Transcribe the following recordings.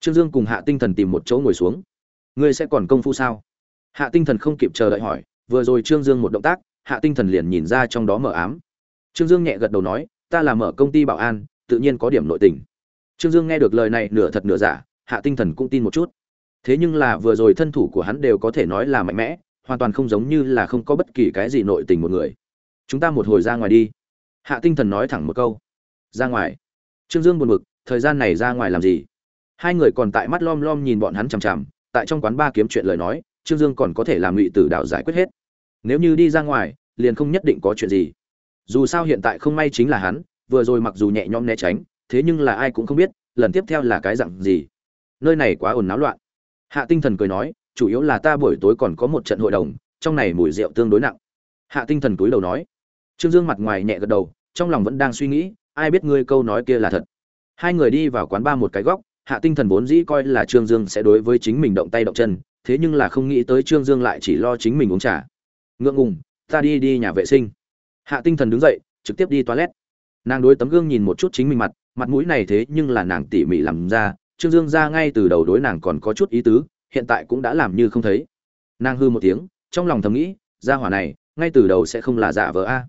trương dương cùng hạ tinh thần tìm một chỗ ngồi xuống. Ngươi sẽ còn công phu sao? Hạ tinh thần không kịp chờ đợi hỏi. Vừa rồi trương dương một động tác, hạ tinh thần liền nhìn ra trong đó mở ám. Trương dương nhẹ gật đầu nói, ta là mở công ty bảo an, tự nhiên có điểm nội tình. Trương dương nghe được lời này nửa thật nửa giả, hạ tinh thần cũng tin một chút. Thế nhưng là vừa rồi thân thủ của hắn đều có thể nói là mạnh mẽ, hoàn toàn không giống như là không có bất kỳ cái gì nội tình một người. Chúng ta một hồi ra ngoài đi. Hạ tinh thần nói thẳng một câu. Ra ngoài. Trương dương buồn bực, thời gian này ra ngoài làm gì? Hai người còn tại mắt lom lom nhìn bọn hắn chằm chằm, tại trong quán ba kiếm chuyện lời nói, trương dương còn có thể làm ngụy tử đạo giải quyết hết. Nếu như đi ra ngoài, liền không nhất định có chuyện gì. Dù sao hiện tại không may chính là hắn, vừa rồi mặc dù nhẹ nhõm né tránh, thế nhưng là ai cũng không biết, lần tiếp theo là cái dặn gì. Nơi này quá ồn náo loạn. Hạ tinh thần cười nói, chủ yếu là ta buổi tối còn có một trận hội đồng, trong này mùi rượu tương đối nặng. Hạ tinh thần túi đầu nói. Trương dương mặt ngoài nhẹ gật đầu, trong lòng vẫn đang suy nghĩ, ai biết ngươi câu nói kia là thật? Hai người đi vào quán ba một cái góc hạ tinh thần vốn dĩ coi là trương dương sẽ đối với chính mình động tay động chân, thế nhưng là không nghĩ tới trương dương lại chỉ lo chính mình uống trà. Ngượng ngùng, ta đi đi nhà vệ sinh. Hạ tinh thần đứng dậy, trực tiếp đi toilet. Nàng đối tấm gương nhìn một chút chính mình mặt mặt mũi này thế nhưng là nàng tỉ mỉ làm ra, trương dương ra ngay từ đầu đối nàng còn có chút ý tứ, hiện tại cũng đã làm như không thấy. Nàng hư một tiếng, trong lòng thầm nghĩ ra hỏa này, ngay từ đầu sẽ không là giả vờ a.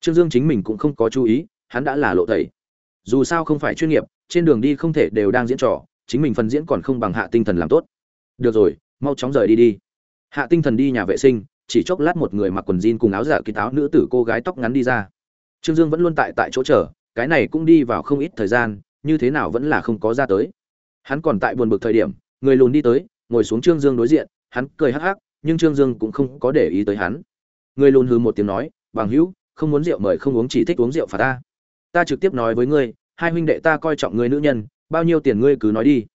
Trương dương chính mình cũng không có chú ý, hắn đã là lộ tẩy. Dù sao không phải chuyên nghiệp trên đường đi không thể đều đang diễn trò, chính mình phần diễn còn không bằng hạ tinh thần làm tốt. Được rồi, mau chóng rời đi đi. Hạ tinh thần đi nhà vệ sinh, chỉ chốc lát một người mặc quần jean cùng áo giả kỳ táo nữ tử cô gái tóc ngắn đi ra. Trương dương vẫn luôn tại tại chỗ chờ, cái này cũng đi vào không ít thời gian, như thế nào vẫn là không có ra tới. Hắn còn tại buồn bực thời điểm, người lùn đi tới, ngồi xuống trương dương đối diện, hắn cười hắc hắc, nhưng trương dương cũng không có để ý tới hắn. Người lùn hừ một tiếng nói, bằng hữu, không muốn rượu mời không uống, chỉ thích uống rượu phạt ta. Ta trực tiếp nói với ngươi hai huynh đệ ta coi trọng người nữ nhân, bao nhiêu tiền ngươi cứ nói đi.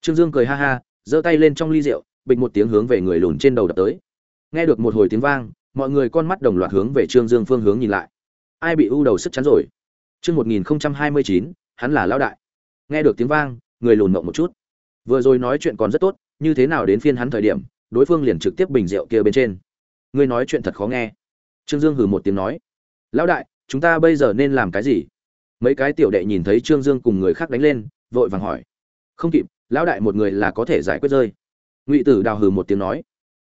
Trương dương cười ha ha, giơ tay lên trong ly rượu, bịch một tiếng hướng về người lùn trên đầu đập tới. Nghe được một hồi tiếng vang, mọi người con mắt đồng loạt hướng về trương dương phương hướng nhìn lại. Ai bị u đầu sức chắn rồi? Chương một nghìn hai mươi chín, hắn là lão đại. Nghe được tiếng vang, người lùn mộng một chút. Vừa rồi nói chuyện còn rất tốt, như thế nào đến phiên hắn thời điểm, đối phương liền trực tiếp bình rượu kia bên trên. Ngươi nói chuyện thật khó nghe. Trương dương hừ một tiếng nói, lão đại, chúng ta bây giờ nên làm cái gì? Mấy cái tiểu đệ nhìn thấy trương dương cùng người khác đánh lên, vội vàng hỏi. Không kịp, lão đại một người là có thể giải quyết rơi. Ngụy tử đào hừ một tiếng nói.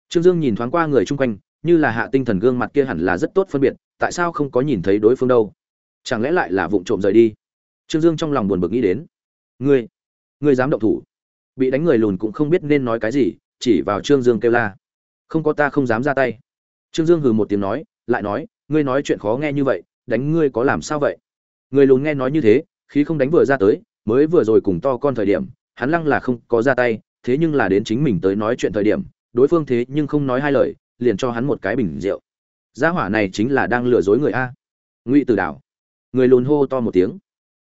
Trương dương nhìn thoáng qua người chung quanh, như là hạ tinh thần gương mặt kia hẳn là rất tốt phân biệt, tại sao không có nhìn thấy đối phương đâu? Chẳng lẽ lại là vụng trộm rời đi? Trương dương trong lòng buồn bực nghĩ đến. Ngươi ngươi dám động thủ. Bị đánh người lùn cũng không biết nên nói cái gì, chỉ vào trương dương kêu la. Không có ta không dám ra tay. Trương dương hừ một tiếng nói, lại nói, ngươi nói chuyện khó nghe như vậy, đánh ngươi có làm sao vậy? Người lùn nghe nói như thế, khí không đánh vừa ra tới, mới vừa rồi cùng to con thời điểm, hắn lăng là không có ra tay, thế nhưng là đến chính mình tới nói chuyện thời điểm, đối phương thế nhưng không nói hai lời, liền cho hắn một cái bình rượu. Gia hỏa này chính là đang lừa dối người a. Ngụy tử đảo. Người lùn hô to một tiếng.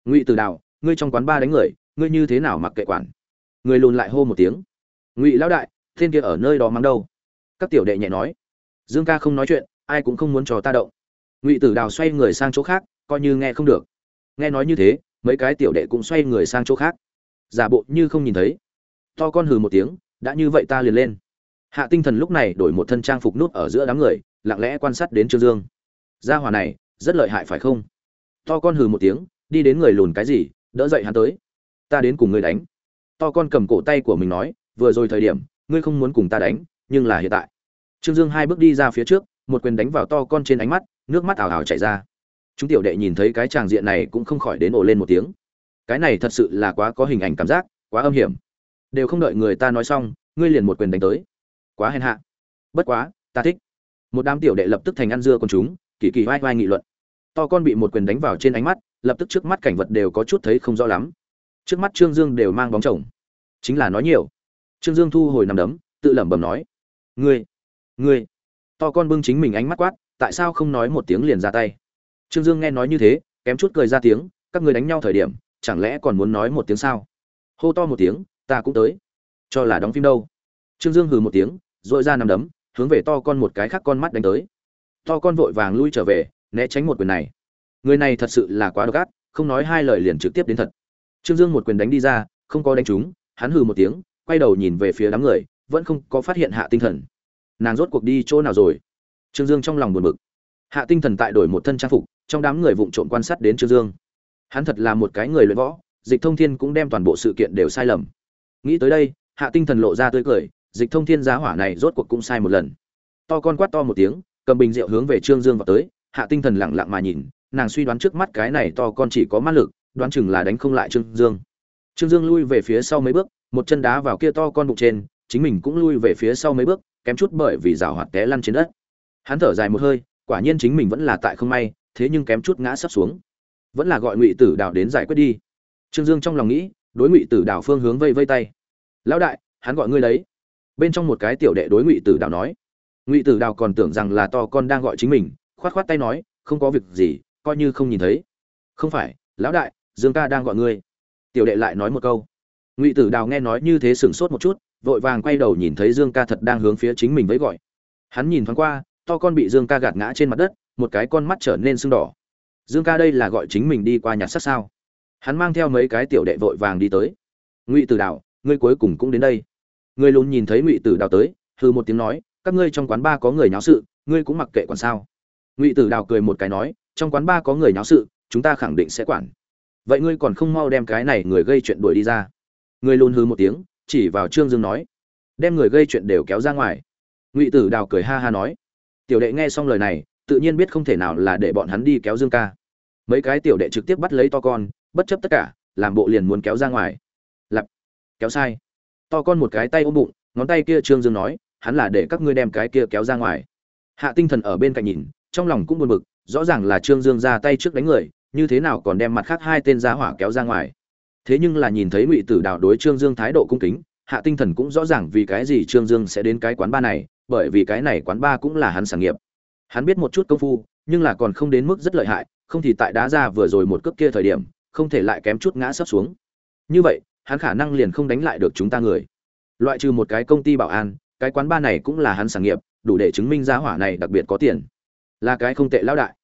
Ngụy tử đảo, ngươi trong quán ba đánh người, ngươi như thế nào mặc kệ quản? Người lùn lại hô một tiếng. Ngụy lão đại thiên kia ở nơi đó mắng đâu? Các tiểu đệ nhẹ nói. Dương ca không nói chuyện, ai cũng không muốn cho ta động. Ngụy tử đào xoay người sang chỗ khác coi như nghe không được. Nghe nói như thế, mấy cái tiểu đệ cũng xoay người sang chỗ khác. Giả bộ như không nhìn thấy. To con hừ một tiếng, đã như vậy ta liền lên. Hạ tinh thần lúc này đổi một thân trang phục nút ở giữa đám người, lặng lẽ quan sát đến trương dương. Gia hòa này, rất lợi hại phải không? To con hừ một tiếng, đi đến người lùn cái gì, đỡ dậy hắn tới. Ta đến cùng ngươi đánh. To con cầm cổ tay của mình nói, vừa rồi thời điểm, ngươi không muốn cùng ta đánh, nhưng là hiện tại. Trương dương hai bước đi ra phía trước, một quyền đánh vào to con trên ánh mắt, nước mắt ảo ảo chảy ra chúng tiểu đệ nhìn thấy cái tràng diện này cũng không khỏi đến ồ lên một tiếng. Cái này thật sự là quá có hình ảnh cảm giác, quá âm hiểm. Đều không đợi người ta nói xong, ngươi liền một quyền đánh tới. Quá hèn hạ. Bất quá, ta thích. Một đám tiểu đệ lập tức thành ăn dưa con chúng, kỳ kỳ vai vai nghị luận. To con bị một quyền đánh vào trên ánh mắt, lập tức trước mắt cảnh vật đều có chút thấy không rõ lắm. Trước mắt trương dương đều mang bóng chồng. Chính là nói nhiều. Trương dương thu hồi nằm đấm, tự lẩm bẩm nói, ngươi ngươi. To con bưng chính mình ánh mắt quát, tại sao không nói một tiếng liền ra tay? Trương dương nghe nói như thế, kém chút cười ra tiếng, các người đánh nhau thời điểm, chẳng lẽ còn muốn nói một tiếng sao? Hô to một tiếng, ta cũng tới. Cho là đóng phim đâu? Trương dương hừ một tiếng dội ra nằm đấm, hướng về to con một cái khác con mắt đánh tới. To con vội vàng lui trở về, né tránh một quyền này. Người này thật sự là quá độc ác, không nói hai lời liền trực tiếp đến thật. Trương dương một quyền đánh đi ra, không có đánh trúng, hắn hừ một tiếng, quay đầu nhìn về phía đám người, vẫn không có phát hiện hạ tinh thần. Nàng rốt cuộc đi chỗ nào rồi? Trương dương trong lòng buồn bực hạ tinh thần tại đổi một thân trang phục, trong đám người vụng trộm quan sát đến trương dương. Hắn thật là một cái người luyện võ, dịch thông thiên cũng đem toàn bộ sự kiện đều sai lầm. Nghĩ tới đây, hạ tinh thần lộ ra tươi cười, dịch thông thiên giá hỏa này rốt cuộc cũng sai một lần. To con quát to một tiếng, cầm bình rượu hướng về trương dương vào tới, hạ tinh thần lặng lặng mà nhìn, nàng suy đoán trước mắt cái này to con chỉ có mắt lực, đoán chừng là đánh không lại trương dương. Trương dương lui về phía sau mấy bước, một chân đá vào kia to con bụng trên, chính mình cũng lui về phía sau mấy bước, kém chút bởi vì rào hoạt té lăn trên đất. Hắn thở dài một hơi quả nhiên chính mình vẫn là tại không may, thế nhưng kém chút ngã sắp xuống. Vẫn là gọi ngụy tử đào đến giải quyết đi. Trương dương trong lòng nghĩ, đối ngụy tử đào phương hướng vây vây tay. Lão đại, hắn gọi ngươi đấy. Bên trong một cái tiểu đệ đối ngụy tử đào nói. Ngụy tử đào còn tưởng rằng là to con đang gọi chính mình, khoát khoát tay nói, không có việc gì, coi như không nhìn thấy. Không phải, lão đại, dương ca đang gọi ngươi. Tiểu đệ lại nói một câu. Ngụy tử đào nghe nói như thế sửng sốt một chút, vội vàng quay đầu nhìn thấy dương ca thật đang hướng phía chính mình với gọi. Hắn nhìn thoáng qua to con bị dương ca gạt ngã trên mặt đất, một cái con mắt trở nên sưng đỏ. Dương ca đây là gọi chính mình đi qua nhặt sắc sao? Hắn mang theo mấy cái tiểu đệ vội vàng đi tới. Ngụy tử đào ngươi cuối cùng cũng đến đây. Người lùn nhìn thấy ngụy tử đào tới hư một tiếng nói, các ngươi trong quán ba có người nháo sự, ngươi cũng mặc kệ còn sao. Ngụy tử đào cười một cái nói, trong quán ba có người nháo sự, chúng ta khẳng định sẽ quản. Vậy ngươi còn không mau đem cái này người gây chuyện đuổi đi ra. Người lùn hư một tiếng, chỉ vào trương dương nói, đem người gây chuyện đều kéo ra ngoài. Ngụy tử đào cười ha ha nói tiểu đệ nghe xong lời này, tự nhiên biết không thể nào là để bọn hắn đi kéo dương ca. Mấy cái tiểu đệ trực tiếp bắt lấy to con, bất chấp tất cả, làm bộ liền muốn kéo ra ngoài. Lặp kéo sai. To con một cái tay ôm bụng, ngón tay kia trương dương nói, hắn là để các ngươi đem cái kia kéo ra ngoài. Hạ tinh thần ở bên cạnh nhìn, trong lòng cũng buồn bực, rõ ràng là trương dương ra tay trước đánh người, như thế nào còn đem mặt khác hai tên giá hỏa kéo ra ngoài. Thế nhưng là nhìn thấy ngụy tử đào đối trương dương thái độ cung kính, hạ tinh thần cũng rõ ràng vì cái gì trương dương sẽ đến cái quán ba này bởi vì cái này quán ba cũng là hắn sản nghiệp. Hắn biết một chút công phu, nhưng là còn không đến mức rất lợi hại, không thì tại đá ra vừa rồi một cước kia thời điểm, không thể lại kém chút ngã sấp xuống. Như vậy, hắn khả năng liền không đánh lại được chúng ta người. Loại trừ một cái công ty bảo an, cái quán ba này cũng là hắn sản nghiệp, đủ để chứng minh giá hỏa này đặc biệt có tiền. Là cái không tệ lão đại.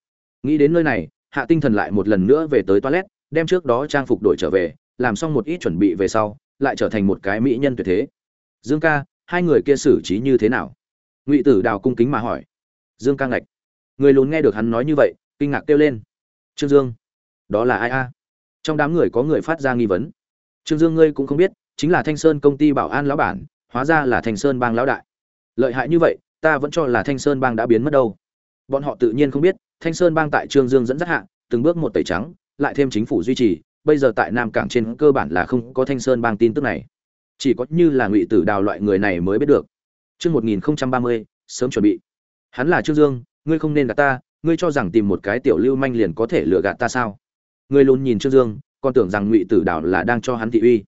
Nghĩ đến nơi này, hạ tinh thần lại một lần nữa về tới toilet, đem trước đó trang phục đổi trở về, làm xong một ít chuẩn bị về sau, lại trở thành một cái mỹ nhân tuyệt thế. Dương ca, hai người kia xử trí như thế nào? Ngụy tử đào cung kính mà hỏi dương ca ngạch người lùn nghe được hắn nói như vậy kinh ngạc kêu lên trương dương đó là ai a trong đám người có người phát ra nghi vấn trương dương ngươi cũng không biết chính là thanh sơn công ty bảo an lão bản hóa ra là thanh sơn bang lão đại lợi hại như vậy ta vẫn cho là thanh sơn bang đã biến mất đâu bọn họ tự nhiên không biết thanh sơn bang tại trương dương dẫn dắt hạ từng bước một tẩy trắng lại thêm chính phủ duy trì bây giờ tại nam cảng trên cơ bản là không có thanh sơn bang tin tức này chỉ có như là ngụy tử đào loại người này mới biết được Chương 1030, sớm chuẩn bị. Hắn là Trương Dương, ngươi không nên gạt ta, ngươi cho rằng tìm một cái tiểu lưu manh liền có thể lừa gạt ta sao? Ngươi luôn nhìn Trương Dương, còn tưởng rằng Ngụy Tử Đào là đang cho hắn thị uy.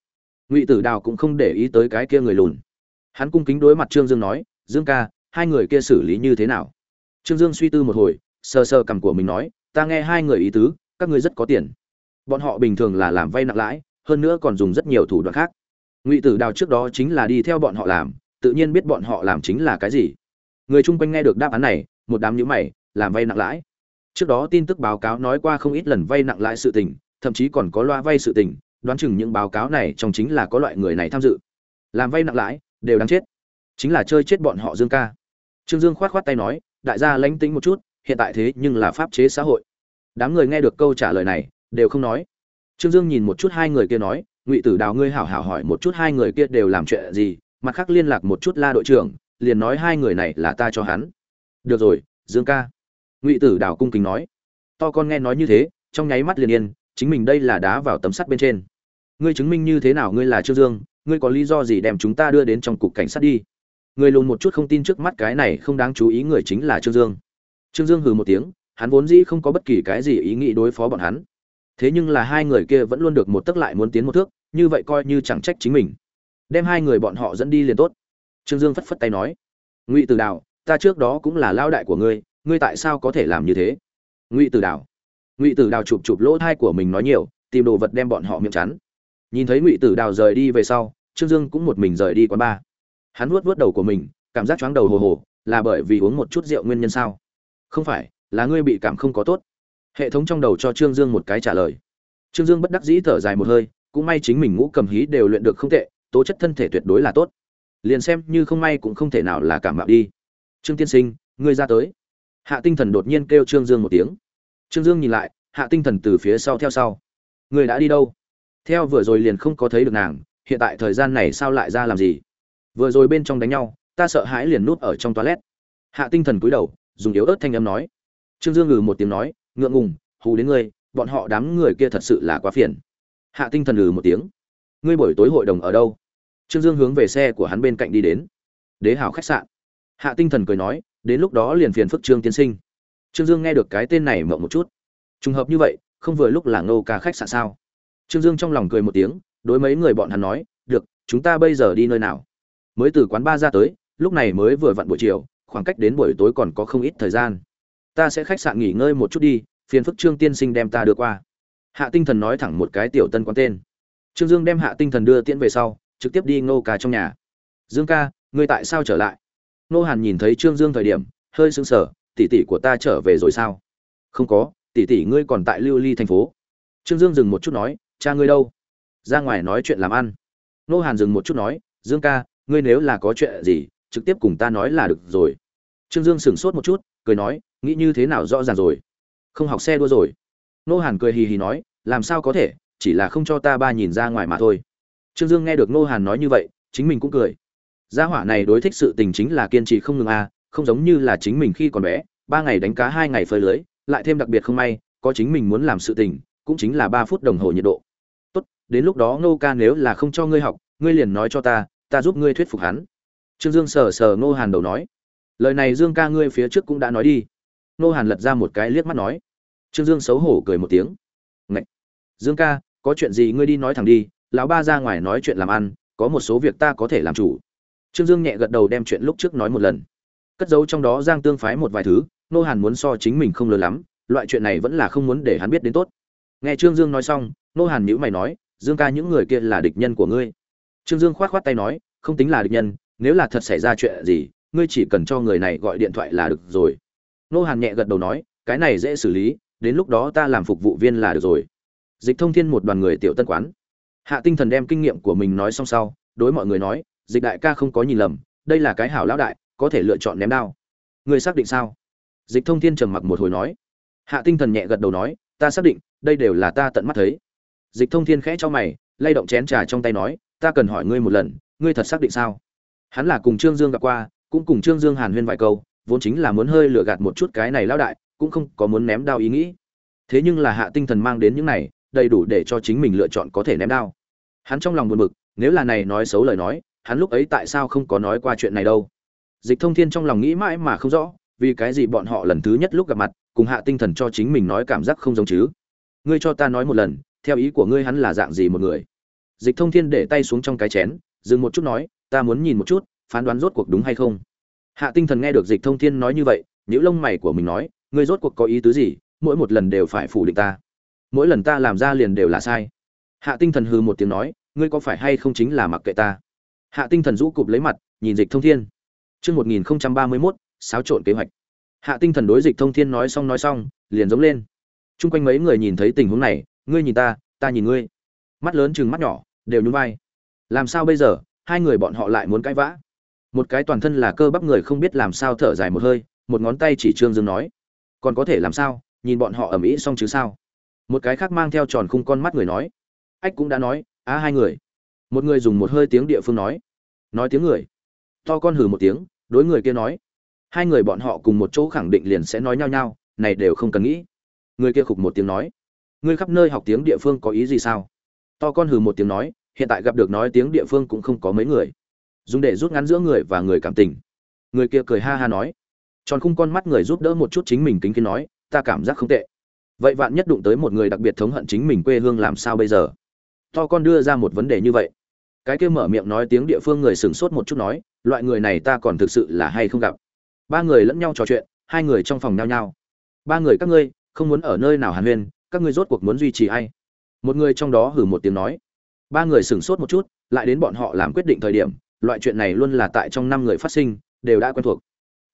Ngụy Tử Đào cũng không để ý tới cái kia người lùn. Hắn cung kính đối mặt Trương Dương nói, "Dương ca, hai người kia xử lý như thế nào?" Trương Dương suy tư một hồi, sờ sờ cằm của mình nói, "Ta nghe hai người ý tứ, các ngươi rất có tiền. Bọn họ bình thường là làm vay nặng lãi, hơn nữa còn dùng rất nhiều thủ đoạn khác. Ngụy Tử Đào trước đó chính là đi theo bọn họ làm, tự nhiên biết bọn họ làm chính là cái gì. Người chung quanh nghe được đáp án này, một đám nhữ mày, làm vay nặng lãi. Trước đó tin tức báo cáo nói qua không ít lần vay nặng lãi sự tình, thậm chí còn có loa vay sự tình, đoán chừng những báo cáo này trong chính là có loại người này tham dự. Làm vay nặng lãi, đều đáng chết. Chính là chơi chết bọn họ dương ca. Trương dương khoát khoát tay nói, đại gia lánh tính một chút, hiện tại thế nhưng là pháp chế xã hội. Đám người nghe được câu trả lời này, đều không nói. Trương dương nhìn một chút hai người kia nói, ngụy tử đào ngươi hảo hảo hỏi một chút hai người kia đều làm chuyện gì mặt khác liên lạc một chút la đội trưởng, liền nói hai người này là ta cho hắn. Được rồi, dương ca. Ngụy tử đào cung kính nói. To con nghe nói như thế, trong nháy mắt liền yên, chính mình đây là đá vào tấm sắt bên trên. Ngươi chứng minh như thế nào ngươi là trương dương, ngươi có lý do gì đem chúng ta đưa đến trong cục cảnh sát đi? Người lùn một chút không tin trước mắt cái này không đáng chú ý người chính là trương dương. Trương dương hừ một tiếng, hắn vốn dĩ không có bất kỳ cái gì ý nghĩ đối phó bọn hắn. Thế nhưng là hai người kia vẫn luôn được một tấc lại muốn tiến một thước, như vậy coi như chẳng trách chính mình đem hai người bọn họ dẫn đi liền tốt. Trương dương phất phất tay nói, ngụy tử đào, ta trước đó cũng là lao đại của ngươi ngươi tại sao có thể làm như thế? Ngụy tử đào, ngụy tử đào chụp chụp lỗ thai của mình nói nhiều, tìm đồ vật đem bọn họ miệng chắn. Nhìn thấy ngụy tử đào rời đi về sau, trương dương cũng một mình rời đi quán bar. Hắn vuốt vuốt đầu của mình, cảm giác chóng đầu hồ hồ, là bởi vì uống một chút rượu nguyên nhân sao? Không phải, là ngươi bị cảm không có tốt. Hệ thống trong đầu cho trương dương một cái trả lời. Trương dương bất đắc dĩ thở dài một hơi, cũng may chính mình ngũ cầm hí đều luyện được không tệ tố chất thân thể tuyệt đối là tốt. Liền xem như không may cũng không thể nào là cảm mạo đi. Trương tiên sinh, ngươi ra tới. Hạ tinh thần đột nhiên kêu trương dương một tiếng. Trương dương nhìn lại, hạ tinh thần từ phía sau theo sau. Người đã đi đâu? Theo vừa rồi liền không có thấy được nàng, hiện tại thời gian này sao lại ra làm gì? Vừa rồi bên trong đánh nhau, ta sợ hãi liền nút ở trong toilet. Hạ tinh thần cúi đầu, dùng yếu ớt thanh âm nói. Trương dương ngừ một tiếng nói, ngượng ngùng, hù đến ngươi, bọn họ đám người kia thật sự là quá phiền. Hạ tinh thần ngừ một tiếng ngươi buổi tối hội đồng ở đâu? Trương dương hướng về xe của hắn bên cạnh đi đến. Đế hảo khách sạn. Hạ tinh thần cười nói, đến lúc đó liền phiền phức trương tiên sinh. Trương dương nghe được cái tên này mộng một chút. Trùng hợp như vậy, không vừa lúc là ngô ca khách sạn sao? Trương dương trong lòng cười một tiếng, đối mấy người bọn hắn nói, được, chúng ta bây giờ đi nơi nào? Mới từ quán ba ra tới, lúc này mới vừa vặn buổi chiều, khoảng cách đến buổi tối còn có không ít thời gian. Ta sẽ khách sạn nghỉ ngơi một chút đi, phiền phức trương tiên sinh đem ta đưa qua. Hạ tinh thần nói thẳng một cái tiểu tân quán tên trương dương đem hạ tinh thần đưa tiễn về sau, trực tiếp đi ngô ca trong nhà. Dương ca, ngươi tại sao trở lại? Nô hàn nhìn thấy trương dương thời điểm, hơi sững sờ, tỷ tỷ của ta trở về rồi sao? Không có, tỷ tỷ ngươi còn tại lưu ly thành phố. Trương dương dừng một chút nói, cha ngươi đâu? Ra ngoài nói chuyện làm ăn. Nô hàn dừng một chút nói, dương ca, ngươi nếu là có chuyện gì, trực tiếp cùng ta nói là được rồi. Trương dương sửng sốt một chút, cười nói, nghĩ như thế nào rõ ràng rồi? Không học xe đua rồi? Nô hàn cười hì hì nói, làm sao có thể? Chỉ là không cho ta ba nhìn ra ngoài mà thôi. Trương dương nghe được nô hàn nói như vậy chính mình cũng cười. Gia hỏa này đối thích sự tình chính là kiên trì không ngừng a à, không giống như là chính mình khi còn bé ba ngày đánh cá hai ngày phơi lưới lại thêm đặc biệt không may có chính mình muốn làm sự tình cũng chính là ba phút đồng hồ nhiệt độ. Tốt đến lúc đó ngô ca nếu là không cho ngươi học ngươi liền nói cho ta ta giúp ngươi thuyết phục hắn. Trương dương sờ sờ ngô hàn đầu nói. Lời này dương ca ngươi phía trước cũng đã nói đi. Ngô hàn lật ra một cái liếc mắt nói. Trương dương xấu hổ cười một tiếng. Ngậy! dương ca có chuyện gì ngươi đi nói thẳng đi, lão ba ra ngoài nói chuyện làm ăn, có một số việc ta có thể làm chủ. Trương dương nhẹ gật đầu đem chuyện lúc trước nói một lần. Cất giấu trong đó giang tương phái một vài thứ, nô hàn muốn so chính mình không lớn lắm, loại chuyện này vẫn là không muốn để hắn biết đến tốt. Nghe trương dương nói xong, nô hàn nhữ mày nói, dương ca, những người kia là địch nhân của ngươi. Trương dương khoát khoát tay nói, không tính là địch nhân, nếu là thật xảy ra chuyện gì, ngươi chỉ cần cho người này gọi điện thoại là được rồi. Nô hàn nhẹ gật đầu nói, cái này dễ xử lý, đến lúc đó ta làm phục vụ viên là được rồi dịch thông thiên một đoàn người tiểu tân quán. Hạ tinh thần đem kinh nghiệm của mình nói xong sau, đối mọi người nói, dịch đại ca không có nhìn lầm, đây là cái hảo lão đại, có thể lựa chọn ném đao. Người xác định sao? Dịch thông thiên trầm mặc một hồi nói. Hạ tinh thần nhẹ gật đầu nói, ta xác định, đây đều là ta tận mắt thấy. Dịch thông thiên khẽ cho mày, lay động chén trà trong tay nói, ta cần hỏi ngươi một lần, ngươi thật xác định sao? Hắn là cùng trương dương gặp qua, cũng cùng trương dương hàn huyên vài câu, vốn chính là muốn hơi lừa gạt một chút cái này lão đại, cũng không có muốn ném đao ý nghĩ. Thế nhưng là hạ tinh thần mang đến những này đầy đủ để cho chính mình lựa chọn có thể ném đao. Hắn trong lòng buồn bực, nếu là này nói xấu lời nói, hắn lúc ấy tại sao không có nói qua chuyện này đâu? Dịch thông thiên trong lòng nghĩ mãi mà không rõ, vì cái gì bọn họ lần thứ nhất lúc gặp mặt, cùng hạ tinh thần cho chính mình nói cảm giác không giống chứ? Ngươi cho ta nói một lần, theo ý của ngươi hắn là dạng gì một người? Dịch thông thiên để tay xuống trong cái chén, dừng một chút nói, ta muốn nhìn một chút, phán đoán rốt cuộc đúng hay không? Hạ tinh thần nghe được dịch thông thiên nói như vậy những lông mày của mình nói, ngươi rốt cuộc có ý tứ gì? Mỗi một lần đều phải phủ định ta mỗi lần ta làm ra liền đều là sai hạ tinh thần hừ một tiếng nói ngươi có phải hay không chính là mặc kệ ta hạ tinh thần rũ cụp lấy mặt nhìn dịch thông thiên Trước 1031, xáo trộn kế hoạch. Hạ tinh thần đối dịch thông thiên nói xong nói xong, liền giống lên. Trung quanh mấy người nhìn thấy tình huống này, ngươi nhìn ta, ta nhìn ngươi. Mắt lớn chừng mắt nhỏ, đều nhún vai. Làm sao bây giờ, hai người bọn họ lại muốn cãi vã? Một cái toàn thân là cơ bắp người không biết làm sao thở dài một hơi, một ngón tay chỉ Trương Dương nói, còn có thể làm sao, nhìn bọn họ ầm ĩ xong chứ sao? Một cái khác mang theo tròn khung con mắt người nói, ách cũng đã nói, á hai người. Một người dùng một hơi tiếng địa phương nói, nói tiếng người. To con hừ một tiếng, đối người kia nói, hai người bọn họ cùng một chỗ khẳng định liền sẽ nói nhau nhau này đều không cần nghĩ. Người kia khục một tiếng nói. Ngươi khắp nơi học tiếng địa phương có ý gì sao? To con hừ một tiếng nói hiện tại gặp được nói tiếng địa phương cũng không có mấy người. Dùng để rút ngắn giữa người và người cảm tình. Người kia cười ha ha nói. Tròn khung con mắt người giúp đỡ một chút chính mình kính kiến nói ta cảm giác không tệ vậy vạn nhất đụng tới một người đặc biệt thống hận chính mình quê hương làm sao bây giờ? To con đưa ra một vấn đề như vậy. Cái kia mở miệng nói tiếng địa phương người sửng sốt một chút nói, loại người này ta còn thực sự là hay không gặp. Ba người lẫn nhau trò chuyện, hai người trong phòng nhao nhao. Ba người các ngươi, không muốn ở nơi nào hàn huyên, các ngươi rốt cuộc muốn duy trì ai? Một người trong đó hử một tiếng nói. Ba người sửng sốt một chút, lại đến bọn họ làm quyết định thời điểm, loại chuyện này luôn là tại trong năm người phát sinh, đều đã quen thuộc.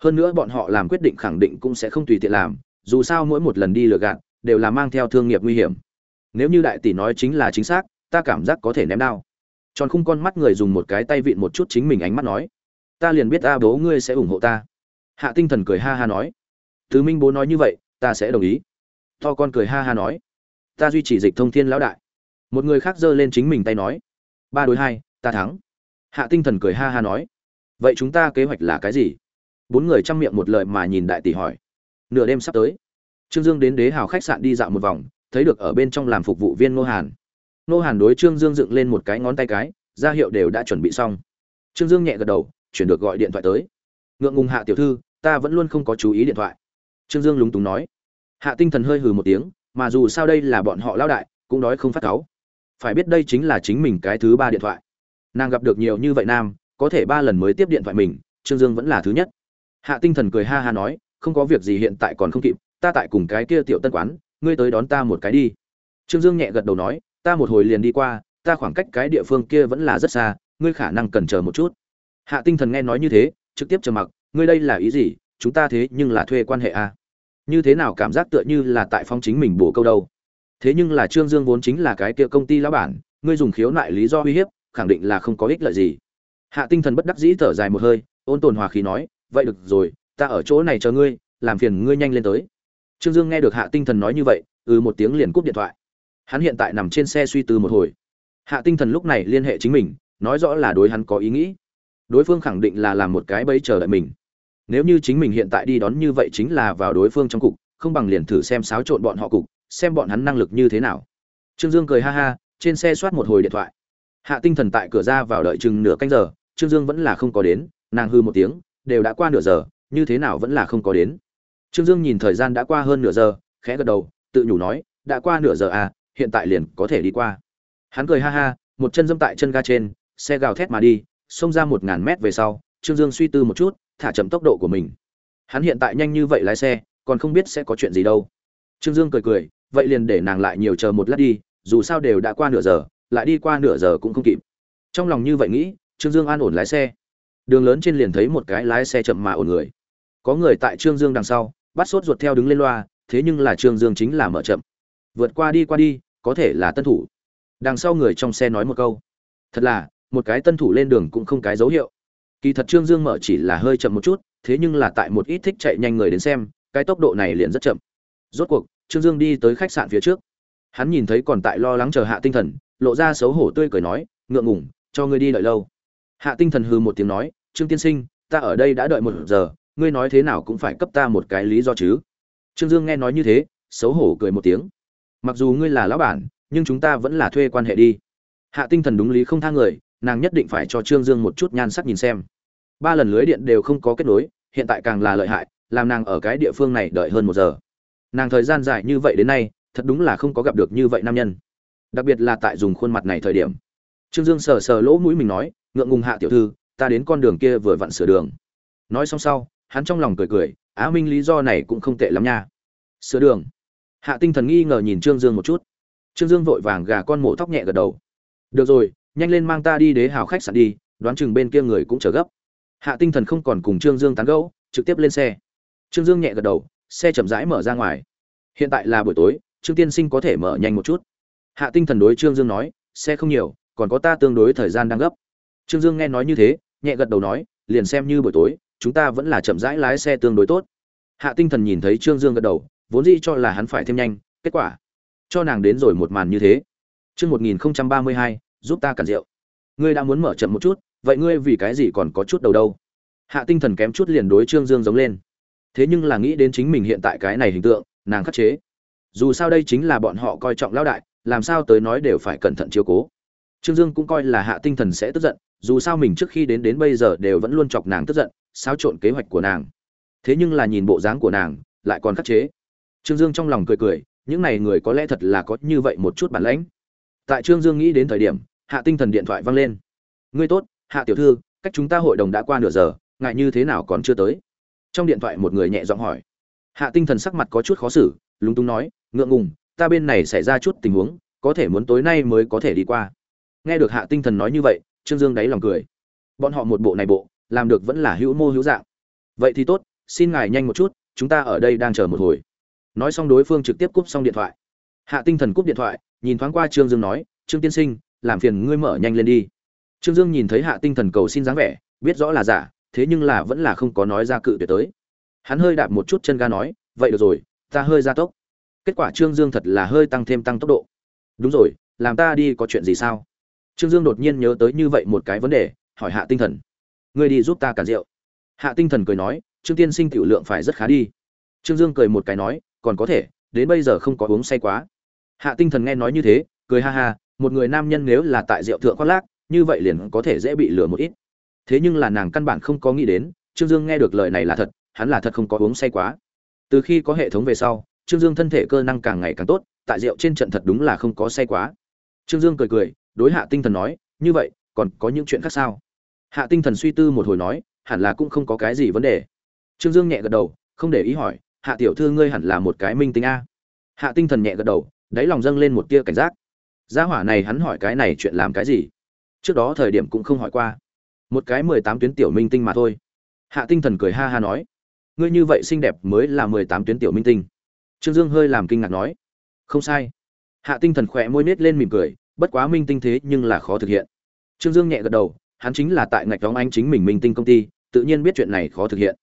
Hơn nữa bọn họ làm quyết định khẳng định cũng sẽ không tùy tiện làm, dù sao mỗi một lần đi lừa gạt đều là mang theo thương nghiệp nguy hiểm. Nếu như đại tỷ nói chính là chính xác, ta cảm giác có thể ném đao. Tròn khung con mắt người dùng một cái tay vịn một chút chính mình ánh mắt nói, ta liền biết a bố ngươi sẽ ủng hộ ta. Hạ tinh thần cười ha ha nói tứ minh bố nói như vậy, ta sẽ đồng ý. To con cười ha ha nói, ta duy trì dịch thông thiên lão đại. Một người khác giơ lên chính mình tay nói, ba đối hai, ta thắng. Hạ tinh thần cười ha ha nói, vậy chúng ta kế hoạch là cái gì? Bốn người chăm miệng một lời mà nhìn đại tỷ hỏi, nửa đêm sắp tới trương dương đến đế hào khách sạn đi dạo một vòng, thấy được ở bên trong làm phục vụ viên ngô hàn. Ngô hàn đối trương dương dựng lên một cái ngón tay cái, ra hiệu đều đã chuẩn bị xong. Trương dương nhẹ gật đầu, chuyển được gọi điện thoại tới. Ngượng ngùng hạ tiểu thư, ta vẫn luôn không có chú ý điện thoại. Trương dương lúng túng nói. Hạ tinh thần hơi hừ một tiếng, mà dù sao đây là bọn họ lao đại, cũng đói không phát cáu. Phải biết đây chính là chính mình cái thứ ba điện thoại. Nàng gặp được nhiều như vậy nam, có thể ba lần mới tiếp điện thoại mình, trương dương vẫn là thứ nhất. Hạ tinh thần cười ha ha nói, không có việc gì hiện tại còn không kịp ta tại cùng cái kia tiểu tân quán, ngươi tới đón ta một cái đi. Trương dương nhẹ gật đầu nói, ta một hồi liền đi qua, ta khoảng cách cái địa phương kia vẫn là rất xa, ngươi khả năng cần chờ một chút. Hạ tinh thần nghe nói như thế, trực tiếp chờ mặc, ngươi đây là ý gì, chúng ta thế nhưng là thuê quan hệ à? như thế nào cảm giác tựa như là tại phong chính mình bổ câu đâu? Thế nhưng là trương dương vốn chính là cái kia công ty lão bản, ngươi dùng khiếu nại lý do uy hiếp, khẳng định là không có ích lợi gì. Hạ tinh thần bất đắc dĩ thở dài một hơi, ôn tồn hòa khí nói, vậy được rồi, ta ở chỗ này chờ ngươi, làm phiền ngươi nhanh lên tới trương dương nghe được hạ tinh thần nói như vậy ừ một tiếng liền cúp điện thoại. Hắn hiện tại nằm trên xe suy tư một hồi. Hạ tinh thần lúc này liên hệ chính mình, nói rõ là đối hắn có ý nghĩ. Đối phương khẳng định là làm một cái bẫy chờ đợi mình. Nếu như chính mình hiện tại đi đón như vậy chính là vào đối phương trong cục, không bằng liền thử xem xáo trộn bọn họ cục, xem bọn hắn năng lực như thế nào. Trương dương cười ha ha, trên xe soát một hồi điện thoại. Hạ tinh thần tại cửa ra vào đợi chừng nửa canh giờ, trương dương vẫn là không có đến, nàng hư một tiếng, đều đã qua nửa giờ, như thế nào vẫn là không có đến trương dương nhìn thời gian đã qua hơn nửa giờ, khẽ gật đầu, tự nhủ nói, đã qua nửa giờ à hiện tại liền có thể đi qua. Hắn cười ha ha, một chân dâm tại chân ga trên, xe gào thét mà đi, xông ra một ngàn mét về sau, trương dương suy tư một chút, thả chậm tốc độ của mình. Hắn hiện tại nhanh như vậy lái xe, còn không biết sẽ có chuyện gì đâu. Trương dương cười cười, vậy liền để nàng lại nhiều chờ một lát đi, dù sao đều đã qua nửa giờ, lại đi qua nửa giờ cũng không kịp. Trong lòng như vậy nghĩ, trương dương an ổn lái xe. Đường lớn trên liền thấy một cái lái xe chậm mà ổn người. Có người tại trương dương đằng sau bắt sốt ruột theo đứng lên loa, thế nhưng là trương dương chính là mở chậm. Vượt qua đi qua đi, có thể là tân thủ. Đằng sau người trong xe nói một câu. Thật là, một cái tân thủ lên đường cũng không cái dấu hiệu. Kỳ thật trương dương mở chỉ là hơi chậm một chút, thế nhưng là tại một ít thích chạy nhanh người đến xem, cái tốc độ này liền rất chậm. Rốt cuộc, trương dương đi tới khách sạn phía trước. Hắn nhìn thấy còn tại lo lắng chờ hạ tinh thần, lộ ra xấu hổ tươi cười nói, ngượng ngủng cho ngươi đi đợi lâu. Hạ tinh thần hư một tiếng nói, trương tiên sinh, ta ở đây đã đợi một giờ ngươi nói thế nào cũng phải cấp ta một cái lý do chứ. Trương dương nghe nói như thế, xấu hổ cười một tiếng. Mặc dù ngươi là lão bản, nhưng chúng ta vẫn là thuê quan hệ đi. Hạ tinh thần đúng lý không tha người, nàng nhất định phải cho trương dương một chút nhan sắc nhìn xem. Ba lần lưới điện đều không có kết nối, hiện tại càng là lợi hại, làm nàng ở cái địa phương này đợi hơn một giờ. Nàng thời gian dài như vậy đến nay, thật đúng là không có gặp được như vậy nam nhân. Đặc biệt là tại dùng khuôn mặt này thời điểm. Trương dương sờ sờ lỗ mũi mình nói, ngượng ngùng hạ tiểu thư, ta đến con đường kia vừa vặn sửa đường. Nói xong sau hắn trong lòng cười cười, á minh, lý do này cũng không tệ lắm nha. Sửa đường. Hạ tinh thần nghi ngờ nhìn trương dương một chút. Trương dương vội vàng gà con mổ tóc nhẹ gật đầu. Được rồi, nhanh lên mang ta đi đế hào khách sạn đi, đoán chừng bên kia người cũng chờ gấp. Hạ tinh thần không còn cùng trương dương tán gẫu, trực tiếp lên xe. Trương dương nhẹ gật đầu, xe chậm rãi mở ra ngoài. Hiện tại là buổi tối, trương tiên sinh có thể mở nhanh một chút. Hạ tinh thần đối trương dương nói, xe không nhiều, còn có ta tương đối thời gian đang gấp. Trương dương nghe nói như thế, nhẹ gật đầu nói, liền xem như buổi tối chúng ta vẫn là chậm rãi lái xe tương đối tốt. Hạ tinh thần nhìn thấy trương dương gật đầu, vốn dĩ cho là hắn phải thêm nhanh, kết quả, cho nàng đến rồi một màn như thế. Chương một nghìn ba mươi hai, giúp ta cản rượu. Ngươi đã muốn mở chậm một chút, vậy ngươi vì cái gì còn có chút đầu đâu? Hạ tinh thần kém chút liền đối trương dương giống lên. Thế nhưng là nghĩ đến chính mình hiện tại cái này hình tượng, nàng khắc chế. Dù sao đây chính là bọn họ coi trọng lão đại, làm sao tới nói đều phải cẩn thận chiếu cố. Trương dương cũng coi là hạ tinh thần sẽ tức giận, dù sao mình trước khi đến đến bây giờ đều vẫn luôn chọc nàng tức giận xáo trộn kế hoạch của nàng. Thế nhưng là nhìn bộ dáng của nàng, lại còn khắc chế. Trương dương trong lòng cười cười, những này người có lẽ thật là có như vậy một chút bản lãnh. Tại trương dương nghĩ đến thời điểm, hạ tinh thần điện thoại vang lên. Ngươi tốt, hạ tiểu thư, cách chúng ta hội đồng đã qua nửa giờ ngại như thế nào còn chưa tới? Trong điện thoại một người nhẹ giọng hỏi. Hạ tinh thần sắc mặt có chút khó xử, lúng túng nói, ngượng ngùng, ta bên này xảy ra chút tình huống, có thể muốn tối nay mới có thể đi qua. Nghe được hạ tinh thần nói như vậy, trương dương đáy lòng cười. Bọn họ một bộ này bộ làm được vẫn là hữu mô hữu dạng. Vậy thì tốt, xin ngài nhanh một chút, chúng ta ở đây đang chờ một hồi. Nói xong đối phương trực tiếp cúp xong điện thoại. Hạ tinh thần cúp điện thoại, nhìn thoáng qua trương dương nói, trương tiên sinh, làm phiền ngươi mở nhanh lên đi. Trương dương nhìn thấy hạ tinh thần cầu xin dáng vẻ, biết rõ là giả, thế nhưng là vẫn là không có nói ra cự tuyệt tới. Hắn hơi đạp một chút chân ga nói, vậy được rồi, ta hơi ra tốc. Kết quả trương dương thật là hơi tăng thêm tăng tốc độ. Đúng rồi, làm ta đi có chuyện gì sao? Trương dương đột nhiên nhớ tới như vậy một cái vấn đề, hỏi hạ tinh thần ngươi đi giúp ta cản rượu. Hạ tinh thần cười nói, trương tiên sinh tiểu lượng phải rất khá đi. Trương dương cười một cái nói, còn có thể, đến bây giờ không có uống say quá. Hạ tinh thần nghe nói như thế, cười ha ha, một người nam nhân nếu là tại rượu thượng khoác lác, như vậy liền có thể dễ bị lừa một ít. Thế nhưng là nàng căn bản không có nghĩ đến, trương dương nghe được lời này là thật, hắn là thật không có uống say quá. Từ khi có hệ thống về sau, trương dương thân thể cơ năng càng ngày càng tốt, tại rượu trên trận thật đúng là không có say quá. Trương dương cười cười, đối hạ tinh thần nói, như vậy, còn có những chuyện khác sao? Hạ tinh thần suy tư một hồi nói, hẳn là cũng không có cái gì vấn đề. Trương dương nhẹ gật đầu, không để ý hỏi, hạ tiểu thư ngươi hẳn là một cái minh tính a? Hạ tinh thần nhẹ gật đầu, đáy lòng dâng lên một tia cảnh giác. Gia hỏa này hắn hỏi cái này chuyện làm cái gì? Trước đó thời điểm cũng không hỏi qua. Một cái mười tám tuyến tiểu minh tinh mà thôi. Hạ tinh thần cười ha ha nói, ngươi như vậy xinh đẹp mới là mười tám tuyến tiểu minh tinh. Trương dương hơi làm kinh ngạc nói, không sai. Hạ tinh thần khỏe môi nết lên mỉm cười, bất quá minh tinh thế nhưng là khó thực hiện. Trương dương nhẹ gật đầu hắn chính là tại ngạch đóng anh chính mình minh tinh công ty, tự nhiên biết chuyện này khó thực hiện.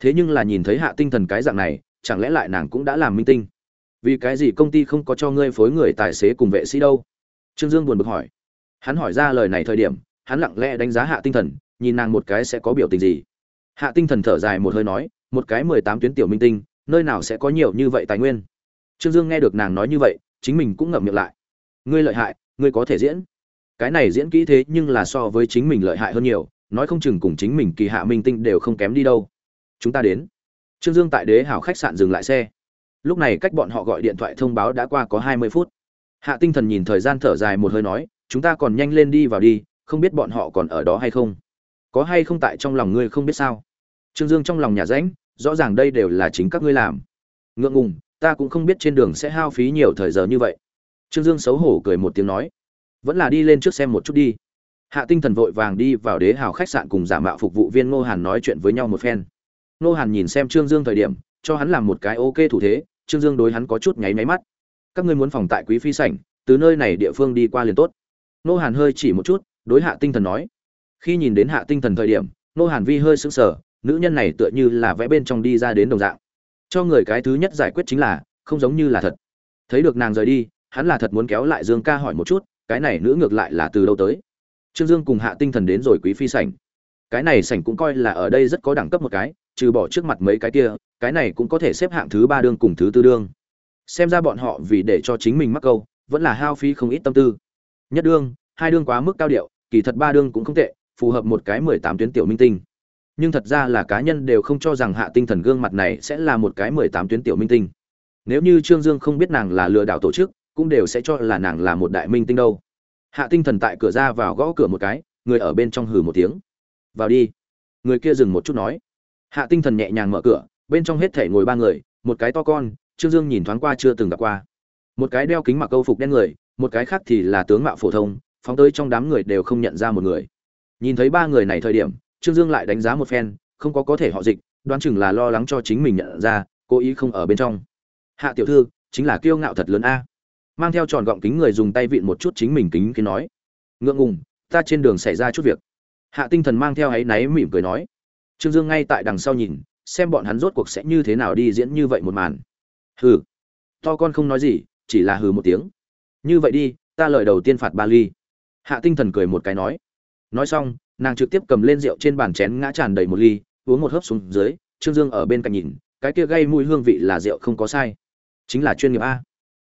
Thế nhưng là nhìn thấy hạ tinh thần cái dạng này, chẳng lẽ lại nàng cũng đã làm minh tinh? Vì cái gì công ty không có cho ngươi phối người tài xế cùng vệ sĩ đâu? Trương dương buồn bực hỏi. Hắn hỏi ra lời này thời điểm, hắn lặng lẽ đánh giá hạ tinh thần, nhìn nàng một cái sẽ có biểu tình gì. Hạ tinh thần thở dài một hơi nói, một cái mười tám tuyến tiểu minh tinh, nơi nào sẽ có nhiều như vậy tài nguyên? Trương dương nghe được nàng nói như vậy, chính mình cũng ngậm miệng lại. Ngươi lợi hại, ngươi có thể diễn cái này diễn kỹ thế nhưng là so với chính mình lợi hại hơn nhiều, nói không chừng cùng chính mình kỳ hạ minh tinh đều không kém đi đâu. Chúng ta đến. Trương dương tại đế hảo khách sạn dừng lại xe. Lúc này cách bọn họ gọi điện thoại thông báo đã qua có hai mươi phút. Hạ tinh thần nhìn thời gian thở dài một hơi nói, chúng ta còn nhanh lên đi vào đi, không biết bọn họ còn ở đó hay không? Có hay không tại trong lòng ngươi không biết sao? Trương dương trong lòng nhà rãnh, rõ ràng đây đều là chính các ngươi làm. Ngượng ngùng, ta cũng không biết trên đường sẽ hao phí nhiều thời giờ như vậy. Trương dương xấu hổ cười một tiếng nói vẫn là đi lên trước xem một chút đi. Hạ tinh thần vội vàng đi vào đế hào khách sạn cùng giả mạo phục vụ viên ngô hàn nói chuyện với nhau một phen. Ngô hàn nhìn xem trương dương thời điểm, cho hắn làm một cái ok thủ thế, trương dương đối hắn có chút nháy máy mắt. Các ngươi muốn phòng tại quý phi sảnh, từ nơi này địa phương đi qua liền tốt. Ngô hàn hơi chỉ một chút, đối hạ tinh thần nói. Khi nhìn đến hạ tinh thần thời điểm, ngô hàn vi hơi sững sờ, nữ nhân này tựa như là vẽ bên trong đi ra đến đồng dạng. Cho người cái thứ nhất giải quyết chính là, không giống như là thật. Thấy được nàng rời đi, hắn là thật muốn kéo lại dương ca hỏi một chút cái này nữ ngược lại là từ đâu tới? Trương dương cùng hạ tinh thần đến rồi quý phi sảnh. Cái này sảnh cũng coi là ở đây rất có đẳng cấp một cái, trừ bỏ trước mặt mấy cái kia, cái này cũng có thể xếp hạng thứ ba đương cùng thứ tư đương. Xem ra bọn họ vì để cho chính mình mắc câu, vẫn là hao phí không ít tâm tư. Nhất đương, hai đương quá mức cao điệu, kỳ thật ba đương cũng không tệ, phù hợp một cái mười tám tuyến tiểu minh tinh. Nhưng thật ra là cá nhân đều không cho rằng hạ tinh thần gương mặt này sẽ là một cái mười tám tuyến tiểu minh tinh. Nếu như trương dương không biết nàng là lừa đảo tổ chức cũng đều sẽ cho là nàng là một đại minh tinh đâu. Hạ tinh thần tại cửa ra vào gõ cửa một cái, người ở bên trong hừ một tiếng. Vào đi. Người kia dừng một chút nói. Hạ tinh thần nhẹ nhàng mở cửa, bên trong hết thể ngồi ba người, một cái to con, trương dương nhìn thoáng qua chưa từng gặp qua. Một cái đeo kính mặc câu phục đen người, một cái khác thì là tướng mạo phổ thông, phóng tới trong đám người đều không nhận ra một người. Nhìn thấy ba người này thời điểm, trương dương lại đánh giá một phen, không có có thể họ dịch, đoán chừng là lo lắng cho chính mình nhận ra, cố ý không ở bên trong. Hạ tiểu thư, chính là kiêu ngạo thật lớn a mang theo tròn gọng kính người dùng tay vịn một chút chính mình kính khi nói, ngượng ngùng, ta trên đường xảy ra chút việc. Hạ tinh thần mang theo áy náy mỉm cười nói, trương dương ngay tại đằng sau nhìn, xem bọn hắn rốt cuộc sẽ như thế nào đi diễn như vậy một màn. Hừ, to con không nói gì, chỉ là hừ một tiếng. Như vậy đi, ta lời đầu tiên phạt ba ly hạ tinh thần cười một cái nói. Nói xong, nàng trực tiếp cầm lên rượu trên bàn chén ngã tràn đầy một ly, uống một hớp xuống dưới, trương dương ở bên cạnh nhìn, cái kia gây mùi hương vị là rượu không có sai. Chính là chuyên nghiệp a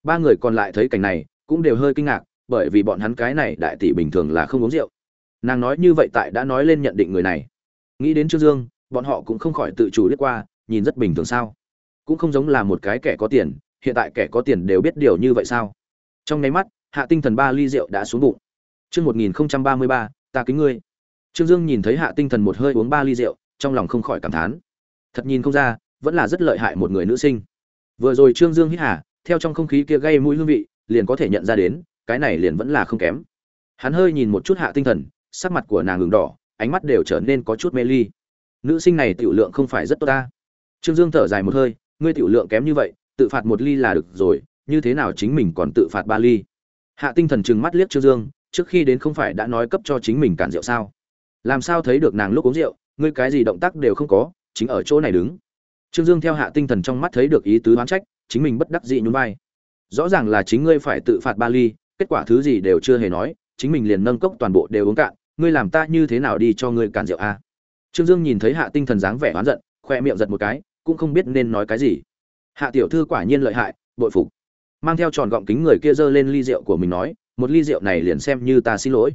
ba người còn lại thấy cảnh này, cũng đều hơi kinh ngạc, bởi vì bọn hắn cái này đại tỷ bình thường là không uống rượu. Nàng nói như vậy tại đã nói lên nhận định người này. Nghĩ đến trương dương, bọn họ cũng không khỏi tự chủ liếc qua, nhìn rất bình thường sao? Cũng không giống là một cái kẻ có tiền, hiện tại kẻ có tiền đều biết điều như vậy sao? Trong nháy mắt, hạ tinh thần ba ly rượu đã xuống bụng. Chương một nghìn ba mươi ba, ta kính ngươi. Trương dương nhìn thấy hạ tinh thần một hơi uống ba ly rượu, trong lòng không khỏi cảm thán. Thật nhìn không ra, vẫn là rất lợi hại một người nữ sinh. Vừa rồi trương dương hít hà theo trong không khí kia gây mũi hương vị, liền có thể nhận ra đến, cái này liền vẫn là không kém. Hắn hơi nhìn một chút hạ tinh thần, sắc mặt của nàng ngừng đỏ, ánh mắt đều trở nên có chút mê ly. Nữ sinh này tiểu lượng không phải rất tốt ta. Trương dương thở dài một hơi, ngươi tiểu lượng kém như vậy, tự phạt một ly là được rồi, như thế nào chính mình còn tự phạt ba ly? Hạ tinh thần trừng mắt liếc trương dương, trước khi đến không phải đã nói cấp cho chính mình cản rượu sao? Làm sao thấy được nàng lúc uống rượu, ngươi cái gì động tác đều không có, chính ở chỗ này đứng. Trương dương theo hạ tinh thần trong mắt thấy được ý tứ oán trách chính mình bất đắc dĩ nhún vai. Rõ ràng là chính ngươi phải tự phạt ba ly kết quả thứ gì đều chưa hề nói, chính mình liền nâng cốc toàn bộ đều uống cạn, ngươi làm ta như thế nào đi cho ngươi cạn rượu a? Trương dương nhìn thấy hạ tinh thần dáng vẻ oán giận, khoe miệng giật một cái, cũng không biết nên nói cái gì. Hạ tiểu thư quả nhiên lợi hại, bội phục. Mang theo tròn gọng kính người kia giơ lên ly rượu của mình nói, một ly rượu này liền xem như ta xin lỗi.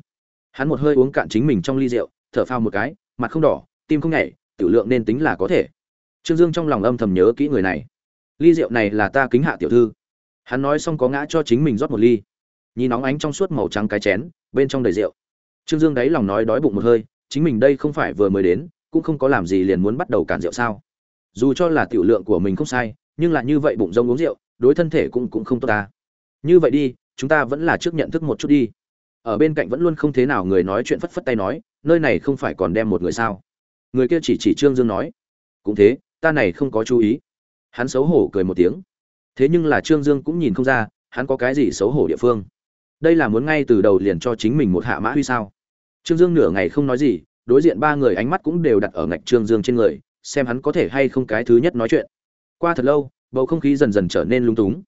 Hắn một hơi uống cạn chính mình trong ly rượu, thở phao một cái, mặt không đỏ, tim không nhảy, tiểu lượng nên tính là có thể. Trương dương trong lòng âm thầm nhớ kỹ người này ly rượu này là ta kính hạ tiểu thư. Hắn nói xong có ngã cho chính mình rót một ly. Nhìn nóng ánh trong suốt màu trắng cái chén, bên trong đầy rượu. Trương dương đáy lòng nói đói bụng một hơi, chính mình đây không phải vừa mới đến, cũng không có làm gì liền muốn bắt đầu cản rượu sao. Dù cho là tiểu lượng của mình không sai, nhưng là như vậy bụng rông uống rượu, đối thân thể cũng cũng không tốt ta. Như vậy đi, chúng ta vẫn là trước nhận thức một chút đi. Ở bên cạnh vẫn luôn không thế nào người nói chuyện phất phất tay nói, nơi này không phải còn đem một người sao? Người kia chỉ chỉ trương dương nói. Cũng thế, ta này không có chú ý hắn xấu hổ cười một tiếng. Thế nhưng là trương dương cũng nhìn không ra, hắn có cái gì xấu hổ địa phương. Đây là muốn ngay từ đầu liền cho chính mình một hạ mã huy sao? Trương dương nửa ngày không nói gì, đối diện ba người ánh mắt cũng đều đặt ở ngạch trương dương trên người, xem hắn có thể hay không cái thứ nhất nói chuyện. Qua thật lâu, bầu không khí dần dần trở nên lung túng.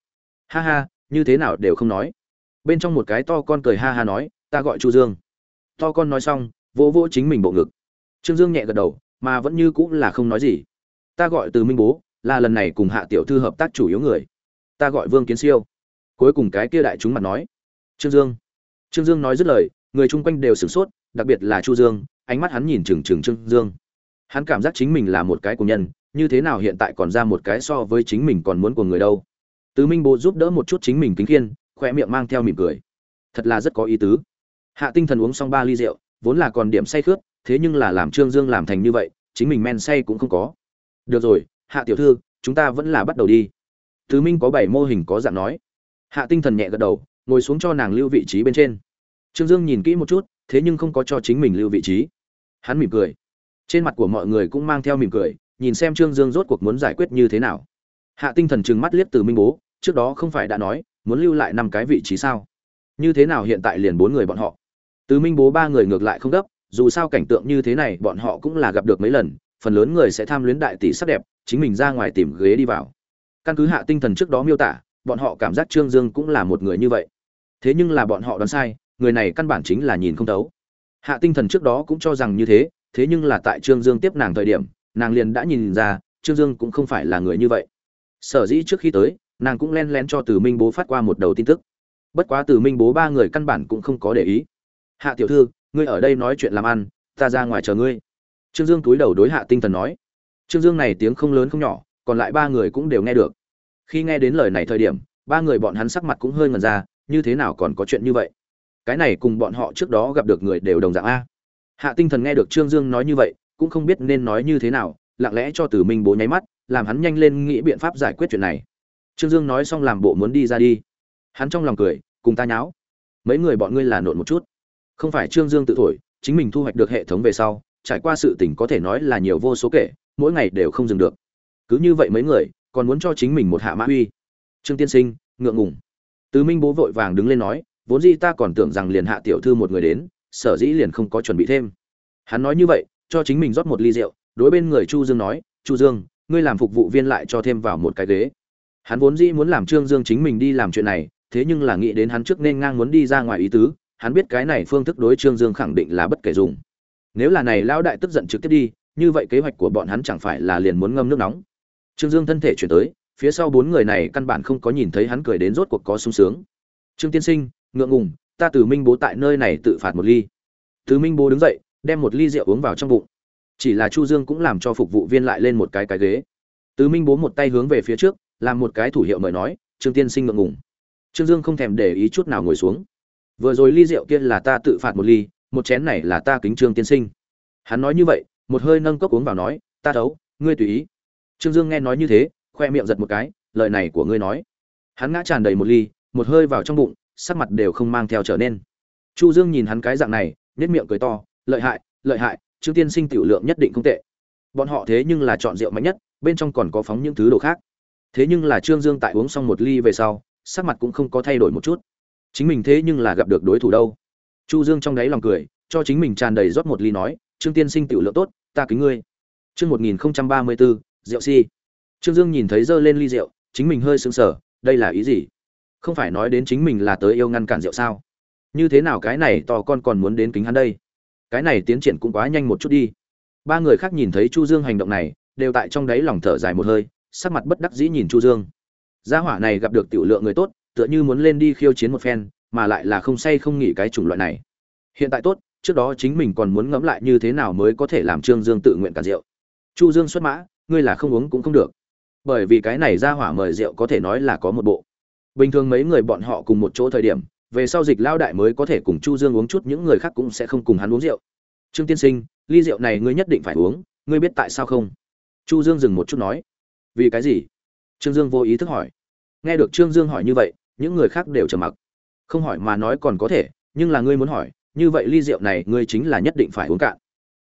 Ha ha, như thế nào đều không nói. Bên trong một cái to con cười ha ha nói, ta gọi chu dương. To con nói xong, vỗ vỗ chính mình bộ ngực. Trương dương nhẹ gật đầu, mà vẫn như cũng là không nói gì. Ta gọi từ minh bố là lần này cùng hạ tiểu thư hợp tác chủ yếu người. Ta gọi vương kiến siêu. Cuối cùng cái kia đại chúng mặt nói. Trương dương. Trương dương nói dứt lời, người chung quanh đều sửng sốt, đặc biệt là chu dương, ánh mắt hắn nhìn trừng trừng trương dương. Hắn cảm giác chính mình là một cái của nhân, như thế nào hiện tại còn ra một cái so với chính mình còn muốn của người đâu. Tứ minh bố giúp đỡ một chút chính mình kính khiên khoe miệng mang theo mỉm cười. Thật là rất có ý tứ. Hạ tinh thần uống xong ba ly rượu, vốn là còn điểm say khướt, thế nhưng là làm trương dương làm thành như vậy, chính mình men say cũng không có. Được rồi hạ tiểu thư, chúng ta vẫn là bắt đầu đi. Tứ minh có bảy mô hình có dạng nói. Hạ tinh thần nhẹ gật đầu, ngồi xuống cho nàng lưu vị trí bên trên. Trương dương nhìn kỹ một chút, thế nhưng không có cho chính mình lưu vị trí. Hắn mỉm cười. Trên mặt của mọi người cũng mang theo mỉm cười, nhìn xem trương dương rốt cuộc muốn giải quyết như thế nào. Hạ tinh thần trừng mắt liếc từ minh bố, trước đó không phải đã nói, muốn lưu lại năm cái vị trí sao? Như thế nào hiện tại liền bốn người bọn họ? Từ minh bố ba người ngược lại không gấp, dù sao cảnh tượng như thế này bọn họ cũng là gặp được mấy lần, phần lớn người sẽ tham luyến đại tỷ sắc đẹp chính mình ra ngoài tìm ghế đi vào. Căn cứ hạ tinh thần trước đó miêu tả, bọn họ cảm giác trương dương cũng là một người như vậy. Thế nhưng là bọn họ đoán sai, người này căn bản chính là nhìn không thấu. Hạ tinh thần trước đó cũng cho rằng như thế thế nhưng là tại trương dương tiếp nàng thời điểm, nàng liền đã nhìn ra, trương dương cũng không phải là người như vậy. Sở dĩ trước khi tới, nàng cũng len lén cho từ minh bố phát qua một đầu tin tức. Bất quá từ minh bố ba người căn bản cũng không có để ý. Hạ tiểu thư, ngươi ở đây nói chuyện làm ăn, ta ra ngoài chờ ngươi. Trương dương túi đầu đối hạ tinh thần nói trương dương này tiếng không lớn không nhỏ, còn lại ba người cũng đều nghe được. Khi nghe đến lời này thời điểm, ba người bọn hắn sắc mặt cũng hơi ngẩn ra, như thế nào còn có chuyện như vậy? Cái này cùng bọn họ trước đó gặp được người đều đồng dạng a. Hạ tinh thần nghe được trương dương nói như vậy, cũng không biết nên nói như thế nào, lặng lẽ cho tử minh bố nháy mắt, làm hắn nhanh lên nghĩ biện pháp giải quyết chuyện này. Trương dương nói xong làm bộ muốn đi ra đi. Hắn trong lòng cười, cùng ta nháo. Mấy người bọn ngươi là nộn một chút. Không phải trương dương tự thổi, chính mình thu hoạch được hệ thống về sau trải qua sự tình có thể nói là nhiều vô số kể, mỗi ngày đều không dừng được. Cứ như vậy mấy người, còn muốn cho chính mình một hạ mã uy. Trương tiên sinh, ngượng ngùng. Tứ minh bố vội vàng đứng lên nói, vốn dĩ ta còn tưởng rằng liền hạ tiểu thư một người đến, sở dĩ liền không có chuẩn bị thêm. Hắn nói như vậy, cho chính mình rót một ly rượu, đối bên người chu dương nói, chu dương, ngươi làm phục vụ viên lại cho thêm vào một cái ghế. Hắn vốn dĩ muốn làm trương dương chính mình đi làm chuyện này, thế nhưng là nghĩ đến hắn trước nên ngang muốn đi ra ngoài ý tứ, hắn biết cái này phương thức đối trương dương khẳng định là bất kể dùng nếu là này lão đại tức giận trực tiếp đi, như vậy kế hoạch của bọn hắn chẳng phải là liền muốn ngâm nước nóng. Trương dương thân thể chuyển tới, phía sau bốn người này căn bản không có nhìn thấy hắn cười đến rốt cuộc có sung sướng. Trương tiên sinh, ngượng ngùng, ta từ minh bố tại nơi này tự phạt một ly. Từ minh bố đứng dậy, đem một ly rượu uống vào trong bụng. Chỉ là chu dương cũng làm cho phục vụ viên lại lên một cái cái ghế. Từ minh bố một tay hướng về phía trước, làm một cái thủ hiệu mời nói, trương tiên sinh ngượng ngùng. Trương dương không thèm để ý chút nào ngồi xuống. Vừa rồi ly rượu kia là ta tự phạt một ly một chén này là ta kính trương tiên sinh. Hắn nói như vậy, một hơi nâng cốc uống vào nói, ta thấu, ngươi tùy ý. Trương dương nghe nói như thế, khoe miệng giật một cái, lời này của ngươi nói. Hắn ngã tràn đầy một ly, một hơi vào trong bụng, sắc mặt đều không mang theo trở nên. Chu dương nhìn hắn cái dạng này nhất miệng cười to, lợi hại lợi hại, trương tiên sinh tiểu lượng nhất định không tệ. Bọn họ thế nhưng là chọn rượu mạnh nhất, bên trong còn có phóng những thứ đồ khác. Thế nhưng là trương dương tại uống xong một ly về sau, sắc mặt cũng không có thay đổi một chút. Chính mình thế nhưng là gặp được đối thủ đâu chu dương trong đáy lòng cười, cho chính mình tràn đầy rót một ly nói, trương tiên sinh tiểu lượng tốt, ta kính ngươi. Chương một nghìn ba mươi bốn rượu si. Trương dương nhìn thấy dơ lên ly rượu, chính mình hơi sững sờ, đây là ý gì? Không phải nói đến chính mình là tới yêu ngăn cản rượu sao? Như thế nào cái này to con còn muốn đến kính hắn đây? Cái này tiến triển cũng quá nhanh một chút đi. Ba người khác nhìn thấy chu dương hành động này, đều tại trong đáy lòng thở dài một hơi, sắc mặt bất đắc dĩ nhìn chu dương. Gia hỏa này gặp được tiểu lượng người tốt, tựa như muốn lên đi khiêu chiến một phen mà lại là không say không nghỉ cái chủng loại này. Hiện tại tốt, trước đó chính mình còn muốn ngẫm lại như thế nào mới có thể làm trương dương tự nguyện cản rượu. Chu dương xuất mã, ngươi là không uống cũng không được. Bởi vì cái này ra hỏa mời rượu có thể nói là có một bộ. Bình thường mấy người bọn họ cùng một chỗ thời điểm, về sau dịch lao đại mới có thể cùng chu dương uống chút, những người khác cũng sẽ không cùng hắn uống rượu. Trương tiên sinh, ly rượu này ngươi nhất định phải uống, ngươi biết tại sao không? Chu dương dừng một chút nói. Vì cái gì? Trương dương vô ý thức hỏi. Nghe được trương dương hỏi như vậy, những người khác đều trầm mặc không hỏi mà nói còn có thể, nhưng là ngươi muốn hỏi, như vậy ly rượu này ngươi chính là nhất định phải uống cạn.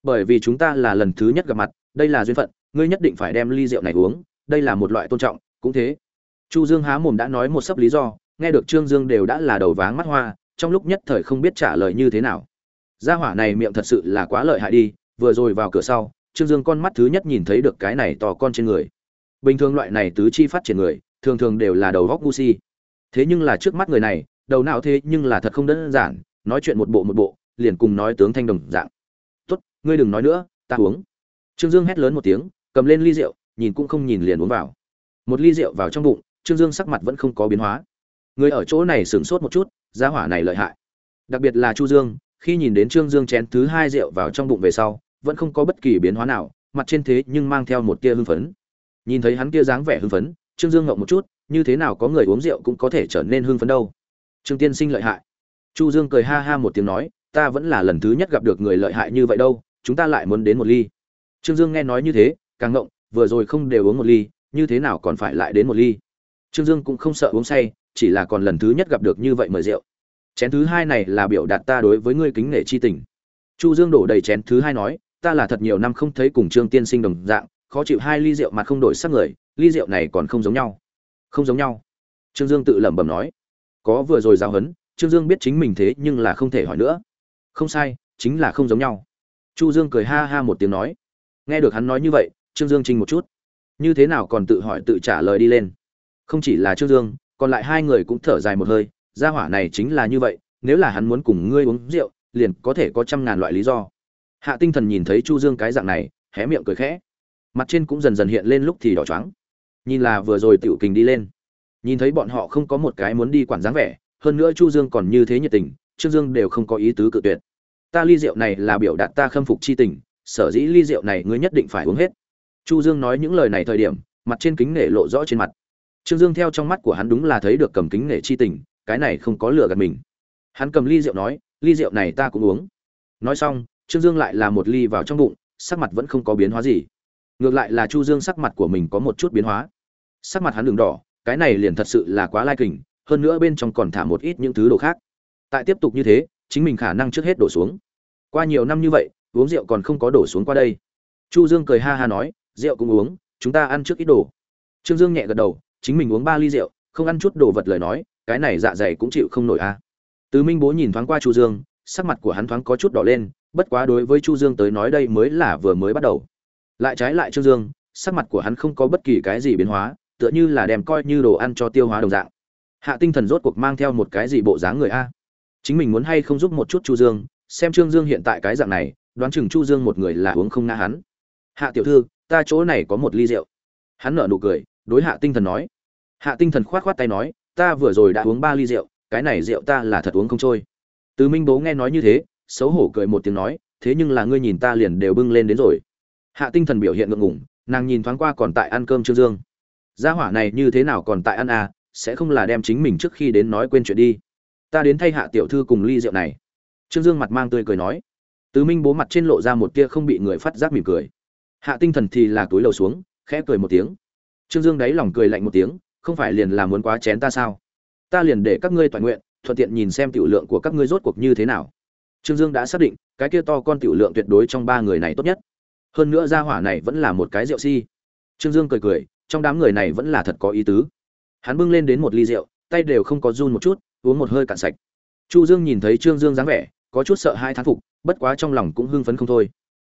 Bởi vì chúng ta là lần thứ nhất gặp mặt, đây là duyên phận, ngươi nhất định phải đem ly rượu này uống, đây là một loại tôn trọng, cũng thế. Chu dương há mồm đã nói một sấp lý do, nghe được trương dương đều đã là đầu váng mắt hoa, trong lúc nhất thời không biết trả lời như thế nào. Gia hỏa này miệng thật sự là quá lợi hại đi, vừa rồi vào cửa sau, trương dương con mắt thứ nhất nhìn thấy được cái này to con trên người. Bình thường loại này tứ chi phát triển người, thường thường đều là đầu góc gu si. Thế nhưng là trước mắt người này đầu não thế nhưng là thật không đơn giản, nói chuyện một bộ một bộ, liền cùng nói tướng thanh đồng dạng. Tốt, ngươi đừng nói nữa, ta uống. Trương dương hét lớn một tiếng, cầm lên ly rượu, nhìn cũng không nhìn liền uống vào. Một ly rượu vào trong bụng, trương dương sắc mặt vẫn không có biến hóa. Người ở chỗ này sửng sốt một chút giá hỏa này lợi hại. Đặc biệt là chu dương, khi nhìn đến trương dương chén thứ hai rượu vào trong bụng về sau, vẫn không có bất kỳ biến hóa nào, mặt trên thế nhưng mang theo một tia hưng phấn. Nhìn thấy hắn kia dáng vẻ hưng phấn, trương dương ngậm một chút, như thế nào có người uống rượu cũng có thể trở nên hưng phấn đâu trương tiên sinh lợi hại. Chu dương cười ha ha một tiếng nói, ta vẫn là lần thứ nhất gặp được người lợi hại như vậy đâu, chúng ta lại muốn đến một ly. Trương dương nghe nói như thế, càng ngộng, vừa rồi không đều uống một ly, như thế nào còn phải lại đến một ly? Trương dương cũng không sợ uống say, chỉ là còn lần thứ nhất gặp được như vậy mời rượu. Chén thứ hai này là biểu đạt ta đối với ngươi kính nể chi tình. Chu dương đổ đầy chén thứ hai nói, ta là thật nhiều năm không thấy cùng trương tiên sinh đồng dạng, khó chịu hai ly rượu mà không đổi sắc người, ly rượu này còn không giống nhau. Không giống nhau. Trương dương tự lẩm bẩm nói có vừa rồi giao hấn trương dương biết chính mình thế nhưng là không thể hỏi nữa. Không sai, chính là không giống nhau. Chu dương cười ha ha một tiếng nói. Nghe được hắn nói như vậy, trương dương trinh một chút. Như thế nào còn tự hỏi tự trả lời đi lên? Không chỉ là trương dương, còn lại hai người cũng thở dài một hơi. Gia hỏa này chính là như vậy, nếu là hắn muốn cùng ngươi uống rượu, liền có thể có trăm ngàn loại lý do. Hạ tinh thần nhìn thấy chu dương cái dạng này, hé miệng cười khẽ. Mặt trên cũng dần dần hiện lên lúc thì đỏ trắng nhìn là vừa rồi tiểu kình đi lên nhìn thấy bọn họ không có một cái muốn đi quản dáng vẻ, hơn nữa chu dương còn như thế nhiệt tình, trương dương đều không có ý tứ cự tuyệt. Ta ly rượu này là biểu đạt ta khâm phục chi tình, sở dĩ ly rượu này ngươi nhất định phải uống hết. Chu dương nói những lời này thời điểm, mặt trên kính nể lộ rõ trên mặt. Trương dương theo trong mắt của hắn đúng là thấy được cầm kính nể chi tình, cái này không có lừa gạt mình. Hắn cầm ly rượu nói, ly rượu này ta cũng uống. Nói xong, trương dương lại là một ly vào trong bụng, sắc mặt vẫn không có biến hóa gì. Ngược lại là chu dương sắc mặt của mình có một chút biến hóa. Sắc mặt hắn đường đỏ cái này liền thật sự là quá lai kình, hơn nữa bên trong còn thả một ít những thứ đồ khác. Tại tiếp tục như thế, chính mình khả năng trước hết đổ xuống. Qua nhiều năm như vậy, uống rượu còn không có đổ xuống qua đây. Chu dương cười ha ha nói, rượu cũng uống, chúng ta ăn trước ít đồ. Trương dương nhẹ gật đầu, chính mình uống ba ly rượu, không ăn chút đồ vật lời nói, cái này dạ dày cũng chịu không nổi a à. tứ minh bố nhìn thoáng qua chu dương, sắc mặt của hắn thoáng có chút đỏ lên, bất quá đối với chu dương tới nói đây mới là vừa mới bắt đầu. Lại trái lại trương dương, sắc mặt của hắn không có bất kỳ cái gì biến hóa tựa như là đem coi như đồ ăn cho tiêu hóa đồng dạng. Hạ tinh thần rốt cuộc mang theo một cái gì bộ dáng người a? Chính mình muốn hay không giúp một chút chu dương, xem trương dương hiện tại cái dạng này, đoán chừng chu dương một người là uống không ngã hắn. Hạ tiểu thư, ta chỗ này có một ly rượu. Hắn nở nụ cười, đối hạ tinh thần nói. Hạ tinh thần khoát khoát tay nói, ta vừa rồi đã uống ba ly rượu, cái này rượu ta là thật uống không trôi. Từ minh bố nghe nói như thế, xấu hổ cười một tiếng nói, thế nhưng là ngươi nhìn ta liền đều bưng lên đến rồi. Hạ tinh thần biểu hiện ngượng ngùng, nàng nhìn thoáng qua còn tại ăn cơm trương dương gia hỏa này như thế nào còn tại ăn à sẽ không là đem chính mình trước khi đến nói quên chuyện đi. Ta đến thay hạ tiểu thư cùng ly rượu này. Trương dương mặt mang tươi cười nói. Tứ minh bố mặt trên lộ ra một tia không bị người phát giác mỉm cười. Hạ tinh thần thì là túi lầu xuống, khẽ cười một tiếng. Trương dương đáy lòng cười lạnh một tiếng, không phải liền là muốn quá chén ta sao? Ta liền để các ngươi toàn nguyện, thuận tiện nhìn xem tiểu lượng của các ngươi rốt cuộc như thế nào. Trương dương đã xác định, cái kia to con tiểu lượng tuyệt đối trong ba người này tốt nhất. Hơn nữa gia hỏa này vẫn là một cái rượu si. Trương dương cười cười trong đám người này vẫn là thật có ý tứ. Hắn bưng lên đến một ly rượu, tay đều không có run một chút, uống một hơi cạn sạch. Chu dương nhìn thấy trương dương dáng vẻ, có chút sợ hai thán phục, bất quá trong lòng cũng hưng phấn không thôi.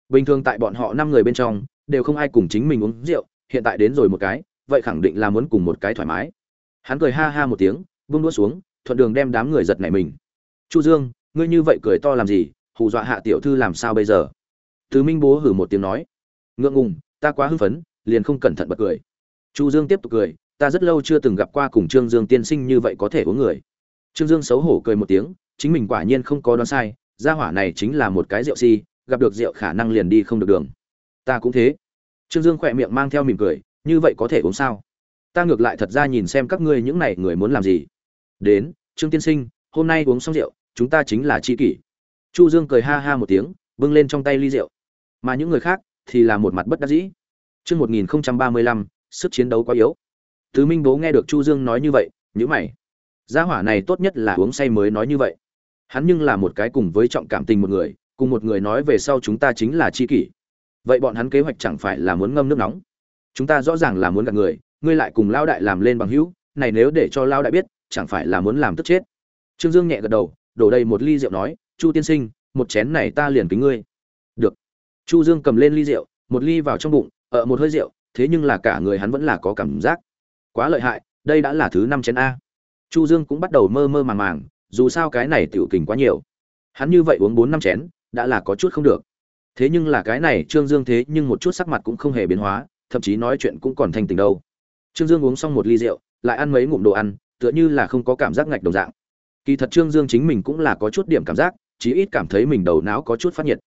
Bình thường tại bọn họ năm người bên trong, đều không ai cùng chính mình uống rượu, hiện tại đến rồi một cái, vậy khẳng định là muốn cùng một cái thoải mái. Hắn cười ha ha một tiếng buông đũa xuống, thuận đường đem đám người giật nảy mình. Chu dương, ngươi như vậy cười to làm gì? Hù dọa hạ tiểu thư làm sao bây giờ? Từ minh bố hử một tiếng nói. Ngượng ngùng, ta quá hưng phấn, liền không cẩn thận bật cười chu dương tiếp tục cười ta rất lâu chưa từng gặp qua cùng trương dương tiên sinh như vậy có thể uống người. Trương dương xấu hổ cười một tiếng chính mình quả nhiên không có đoán sai gia hỏa này chính là một cái rượu si gặp được rượu khả năng liền đi không được đường. Ta cũng thế. Trương dương khỏe miệng mang theo mỉm cười như vậy có thể uống sao? Ta ngược lại thật ra nhìn xem các ngươi những này người muốn làm gì. Đến trương tiên sinh hôm nay uống xong rượu chúng ta chính là tri kỷ. Chu dương cười ha ha một tiếng bưng lên trong tay ly rượu. Mà những người khác thì là một mặt bất đắc dĩ. Trước 1035, sức chiến đấu quá yếu. Tứ Minh Bố nghe được Chu Dương nói như vậy, nhíu mày. Gia hỏa này tốt nhất là uống say mới nói như vậy. Hắn nhưng là một cái cùng với trọng cảm tình một người, cùng một người nói về sau chúng ta chính là chi kỷ. Vậy bọn hắn kế hoạch chẳng phải là muốn ngâm nước nóng? Chúng ta rõ ràng là muốn gặp người, ngươi lại cùng lao đại làm lên bằng hữu, này nếu để cho lao đại biết, chẳng phải là muốn làm tức chết. Trương Dương nhẹ gật đầu, đổ đầy một ly rượu nói, "Chu tiên sinh, một chén này ta liền kính ngươi." "Được." Chu Dương cầm lên ly rượu, một ly vào trong bụng, ở một hơi rượu, thế nhưng là cả người hắn vẫn là có cảm giác. Quá lợi hại, đây đã là thứ năm chén a. Chu Dương cũng bắt đầu mơ mơ màng màng, dù sao cái này tiểu kình quá nhiều. Hắn như vậy uống bốn năm chén, đã là có chút không được. Thế nhưng là cái này Trương Dương thế nhưng một chút sắc mặt cũng không hề biến hóa, thậm chí nói chuyện cũng còn thanh tình đâu. Trương Dương uống xong một ly rượu, lại ăn mấy ngụm đồ ăn, tựa như là không có cảm giác ngạch đồng dạng. Kỳ thật Trương Dương chính mình cũng là có chút điểm cảm giác, chí ít cảm thấy mình đầu não có chút phát nhiệt.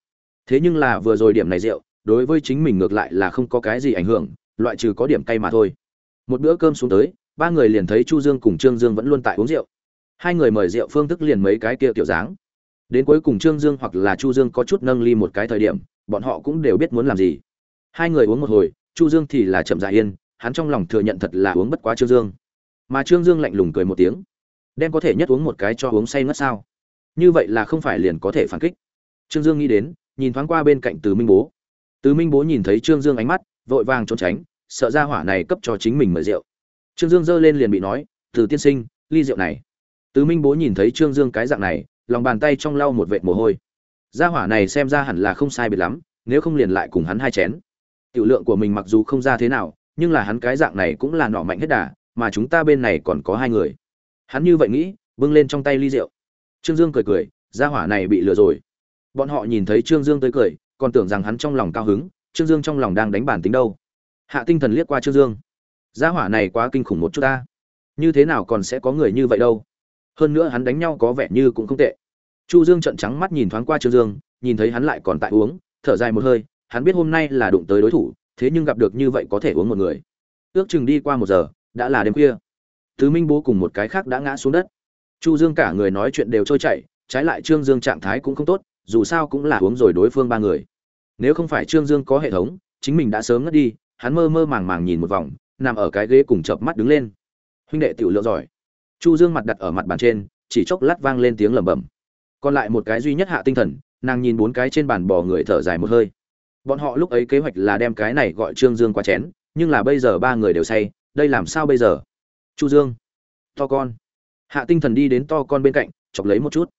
Thế nhưng là vừa rồi điểm này rượu, đối với chính mình ngược lại là không có cái gì ảnh hưởng, loại trừ có điểm cay mà thôi. Một bữa cơm xuống tới, ba người liền thấy Chu Dương cùng Trương Dương vẫn luôn tại uống rượu. Hai người mời rượu phương thức liền mấy cái kia tiểu dáng. Đến cuối cùng Trương Dương hoặc là Chu Dương có chút nâng ly một cái thời điểm, bọn họ cũng đều biết muốn làm gì. Hai người uống một hồi, Chu Dương thì là chậm rãi yên, hắn trong lòng thừa nhận thật là uống bất quá Trương Dương. Mà Trương Dương lạnh lùng cười một tiếng, đem có thể nhất uống một cái cho uống say ngất sao? Như vậy là không phải liền có thể phản kích. Trương Dương nghĩ đến, nhìn thoáng qua bên cạnh Từ Minh Bố. Từ Minh Bố nhìn thấy Trương Dương ánh mắt, vội vàng trốn tránh, sợ ra hỏa này cấp cho chính mình mời rượu. Trương Dương giơ lên liền bị nói, "Từ tiên sinh, ly rượu này." Từ Minh Bố nhìn thấy Trương Dương cái dạng này, lòng bàn tay trong lau một vệt mồ hôi. Gia hỏa này xem ra hẳn là không sai biệt lắm, nếu không liền lại cùng hắn hai chén. Tiểu lượng của mình mặc dù không ra thế nào, nhưng là hắn cái dạng này cũng là nọ mạnh hết đà, mà chúng ta bên này còn có hai người. Hắn như vậy nghĩ, bưng lên trong tay ly rượu. Trương Dương cười cười, gia hỏa này bị lừa rồi. Bọn họ nhìn thấy Trương Dương tới cười, còn tưởng rằng hắn trong lòng cao hứng, Trương Dương trong lòng đang đánh bản tính đâu. Hạ Tinh Thần liếc qua Trương Dương. Gia hỏa này quá kinh khủng một chút ta. Như thế nào còn sẽ có người như vậy đâu? Hơn nữa hắn đánh nhau có vẻ như cũng không tệ. Chu Dương trợn trắng mắt nhìn thoáng qua Trương Dương, nhìn thấy hắn lại còn tại uống, thở dài một hơi, hắn biết hôm nay là đụng tới đối thủ, thế nhưng gặp được như vậy có thể uống một người. Ước chừng đi qua một giờ, đã là đêm khuya. Tứ Minh Bố cùng một cái khác đã ngã xuống đất. Chu Dương cả người nói chuyện đều trôi chảy, trái lại Trương Dương trạng thái cũng không tốt, dù sao cũng là uống rồi đối phương ba người. Nếu không phải Trương Dương có hệ thống, chính mình đã sớm ngất đi, hắn mơ mơ màng màng nhìn một vòng, nằm ở cái ghế cùng chợp mắt đứng lên. Huynh đệ tiểu lượng giỏi. Chu Dương mặt đặt ở mặt bàn trên, chỉ chốc lát vang lên tiếng lẩm bẩm. Còn lại một cái duy nhất hạ tinh thần, nàng nhìn bốn cái trên bàn bò người thở dài một hơi. Bọn họ lúc ấy kế hoạch là đem cái này gọi Trương Dương qua chén, nhưng là bây giờ ba người đều say, đây làm sao bây giờ? Chu Dương, to con. Hạ tinh thần đi đến to con bên cạnh, chọc lấy một chút.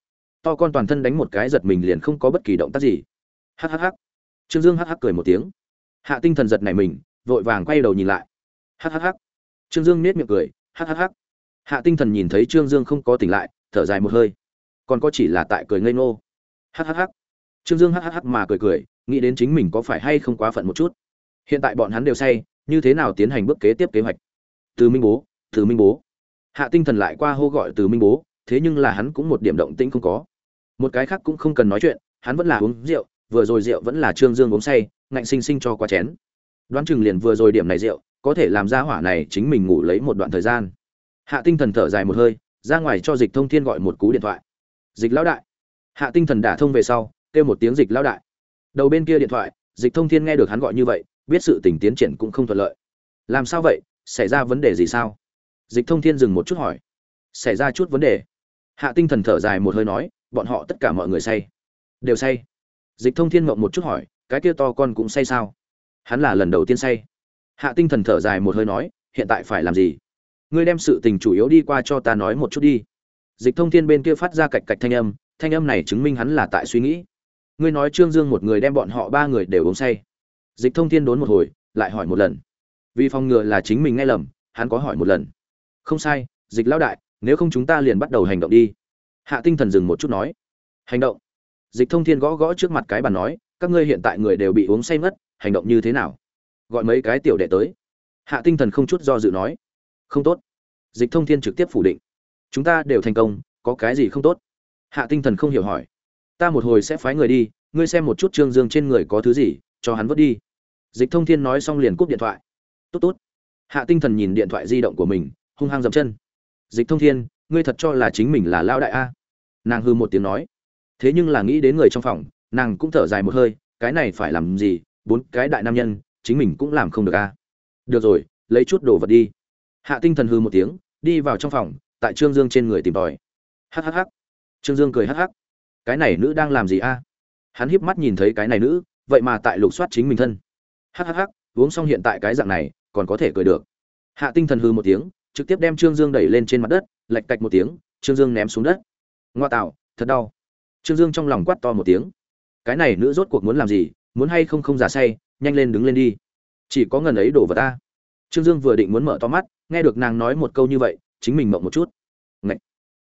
To con toàn thân đánh một cái giật mình liền không có bất kỳ động tác gì. Hắc hắc hắc. Trương Dương hắc hắc cười một tiếng. Hạ tinh thần giật này mình, vội vàng quay đầu nhìn lại. Hắc hắc hắc. Trương Dương nết miệng cười, hắc hắc hắc. Hạ tinh thần nhìn thấy Trương Dương không có tỉnh lại, thở dài một hơi. Còn có chỉ là tại cười ngây ngô. Hắc hắc hắc. Trương Dương hắc hắc hắc mà cười cười, nghĩ đến chính mình có phải hay không quá phận một chút. Hiện tại bọn hắn đều say, như thế nào tiến hành bước kế tiếp kế hoạch? Từ Minh Bố, Từ Minh Bố. Hạ tinh thần lại qua hô gọi Từ Minh Bố, thế nhưng là hắn cũng một điểm động tĩnh không có. Một cái khác cũng không cần nói chuyện, hắn vẫn là uống rượu, vừa rồi rượu vẫn là Trương Dương uống say, ngạnh sinh sinh cho qua chén. Đoán chừng liền vừa rồi điểm này rượu, có thể làm ra hỏa này chính mình ngủ lấy một đoạn thời gian. Hạ Tinh Thần thở dài một hơi, ra ngoài cho Dịch Thông Thiên gọi một cú điện thoại. Dịch lão đại. Hạ Tinh Thần đả thông về sau, kêu một tiếng Dịch lão đại. Đầu bên kia điện thoại, Dịch Thông Thiên nghe được hắn gọi như vậy, biết sự tình tiến triển cũng không thuận lợi. Làm sao vậy? Xảy ra vấn đề gì sao? Dịch Thông Thiên dừng một chút hỏi. Xảy ra chút vấn đề. Hạ Tinh Thần thở dài một hơi nói, bọn họ tất cả mọi người say. Đều say. Dịch Thông Thiên ngậm một chút hỏi, cái kia to con cũng say sao? Hắn là lần đầu tiên say. Hạ Tinh Thần thở dài một hơi nói, hiện tại phải làm gì? Ngươi đem sự tình chủ yếu đi qua cho ta nói một chút đi. Dịch Thông Thiên bên kia phát ra cạch cạch thanh âm, thanh âm này chứng minh hắn là tại suy nghĩ. Ngươi nói Trương Dương một người đem bọn họ ba người đều uống say. Dịch Thông Thiên đốn một hồi, lại hỏi một lần. Vì phòng ngừa là chính mình nghe lầm, hắn có hỏi một lần. Không sai, Dịch lão đại, nếu không chúng ta liền bắt đầu hành động đi. hạ tinh thần dừng một chút nói. Hành động. Dịch thông thiên gõ gõ trước mặt cái bàn nói, các ngươi hiện tại người đều bị uống say mất hành động như thế nào? Gọi mấy cái tiểu đệ tới. Hạ tinh thần không chút do dự nói. Không tốt. Dịch thông thiên trực tiếp phủ định. Chúng ta đều thành công, có cái gì không tốt? Hạ tinh thần không hiểu hỏi. Ta một hồi sẽ phái người đi, ngươi xem một chút trương dương trên người có thứ gì, cho hắn vứt đi. Dịch thông thiên nói xong liền cúp điện thoại. Tốt tốt. Hạ tinh thần nhìn điện thoại di động của mình, hung hăng dậm chân dịch thông thiên, ngươi thật cho là chính mình là lao đại a? Nàng hư một tiếng nói. Thế nhưng là nghĩ đến người trong phòng, nàng cũng thở dài một hơi, cái này phải làm gì? Bốn cái đại nam nhân, chính mình cũng làm không được a. Được rồi, lấy chút đồ vật đi. Hạ tinh thần hư một tiếng, đi vào trong phòng, tại trương dương trên người tìm tòi. Hhh trương dương cười hh cái này nữ đang làm gì a? Hắn híp mắt nhìn thấy cái này nữ, vậy mà tại lục soát chính mình thân. Hhh uống xong hiện tại cái dạng này, còn có thể cười được. Hạ tinh thần hư một tiếng trực tiếp đem trương dương đẩy lên trên mặt đất, lạch cạch một tiếng, trương dương ném xuống đất. Ngoa tạo, thật đau. Trương dương trong lòng quát to một tiếng. Cái này nữ rốt cuộc muốn làm gì, muốn hay không không giả say, nhanh lên đứng lên đi. Chỉ có ngần ấy đổ vào ta. Trương dương vừa định muốn mở to mắt, nghe được nàng nói một câu như vậy, chính mình mộng một chút. Ngậy!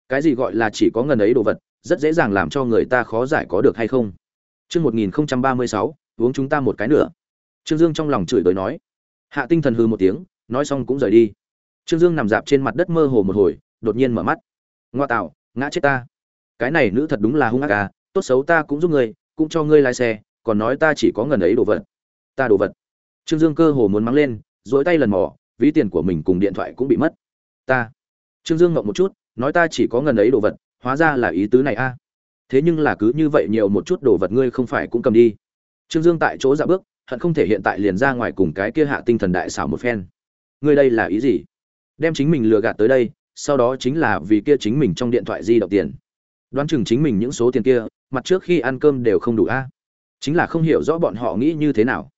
cái gì gọi là chỉ có ngần ấy đồ vật, rất dễ dàng làm cho người ta khó giải có được hay không? Chương một nghìn ba mươi sáu, uống chúng ta một cái nữa trương dương trong lòng chửi đối nói. Hạ tinh thần hư một tiếng, nói xong cũng rời đi trương dương nằm dạp trên mặt đất mơ hồ một hồi, đột nhiên mở mắt. Ngoa tạo, ngã chết ta. Cái này nữ thật đúng là hung ác à tốt xấu ta cũng giúp ngươi, cũng cho ngươi lái xe, còn nói ta chỉ có ngần ấy đồ vật. Ta đồ vật. Trương dương cơ hồ muốn mắng lên dỗi tay lần mò, ví tiền của mình cùng điện thoại cũng bị mất. Ta. Trương dương ngậm một chút, nói ta chỉ có ngần ấy đồ vật, hóa ra là ý tứ này a thế nhưng là cứ như vậy nhiều một chút đồ vật ngươi không phải cũng cầm đi. Trương dương tại chỗ dạ bước, hận không thể hiện tại liền ra ngoài cùng cái kia hạ tinh thần đại xảo một phen. Ngươi đây là ý gì? Đem chính mình lừa gạt tới đây, sau đó chính là vì kia chính mình trong điện thoại di động tiền. Đoán chừng chính mình những số tiền kia, mặt trước khi ăn cơm đều không đủ a. Chính là không hiểu rõ bọn họ nghĩ như thế nào.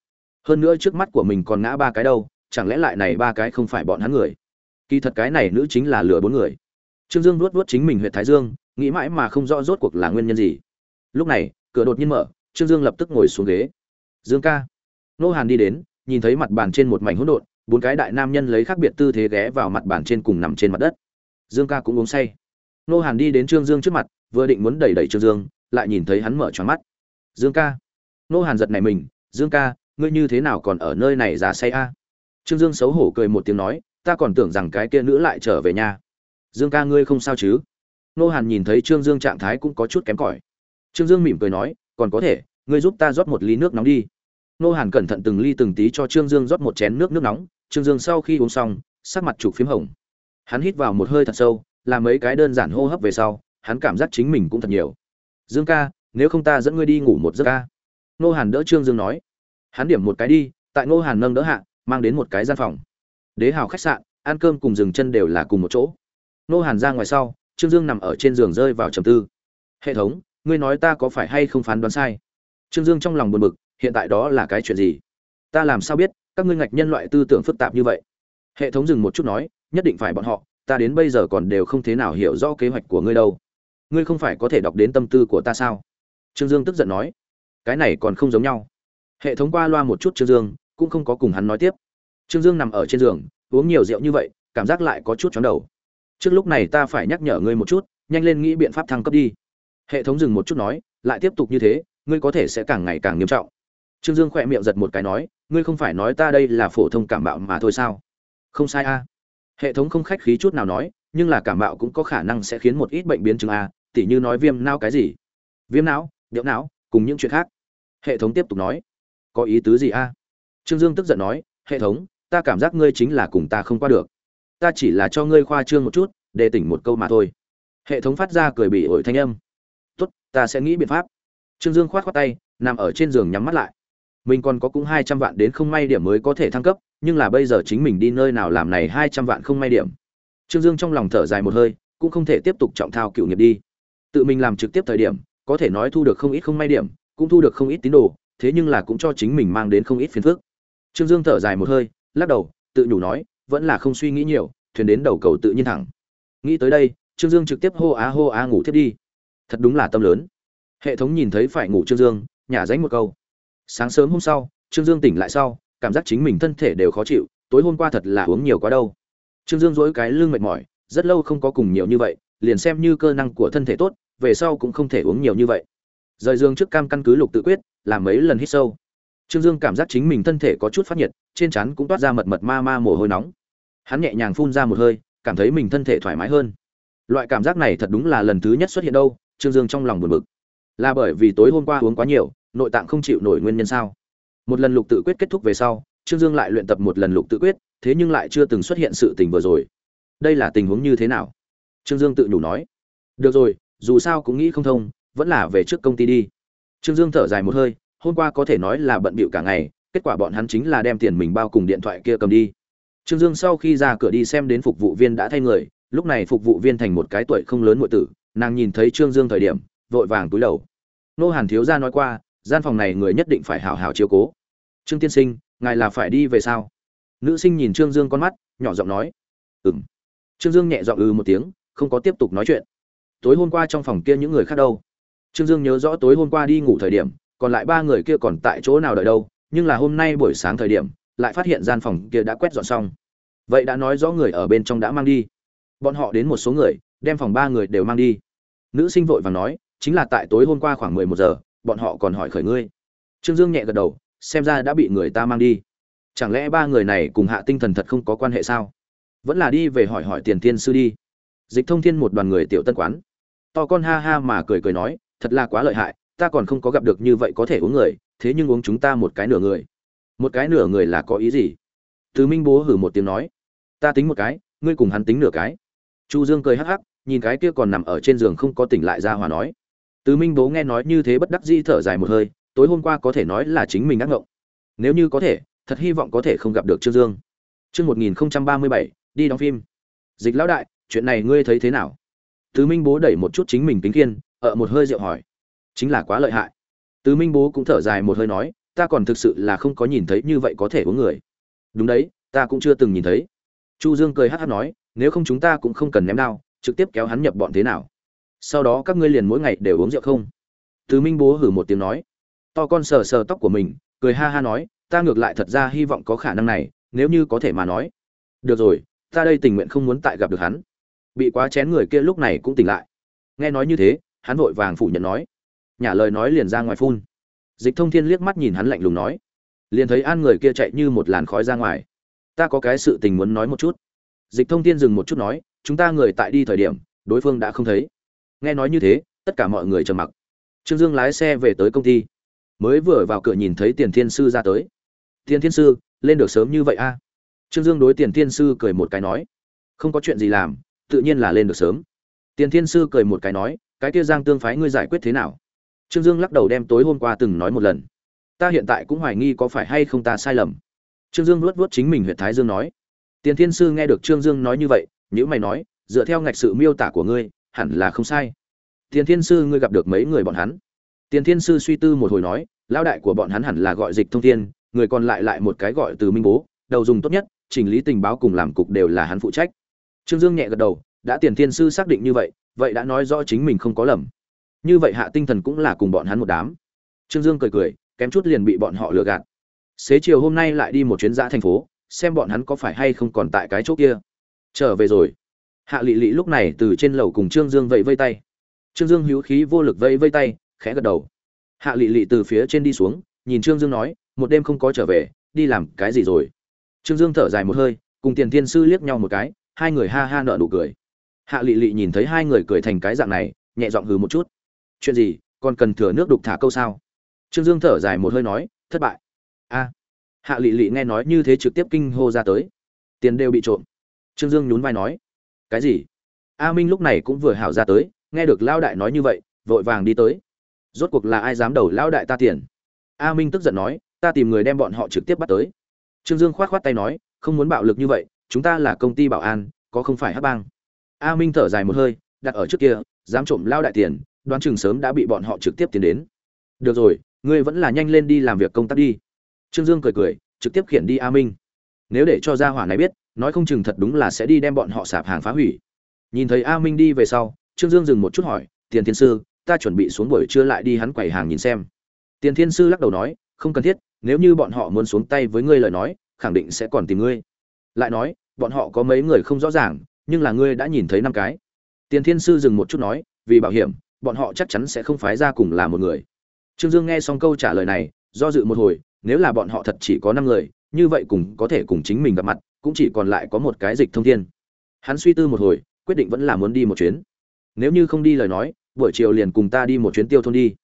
Hơn nữa trước mắt của mình còn ngã ba cái đâu, chẳng lẽ lại này ba cái không phải bọn hắn người? Kỳ thật cái này nữ chính là lừa bốn người. Trương dương nuốt nuốt chính mình huyện thái dương, nghĩ mãi mà không rõ rốt cuộc là nguyên nhân gì. Lúc này, cửa đột nhiên mở, trương dương lập tức ngồi xuống ghế. Dương ca. Nô hàn đi đến, nhìn thấy mặt bàn trên một mảnh hỗn độn bốn cái đại nam nhân lấy khác biệt tư thế ghé vào mặt bàn trên cùng nằm trên mặt đất. Dương ca cũng uống say. Nô hàn đi đến trương dương trước mặt, vừa định muốn đẩy đẩy trương dương, lại nhìn thấy hắn mở tròn mắt. Dương ca. Nô hàn giật này mình, dương ca, ngươi như thế nào còn ở nơi này già say a? Trương dương xấu hổ cười một tiếng nói, ta còn tưởng rằng cái kia nữ lại trở về nhà. Dương ca, ngươi không sao chứ? Nô hàn nhìn thấy trương dương trạng thái cũng có chút kém cỏi. Trương dương mỉm cười nói, còn có thể, ngươi giúp ta rót một ly nước nóng đi. Nô hàn cẩn thận từng ly từng tí cho trương dương rót một chén nước nước nóng trương dương sau khi uống xong, sắc mặt trục phím hồng. Hắn hít vào một hơi thật sâu, làm mấy cái đơn giản hô hấp về sau, hắn cảm giác chính mình cũng thật nhiều. Dương ca, nếu không ta dẫn ngươi đi ngủ một giấc ca. Nô hàn đỡ trương dương nói. Hắn điểm một cái đi, tại nô hàn nâng đỡ hạ, mang đến một cái gian phòng. Đế hào khách sạn, ăn cơm cùng dừng chân đều là cùng một chỗ. Nô hàn ra ngoài sau, trương dương nằm ở trên giường rơi vào trầm tư. Hệ thống, ngươi nói ta có phải hay không phán đoán sai? Trương dương trong lòng buồn bực, hiện tại đó là cái chuyện gì? Ta làm sao biết, các ngươi ngạch nhân loại tư tưởng phức tạp như vậy? Hệ thống dừng một chút nói, nhất định phải bọn họ, ta đến bây giờ còn đều không thế nào hiểu rõ kế hoạch của ngươi đâu. Ngươi không phải có thể đọc đến tâm tư của ta sao? Trương dương tức giận nói. Cái này còn không giống nhau. Hệ thống qua loa một chút trương dương, cũng không có cùng hắn nói tiếp. Trương dương nằm ở trên giường, uống nhiều rượu như vậy, cảm giác lại có chút chóng đầu. Trước lúc này ta phải nhắc nhở ngươi một chút, nhanh lên nghĩ biện pháp thăng cấp đi. Hệ thống dừng một chút nói, lại tiếp tục như thế, ngươi có thể sẽ càng ngày càng nghiêm trọng. Trương dương khỏe miệng giật một cái nói ngươi không phải nói ta đây là phổ thông cảm bạo mà thôi sao? Không sai a. Hệ thống không khách khí chút nào nói, nhưng là cảm bạo cũng có khả năng sẽ khiến một ít bệnh biến chứng a, tỉ như nói viêm não cái gì? Viêm não, điệu não, cùng những chuyện khác. Hệ thống tiếp tục nói. Có ý tứ gì a? Trương dương tức giận nói, hệ thống, ta cảm giác ngươi chính là cùng ta không qua được. Ta chỉ là cho ngươi khoa trương một chút, để tỉnh một câu mà thôi. Hệ thống phát ra cười bị ổi thanh âm. Tốt, ta sẽ nghĩ biện pháp. Trương dương khoát khoát tay, nằm ở trên giường nhắm mắt lại mình còn có cũng hai trăm vạn đến không may điểm mới có thể thăng cấp, nhưng là bây giờ chính mình đi nơi nào làm này hai trăm vạn không may điểm. Trương dương trong lòng thở dài một hơi, cũng không thể tiếp tục trọng thao cựu nghiệp đi. Tự mình làm trực tiếp thời điểm, có thể nói thu được không ít không may điểm, cũng thu được không ít tín đồ, thế nhưng là cũng cho chính mình mang đến không ít phiền phức. Trương dương thở dài một hơi, lắc đầu, tự nhủ nói, vẫn là không suy nghĩ nhiều, thuyền đến đầu cầu tự nhiên thẳng. Nghĩ tới đây, trương dương trực tiếp hô á hô á ngủ thiết đi. Thật đúng là tâm lớn. Hệ thống nhìn thấy phải ngủ trương dương, nhả dánh một câu sáng sớm hôm sau, trương dương tỉnh lại sau, cảm giác chính mình thân thể đều khó chịu, tối hôm qua thật là uống nhiều quá đâu. Trương dương dỗi cái lưng mệt mỏi, rất lâu không có cùng nhiều như vậy, liền xem như cơ năng của thân thể tốt, về sau cũng không thể uống nhiều như vậy. Rời Dương trước cam căn cứ lục tự quyết, làm mấy lần hít sâu. Trương dương cảm giác chính mình thân thể có chút phát nhiệt, trên trán cũng toát ra mật mật ma ma mồ hôi nóng. Hắn nhẹ nhàng phun ra một hơi, cảm thấy mình thân thể thoải mái hơn. Loại cảm giác này thật đúng là lần thứ nhất xuất hiện đâu, trương dương trong lòng buồn bực. Là bởi vì tối hôm qua uống quá nhiều nội tạng không chịu nổi nguyên nhân sao? Một lần lục tự quyết kết thúc về sau, trương dương lại luyện tập một lần lục tự quyết, thế nhưng lại chưa từng xuất hiện sự tình vừa rồi. Đây là tình huống như thế nào? Trương dương tự nhủ nói. Được rồi, dù sao cũng nghĩ không thông, vẫn là về trước công ty đi. Trương dương thở dài một hơi, hôm qua có thể nói là bận bịu cả ngày, kết quả bọn hắn chính là đem tiền mình bao cùng điện thoại kia cầm đi. Trương dương sau khi ra cửa đi xem đến phục vụ viên đã thay người, lúc này phục vụ viên thành một cái tuổi không lớn muội tử, nàng nhìn thấy trương dương thời điểm, vội vàng túi đầu. Nô hàn thiếu gia nói qua gian phòng này người nhất định phải hảo hảo chiếu cố. Trương tiên sinh, ngài là phải đi về sao? Nữ sinh nhìn trương dương con mắt, nhỏ giọng nói. Ừm. trương dương nhẹ giọng ừ một tiếng, không có tiếp tục nói chuyện. Tối hôm qua trong phòng kia những người khác đâu? Trương dương nhớ rõ tối hôm qua đi ngủ thời điểm, còn lại ba người kia còn tại chỗ nào đợi đâu, nhưng là hôm nay buổi sáng thời điểm, lại phát hiện gian phòng kia đã quét dọn xong. Vậy đã nói rõ người ở bên trong đã mang đi. Bọn họ đến một số người, đem phòng ba người đều mang đi. Nữ sinh vội vàng nói, chính là tại tối hôm qua khoảng mười một giờ bọn họ còn hỏi khởi ngươi. Trương dương nhẹ gật đầu, xem ra đã bị người ta mang đi. Chẳng lẽ ba người này cùng hạ tinh thần thật không có quan hệ sao? Vẫn là đi về hỏi hỏi tiền thiên sư đi. Dịch thông thiên một đoàn người tiểu tân quán. To con ha ha mà cười cười nói, thật là quá lợi hại, ta còn không có gặp được như vậy có thể uống người, thế nhưng uống chúng ta một cái nửa người. Một cái nửa người là có ý gì? Từ minh bố hử một tiếng nói, ta tính một cái, ngươi cùng hắn tính nửa cái. Chu dương cười hắc hắc, nhìn cái kia còn nằm ở trên giường không có tỉnh lại ra hòa nói từ minh bố nghe nói như thế bất đắc dĩ thở dài một hơi, tối hôm qua có thể nói là chính mình ác ngộng. Nếu như có thể, thật hy vọng có thể không gặp được trương dương. Chương một nghìn ba mươi bảy, đi đóng phim. Dịch lão đại, chuyện này ngươi thấy thế nào? Từ minh bố đẩy một chút chính mình tính kiên ở một hơi rượu hỏi. Chính là quá lợi hại. Từ minh bố cũng thở dài một hơi nói, ta còn thực sự là không có nhìn thấy như vậy có thể uống người. Đúng đấy, ta cũng chưa từng nhìn thấy. Chu dương cười hát hắc nói, nếu không chúng ta cũng không cần ném đao, trực tiếp kéo hắn nhập bọn thế nào sau đó các ngươi liền mỗi ngày đều uống rượu không? Từ minh bố hử một tiếng nói. To con sờ sờ tóc của mình, cười ha ha nói, ta ngược lại thật ra hy vọng có khả năng này, nếu như có thể mà nói. Được rồi, ta đây tình nguyện không muốn tại gặp được hắn. Bị quá chén người kia lúc này cũng tỉnh lại. Nghe nói như thế, hắn vội vàng phủ nhận nói. Nhả lời nói liền ra ngoài phun. Dịch thông thiên liếc mắt nhìn hắn lạnh lùng nói. Liền thấy an người kia chạy như một làn khói ra ngoài. Ta có cái sự tình muốn nói một chút. Dịch thông thiên dừng một chút nói, chúng ta người tại đi thời điểm, đối phương đã không thấy nghe nói như thế, tất cả mọi người trầm mặc. Trương dương lái xe về tới công ty. Mới vừa vào cửa nhìn thấy tiền thiên sư ra tới. Tiền thiên sư, lên được sớm như vậy a? Trương dương đối tiền thiên sư cười một cái nói. Không có chuyện gì làm, tự nhiên là lên được sớm. Tiền thiên sư cười một cái nói, cái kia giang tương phái ngươi giải quyết thế nào? Trương dương lắc đầu đem tối hôm qua từng nói một lần. Ta hiện tại cũng hoài nghi có phải hay không ta sai lầm. Trương dương luốt luốt chính mình huyện thái dương nói. Tiền thiên sư nghe được trương dương nói như vậy nhữ mày nói, dựa theo ngạch sự miêu tả của ngươi hẳn là không sai. Tiền thiên sư, ngươi gặp được mấy người bọn hắn? Tiền thiên sư suy tư một hồi nói, lão đại của bọn hắn hẳn là gọi dịch thông thiên, người còn lại lại một cái gọi từ minh bố, đầu dùng tốt nhất, chỉnh lý tình báo cùng làm cục đều là hắn phụ trách. Trương dương nhẹ gật đầu, đã tiền thiên sư xác định như vậy vậy đã nói rõ chính mình không có lầm. Như vậy hạ tinh thần cũng là cùng bọn hắn một đám. Trương dương cười cười, kém chút liền bị bọn họ lừa gạt. Xế chiều hôm nay lại đi một chuyến giã thành phố, xem bọn hắn có phải hay không còn tại cái chỗ kia. Trở về rồi hạ lị lị lúc này từ trên lầu cùng trương dương vẫy vây tay. Trương dương hữu khí vô lực vẫy vây tay, khẽ gật đầu. Hạ lị lị từ phía trên đi xuống, nhìn trương dương nói, một đêm không có trở về, đi làm cái gì rồi? Trương dương thở dài một hơi, cùng tiền thiên sư liếc nhau một cái, hai người ha ha nợ nụ cười. Hạ lị lị nhìn thấy hai người cười thành cái dạng này, nhẹ giọng hừ một chút. Chuyện gì, còn cần thừa nước đục thả câu sao? Trương dương thở dài một hơi nói, thất bại. A. Hạ lị lị nghe nói như thế trực tiếp kinh hô ra tới. Tiền đều bị trộm. Trương dương nhún vai nói cái gì? A minh lúc này cũng vừa hảo ra tới, nghe được lão đại nói như vậy, vội vàng đi tới. Rốt cuộc là ai dám đầu lão đại ta tiền? A minh tức giận nói, ta tìm người đem bọn họ trực tiếp bắt tới. Trương dương khoát khoát tay nói, không muốn bạo lực như vậy, chúng ta là công ty bảo an, có không phải hát bang? A minh thở dài một hơi, đặt ở trước kia, dám trộm lao đại tiền, đoán chừng sớm đã bị bọn họ trực tiếp tiến đến. Được rồi, ngươi vẫn là nhanh lên đi làm việc công tác đi. Trương dương cười cười, trực tiếp khiển đi a minh. Nếu để cho gia hỏa này biết nói không chừng thật đúng là sẽ đi đem bọn họ sạp hàng phá hủy. Nhìn thấy a minh đi về sau, trương dương dừng một chút hỏi, tiền thiên sư, ta chuẩn bị xuống buổi trưa lại đi hắn quầy hàng nhìn xem. Tiền thiên sư lắc đầu nói, không cần thiết, nếu như bọn họ muốn xuống tay với ngươi lời nói, khẳng định sẽ còn tìm ngươi. Lại nói, bọn họ có mấy người không rõ ràng, nhưng là ngươi đã nhìn thấy năm cái. Tiền thiên sư dừng một chút nói, vì bảo hiểm, bọn họ chắc chắn sẽ không phái ra cùng là một người. Trương dương nghe xong câu trả lời này, do dự một hồi, nếu là bọn họ thật chỉ có năm người, như vậy cùng có thể cùng chính mình gặp mặt cũng chỉ còn lại có một cái dịch thông thiên. Hắn suy tư một hồi, quyết định vẫn là muốn đi một chuyến. Nếu như không đi lời nói, buổi chiều liền cùng ta đi một chuyến tiêu thôn đi.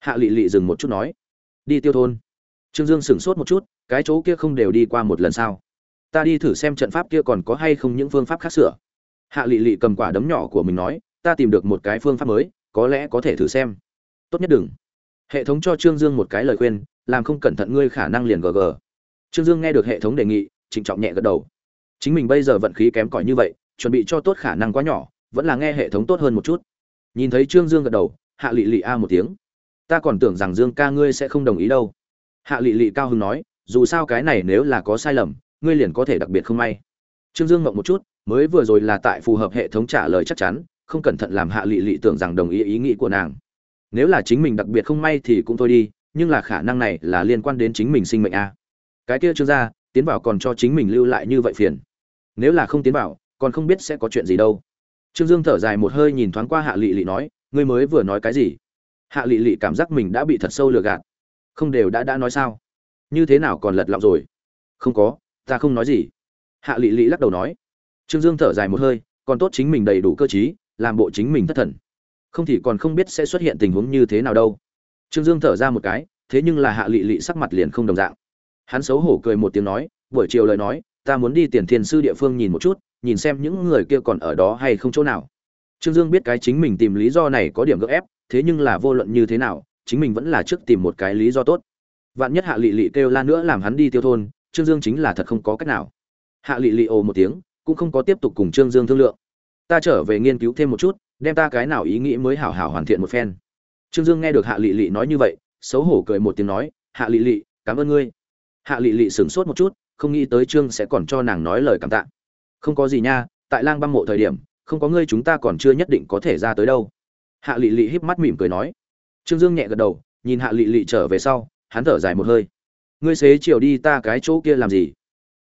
Hạ lị lị dừng một chút nói. Đi tiêu thôn. Trương dương sửng sốt một chút, cái chỗ kia không đều đi qua một lần sao? Ta đi thử xem trận pháp kia còn có hay không những phương pháp khác sửa. Hạ lị lị cầm quả đấm nhỏ của mình nói, ta tìm được một cái phương pháp mới, có lẽ có thể thử xem. Tốt nhất đừng. Hệ thống cho trương dương một cái lời khuyên, làm không cẩn thận ngươi khả năng liền gg trương dương nghe được hệ thống đề nghị trịnh trọng nhẹ gật đầu. Chính mình bây giờ vận khí kém cỏi như vậy, chuẩn bị cho tốt khả năng quá nhỏ, vẫn là nghe hệ thống tốt hơn một chút. Nhìn thấy trương dương gật đầu, hạ lị lị a một tiếng. Ta còn tưởng rằng dương ca ngươi sẽ không đồng ý đâu. Hạ lị lị cao hưng nói, dù sao cái này nếu là có sai lầm, ngươi liền có thể đặc biệt không may. Trương dương mộng một chút, mới vừa rồi là tại phù hợp hệ thống trả lời chắc chắn, không cẩn thận làm hạ lị lị tưởng rằng đồng ý ý nghĩ của nàng. Nếu là chính mình đặc biệt không may thì cũng thôi đi, nhưng là khả năng này là liên quan đến chính mình sinh mệnh a. Cái kia trương gia tiến vào còn cho chính mình lưu lại như vậy phiền. Nếu là không tiến vào, còn không biết sẽ có chuyện gì đâu. Trương dương thở dài một hơi nhìn thoáng qua hạ lị lị nói, ngươi mới vừa nói cái gì? Hạ lị lị cảm giác mình đã bị thật sâu lừa gạt. Không đều đã đã nói sao? Như thế nào còn lật lọng rồi? Không có, ta không nói gì. Hạ lị lị lắc đầu nói. Trương dương thở dài một hơi, còn tốt chính mình đầy đủ cơ t làm bộ chính mình thất thần. Không thì còn không biết sẽ xuất hiện tình huống như thế nào đâu. Trương dương thở ra một cái, thế nhưng là hạ lị lị sắc mặt liền không đồng dạng hắn xấu hổ cười một tiếng nói, buổi chiều lời nói, ta muốn đi tiền thiên sư địa phương nhìn một chút, nhìn xem những người kia còn ở đó hay không chỗ nào. Trương dương biết cái chính mình tìm lý do này có điểm gấp ép, thế nhưng là vô luận như thế nào, chính mình vẫn là trước tìm một cái lý do tốt. Vạn nhất hạ lị lị kêu la nữa làm hắn đi tiêu thôn, trương dương chính là thật không có cách nào. Hạ lị lị ồ một tiếng, cũng không có tiếp tục cùng trương dương thương lượng. Ta trở về nghiên cứu thêm một chút, đem ta cái nào ý nghĩ mới hảo hảo hoàn thiện một phen. Trương dương nghe được hạ lị lị nói như vậy, xấu hổ cười một tiếng nói, hạ lị lị, cảm ơn ngươi hạ lị lị sửng sốt một chút, không nghĩ tới trương sẽ còn cho nàng nói lời cảm tạ. Không có gì nha, tại lang Băng mộ thời điểm, không có ngươi chúng ta còn chưa nhất định có thể ra tới đâu. Hạ lị lị híp mắt mỉm cười nói. Trương dương nhẹ gật đầu, nhìn hạ lị lị trở về sau, hắn thở dài một hơi. Ngươi xế chiều đi ta cái chỗ kia làm gì?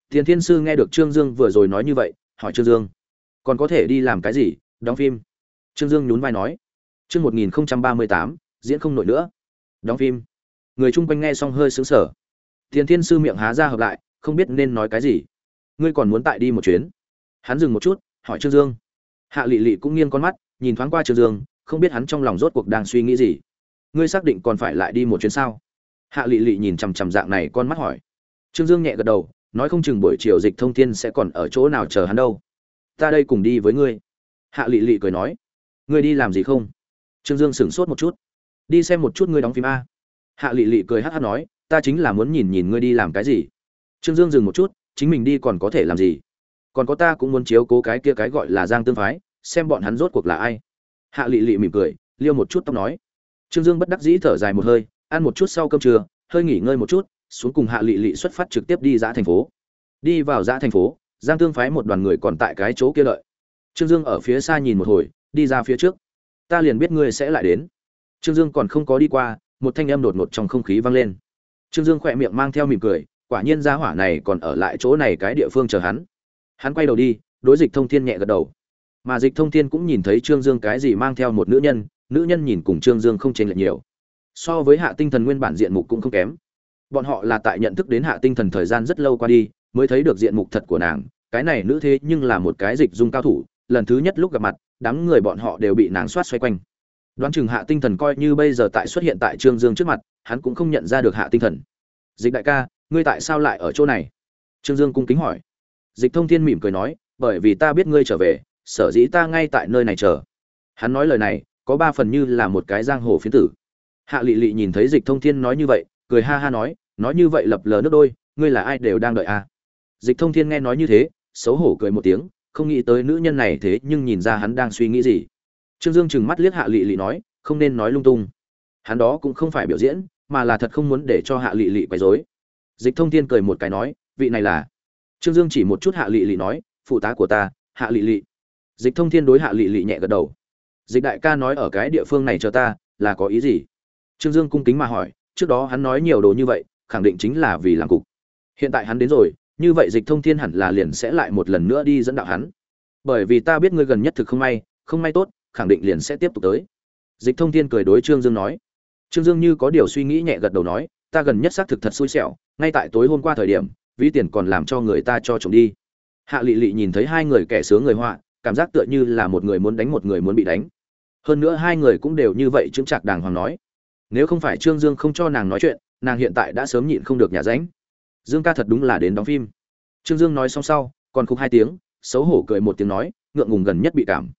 Tiền thiên sư nghe được trương dương vừa rồi nói như vậy, hỏi trương dương. Còn có thể đi làm cái gì, đóng phim? Trương dương nhún vai nói. Chương một nghìn ba mươi tám, diễn không nổi nữa. Đóng phim. Người chung quanh nghe xong hơi xứng sở tiền thiên sư miệng há ra hợp lại, không biết nên nói cái gì. Ngươi còn muốn tại đi một chuyến? Hắn dừng một chút, hỏi trương dương. Hạ Lệ Lệ cũng nghiêng con mắt, nhìn thoáng qua trương dương, không biết hắn trong lòng rốt cuộc đang suy nghĩ gì. Ngươi xác định còn phải lại đi một chuyến sao? Hạ Lệ Lệ nhìn chằm chằm dạng này con mắt hỏi. Trương dương nhẹ gật đầu, nói không chừng buổi chiều dịch thông thiên sẽ còn ở chỗ nào chờ hắn đâu. Ta đây cùng đi với ngươi. Hạ Lệ Lệ cười nói. Ngươi đi làm gì không? Trương dương sửng sốt một chút. Đi xem một chút ngươi đóng phim a. Hạ Lệ Lệ cười hắc hắc nói ta chính là muốn nhìn nhìn ngươi đi làm cái gì. Trương dương dừng một chút, chính mình đi còn có thể làm gì? Còn có ta cũng muốn chiếu cố cái kia cái gọi là giang tương phái, xem bọn hắn rốt cuộc là ai. Hạ lị lị mỉm cười, liêu một chút tóc nói. Trương dương bất đắc dĩ thở dài một hơi, ăn một chút sau cơm trưa, hơi nghỉ ngơi một chút, xuống cùng hạ lị lị xuất phát trực tiếp đi giã thành phố. Đi vào giã thành phố, giang tương phái một đoàn người còn tại cái chỗ kia lợi trương dương ở phía xa nhìn một hồi, đi ra phía trước. Ta liền biết ngươi sẽ lại đến. Trương dương còn không có đi qua, một thanh âm đột ngột trong không khí vang lên trương dương khỏe miệng mang theo mỉm cười, quả nhiên gia hỏa này còn ở lại chỗ này cái địa phương chờ hắn. Hắn quay đầu đi, đối dịch thông thiên nhẹ gật đầu. Mà dịch thông thiên cũng nhìn thấy trương dương cái gì mang theo một nữ nhân nữ nhân nhìn cùng trương dương không chênh lệch nhiều. So với hạ tinh thần nguyên bản diện mục cũng không kém. Bọn họ là tại nhận thức đến hạ tinh thần thời gian rất lâu qua đi, mới thấy được diện mục thật của nàng. Cái này nữ thế nhưng là một cái dịch dung cao thủ, lần thứ nhất lúc gặp mặt, đám người bọn họ đều bị nàng soát xoay quanh đoán chừng hạ tinh thần coi như bây giờ tại xuất hiện tại trương dương trước mặt, hắn cũng không nhận ra được hạ tinh thần. Dịch đại ca, ngươi tại sao lại ở chỗ này? Trương dương cung kính hỏi. Dịch thông thiên mỉm cười nói, bởi vì ta biết ngươi trở về, sở dĩ ta ngay tại nơi này chờ. Hắn nói lời này, có ba phần như là một cái giang hồ phiến tử. Hạ lị lị nhìn thấy dịch thông thiên nói như vậy, cười ha ha nói nói như vậy lập lờ nước đôi, ngươi là ai đều đang đợi à. dịch thông thiên nghe nói như thế, xấu hổ cười một tiếng, không nghĩ tới nữ nhân này thế nhưng nhìn ra hắn đang suy nghĩ gì trương dương chừng mắt liếc hạ lị lị nói, không nên nói lung tung. Hắn đó cũng không phải biểu diễn, mà là thật không muốn để cho hạ lị lị quấy rối. Dịch thông thiên cười một cái nói, vị này là. Trương dương chỉ một chút hạ lị lị nói, phụ tá của ta, hạ lị lị. Dịch thông thiên đối hạ lị lị nhẹ gật đầu. Dịch đại ca nói ở cái địa phương này cho ta, là có ý gì? Trương dương cung kính mà hỏi, trước đó hắn nói nhiều đồ như vậy, khẳng định chính là vì làm cục. Hiện tại hắn đến rồi, như vậy dịch thông thiên hẳn là liền sẽ lại một lần nữa đi dẫn đạo hắn. Bởi vì ta biết ngươi gần nhất thực không may không may tốt khẳng định liền sẽ tiếp tục tới. Dịch thông thiên cười đối trương dương nói. Trương dương như có điều suy nghĩ nhẹ gật đầu nói, ta gần nhất xác thực thật xui xẻo, ngay tại tối hôm qua thời điểm, ví tiền còn làm cho người ta cho trộm đi. Hạ lị lị nhìn thấy hai người kẻ sướng người họa, cảm giác tựa như là một người muốn đánh một người muốn bị đánh. Hơn nữa hai người cũng đều như vậy chứng chạc đàng hoàng nói. Nếu không phải trương dương không cho nàng nói chuyện, nàng hiện tại đã sớm nhịn không được nhà ránh. Dương ca thật đúng là đến đóng phim. Trương dương nói xong sau, còn khúc hai tiếng, xấu hổ cười một tiếng nói, ngượng ngùng gần nhất bị cảm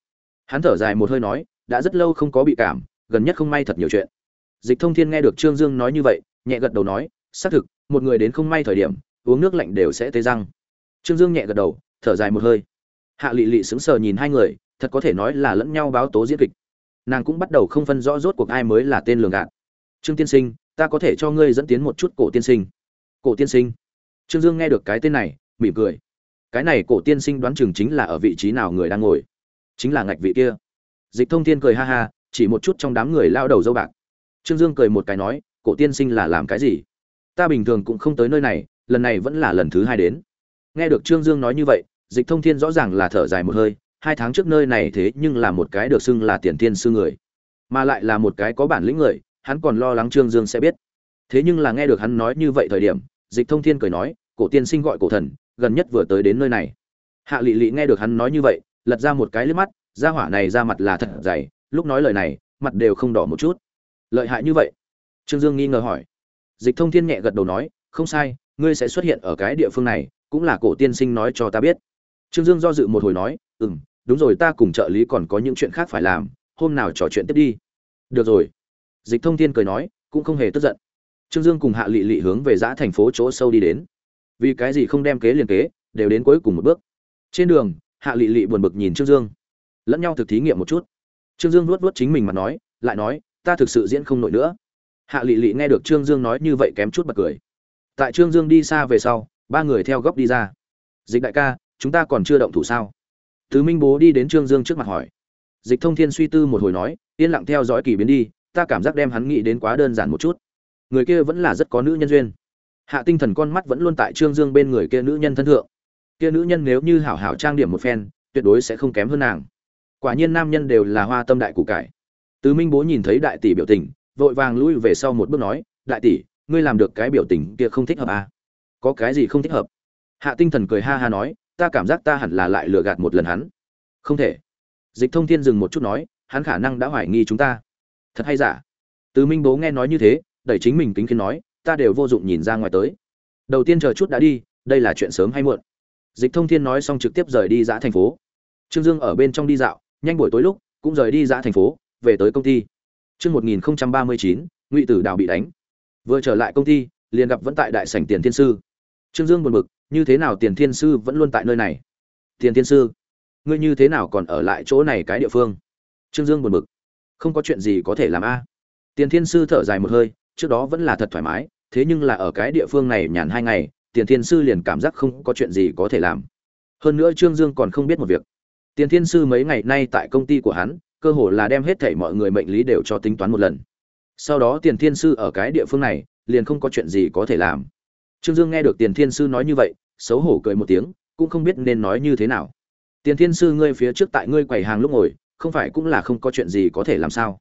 hắn thở dài một hơi nói, đã rất lâu không có bị cảm, gần nhất không may thật nhiều chuyện. Dịch thông thiên nghe được trương dương nói như vậy, nhẹ gật đầu nói, xác thực, một người đến không may thời điểm, uống nước lạnh đều sẽ tê răng. Trương dương nhẹ gật đầu, thở dài một hơi. Hạ lị lị sững sờ nhìn hai người, thật có thể nói là lẫn nhau báo tố diễn kịch. Nàng cũng bắt đầu không phân rõ rốt cuộc ai mới là tên lường gạt. Trương tiên sinh, ta có thể cho ngươi dẫn tiến một chút cổ tiên sinh. Cổ tiên sinh? Trương dương nghe được cái tên này, mỉm cười. Cái này cổ tiên sinh đoán chừng chính là ở vị trí nào người đang ngồi chính là ngạch vị kia. Dịch thông thiên cười ha ha, chỉ một chút trong đám người lao đầu dâu bạc. Trương dương cười một cái nói, cổ tiên sinh là làm cái gì? Ta bình thường cũng không tới nơi này, lần này vẫn là lần thứ hai đến. Nghe được trương dương nói như vậy, dịch thông thiên rõ ràng là thở dài một hơi, hai tháng trước nơi này thế nhưng là một cái được xưng là tiền tiên sư người, mà lại là một cái có bản lĩnh người, hắn còn lo lắng trương dương sẽ biết. Thế nhưng là nghe được hắn nói như vậy thời điểm, dịch thông thiên cười nói, cổ tiên sinh gọi cổ thần, gần nhất vừa tới đến nơi này. Hạ lị lị nghe được hắn nói như vậy lật ra một cái liếc mắt ra hỏa này ra mặt là thật dày lúc nói lời này mặt đều không đỏ một chút. Lợi hại như vậy? Trương dương nghi ngờ hỏi. Dịch thông thiên nhẹ gật đầu nói không sai ngươi sẽ xuất hiện ở cái địa phương này cũng là cổ tiên sinh nói cho ta biết. Trương dương do dự một hồi nói ừm, đúng rồi ta cùng trợ lý còn có những chuyện khác phải làm hôm nào trò chuyện tiếp đi. Được rồi. Dịch thông thiên cười nói cũng không hề tức giận. Trương dương cùng hạ lị lị hướng về giã thành phố chỗ sâu đi đến. Vì cái gì không đem kế liền kế đều đến cuối cùng một bước. Trên đường hạ lị lị buồn bực nhìn trương dương. Lẫn nhau thực thí nghiệm một chút. Trương dương nuốt nuốt chính mình mà nói, lại nói, ta thực sự diễn không nổi nữa. Hạ lị lị nghe được trương dương nói như vậy kém chút bật cười. Tại trương dương đi xa về sau, ba người theo góc đi ra. Dịch đại ca, chúng ta còn chưa động thủ sao? Tứ minh bố đi đến trương dương trước mặt hỏi. Dịch thông thiên suy tư một hồi nói, yên lặng theo dõi kỳ biến đi, ta cảm giác đem hắn nghĩ đến quá đơn giản một chút. Người kia vẫn là rất có nữ nhân duyên. Hạ tinh thần con mắt vẫn luôn tại trương dương bên người kia nữ nhân thân thượng kia nữ nhân nếu như hảo hảo trang điểm một phen, tuyệt đối sẽ không kém hơn nàng. Quả nhiên nam nhân đều là hoa tâm đại củ cải. Tứ minh bố nhìn thấy đại tỷ biểu tình, vội vàng lui về sau một bước nói, đại tỷ, ngươi làm được cái biểu tình kia không thích hợp à? có cái gì không thích hợp? Hạ tinh thần cười ha ha nói, ta cảm giác ta hẳn là lại lừa gạt một lần hắn. Không thể. Dịch thông thiên dừng một chút nói, hắn khả năng đã hoài nghi chúng ta. Thật hay giả? Từ minh bố nghe nói như thế, đẩy chính mình kính khiến nói, ta đều vô dụng nhìn ra ngoài tới. Đầu tiên chờ chút đã đi, đây là chuyện sớm hay muộn dịch thông thiên nói xong trực tiếp rời đi giã thành phố trương dương ở bên trong đi dạo nhanh buổi tối lúc cũng rời đi giã thành phố về tới công ty Chương 1039, Ngụy Tử Đào bị đánh. Vừa trở lại công ty, liền gặp vẫn tại đại sảnh Tiền Thiên sư. Trương Dương buồn bực, như thế nào Tiền Thiên sư vẫn luôn tại nơi này? Tiền Thiên sư, ngươi như thế nào còn ở lại chỗ này cái địa phương? Trương Dương buồn bực, không có chuyện gì có thể làm a. Tiền Thiên sư thở dài một hơi, trước đó vẫn là thật thoải mái, thế nhưng là ở cái địa phương này nhàn hai ngày, Tiền Thiên sư liền cảm giác không có chuyện gì có thể làm. Hơn nữa Trương Dương còn không biết một việc. Tiền Thiên sư mấy ngày nay tại công ty của hắn, cơ hồ là đem hết thảy mọi người mệnh lý đều cho tính toán một lần. Sau đó Tiền Thiên sư ở cái địa phương này, liền không có chuyện gì có thể làm. Trương Dương nghe được Tiền Thiên sư nói như vậy, xấu hổ cười một tiếng, cũng không biết nên nói như thế nào. Tiền Thiên sư ngươi phía trước tại ngươi quầy hàng lúc ngồi, không phải cũng là không có chuyện gì có thể làm sao?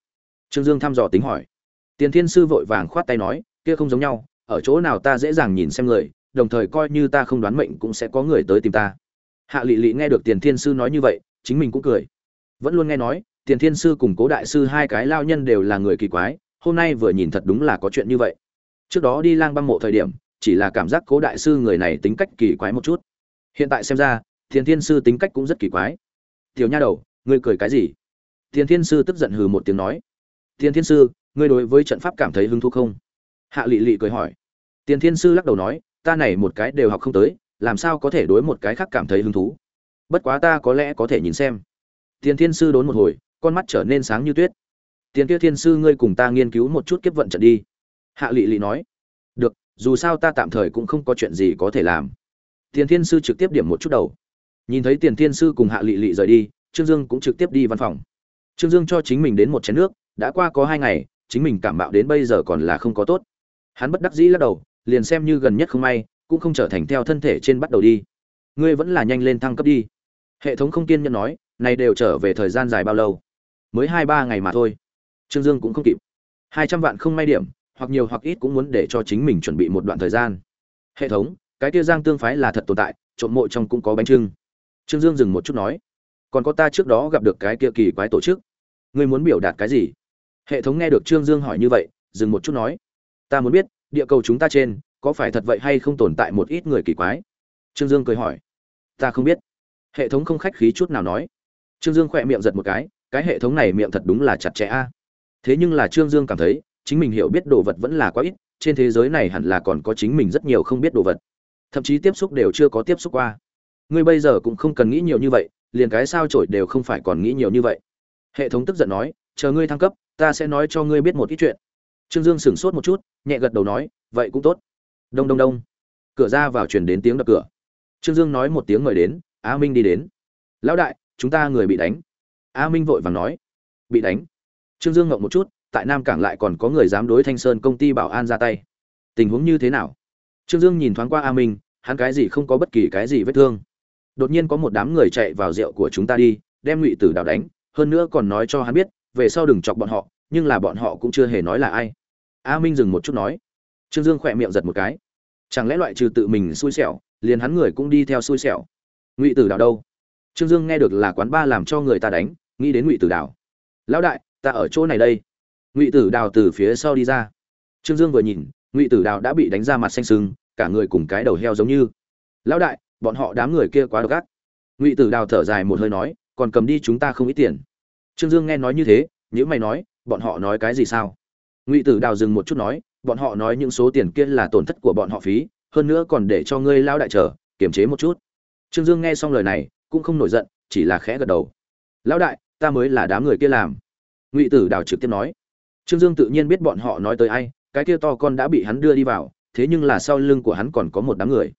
Trương Dương thăm dò tính hỏi. Tiền Thiên sư vội vàng khoát tay nói, kia không giống nhau, ở chỗ nào ta dễ dàng nhìn xem người, đồng thời coi như ta không đoán mệnh cũng sẽ có người tới tìm ta. Hạ Lệ Lệ nghe được Tiền Thiên sư nói như vậy, chính mình cũng cười. Vẫn luôn nghe nói, tiền thiên sư cùng cố đại sư hai cái lao nhân đều là người kỳ quái hôm nay vừa nhìn thật đúng là có chuyện như vậy. Trước đó đi lang băng mộ thời điểm chỉ là cảm giác cố đại sư người này tính cách kỳ quái một chút. Hiện tại xem ra tiền thiên sư tính cách cũng rất kỳ quái. Tiểu nha đầu ngươi cười cái gì? Tiền thiên sư tức giận hừ một tiếng nói. Tiền thiên sư ngươi đối với trận pháp cảm thấy hứng thú không? Hạ lị lị cười hỏi. Tiền thiên sư lắc đầu nói ta này một cái đều học không tới, làm sao có thể đối một cái khác cảm thấy hứng thú? Bất quá ta có lẽ có thể nhìn xem. Tiền thiên sư đốn một hồi, con mắt trở nên sáng như tuyết. Tiền kia thiên sư ngươi cùng ta nghiên cứu một chút kiếp vận trận đi. Hạ lị lị nói. Được, dù sao ta tạm thời cũng không có chuyện gì có thể làm. Tiền thiên sư trực tiếp điểm một chút đầu. Nhìn thấy tiền thiên sư cùng hạ lị lị rời đi, trương dương cũng trực tiếp đi văn phòng. Trương dương cho chính mình đến một chén nước, đã qua có hai ngày, chính mình cảm bạo đến bây giờ còn là không có tốt. Hắn bất đắc dĩ lắc đầu liền xem như gần nhất không may, cũng không trở thành theo thân thể trên bắt đầu đi. Ngươi vẫn là nhanh lên thăng cấp đi. Hệ thống không kiên nhẫn nói, này đều trở về thời gian dài bao lâu? Mới hai ba ngày mà thôi. Trương dương cũng không kịp. Hai trăm vạn không may điểm, hoặc nhiều hoặc ít cũng muốn để cho chính mình chuẩn bị một đoạn thời gian. Hệ thống, cái kia giang tương phái là thật tồn tại, trộm mộ trong cũng có bánh trưng. Trương dương dừng một chút nói, còn có ta trước đó gặp được cái kia kỳ quái tổ chức. Ngươi muốn biểu đạt cái gì? Hệ thống nghe được trương dương hỏi như vậy, dừng một chút nói, ta muốn biết địa cầu chúng ta trên, có phải thật vậy hay không tồn tại một ít người kỳ quái? Trương dương cười hỏi. Ta không biết. Hệ thống không khách khí chút nào nói. Trương dương khỏe miệng giật một cái cái hệ thống này miệng thật đúng là chặt chẽ a. Thế nhưng là trương dương cảm thấy, chính mình hiểu biết đồ vật vẫn là quá ít, trên thế giới này hẳn là còn có chính mình rất nhiều không biết đồ vật. Thậm chí tiếp xúc đều chưa có tiếp xúc qua. Ngươi bây giờ cũng không cần nghĩ nhiều như vậy, liền cái sao trổi đều không phải còn nghĩ nhiều như vậy. Hệ thống tức giận nói, chờ ngươi thăng cấp, ta sẽ nói cho ngươi biết một ít chuyện trương dương sửng sốt một chút, nhẹ gật đầu nói, vậy cũng tốt. Đông đông đông. Cửa ra vào truyền đến tiếng đập cửa. Trương dương nói một tiếng mời đến, a minh đi đến. Lão đại, chúng ta người bị đánh. A minh vội vàng nói, bị đánh? Trương dương ngộng một chút, tại nam cảng lại còn có người dám đối thanh sơn công ty bảo an ra tay. Tình huống như thế nào? Trương dương nhìn thoáng qua a minh, hắn cái gì không có bất kỳ cái gì vết thương. Đột nhiên có một đám người chạy vào rượu của chúng ta đi, đem ngụy tử đào đánh, hơn nữa còn nói cho hắn biết, về sau đừng chọc bọn họ nhưng là bọn họ cũng chưa hề nói là ai. A minh dừng một chút nói. Trương dương khỏe miệng giật một cái. Chẳng lẽ loại trừ tự mình xui xẻo, liền hắn người cũng đi theo xui xẻo? Ngụy tử đào đâu? Trương dương nghe được là quán ba làm cho người ta đánh, nghĩ đến ngụy tử đào lão đại, ta ở chỗ này đây. Ngụy tử đào từ phía sau đi ra. Trương dương vừa nhìn, ngụy tử đào đã bị đánh ra mặt xanh sưng cả người cùng cái đầu heo giống như. Lão đại, bọn họ đám người kia quá độc ác. Ngụy tử đào thở dài một hơi nói, còn cầm đi chúng ta không ít tiền. Trương dương nghe nói như thế nhữ mày nói bọn họ nói cái gì sao? Ngụy tử đào dừng một chút nói, bọn họ nói những số tiền kia là tổn thất của bọn họ phí, hơn nữa còn để cho ngươi lao đại chờ, kiềm chế một chút. Trương dương nghe xong lời này, cũng không nổi giận, chỉ là khẽ gật đầu. Lão đại, ta mới là đám người kia làm. Ngụy tử đào trực tiếp nói. Trương dương tự nhiên biết bọn họ nói tới ai, cái kia to con đã bị hắn đưa đi vào, thế nhưng là sau lưng của hắn còn có một đám người.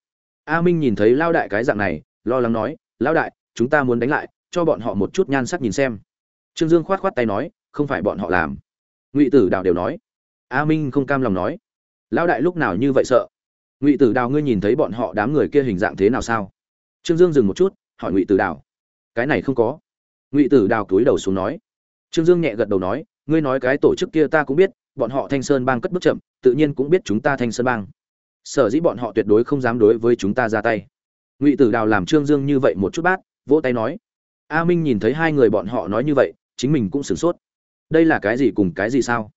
A minh nhìn thấy lao đại cái dạng này, lo lắng nói, Lão đại, chúng ta muốn đánh lại, cho bọn họ một chút nhan sắc nhìn xem. Trương dương khoát khoát tay nói không phải bọn họ làm. Ngụy tử đào đều nói. A minh không cam lòng nói. Lão đại lúc nào như vậy sợ? Ngụy tử đào ngươi nhìn thấy bọn họ đám người kia hình dạng thế nào sao? Trương dương dừng một chút, hỏi ngụy tử đào. Cái này không có. Ngụy tử đào cúi đầu xuống nói. Trương dương nhẹ gật đầu nói, ngươi nói cái tổ chức kia ta cũng biết, bọn họ thanh sơn bang cất bước chậm, tự nhiên cũng biết chúng ta thanh sơn bang. Sở dĩ bọn họ tuyệt đối không dám đối với chúng ta ra tay. Ngụy tử đào làm trương dương như vậy một chút bát, vỗ tay nói. A minh nhìn thấy hai người bọn họ nói như vậy, chính mình cũng sửng sốt đây là cái gì cùng cái gì sao?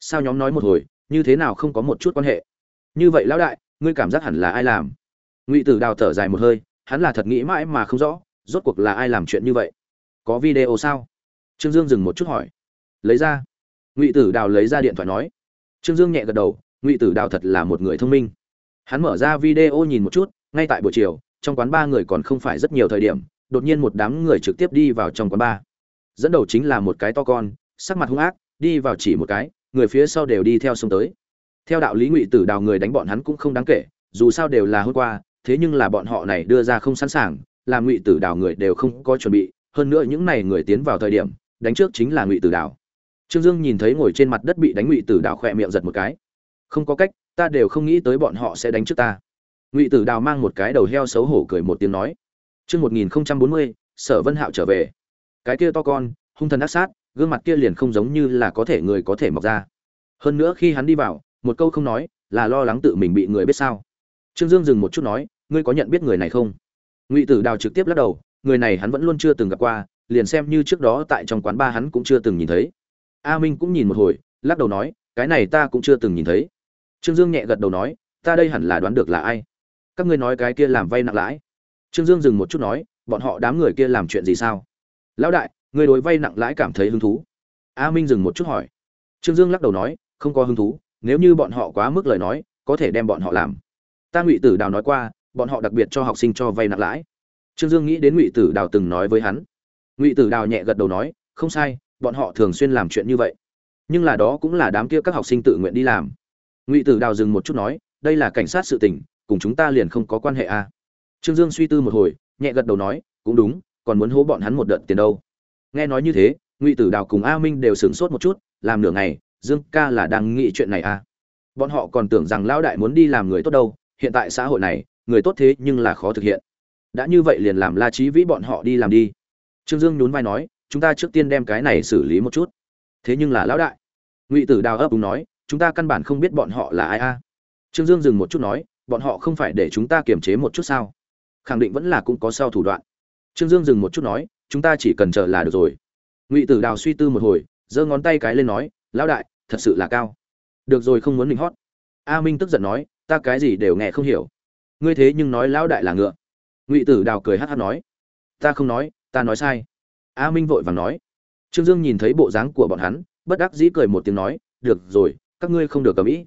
Sao nhóm nói một hồi, như thế nào không có một chút quan hệ? Như vậy lão đại, ngươi cảm giác hẳn là ai làm? Ngụy tử đào thở dài một hơi, hắn là thật nghĩ mãi mà không rõ, rốt cuộc là ai làm chuyện như vậy? Có video sao? Trương dương dừng một chút hỏi. Lấy ra. Ngụy tử đào lấy ra điện thoại nói. Trương dương nhẹ gật đầu, ngụy tử đào thật là một người thông minh. Hắn mở ra video nhìn một chút, ngay tại buổi chiều, trong quán ba người còn không phải rất nhiều thời điểm, đột nhiên một đám người trực tiếp đi vào trong quán ba. Dẫn đầu chính là một cái to con sắc mặt hung ác đi vào chỉ một cái người phía sau đều đi theo sông tới. Theo đạo lý ngụy tử đào người đánh bọn hắn cũng không đáng kể dù sao đều là hôm qua thế nhưng là bọn họ này đưa ra không sẵn sàng làm ngụy tử đào người đều không có chuẩn bị hơn nữa những này người tiến vào thời điểm đánh trước chính là ngụy tử đào. Trương dương nhìn thấy ngồi trên mặt đất bị đánh ngụy tử đào khỏe miệng giật một cái. Không có cách ta đều không nghĩ tới bọn họ sẽ đánh trước ta. Ngụy tử đào mang một cái đầu heo xấu hổ cười một tiếng nói Chương 1040, Sở Vân Hạo trở về. Cái kia to con, hung thần ác sát, gương mặt kia liền không giống như là có thể người có thể mọc ra. Hơn nữa khi hắn đi vào, một câu không nói, là lo lắng tự mình bị người biết sao. Trương Dương dừng một chút nói, ngươi có nhận biết người này không? Ngụy Tử Đào trực tiếp lắc đầu, người này hắn vẫn luôn chưa từng gặp qua, liền xem như trước đó tại trong quán ba hắn cũng chưa từng nhìn thấy. A Minh cũng nhìn một hồi, lắc đầu nói, cái này ta cũng chưa từng nhìn thấy. Trương Dương nhẹ gật đầu nói, ta đây hẳn là đoán được là ai. Các ngươi nói cái kia làm vay nặng lãi. Trương Dương dừng một chút nói, bọn họ đám người kia làm chuyện gì sao? Lão đại, người đối vay nặng lãi cảm thấy hứng thú. A Minh dừng một chút hỏi. Trương Dương lắc đầu nói, không có hứng thú, nếu như bọn họ quá mức lời nói, có thể đem bọn họ làm. Ta Ngụy Tử Đào nói qua, bọn họ đặc biệt cho học sinh cho vay nặng lãi. Trương Dương nghĩ đến Ngụy Tử Đào từng nói với hắn. Ngụy Tử Đào nhẹ gật đầu nói, không sai, bọn họ thường xuyên làm chuyện như vậy. Nhưng là đó cũng là đám kia các học sinh tự nguyện đi làm. Ngụy Tử Đào dừng một chút nói, đây là cảnh sát sự tình, cùng chúng ta liền không có quan hệ. À. Trương Dương suy tư một hồi, nhẹ gật đầu nói, cũng đúng, còn muốn hố bọn hắn một đợt tiền đâu. Nghe nói như thế, Ngụy Tử Đào cùng A Minh đều sửng sốt một chút, làm nửa ngày, Dương ca là đang nghĩ chuyện này à? Bọn họ còn tưởng rằng lão đại muốn đi làm người tốt đâu, hiện tại xã hội này, người tốt thế nhưng là khó thực hiện. Đã như vậy liền làm La trí Vĩ bọn họ đi làm đi. trương dương nhún vai nói chúng ta trước tiên đem cái này xử lý một chút thế nhưng là lão đại ngụy tử đào ấp đúng nói chúng ta căn bản không biết bọn họ là ai a trương dương dừng một chút nói bọn họ không phải để chúng ta kiềm chế một chút sao khẳng định vẫn là cũng có sau thủ đoạn trương dương dừng một chút nói chúng ta chỉ cần chờ là được rồi. Ngụy tử đào suy tư một hồi, giơ ngón tay cái lên nói, lão đại, thật sự là cao. Được rồi, không muốn mình hót. A minh tức giận nói, ta cái gì đều nghe không hiểu. Ngươi thế nhưng nói lão đại là ngựa. Ngụy tử đào cười hát hát nói, ta không nói, ta nói sai. A minh vội vàng nói. Trương dương nhìn thấy bộ dáng của bọn hắn, bất đắc dĩ cười một tiếng nói, được rồi, các ngươi không được ở mỹ.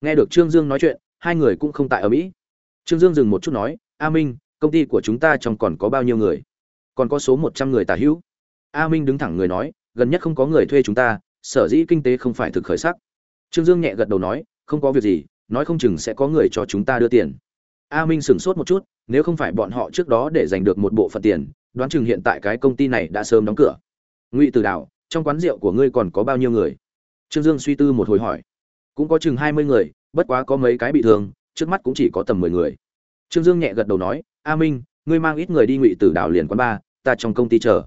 Nghe được trương dương nói chuyện, hai người cũng không tại ở mỹ. Trương dương dừng một chút nói, a minh, công ty của chúng ta trong còn có bao nhiêu người? Còn có số một trăm người tả hữu. A minh đứng thẳng người nói, gần nhất không có người thuê chúng ta, sở dĩ kinh tế không phải thực khởi sắc. Trương dương nhẹ gật đầu nói, không có việc gì, nói không chừng sẽ có người cho chúng ta đưa tiền. A minh sửng sốt một chút, nếu không phải bọn họ trước đó để giành được một bộ phận tiền, đoán chừng hiện tại cái công ty này đã sớm đóng cửa. Ngụy từ đạo trong quán rượu của ngươi còn có bao nhiêu người? Trương dương suy tư một hồi hỏi. Cũng có chừng hai mươi người, bất quá có mấy cái bị thương, trước mắt cũng chỉ có tầm mười người. Trương dương nhẹ gật đầu nói, a minh ngươi mang ít người đi ngụy tử đảo liền quán ba, ta trong công ty chờ.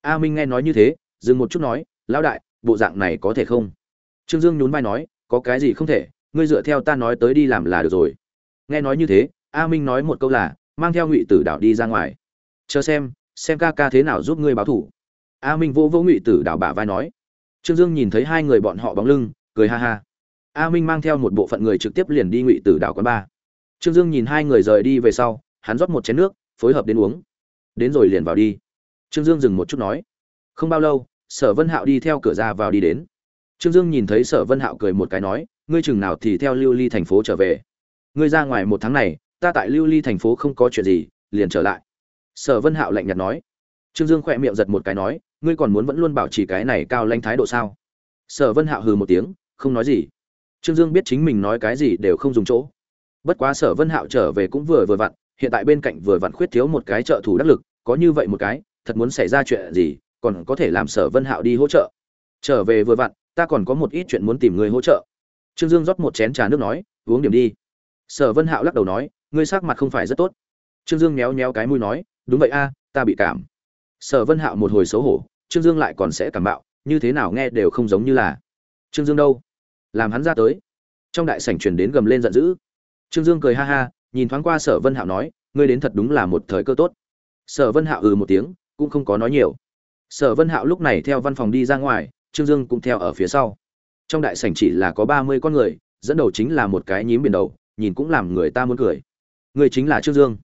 A minh nghe nói như thế, dừng một chút nói, lão đại, bộ dạng này có thể không? Trương dương nhún vai nói, có cái gì không thể, ngươi dựa theo ta nói tới đi làm là được rồi. Nghe nói như thế, a minh nói một câu là, mang theo ngụy tử đảo đi ra ngoài. Chờ xem xem ca ca thế nào giúp ngươi báo thủ. A minh vô vô ngụy tử đảo bả vai nói. Trương dương nhìn thấy hai người bọn họ bóng lưng, cười ha ha. A minh mang theo một bộ phận người trực tiếp liền đi ngụy tử đảo quán ba. Trương dương nhìn hai người rời đi về sau, hắn rót một chén nước phối hợp đến uống. Đến rồi liền vào đi. Trương dương dừng một chút nói. Không bao lâu, sở vân hạo đi theo cửa ra vào đi đến. Trương dương nhìn thấy sở vân hạo cười một cái nói, ngươi chừng nào thì theo lưu ly thành phố trở về? Ngươi ra ngoài một tháng này, ta tại lưu ly thành phố không có chuyện gì, liền trở lại. Sở vân hạo lạnh nhạt nói. Trương dương khỏe miệng giật một cái nói, ngươi còn muốn vẫn luôn bảo trì cái này cao lanh thái độ sao? Sở vân hạo hừ một tiếng, không nói gì. Trương dương biết chính mình nói cái gì đều không dùng chỗ. Bất quá sở vân hạo trở về cũng vừa vừa vặn hiện tại bên cạnh vừa vặn khuyết thiếu một cái trợ thủ đắc lực, có như vậy một cái, thật muốn xảy ra chuyện gì, còn có thể làm sở vân hạo đi hỗ trợ. Trở về vừa vặn, ta còn có một ít chuyện muốn tìm người hỗ trợ. Trương dương rót một chén trà nước nói, uống điểm đi. Sở vân hạo lắc đầu nói, ngươi sắc mặt không phải rất tốt. Trương dương méo méo cái mũi nói, đúng vậy a, ta bị cảm. Sở vân hạo một hồi xấu hổ, trương dương lại còn sẽ cảm bạo, như thế nào nghe đều không giống như là. Trương dương đâu? Làm hắn ra tới. Trong đại sảnh truyền đến gầm lên giận dữ. Trương dương cười ha ha nhìn thoáng qua sở vân hạo nói, ngươi đến thật đúng là một thời cơ tốt. Sở vân hạo ừ một tiếng, cũng không có nói nhiều. Sở vân hạo lúc này theo văn phòng đi ra ngoài, trương dương cũng theo ở phía sau. Trong đại sảnh chỉ là có ba mươi con người, dẫn đầu chính là một cái nhím biển đầu, nhìn cũng làm người ta muốn cười. Người chính là trương dương.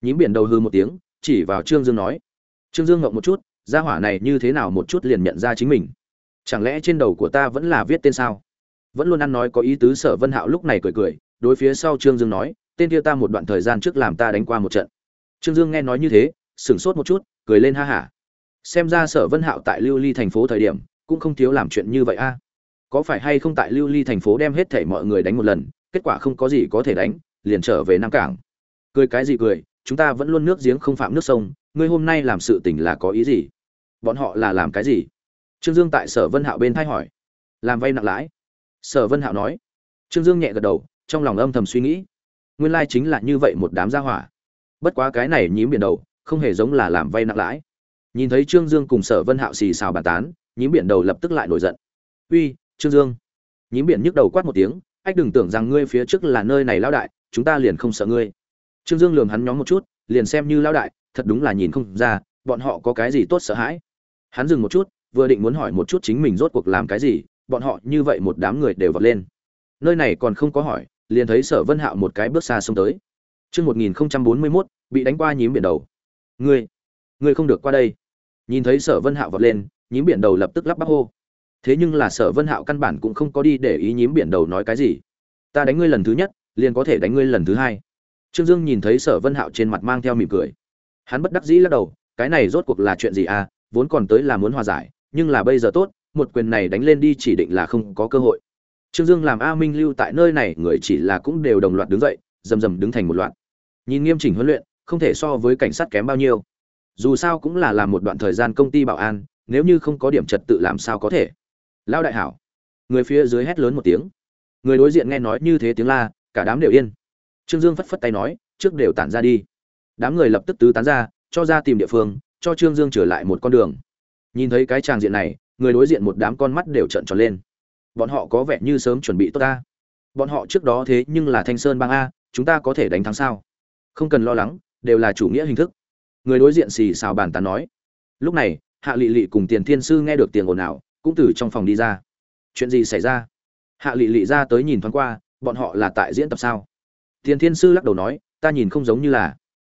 Nhím biển đầu hư một tiếng, chỉ vào trương dương nói. Trương dương ngộng một chút, gia hỏa này như thế nào một chút liền nhận ra chính mình. Chẳng lẽ trên đầu của ta vẫn là viết tên sao? Vẫn luôn ăn nói có ý tứ, sở vân hạo lúc này cười cười, đối phía sau trương dương nói tên kia ta một đoạn thời gian trước làm ta đánh qua một trận. Trương dương nghe nói như thế, sửng sốt một chút, cười lên ha hả. Xem ra sở vân hạo tại lưu ly thành phố thời điểm, cũng không thiếu làm chuyện như vậy a. Có phải hay không tại lưu ly thành phố đem hết thảy mọi người đánh một lần, kết quả không có gì có thể đánh, liền trở về nam cảng. Cười cái gì cười, chúng ta vẫn luôn nước giếng không phạm nước sông, ngươi hôm nay làm sự tình là có ý gì? Bọn họ là làm cái gì? Trương dương tại sở vân hạo bên thay hỏi. Làm vay nặng lãi. Sở vân hạo nói. Trương dương nhẹ gật đầu, trong lòng âm thầm suy nghĩ nguyên lai chính là như vậy một đám gia hỏa. Bất quá cái này nhím biển đầu, không hề giống là làm vay nặng lãi. Nhìn thấy trương dương cùng sở vân hạo xì xào bàn tán, nhím biển đầu lập tức lại nổi giận. Uy, trương dương. Nhím biển nhức đầu quát một tiếng, ách đừng tưởng rằng ngươi phía trước là nơi này lão đại, chúng ta liền không sợ ngươi. Trương dương lường hắn nhóm một chút, liền xem như lão đại, thật đúng là nhìn không ra, bọn họ có cái gì tốt sợ hãi. Hắn dừng một chút, vừa định muốn hỏi một chút chính mình rốt cuộc làm cái gì, bọn họ như vậy một đám người đều vọt lên. Nơi này còn không có hỏi liền thấy sở vân hạo một cái bước xa xông tới Trước 1041, bị đánh qua nhím biển đầu. Ngươi, ngươi không được qua đây. Nhìn thấy sở vân hạo vọt lên, nhím biển đầu lập tức lắp bắp hô. Thế nhưng là sở vân hạo căn bản cũng không có đi để ý nhím biển đầu nói cái gì. Ta đánh ngươi lần thứ nhất, liền có thể đánh ngươi lần thứ hai. Trương Dương nhìn thấy sở vân hạo trên mặt mang theo mỉm cười. Hắn bất đắc dĩ lắc đầu, cái này rốt cuộc là chuyện gì à, vốn còn tới là muốn hòa giải, nhưng là bây giờ tốt, một quyền này đánh lên đi chỉ định là không có cơ hội. Trương Dương làm A Minh lưu tại nơi này, người chỉ là cũng đều đồng loạt đứng dậy, rầm rầm đứng thành một loạt. Nhìn nghiêm chỉnh huấn luyện, không thể so với cảnh sát kém bao nhiêu. Dù sao cũng là làm một đoạn thời gian công ty bảo an, nếu như không có điểm trật tự làm sao có thể. Lão đại hảo. Người phía dưới hét lớn một tiếng. Người đối diện nghe nói như thế tiếng la, cả đám đều yên. Trương Dương phất phất tay nói, trước đều tản ra đi. Đám người lập tức tứ tán ra, cho ra tìm địa phương, cho trương dương trở lại một con đường nhìn thấy cái tràng diện này người đối diện một đám con mắt đều trợn tròn lên bọn họ có vẻ như sớm chuẩn bị tốt ta. Bọn họ trước đó thế nhưng là thanh sơn bang a, chúng ta có thể đánh thắng sao? Không cần lo lắng, đều là chủ nghĩa hình thức. Người đối diện xì xào bàn tán nói. Lúc này, hạ lị lị cùng tiền thiên sư nghe được tiền ồn ào, cũng từ trong phòng đi ra. Chuyện gì xảy ra? Hạ lị lị ra tới nhìn thoáng qua, bọn họ là tại diễn tập sao? Tiền thiên sư lắc đầu nói, ta nhìn không giống như là.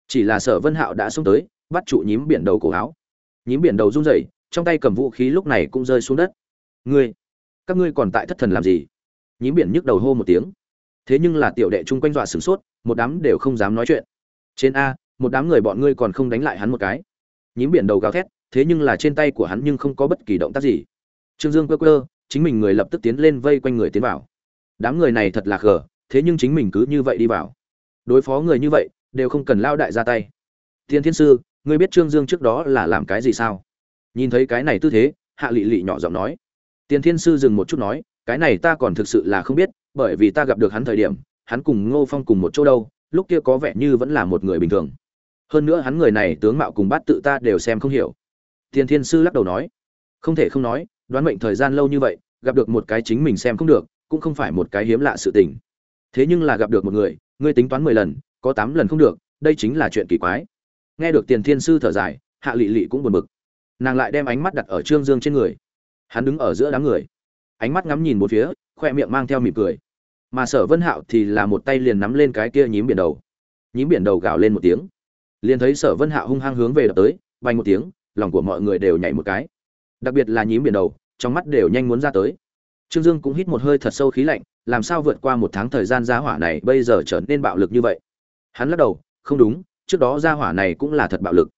Chỉ là sở vân hạo đã xông tới, bắt trụ nhím biển đầu cổ áo. Nhím biển đầu run rẩy, trong tay cầm vũ khí lúc này cũng rơi xuống đất. Ngươi các ngươi còn tại thất thần làm gì? Nhím biển nhức đầu hô một tiếng. Thế nhưng là tiểu đệ chung quanh dọa sửng sốt, một đám đều không dám nói chuyện. Trên a, một đám người bọn ngươi còn không đánh lại hắn một cái. Nhím biển đầu gào thét, thế nhưng là trên tay của hắn nhưng không có bất kỳ động tác gì. Trương dương cơ cơ chính mình người lập tức tiến lên vây quanh người tiến vào. Đám người này thật là khờ, thế nhưng chính mình cứ như vậy đi vào. Đối phó người như vậy, đều không cần lao đại ra tay. Thiên thiên sư, ngươi biết trương dương trước đó là làm cái gì sao? Nhìn thấy cái này tư thế, hạ lị lị nhỏ giọng nói tiền thiên sư dừng một chút nói, cái này ta còn thực sự là không biết, bởi vì ta gặp được hắn thời điểm, hắn cùng ngô phong cùng một chỗ đâu, lúc kia có vẻ như vẫn là một người bình thường. Hơn nữa hắn người này tướng mạo cùng bát tự ta đều xem không hiểu. Tiền thiên sư lắc đầu nói, không thể không nói, đoán mệnh thời gian lâu như vậy, gặp được một cái chính mình xem không được, cũng không phải một cái hiếm lạ sự tình. Thế nhưng là gặp được một người, ngươi tính toán mười lần, có tám lần không được, đây chính là chuyện kỳ quái. Nghe được tiền thiên sư thở dài, hạ Lệ Lệ cũng buồn bực. Nàng lại đem ánh mắt đặt ở trương dương trên người hắn đứng ở giữa đám người. Ánh mắt ngắm nhìn một phía, khoe miệng mang theo mỉm cười. Mà sở vân hạo thì là một tay liền nắm lên cái kia nhím biển đầu. Nhím biển đầu gào lên một tiếng. Liền thấy sở vân hạo hung hăng hướng về đập tới, bay một tiếng, lòng của mọi người đều nhảy một cái. Đặc biệt là nhím biển đầu, trong mắt đều nhanh muốn ra tới. Trương dương cũng hít một hơi thật sâu khí lạnh, làm sao vượt qua một tháng thời gian gia hỏa này bây giờ trở nên bạo lực như vậy? Hắn lắc đầu, không đúng, trước đó gia hỏa này cũng là thật bạo lực.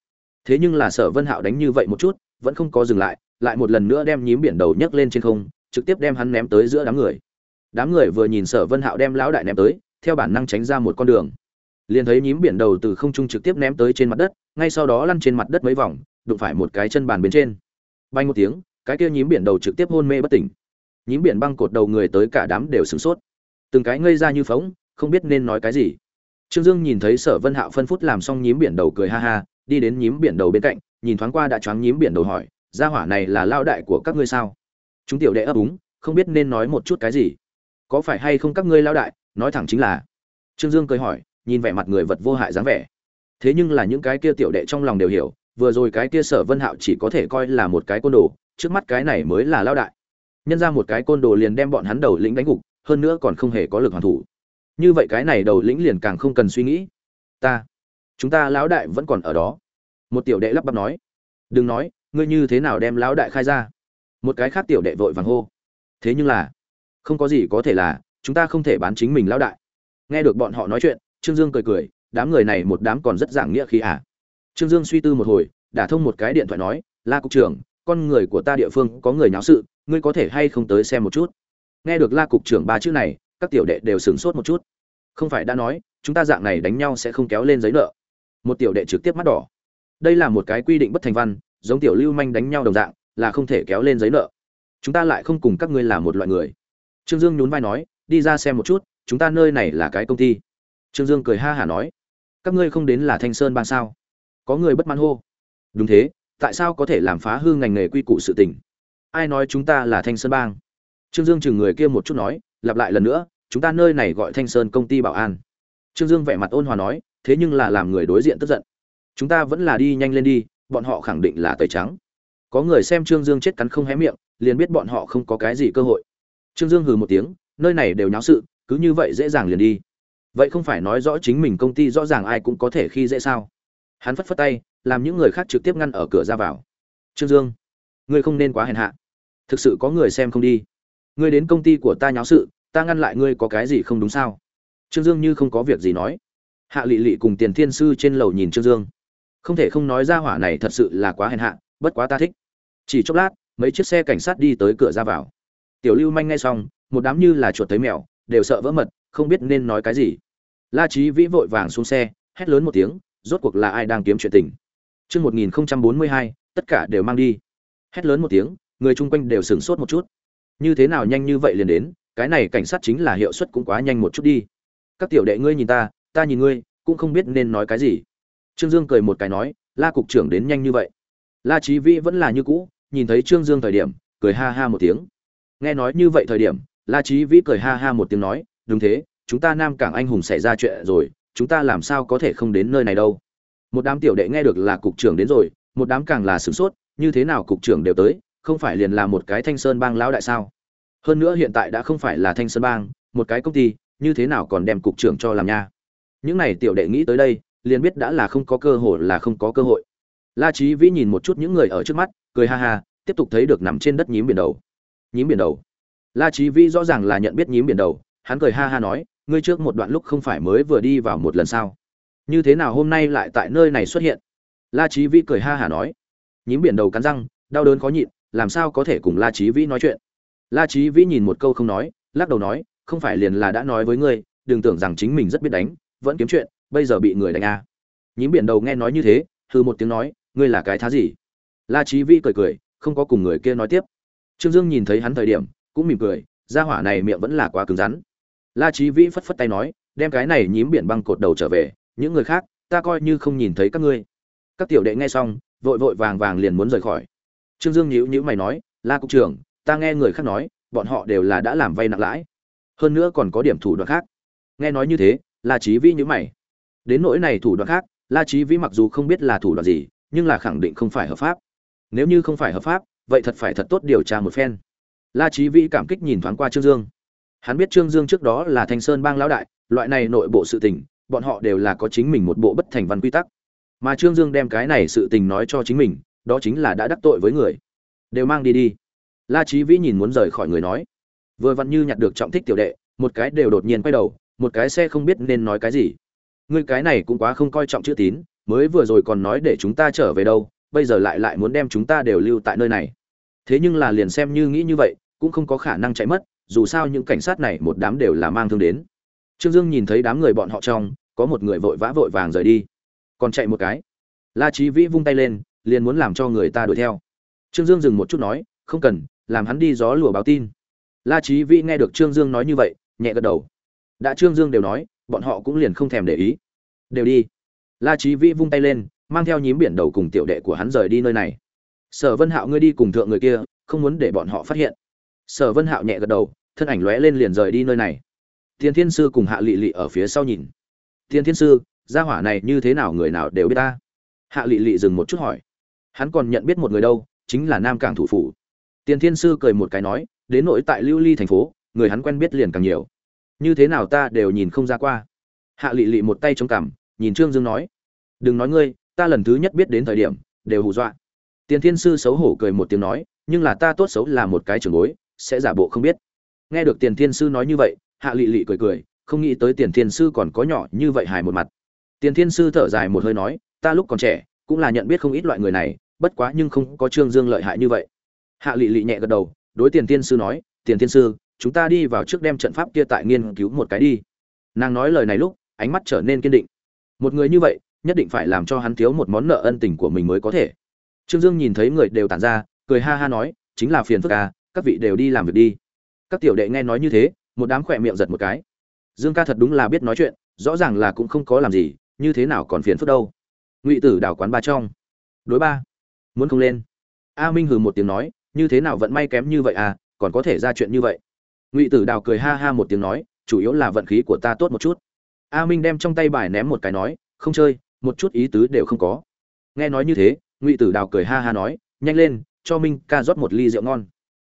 Thế nhưng là sở vân hạo đánh như vậy một chút, vẫn không có dừng lại lại một lần nữa đem nhím biển đầu nhấc lên trên không, trực tiếp đem hắn ném tới giữa đám người. Đám người vừa nhìn sở vân hạo đem lão đại ném tới, theo bản năng tránh ra một con đường. Liền thấy nhím biển đầu từ không trung trực tiếp ném tới trên mặt đất, ngay sau đó lăn trên mặt đất mấy vòng, đụng phải một cái chân bàn bên trên. Bay một tiếng, cái kia nhím biển đầu trực tiếp hôn mê bất tỉnh. Nhím biển băng cột đầu người tới cả đám đều sửng sốt. Từng cái ngây ra như phóng, không biết nên nói cái gì. Trương dương nhìn thấy sở vân hạo phân phút làm xong nhím biển đầu cười ha ha, đi đến nhím biển đầu bên cạnh, nhìn thoáng qua đã choáng nhím biển đầu hỏi gia hỏa này là lao đại của các ngươi sao? Chúng tiểu đệ ấp úng, không biết nên nói một chút cái gì. Có phải hay không các ngươi lao đại, nói thẳng chính là? Trương dương cười hỏi, nhìn vẻ mặt người vật vô hại dáng vẻ. Thế nhưng là những cái kia tiểu đệ trong lòng đều hiểu, vừa rồi cái kia sở vân hạo chỉ có thể coi là một cái côn đồ, trước mắt cái này mới là lao đại. Nhân ra một cái côn đồ liền đem bọn hắn đầu lĩnh đánh gục, hơn nữa còn không hề có lực hoàn thủ. Như vậy cái này đầu lĩnh liền càng không cần suy nghĩ. Ta, chúng ta lão đại vẫn còn ở đó. Một tiểu đệ lắp bắp nói. Đừng nói ngươi như thế nào đem lão đại khai ra? Một cái khác tiểu đệ vội vàng hô. Thế nhưng là, không có gì có thể là, chúng ta không thể bán chính mình lão đại. Nghe được bọn họ nói chuyện, trương dương cười cười, đám người này một đám còn rất giảng nghĩa khi à. Trương dương suy tư một hồi, đả thông một cái điện thoại nói, la cục trưởng, con người của ta địa phương có người nháo sự, ngươi có thể hay không tới xem một chút? Nghe được la cục trưởng ba chữ này, các tiểu đệ đều sửng sốt một chút. Không phải đã nói, chúng ta dạng này đánh nhau sẽ không kéo lên giấy nợ. Một tiểu đệ trực tiếp mắt đỏ. Đây là một cái quy định bất thành văn giống tiểu lưu manh đánh nhau đồng dạng, là không thể kéo lên giấy nợ. Chúng ta lại không cùng các ngươi là một loại người. Trương dương nhún vai nói, đi ra xem một chút, chúng ta nơi này là cái công ty. Trương dương cười ha hả nói, các ngươi không đến là thanh sơn bang sao? Có người bất mãn hô. Đúng thế, tại sao có thể làm phá hư ngành nghề quy củ sự tình? Ai nói chúng ta là thanh sơn bang? Trương dương chừng người kia một chút nói, lặp lại lần nữa, chúng ta nơi này gọi thanh sơn công ty bảo an. Trương dương vẻ mặt ôn hòa nói, thế nhưng là làm người đối diện tức giận. Chúng ta vẫn là đi nhanh lên đi bọn họ khẳng định là tẩy trắng. Có người xem trương dương chết cắn không hé miệng, liền biết bọn họ không có cái gì cơ hội. Trương dương hừ một tiếng, nơi này đều nháo sự, cứ như vậy dễ dàng liền đi. Vậy không phải nói rõ chính mình công ty rõ ràng ai cũng có thể khi dễ sao? Hắn phất phất tay, làm những người khác trực tiếp ngăn ở cửa ra vào. Trương dương, ngươi không nên quá hèn hạ. Thực sự có người xem không đi. Ngươi đến công ty của ta nháo sự, ta ngăn lại ngươi có cái gì không đúng sao? Trương dương như không có việc gì nói. Hạ lị lị cùng tiền thiên sư trên lầu nhìn trương dương không thể không nói ra hỏa này thật sự là quá hèn hạ bất quá ta thích chỉ chốc lát mấy chiếc xe cảnh sát đi tới cửa ra vào tiểu lưu manh ngay xong một đám như là chuột thấy mèo đều sợ vỡ mật không biết nên nói cái gì la trí vĩ vội vàng xuống xe hét lớn một tiếng rốt cuộc là ai đang kiếm chuyện tình Chương 1042, tất cả đều mang đi. Hét lớn một tiếng, người chung quanh đều sửng sốt một chút. Như thế nào nhanh như vậy liền đến, cái này cảnh sát chính là hiệu suất cũng quá nhanh một chút đi. Các tiểu đệ ngươi nhìn ta, ta nhìn ngươi, cũng không biết nên nói cái gì. Trương Dương cười một cái nói, la cục trưởng đến nhanh như vậy. La Chí vĩ vẫn là như cũ nhìn thấy trương dương thời điểm cười ha ha một tiếng. Nghe nói như vậy thời điểm la Chí vĩ cười ha ha một tiếng nói đúng thế chúng ta nam cảng anh hùng xảy ra chuyện rồi chúng ta làm sao có thể không đến nơi này đâu? Một đám tiểu đệ nghe được là cục trưởng đến rồi một đám càng là sửng sốt như thế nào cục trưởng đều tới không phải liền là một cái thanh sơn bang lão đại sao? Hơn nữa hiện tại đã không phải là thanh sơn bang một cái công ty như thế nào còn đem cục trưởng cho làm nha? Những này tiểu đệ nghĩ tới đây liền biết đã là không có cơ hội là không có cơ hội. La trí vĩ nhìn một chút những người ở trước mắt, cười ha ha, tiếp tục thấy được nằm trên đất nhím biển đầu. Nhím biển đầu? La trí vĩ rõ ràng là nhận biết nhím biển đầu, hắn cười ha ha nói, ngươi trước một đoạn lúc không phải mới vừa đi vào một lần sao? Như thế nào hôm nay lại tại nơi này xuất hiện? La trí vĩ cười ha hả nói, nhím biển đầu cắn răng, đau đớn khó nhịn, làm sao có thể cùng la trí vĩ nói chuyện? La trí vĩ nhìn một câu không nói, lắc đầu nói, không phải liền là đã nói với ngươi, đừng tưởng rằng chính mình rất biết đánh, vẫn kiếm chuyện bây giờ bị người đánh à. nhím biển đầu nghe nói như thế hư một tiếng nói, ngươi là cái thá gì? La trí vĩ cười cười, không có cùng người kia nói tiếp. Trương dương nhìn thấy hắn thời điểm, cũng mỉm cười, gia hỏa này miệng vẫn là quá cứng rắn. La trí vĩ phất phất tay nói, đem cái này nhím biển băng cột đầu trở về, những người khác, ta coi như không nhìn thấy các ngươi. Các tiểu đệ nghe xong, vội vội vàng vàng liền muốn rời khỏi. Trương dương nhíu nhíu mày nói, la cục trưởng, ta nghe người khác nói, bọn họ đều là đã làm vay nặng lãi. Hơn nữa còn có điểm thủ đoạn khác. Nghe nói như thế, la trí vĩ nhíu mày đến nỗi này thủ đoạn khác, la trí vĩ mặc dù không biết là thủ đoạn gì, nhưng là khẳng định không phải hợp pháp. Nếu như không phải hợp pháp, vậy thật phải thật tốt điều tra một phen. La trí vĩ cảm kích nhìn thoáng qua trương dương. Hắn biết trương dương trước đó là thanh sơn bang lão đại, loại này nội bộ sự tình, bọn họ đều là có chính mình một bộ bất thành văn quy tắc. Mà trương dương đem cái này sự tình nói cho chính mình, đó chính là đã đắc tội với người. Đều mang đi đi. La trí vĩ nhìn muốn rời khỏi người nói. Vừa vặn như nhặt được trọng thích tiểu đệ, một cái đều đột nhiên quay đầu, một cái xe không biết nên nói cái gì ngươi cái này cũng quá không coi trọng chữ tín, mới vừa rồi còn nói để chúng ta trở về đâu, bây giờ lại lại muốn đem chúng ta đều lưu tại nơi này. Thế nhưng là liền xem như nghĩ như vậy, cũng không có khả năng chạy mất, dù sao những cảnh sát này một đám đều là mang thương đến. Trương dương nhìn thấy đám người bọn họ trong, có một người vội vã vội vàng rời đi. Còn chạy một cái. La trí vĩ vung tay lên, liền muốn làm cho người ta đuổi theo. Trương dương dừng một chút nói, không cần, làm hắn đi gió lùa báo tin. La trí vĩ nghe được trương dương nói như vậy, nhẹ gật đầu. Đã trương dương đều nói bọn họ cũng liền không thèm để ý. Đều đi. La trí vĩ vung tay lên, mang theo nhím biển đầu cùng tiểu đệ của hắn rời đi nơi này. Sở vân hạo ngươi đi cùng thượng người kia, không muốn để bọn họ phát hiện. Sở vân hạo nhẹ gật đầu, thân ảnh lóe lên liền rời đi nơi này. Tiền thiên sư cùng hạ lị lị ở phía sau nhìn. Tiền thiên sư, gia hỏa này như thế nào người nào đều biết ta? Hạ lị lị dừng một chút hỏi. Hắn còn nhận biết một người đâu, chính là nam cảng thủ phủ. Tiền thiên sư cười một cái nói, đến nỗi tại lưu ly thành phố, người hắn quen biết liền càng nhiều như thế nào ta đều nhìn không ra qua. Hạ lị lị một tay chống cằm, nhìn trương dương nói, đừng nói ngươi, ta lần thứ nhất biết đến thời điểm, đều hù dọa. Tiền thiên sư xấu hổ cười một tiếng nói, nhưng là ta tốt xấu là một cái trường bối, sẽ giả bộ không biết. Nghe được tiền thiên sư nói như vậy, hạ lị lị cười cười, không nghĩ tới tiền thiên sư còn có nhỏ như vậy hài một mặt. Tiền thiên sư thở dài một hơi nói, ta lúc còn trẻ, cũng là nhận biết không ít loại người này, bất quá nhưng không có trương dương lợi hại như vậy. Hạ lị lị nhẹ gật đầu, đối tiền thiên sư nói, tiền thiên sư chúng ta đi vào trước đem trận pháp kia tại nghiên cứu một cái đi. Nàng nói lời này lúc, ánh mắt trở nên kiên định. Một người như vậy, nhất định phải làm cho hắn thiếu một món nợ ân tình của mình mới có thể. Trương dương nhìn thấy người đều tản ra, cười ha ha nói, chính là phiền phức à các vị đều đi làm việc đi. Các tiểu đệ nghe nói như thế, một đám khỏe miệng giật một cái. Dương ca thật đúng là biết nói chuyện, rõ ràng là cũng không có làm gì, như thế nào còn phiền phức đâu. Ngụy tử đảo quán ba trong. Đối ba, muốn không lên. A minh hừ một tiếng nói, như thế nào vận may kém như vậy à còn có thể ra chuyện như vậy ngụy tử đào cười ha ha một tiếng nói, chủ yếu là vận khí của ta tốt một chút. A minh đem trong tay bài ném một cái nói, không chơi, một chút ý tứ đều không có. Nghe nói như thế, ngụy tử đào cười ha ha nói, nhanh lên, cho minh ca rót một ly rượu ngon.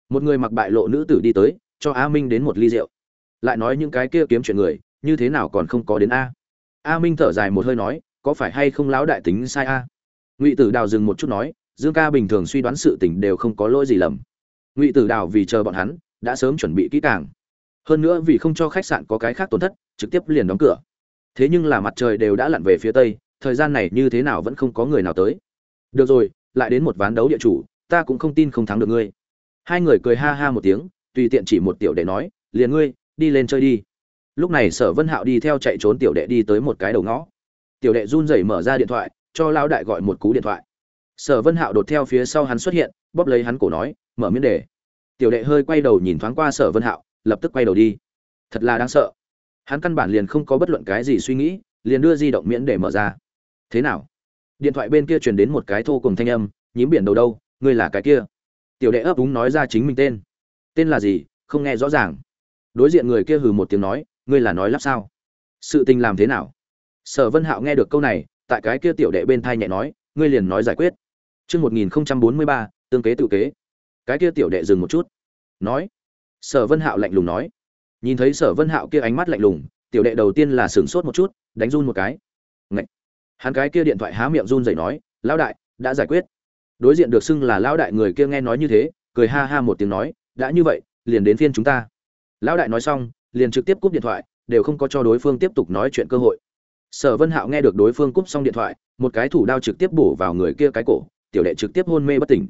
Một người mặc bại lộ nữ tử đi tới, cho a minh đến một ly rượu. Lại nói những cái kia kiếm chuyện người, như thế nào còn không có đến a? A minh thở dài một hơi nói, có phải hay không lão đại tính sai a? Ngụy tử đào dừng một chút nói, dương ca bình thường suy đoán sự tình đều không có lỗi gì lầm. Ngụy tử đào vì chờ bọn hắn đã sớm chuẩn bị kỹ càng. Hơn nữa vì không cho khách sạn có cái khác tổn thất, trực tiếp liền đóng cửa. Thế nhưng là mặt trời đều đã lặn về phía tây, thời gian này như thế nào vẫn không có người nào tới. Được rồi, lại đến một ván đấu địa chủ, ta cũng không tin không thắng được ngươi. Hai người cười ha ha một tiếng, tùy tiện chỉ một tiểu đệ nói, liền ngươi, đi lên chơi đi. Lúc này sở vân hạo đi theo chạy trốn tiểu đệ đi tới một cái đầu ngõ. Tiểu đệ run rẩy mở ra điện thoại, cho lao đại gọi một cú điện thoại. Sở vân hạo đột theo phía sau hắn xuất hiện, bóp lấy hắn cổ nói, mở miếng đề tiểu đệ hơi quay đầu nhìn thoáng qua sở vân hạo lập tức quay đầu đi. Thật là đáng sợ. Hắn căn bản liền không có bất luận cái gì suy nghĩ liền đưa di động miễn để mở ra. Thế nào? Điện thoại bên kia truyền đến một cái thô cùng thanh âm nhím biển đầu đâu ngươi là cái kia. Tiểu đệ ấp úng nói ra chính mình tên. Tên là gì không nghe rõ ràng. Đối diện người kia hừ một tiếng nói ngươi là nói lắp sao? Sự tình làm thế nào? Sở vân hạo nghe được câu này tại cái kia tiểu đệ bên thai nhẹ nói ngươi liền nói giải quyết. Chương 1043, tương kế tự kế. Cái kia tiểu đệ dừng một chút, nói: "Sở Vân Hạo lạnh lùng nói." Nhìn thấy Sở Vân Hạo kia ánh mắt lạnh lùng, tiểu đệ đầu tiên là sửng sốt một chút, đánh run một cái. Ngậy. Hắn cái kia điện thoại há miệng run rẩy nói: "Lão đại, đã giải quyết." Đối diện được xưng là lão đại người kia nghe nói như thế, cười ha ha một tiếng nói: "Đã như vậy, liền đến phiên chúng ta." Lão đại nói xong, liền trực tiếp cúp điện thoại, đều không có cho đối phương tiếp tục nói chuyện cơ hội. Sở Vân Hạo nghe được đối phương cúp xong điện thoại, một cái thủ đao trực tiếp bổ vào người kia cái cổ, tiểu đệ trực tiếp hôn mê bất tỉnh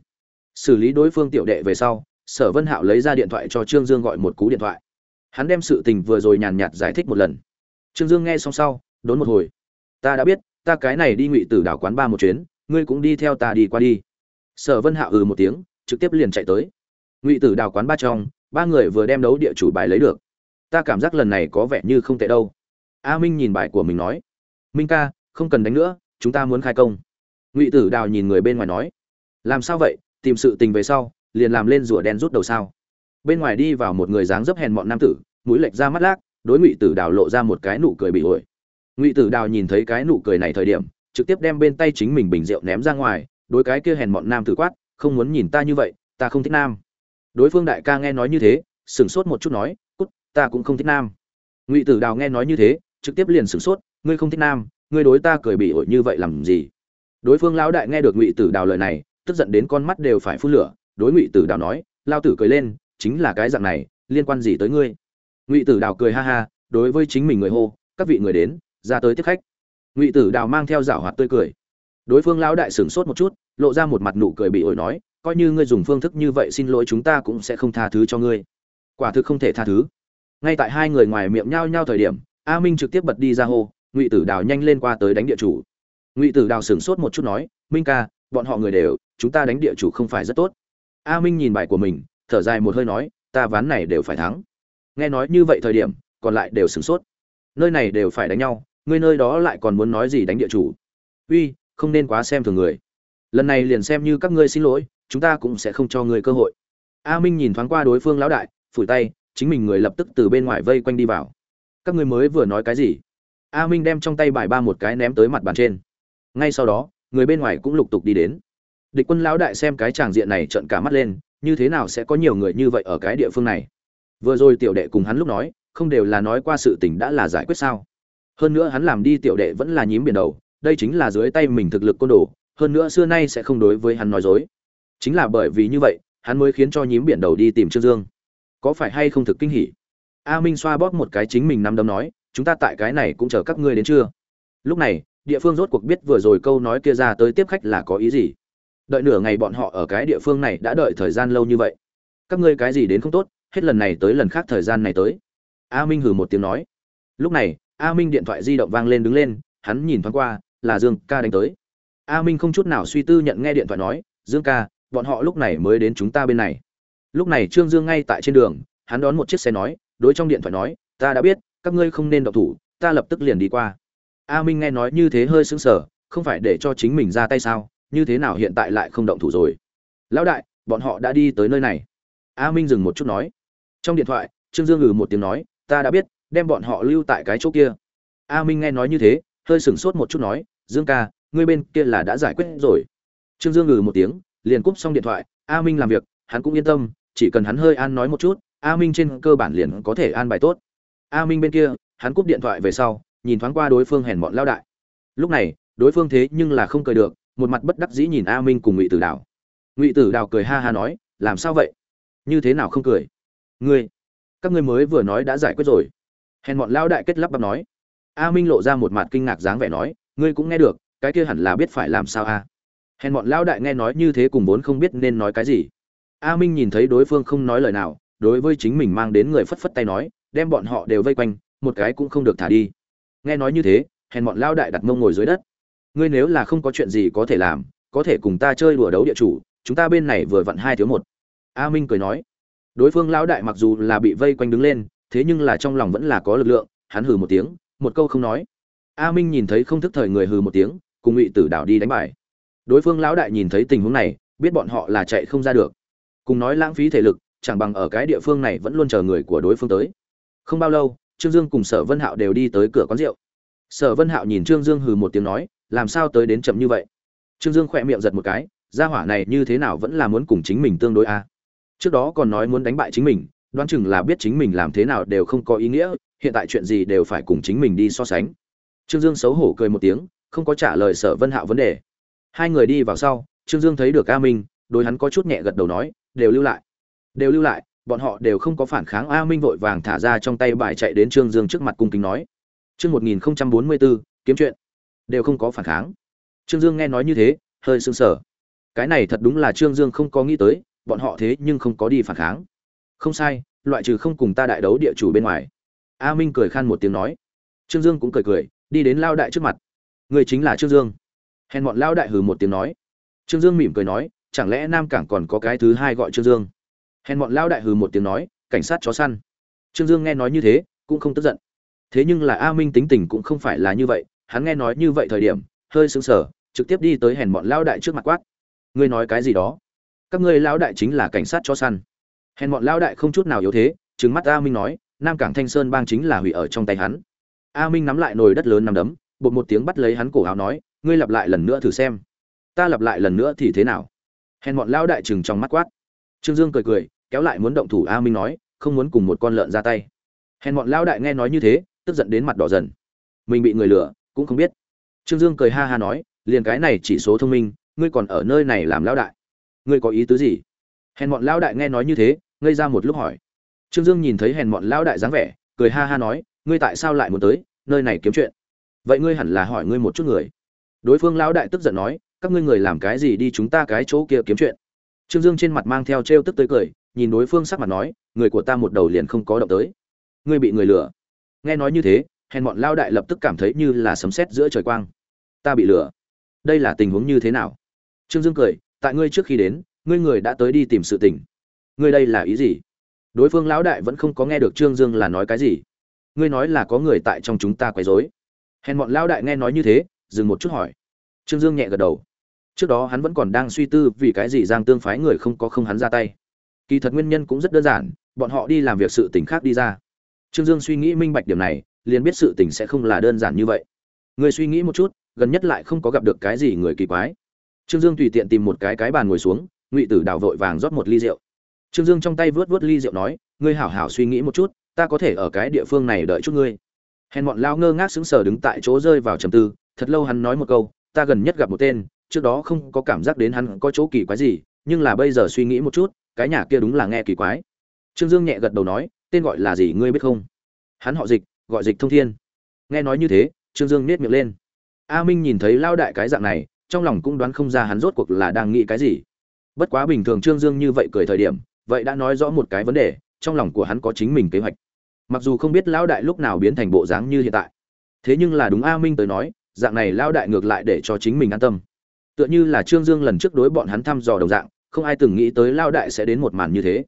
xử lý đối phương tiểu đệ về sau, sở vân hạo lấy ra điện thoại cho trương dương gọi một cú điện thoại. Hắn đem sự tình vừa rồi nhàn nhạt giải thích một lần. Trương dương nghe xong sau, đốn một hồi. Ta đã biết, ta cái này đi ngụy tử đảo quán ba một chuyến, ngươi cũng đi theo ta đi qua đi. Sở vân hạo ừ một tiếng, trực tiếp liền chạy tới. Ngụy tử đào quán ba trong, ba người vừa đem đấu địa chủ bài lấy được. Ta cảm giác lần này có vẻ như không tệ đâu. A minh nhìn bài của mình nói. Minh ca, không cần đánh nữa, chúng ta muốn khai công. Ngụy tử đào nhìn người bên ngoài nói. Làm sao vậy? Tìm sự tình về sau, liền làm lên rùa đen rút đầu sao. Bên ngoài đi vào một người dáng dấp hèn mọn nam tử, mũi lệch ra mắt lác, đối ngụy tử đào lộ ra một cái nụ cười bị ổi. Ngụy tử đào nhìn thấy cái nụ cười này thời điểm, trực tiếp đem bên tay chính mình bình rượu ném ra ngoài, đối cái kia hèn mọn nam tử quát, không muốn nhìn ta như vậy, ta không thích nam. Đối phương đại ca nghe nói như thế, sửng sốt một chút nói, cút, ta cũng không thích nam. Ngụy tử đào nghe nói như thế, trực tiếp liền sửng sốt, ngươi không thích nam, ngươi đối ta cười bị ổi như vậy làm gì? Đối phương lão đại nghe được ngụy tử đào lời này tức giận đến con mắt đều phải phun lửa, đối ngụy tử đào nói, lao tử cười lên, chính là cái dạng này, liên quan gì tới ngươi? Ngụy tử đào cười ha ha, đối với chính mình người hô, các vị người đến, ra tới tiếp khách. Ngụy tử đào mang theo rảo hoạt tươi cười. Đối phương lão đại sửng sốt một chút, lộ ra một mặt nụ cười bị ổi nói, coi như ngươi dùng phương thức như vậy xin lỗi chúng ta cũng sẽ không tha thứ cho ngươi. Quả thực không thể tha thứ. Ngay tại hai người ngoài miệng nhao nhao thời điểm, a minh trực tiếp bật đi ra hô, ngụy tử đào nhanh lên qua tới đánh địa chủ. Ngụy tử đào sửng sốt một chút nói, minh ca bọn họ người đều, chúng ta đánh địa chủ không phải rất tốt. A minh nhìn bài của mình, thở dài một hơi nói, ta ván này đều phải thắng. Nghe nói như vậy thời điểm, còn lại đều sửng sốt. Nơi này đều phải đánh nhau, ngươi nơi đó lại còn muốn nói gì đánh địa chủ? Uy, không nên quá xem thường người. Lần này liền xem như các ngươi xin lỗi, chúng ta cũng sẽ không cho ngươi cơ hội. A minh nhìn thoáng qua đối phương lão đại, phủi tay, chính mình người lập tức từ bên ngoài vây quanh đi vào. Các ngươi mới vừa nói cái gì? A minh đem trong tay bài ba một cái ném tới mặt bàn trên. Ngay sau đó người bên ngoài cũng lục tục đi đến. Địch quân lão đại xem cái tràng diện này trợn cả mắt lên, như thế nào sẽ có nhiều người như vậy ở cái địa phương này? Vừa rồi tiểu đệ cùng hắn lúc nói, không đều là nói qua sự tình đã là giải quyết sao? Hơn nữa hắn làm đi tiểu đệ vẫn là nhím biển đầu, đây chính là dưới tay mình thực lực côn đồ, hơn nữa xưa nay sẽ không đối với hắn nói dối. Chính là bởi vì như vậy, hắn mới khiến cho nhím biển đầu đi tìm trương dương. Có phải hay không thực kinh hỉ? A minh xoa bóp một cái chính mình nắm đấm nói, chúng ta tại cái này cũng chờ các ngươi đến chưa? Lúc này địa phương rốt cuộc biết vừa rồi câu nói kia ra tới tiếp khách là có ý gì. Đợi nửa ngày bọn họ ở cái địa phương này đã đợi thời gian lâu như vậy. Các ngươi cái gì đến không tốt, hết lần này tới lần khác thời gian này tới. A minh hừ một tiếng nói. Lúc này, a minh điện thoại di động vang lên đứng lên, hắn nhìn thoáng qua, là dương ca đánh tới. A minh không chút nào suy tư nhận nghe điện thoại nói, dương ca, bọn họ lúc này mới đến chúng ta bên này. Lúc này trương dương ngay tại trên đường, hắn đón một chiếc xe nói, đối trong điện thoại nói, ta đã biết, các ngươi không nên đọc thủ, ta lập tức liền đi qua a minh nghe nói như thế hơi sững sờ, không phải để cho chính mình ra tay sao? Như thế nào hiện tại lại không động thủ rồi? Lão đại, bọn họ đã đi tới nơi này. A minh dừng một chút nói. Trong điện thoại, trương dương ngừ một tiếng nói, ta đã biết, đem bọn họ lưu tại cái chỗ kia. A minh nghe nói như thế, hơi sửng sốt một chút nói, dương ca, ngươi bên kia là đã giải quyết rồi. Trương dương ngừ một tiếng, liền cúp xong điện thoại, a minh làm việc, hắn cũng yên tâm, chỉ cần hắn hơi an nói một chút, a minh trên cơ bản liền có thể an bài tốt. A minh bên kia, hắn cúp điện thoại về sau nhìn thoáng qua đối phương hèn bọn lao đại. Lúc này, đối phương thế nhưng là không cười được, một mặt bất đắc dĩ nhìn a minh cùng ngụy tử đào. Ngụy tử đào cười ha ha nói, làm sao vậy? Như thế nào không cười? Ngươi, các ngươi mới vừa nói đã giải quyết rồi. Hèn bọn lao đại kết lắp bắp nói. A minh lộ ra một mặt kinh ngạc dáng vẻ nói, ngươi cũng nghe được, cái kia hẳn là biết phải làm sao a? Hèn bọn lao đại nghe nói như thế cùng vốn không biết nên nói cái gì. A minh nhìn thấy đối phương không nói lời nào, đối với chính mình mang đến người phất phất tay nói, đem bọn họ đều vây quanh, một cái cũng không được thả đi nghe nói như thế, hèn bọn lao đại đặt mông ngồi dưới đất. Ngươi nếu là không có chuyện gì có thể làm, có thể cùng ta chơi đùa đấu địa chủ, chúng ta bên này vừa vặn hai thiếu một. A minh cười nói. Đối phương lão đại mặc dù là bị vây quanh đứng lên, thế nhưng là trong lòng vẫn là có lực lượng, hắn hừ một tiếng, một câu không nói. A minh nhìn thấy không thức thời người hừ một tiếng, cùng ngụy tử đảo đi đánh bài. Đối phương lão đại nhìn thấy tình huống này, biết bọn họ là chạy không ra được. Cùng nói lãng phí thể lực, chẳng bằng ở cái địa phương này vẫn luôn chờ người của đối phương tới. Không bao lâu trương dương cùng sở vân hạo đều đi tới cửa quán rượu. Sở vân hạo nhìn trương dương hừ một tiếng nói, làm sao tới đến chậm như vậy? Trương dương khỏe miệng giật một cái, gia hỏa này như thế nào vẫn là muốn cùng chính mình tương đối a trước đó còn nói muốn đánh bại chính mình, đoán chừng là biết chính mình làm thế nào đều không có ý nghĩa, hiện tại chuyện gì đều phải cùng chính mình đi so sánh. Trương dương xấu hổ cười một tiếng, không có trả lời sở vân hạo vấn đề. Hai người đi vào sau, trương dương thấy được a minh, đối hắn có chút nhẹ gật đầu nói, đều lưu lại, đều lưu lại bọn họ đều không có phản kháng a minh vội vàng thả ra trong tay bài chạy đến trương dương trước mặt cung kính nói. Chương một nghìn bốn mươi bốn kiếm chuyện. Đều không có phản kháng. Trương dương nghe nói như thế, hơi sưng sờ. Cái này thật đúng là trương dương không có nghĩ tới, bọn họ thế nhưng không có đi phản kháng. Không sai, loại trừ không cùng ta đại đấu địa chủ bên ngoài. A minh cười khan một tiếng nói. Trương dương cũng cười cười, đi đến lao đại trước mặt. Người chính là trương dương. Hèn bọn lao đại hừ một tiếng nói. Trương dương mỉm cười nói, chẳng lẽ nam cảng còn có cái thứ hai gọi trương dương? Hèn bọn lao đại hừ một tiếng nói, cảnh sát chó săn. Trương dương nghe nói như thế, cũng không tức giận. Thế nhưng là a minh tính tình cũng không phải là như vậy, hắn nghe nói như vậy thời điểm, hơi sững sờ, trực tiếp đi tới hèn bọn lao đại trước mặt quát. Ngươi nói cái gì đó? Các ngươi lao đại chính là cảnh sát chó săn. Hèn bọn lao đại không chút nào yếu thế, trừng mắt a minh nói, nam cảng thanh sơn bang chính là hủy ở trong tay hắn. A minh nắm lại nồi đất lớn nằm đấm, bột một tiếng bắt lấy hắn cổ áo nói, ngươi lặp lại lần nữa thử xem. Ta lặp lại lần nữa thì thế nào? Hèn bọn lao đại chừng trong mắt quát. Trương dương cười cười kéo lại muốn động thủ a minh nói, không muốn cùng một con lợn ra tay. Hèn bọn lao đại nghe nói như thế, tức giận đến mặt đỏ dần. Mình bị người lừa, cũng không biết. Trương dương cười ha ha nói, liền cái này chỉ số thông minh, ngươi còn ở nơi này làm lao đại. Ngươi có ý tứ gì? Hèn bọn lao đại nghe nói như thế, ngây ra một lúc hỏi. Trương dương nhìn thấy hèn bọn lao đại dáng vẻ, cười ha ha nói, ngươi tại sao lại muốn tới, nơi này kiếm chuyện? Vậy ngươi hẳn là hỏi ngươi một chút người. Đối phương lao đại tức giận nói, các ngươi người làm cái gì đi chúng ta cái chỗ kia kiếm chuyện? Trương dương trên mặt mang theo t r e o tức tới cười nhìn đối phương sắc mặt nói, người của ta một đầu liền không có động tới. Ngươi bị người lừa. Nghe nói như thế, hèn bọn lao đại lập tức cảm thấy như là sấm sét giữa trời quang. Ta bị lừa. Đây là tình huống như thế nào? Trương dương cười, tại ngươi trước khi đến, ngươi người đã tới đi tìm sự tình. Ngươi đây là ý gì? Đối phương lão đại vẫn không có nghe được trương dương là nói cái gì. Ngươi nói là có người tại trong chúng ta quấy rối. Hèn bọn lão đại nghe nói như thế, dừng một chút hỏi. Trương dương nhẹ gật đầu. Trước đó hắn vẫn còn đang suy tư vì cái gì giang tương phái người không có không hắn ra tay kỳ thật nguyên nhân cũng rất đơn giản, bọn họ đi làm việc sự tình khác đi ra. Trương dương suy nghĩ minh bạch điểm này, liền biết sự tình sẽ không là đơn giản như vậy. Người suy nghĩ một chút, gần nhất lại không có gặp được cái gì người kỳ quái. Trương dương tùy tiện tìm một cái cái bàn ngồi xuống, ngụy tử đào vội vàng rót một ly rượu. Trương dương trong tay vớt vớt ly rượu nói, ngươi hảo hảo suy nghĩ một chút, ta có thể ở cái địa phương này đợi chút ngươi. Hèn bọn lao ngơ ngác sững sờ đứng tại chỗ rơi vào trầm tư, thật lâu hắn nói một câu, ta gần nhất gặp một tên, trước đó không có cảm giác đến hắn có chỗ kỳ quái gì, nhưng là bây giờ suy nghĩ một chút cái nhà kia đúng là nghe kỳ quái. Trương dương nhẹ gật đầu nói, tên gọi là gì ngươi biết không? Hắn họ dịch, gọi dịch thông thiên. Nghe nói như thế, trương dương nết miệng lên. A minh nhìn thấy lao đại cái dạng này, trong lòng cũng đoán không ra hắn rốt cuộc là đang nghĩ cái gì. Bất quá bình thường trương dương như vậy cười thời điểm, vậy đã nói rõ một cái vấn đề, trong lòng của hắn có chính mình kế hoạch. Mặc dù không biết lão đại lúc nào biến thành bộ dáng như hiện tại, thế nhưng là đúng a minh tới nói, dạng này lão đại ngược lại để cho chính mình an tâm. Tựa như là trương dương lần trước đối bọn hắn thăm dò đồng dạng không ai từng nghĩ tới lao đại sẽ đến một màn như thế.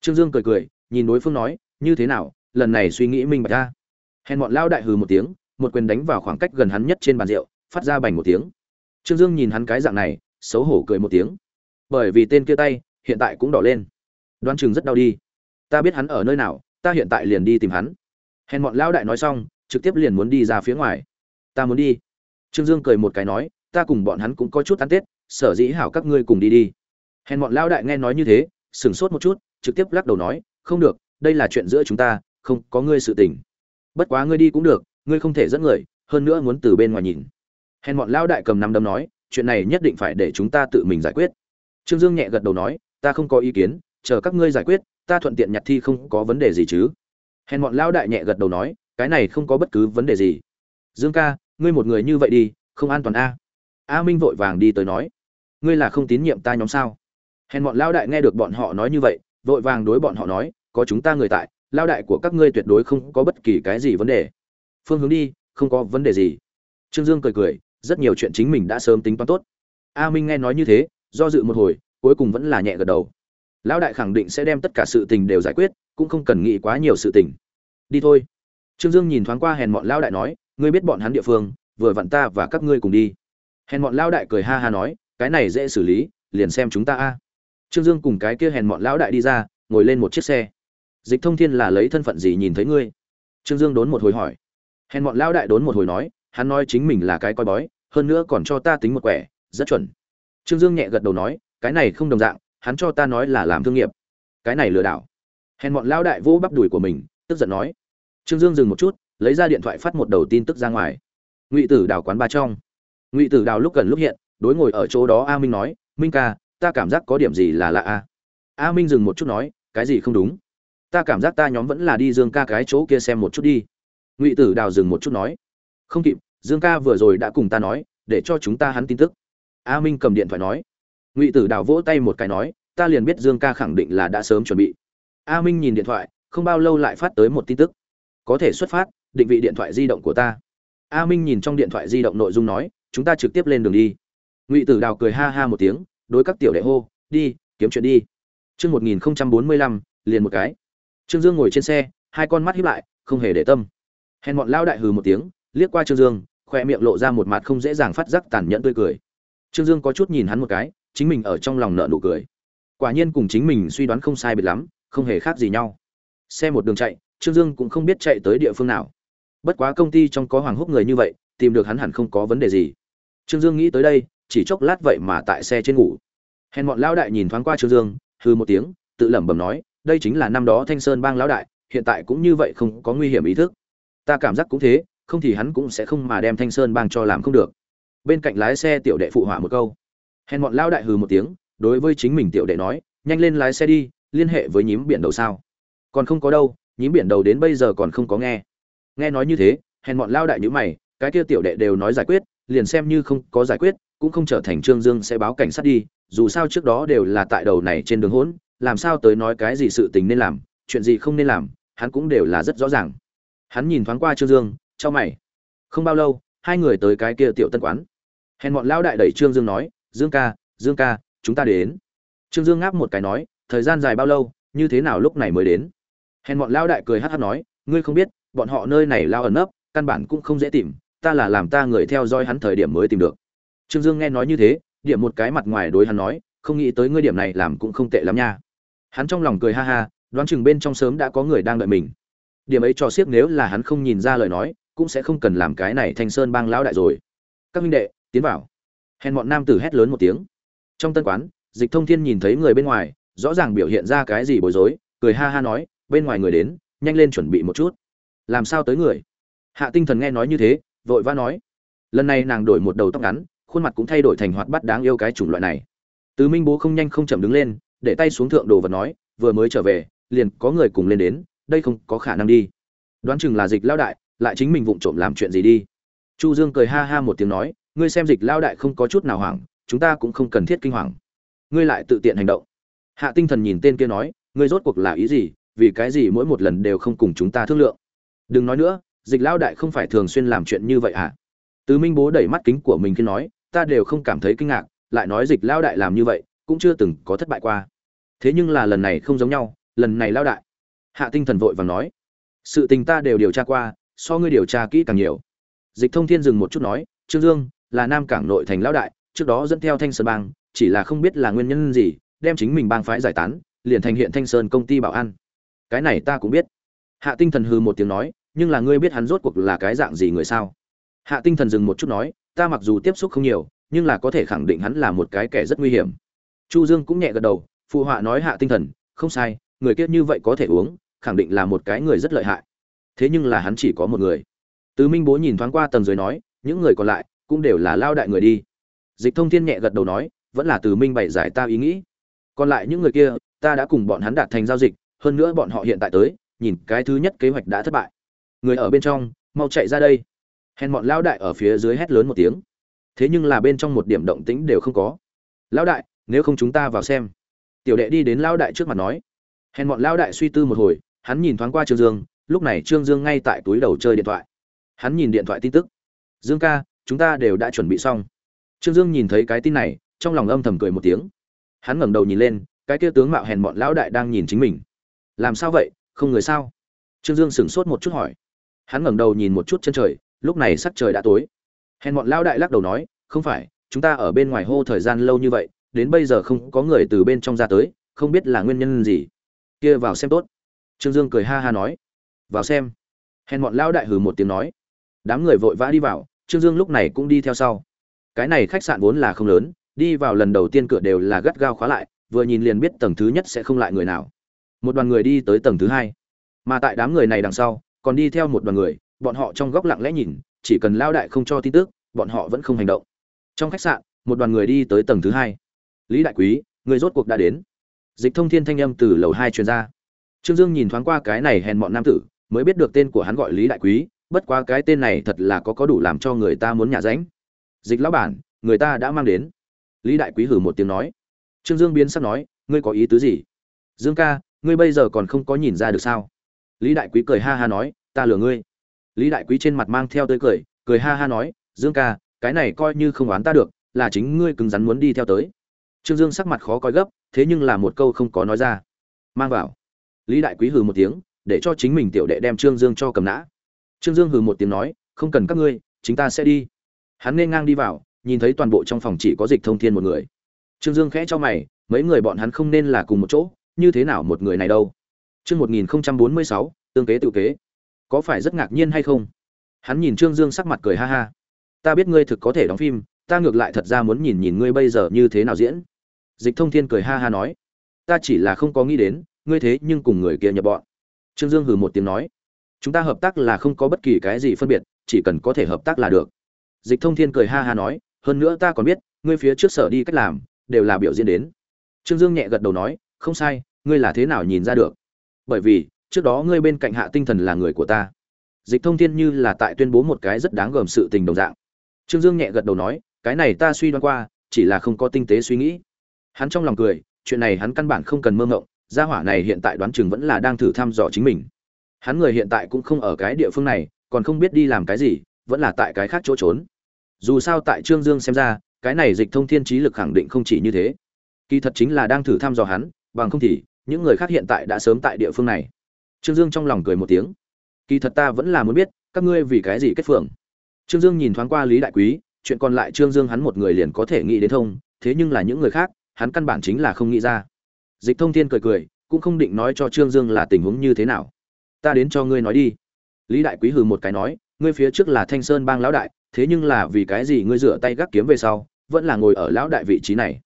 Trương dương cười cười, nhìn đối phương nói, như thế nào, lần này suy nghĩ minh bạch ra hèn bọn lao đại hừ một tiếng, một quyền đánh vào khoảng cách gần hắn nhất trên bàn rượu, phát ra bành một tiếng. Trương dương nhìn hắn cái dạng này, xấu hổ cười một tiếng. Bởi vì tên kia tay, hiện tại cũng đỏ lên. Đoán chừng rất đau đi. Ta biết hắn ở nơi nào, ta hiện tại liền đi tìm hắn. Hèn bọn lao đại nói xong, trực tiếp liền muốn đi ra phía ngoài. Ta muốn đi. Trương dương cười một cái nói, ta cùng bọn hắn cũng có chút ăn tết, sở dĩ hảo các ngươi cùng đi đi hèn bọn lão đại nghe nói như thế, sửng sốt một chút, trực tiếp lắc đầu nói, không được, đây là chuyện giữa chúng ta, không có ngươi sự tình. Bất quá ngươi đi cũng được, ngươi không thể dẫn người, hơn nữa muốn từ bên ngoài nhìn. Hèn bọn lão đại cầm nắm đấm nói, chuyện này nhất định phải để chúng ta tự mình giải quyết. Trương dương nhẹ gật đầu nói, ta không có ý kiến, chờ các ngươi giải quyết, ta thuận tiện nhặt thi không có vấn đề gì chứ. Hèn bọn lão đại nhẹ gật đầu nói, cái này không có bất cứ vấn đề gì. Dương ca, ngươi một người như vậy đi, không an toàn a. A minh vội vàng đi tới nói, ngươi là không tín nhiệm ta nhóm sao? Hèn bọn lão đại nghe được bọn họ nói như vậy, vội vàng đối bọn họ nói, có chúng ta người tại, lao đại của các ngươi tuyệt đối không có bất kỳ cái gì vấn đề. Phương hướng đi, không có vấn đề gì. Trương dương cười cười, rất nhiều chuyện chính mình đã sớm tính toán tốt. A minh nghe nói như thế, do dự một hồi, cuối cùng vẫn là nhẹ gật đầu. Lão đại khẳng định sẽ đem tất cả sự tình đều giải quyết, cũng không cần nghĩ quá nhiều sự tình. Đi thôi. Trương dương nhìn thoáng qua hèn bọn lão đại nói, ngươi biết bọn hắn địa phương, vừa vặn ta và các ngươi cùng đi. Hèn bọn lão đại cười ha ha nói, cái này dễ xử lý, liền xem chúng ta a trương dương cùng cái kia hèn mọn lão đại đi ra, ngồi lên một chiếc xe. Dịch thông thiên là lấy thân phận gì nhìn thấy ngươi? Trương dương đốn một hồi hỏi. Hèn mọn lão đại đốn một hồi nói, hắn nói chính mình là cái coi bói, hơn nữa còn cho ta tính một quẻ, rất chuẩn. Trương dương nhẹ gật đầu nói, cái này không đồng dạng, hắn cho ta nói là làm thương nghiệp. Cái này lừa đảo. Hèn mọn lão đại vỗ bắp đùi của mình, tức giận nói. Trương dương dừng một chút, lấy ra điện thoại phát một đầu tin tức ra ngoài. Ngụy tử đào quán ba trong. Ngụy tử đào lúc gần lúc hiện, đối ngồi ở chỗ đó a minh nói, minh ca ta cảm giác có điểm gì là lạ a a minh dừng một chút nói, cái gì không đúng? Ta cảm giác ta nhóm vẫn là đi dương ca cái chỗ kia xem một chút đi. Ngụy tử đào dừng một chút nói, không kịp, dương ca vừa rồi đã cùng ta nói, để cho chúng ta hắn tin tức. A minh cầm điện thoại nói, ngụy tử đào vỗ tay một cái nói, ta liền biết dương ca khẳng định là đã sớm chuẩn bị. A minh nhìn điện thoại, không bao lâu lại phát tới một tin tức. Có thể xuất phát, định vị điện thoại di động của ta. A minh nhìn trong điện thoại di động nội dung nói, chúng ta trực tiếp lên đường đi. Ngụy tử đào cười ha ha một tiếng đối các tiểu đệ hô, đi, kiếm chuyện đi. Chương một nghìn bốn mươi lăm, liền một cái. Trương dương ngồi trên xe, hai con mắt hiếp lại, không hề để tâm. Hèn bọn lao đại hừ một tiếng, liếc qua trương dương khoe miệng lộ ra một mặt không dễ dàng phát giác tàn nhẫn tươi cười. Trương dương có chút nhìn hắn một cái, chính mình ở trong lòng nợ nụ cười. Quả nhiên cùng chính mình suy đoán không sai biệt lắm, không hề khác gì nhau. Xe một đường chạy, trương dương cũng không biết chạy tới địa phương nào. Bất quá công ty trong có hoàng húc người như vậy, tìm được hắn hẳn không có vấn đề gì. Trương dương nghĩ tới đây chỉ chốc lát vậy mà tại xe trên ngủ. Hèn bọn lão đại nhìn thoáng qua trương dương hư một tiếng, tự lẩm bẩm nói, đây chính là năm đó thanh sơn bang lão đại, hiện tại cũng như vậy không có nguy hiểm ý thức. Ta cảm giác cũng thế, không thì hắn cũng sẽ không mà đem thanh sơn bang cho làm không được. Bên cạnh lái xe tiểu đệ phụ họa một câu. Hèn bọn lão đại hừ một tiếng, đối với chính mình tiểu đệ nói, nhanh lên lái xe đi, liên hệ với nhím biển đầu sao? Còn không có đâu, nhím biển đầu đến bây giờ còn không có nghe. Nghe nói như thế, hèn bọn lao đại nhữ mày, cái kia tiểu đệ đều nói giải quyết, liền xem như không có giải quyết cũng không trở thành trương dương sẽ báo cảnh sát đi, dù sao trước đó đều là tại đầu này trên đường hỗn, làm sao tới nói cái gì sự tình nên làm, chuyện gì không nên làm, hắn cũng đều là rất rõ ràng. Hắn nhìn thoáng qua trương dương, chau mày. Không bao lâu, hai người tới cái kia tiểu tân quán. Hèn bọn lao đại đẩy trương dương nói, dương ca dương ca, chúng ta đến. Trương dương ngáp một cái nói, thời gian dài bao lâu, như thế nào lúc này mới đến? Hèn bọn lao đại cười hát hắc nói, ngươi không biết, bọn họ nơi này lao ẩn nấp, căn bản cũng không dễ tìm, ta là làm ta người theo dõi hắn thời điểm mới tìm được trương dương nghe nói như thế, điểm một cái mặt ngoài đối hắn nói, không nghĩ tới ngươi điểm này làm cũng không tệ lắm nha. Hắn trong lòng cười ha ha, đoán chừng bên trong sớm đã có người đang đợi mình. Điểm ấy cho siết nếu là hắn không nhìn ra lời nói, cũng sẽ không cần làm cái này thanh sơn bang lão đại rồi. Các minh đệ, tiến vào. Hèn bọn nam tử hét lớn một tiếng. Trong tân quán, dịch thông thiên nhìn thấy người bên ngoài, rõ ràng biểu hiện ra cái gì bối rối, cười ha ha nói, bên ngoài người đến, nhanh lên chuẩn bị một chút. Làm sao tới người? Hạ tinh thần nghe nói như thế, vội vã nói. Lần này nàng đổi một đầu tóc ngắn khuôn mặt cũng thay đổi thành hoạt bát đáng yêu cái chủng loại này. Tứ minh bố không nhanh không chậm đứng lên, để tay xuống thượng đồ vật nói, vừa mới trở về, liền có người cùng lên đến, đây không có khả năng đi. Đoán chừng là dịch lao đại, lại chính mình vụng trộm làm chuyện gì đi. Chu dương cười ha ha một tiếng nói, ngươi xem dịch lao đại không có chút nào hoảng, chúng ta cũng không cần thiết kinh hoàng. Ngươi lại tự tiện hành động. Hạ tinh thần nhìn tên kia nói, ngươi rốt cuộc là ý gì, vì cái gì mỗi một lần đều không cùng chúng ta thương lượng? Đừng nói nữa, dịch lao đại không phải thường xuyên làm chuyện như vậy à tứ minh bố đẩy mắt kính của mình khi nói ta đều không cảm thấy kinh ngạc, lại nói dịch lao đại làm như vậy, cũng chưa từng có thất bại qua. Thế nhưng là lần này không giống nhau, lần này lao đại. Hạ tinh thần vội vàng nói, sự tình ta đều điều tra qua, so ngươi điều tra kỹ càng nhiều. Dịch thông thiên dừng một chút nói, trương dương, là nam cảng nội thành lao đại, trước đó dẫn theo thanh sơn bang, chỉ là không biết là nguyên nhân gì, đem chính mình bang phái giải tán, liền thành hiện thanh sơn công ty bảo an. Cái này ta cũng biết. Hạ tinh thần hư một tiếng nói, nhưng là ngươi biết hắn rốt cuộc là cái dạng gì người sao? Hạ tinh thần dừng một chút nói ta mặc dù tiếp xúc không nhiều, nhưng là có thể khẳng định hắn là một cái kẻ rất nguy hiểm. Chu dương cũng nhẹ gật đầu, phụ họa nói hạ tinh thần, không sai, người kia như vậy có thể uống, khẳng định là một cái người rất lợi hại. Thế nhưng là hắn chỉ có một người. Tứ minh bố nhìn thoáng qua tầng dưới nói, những người còn lại, cũng đều là lao đại người đi. Dịch thông thiên nhẹ gật đầu nói, vẫn là từ minh bày giải ta ý nghĩ. Còn lại những người kia, ta đã cùng bọn hắn đạt thành giao dịch, hơn nữa bọn họ hiện tại tới, nhìn cái thứ nhất kế hoạch đã thất bại. Người ở bên trong, mau chạy ra đây hèn bọn lão đại ở phía dưới hét lớn một tiếng. Thế nhưng là bên trong một điểm động tĩnh đều không có. Lão đại, nếu không chúng ta vào xem. Tiểu đệ đi đến lão đại trước mặt nói. Hèn bọn lão đại suy tư một hồi, hắn nhìn thoáng qua trương dương, lúc này trương dương ngay tại túi đầu chơi điện thoại. Hắn nhìn điện thoại tin tức. Dương ca, chúng ta đều đã chuẩn bị xong. Trương dương nhìn thấy cái tin này, trong lòng âm thầm cười một tiếng. Hắn ngẩng đầu nhìn lên, cái kia tướng mạo hèn bọn lão đại đang nhìn chính mình. Làm sao vậy, không người sao? Trương dương sửng sốt một chút hỏi. Hắn ngẩng đầu nhìn một chút chân trời lúc này sắc trời đã tối. Hèn bọn lão đại lắc đầu nói, không phải, chúng ta ở bên ngoài hô thời gian lâu như vậy, đến bây giờ không có người từ bên trong ra tới, không biết là nguyên nhân gì. Kia vào xem tốt. Trương dương cười ha ha nói. Vào xem. Hèn bọn lão đại hừ một tiếng nói. Đám người vội vã đi vào, trương dương lúc này cũng đi theo sau. Cái này khách sạn vốn là không lớn, đi vào lần đầu tiên cửa đều là gắt gao khóa lại, vừa nhìn liền biết tầng thứ nhất sẽ không lại người nào. Một đoàn người đi tới tầng thứ hai. Mà tại đám người này đằng sau, còn đi theo một đoàn người bọn họ trong góc lặng lẽ nhìn, chỉ cần lao đại không cho tin tức, bọn họ vẫn không hành động. Trong khách sạn, một đoàn người đi tới tầng thứ hai. Lý đại quý, người rốt cuộc đã đến. Dịch thông thiên thanh âm từ lầu hai truyền ra. Trương dương nhìn thoáng qua cái này hèn mọn nam tử, mới biết được tên của hắn gọi lý đại quý, bất quá cái tên này thật là có có đủ làm cho người ta muốn nhả ránh. Dịch lão bản, người ta đã mang đến. Lý đại quý hử một tiếng nói. Trương dương biến sắc nói, ngươi có ý tứ gì? Dương ca, ngươi bây giờ còn không có nhìn ra được sao? Lý đại quý cười ha ha nói, ta lừa ngươi lý đại quý trên mặt mang theo tươi cười cười ha ha nói dương ca cái này coi như không oán ta được là chính ngươi cứng rắn muốn đi theo tới. Trương dương sắc mặt khó coi gấp thế nhưng là một câu không có nói ra. Mang vào. Lý đại quý hừ một tiếng để cho chính mình tiểu đệ đem trương dương cho cầm nã. Trương dương hừ một tiếng nói không cần các ngươi chúng ta sẽ đi. Hắn nên ngang đi vào nhìn thấy toàn bộ trong phòng chỉ có dịch thông thiên một người. Trương dương khẽ cho mày mấy người bọn hắn không nên là cùng một chỗ như thế nào một người này đâu? Chương 1046, tương kế tự kế. Có phải rất ngạc nhiên hay không? Hắn nhìn Trương Dương sắc mặt cười ha ha. Ta biết ngươi thực có thể đóng phim, ta ngược lại thật ra muốn nhìn nhìn ngươi bây giờ như thế nào diễn. Dịch Thông Thiên cười ha ha nói, ta chỉ là không có nghĩ đến, ngươi thế nhưng cùng người kia nhập bọn. Trương Dương hừ một tiếng nói, chúng ta hợp tác là không có bất kỳ cái gì phân biệt, chỉ cần có thể hợp tác là được. Dịch Thông Thiên cười ha ha nói, hơn nữa ta còn biết, ngươi phía trước sở đi cách làm, đều là biểu diễn đến. Trương Dương nhẹ gật đầu nói, không sai, ngươi là thế nào nhìn ra được? bởi vì trước đó ngươi bên cạnh hạ tinh thần là người của ta. Dịch thông thiên như là tại tuyên bố một cái rất đáng gờm sự tình đồng dạng. Trương dương nhẹ gật đầu nói, cái này ta suy đoán qua, chỉ là không có tinh tế suy nghĩ. Hắn trong lòng cười, chuyện này hắn căn bản không cần mơ ngộng, gia hỏa này hiện tại đoán chừng vẫn là đang thử thăm dò chính mình. Hắn người hiện tại cũng không ở cái địa phương này, còn không biết đi làm cái gì, vẫn là tại cái khác chỗ trốn. Dù sao tại trương dương xem ra, cái này dịch thông thiên trí lực khẳng định không chỉ như thế. Kỳ thật chính là đang thử thăm dò hắn, bằng không thì, những người khác hiện tại đã sớm tại địa phương này trương dương trong lòng cười một tiếng. Kỳ thật ta vẫn là muốn biết, các ngươi vì cái gì kết phường? Trương dương nhìn thoáng qua lý đại quý, chuyện còn lại trương dương hắn một người liền có thể nghĩ đến thông, thế nhưng là những người khác, hắn căn bản chính là không nghĩ ra. Dịch thông thiên cười cười, cũng không định nói cho trương dương là tình huống như thế nào. Ta đến cho ngươi nói đi. Lý đại quý hừ một cái nói, ngươi phía trước là thanh sơn bang lão đại, thế nhưng là vì cái gì ngươi rửa tay gác kiếm về sau, vẫn là ngồi ở lão đại vị trí này?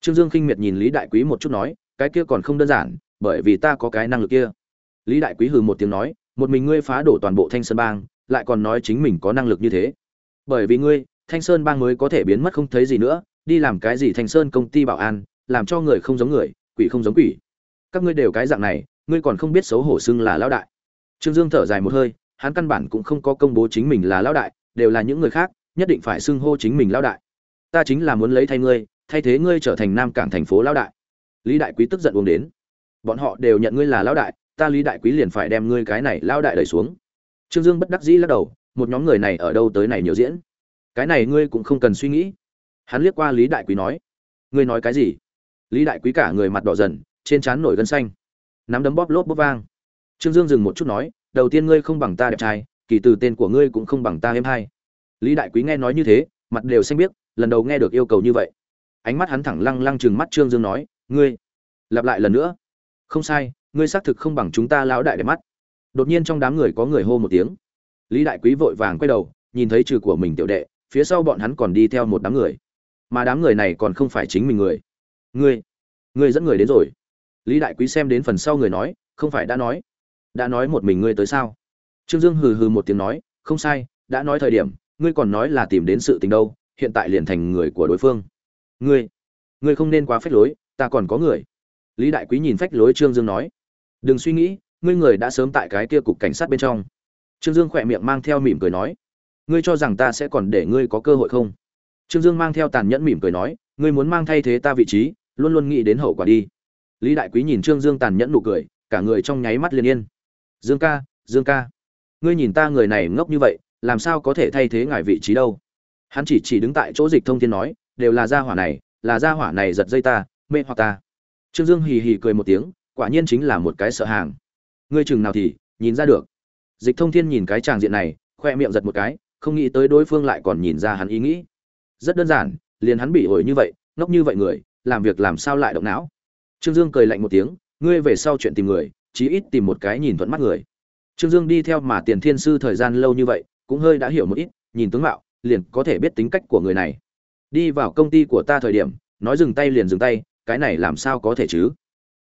Trương dương khinh miệt nhìn lý đại quý một chút nói, cái kia còn không đơn giản, bởi vì ta có cái năng lực kia lý đại quý hừ một tiếng nói, một mình ngươi phá đổ toàn bộ thanh sơn bang, lại còn nói chính mình có năng lực như thế. Bởi vì ngươi, thanh sơn bang mới có thể biến mất không thấy gì nữa, đi làm cái gì thanh sơn công ty bảo an, làm cho người không giống người, quỷ không giống quỷ. Các ngươi đều cái dạng này, ngươi còn không biết xấu hổ xưng là lão đại. Trương dương thở dài một hơi, hắn căn bản cũng không có công bố chính mình là lão đại, đều là những người khác, nhất định phải xưng hô chính mình lão đại. Ta chính là muốn lấy thay ngươi, thay thế ngươi trở thành nam cảng thành phố lão đại. Lý đại quý tức giận uống đến. Bọn họ đều nhận ngươi là lão đại ta lý đại quý liền phải đem ngươi cái này lao đại đẩy xuống. Trương dương bất đắc dĩ lắc đầu, một nhóm người này ở đâu tới này nhiều diễn? Cái này ngươi cũng không cần suy nghĩ. Hắn liếc qua lý đại quý nói, ngươi nói cái gì? Lý đại quý cả người mặt đỏ dần, trên trán nổi gân xanh. Nắm đấm bóp lốp bóp vang. Trương dương dừng một chút nói, đầu tiên ngươi không bằng ta đẹp trai, kỳ từ tên của ngươi cũng không bằng ta êm hay lý đại quý nghe nói như thế, mặt đều xanh biếc, lần đầu nghe được yêu cầu như vậy. Ánh mắt hắn thẳng lăng lăng chừng mắt trương dương nói, ngươi, lặp lại lần nữa. Không sai ngươi xác thực không bằng chúng ta lão đại để mắt. Đột nhiên trong đám người có người hô một tiếng. Lý đại quý vội vàng quay đầu, nhìn thấy trừ của mình tiểu đệ, phía sau bọn hắn còn đi theo một đám người. Mà đám người này còn không phải chính mình người. Ngươi ngươi dẫn người đến rồi. Lý đại quý xem đến phần sau người nói, không phải đã nói. Đã nói một mình ngươi tới sao? Trương dương hừ hừ một tiếng nói, không sai, đã nói thời điểm, ngươi còn nói là tìm đến sự tình đâu, hiện tại liền thành người của đối phương. Ngươi ngươi không nên quá phép lối, ta còn có người. Lý đại quý nhìn phách lối trương dương nói đừng suy nghĩ, ngươi người đã sớm tại cái kia cục cảnh sát bên trong. Trương dương khỏe miệng mang theo mỉm cười nói, ngươi cho rằng ta sẽ còn để ngươi có cơ hội không? Trương dương mang theo tàn nhẫn mỉm cười nói, ngươi muốn mang thay thế ta vị trí, luôn luôn nghĩ đến hậu quả đi. Lý đại quý nhìn trương dương tàn nhẫn nụ cười, cả người trong nháy mắt liền yên. Dương ca dương ca, ngươi nhìn ta người này ngốc như vậy, làm sao có thể thay thế ngài vị trí đâu? Hắn chỉ chỉ đứng tại chỗ dịch thông thiên nói, đều là gia hỏa này, là gia hỏa này giật dây ta, mê hoặc ta. Trương dương hì hì cười một tiếng quả nhiên chính là một cái sợ hàng. Ngươi chừng nào thì, nhìn ra được. Dịch thông thiên nhìn cái tràng diện này, khoe miệng giật một cái, không nghĩ tới đối phương lại còn nhìn ra hắn ý nghĩ. Rất đơn giản, liền hắn bị ổi như vậy, ngốc như vậy người, làm việc làm sao lại động não? Trương dương cười lạnh một tiếng, ngươi về sau chuyện tìm người, chí ít tìm một cái nhìn thuận mắt người. Trương dương đi theo mà tiền thiên sư thời gian lâu như vậy, cũng hơi đã hiểu một ít, nhìn tướng mạo, liền có thể biết tính cách của người này. Đi vào công ty của ta thời điểm, nói dừng tay liền dừng tay, cái này làm sao có thể chứ?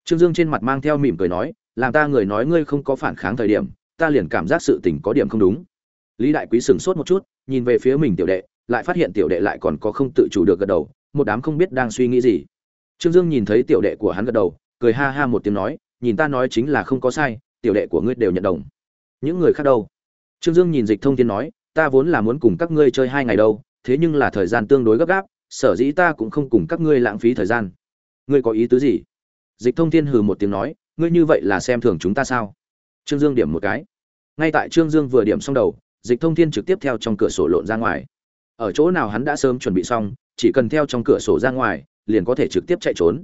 Trương dương trên mặt mang theo mỉm cười nói, làm ta người nói ngươi không có phản kháng thời điểm, ta liền cảm giác sự tình có điểm không đúng. Lý đại quý sửng sốt một chút, nhìn về phía mình tiểu đệ, lại phát hiện tiểu đệ lại còn có không tự chủ được gật đầu, một đám không biết đang suy nghĩ gì. Trương dương nhìn thấy tiểu đệ của hắn gật đầu, cười ha ha một tiếng nói, nhìn ta nói chính là không có sai, tiểu đệ của ngươi đều nhận đồng. Những người khác đâu? Trương dương nhìn dịch thông thiên nói, ta vốn là muốn cùng các ngươi chơi hai ngày đâu, thế nhưng là thời gian tương đối gấp gáp, sở dĩ ta cũng không cùng các ngươi lãng phí thời gian. Ngươi có ý tứ gì? Dịch thông thiên hừ một tiếng nói, ngươi như vậy là xem thường chúng ta sao? Trương dương điểm một cái. Ngay tại trương dương vừa điểm xong đầu, dịch thông thiên trực tiếp theo trong cửa sổ lộn ra ngoài. Ở chỗ nào hắn đã sớm chuẩn bị xong, chỉ cần theo trong cửa sổ ra ngoài, liền có thể trực tiếp chạy trốn.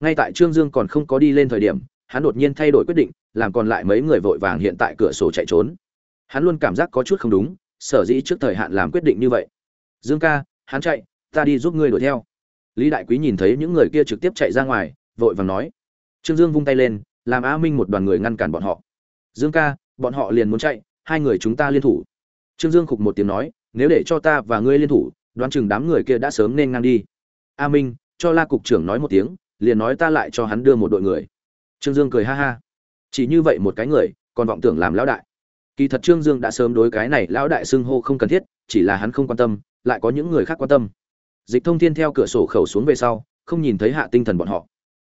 Ngay tại trương dương còn không có đi lên thời điểm, hắn đột nhiên thay đổi quyết định, làm còn lại mấy người vội vàng hiện tại cửa sổ chạy trốn. Hắn luôn cảm giác có chút không đúng, sở dĩ trước thời hạn làm quyết định như vậy. Dương ca, hắn chạy, ta đi giúp ngươi đuổi theo. Lý đại quý nhìn thấy những người kia trực tiếp chạy ra ngoài vội vàng nói. Trương dương vung tay lên, làm a minh một đoàn người ngăn cản bọn họ. Dương ca, bọn họ liền muốn chạy, hai người chúng ta liên thủ. Trương dương khục một tiếng nói, nếu để cho ta và ngươi liên thủ, đoán chừng đám người kia đã sớm nên ngang đi. A minh, cho la cục trưởng nói một tiếng, liền nói ta lại cho hắn đưa một đội người. Trương dương cười ha ha. Chỉ như vậy một cái người, còn vọng tưởng làm lão đại. Kỳ thật trương dương đã sớm đối cái này lão đại xưng hô không cần thiết, chỉ là hắn không quan tâm, lại có những người khác quan tâm. Dịch thông thiên theo cửa sổ khẩu xuống về sau, không nhìn thấy hạ tinh thần bọn họ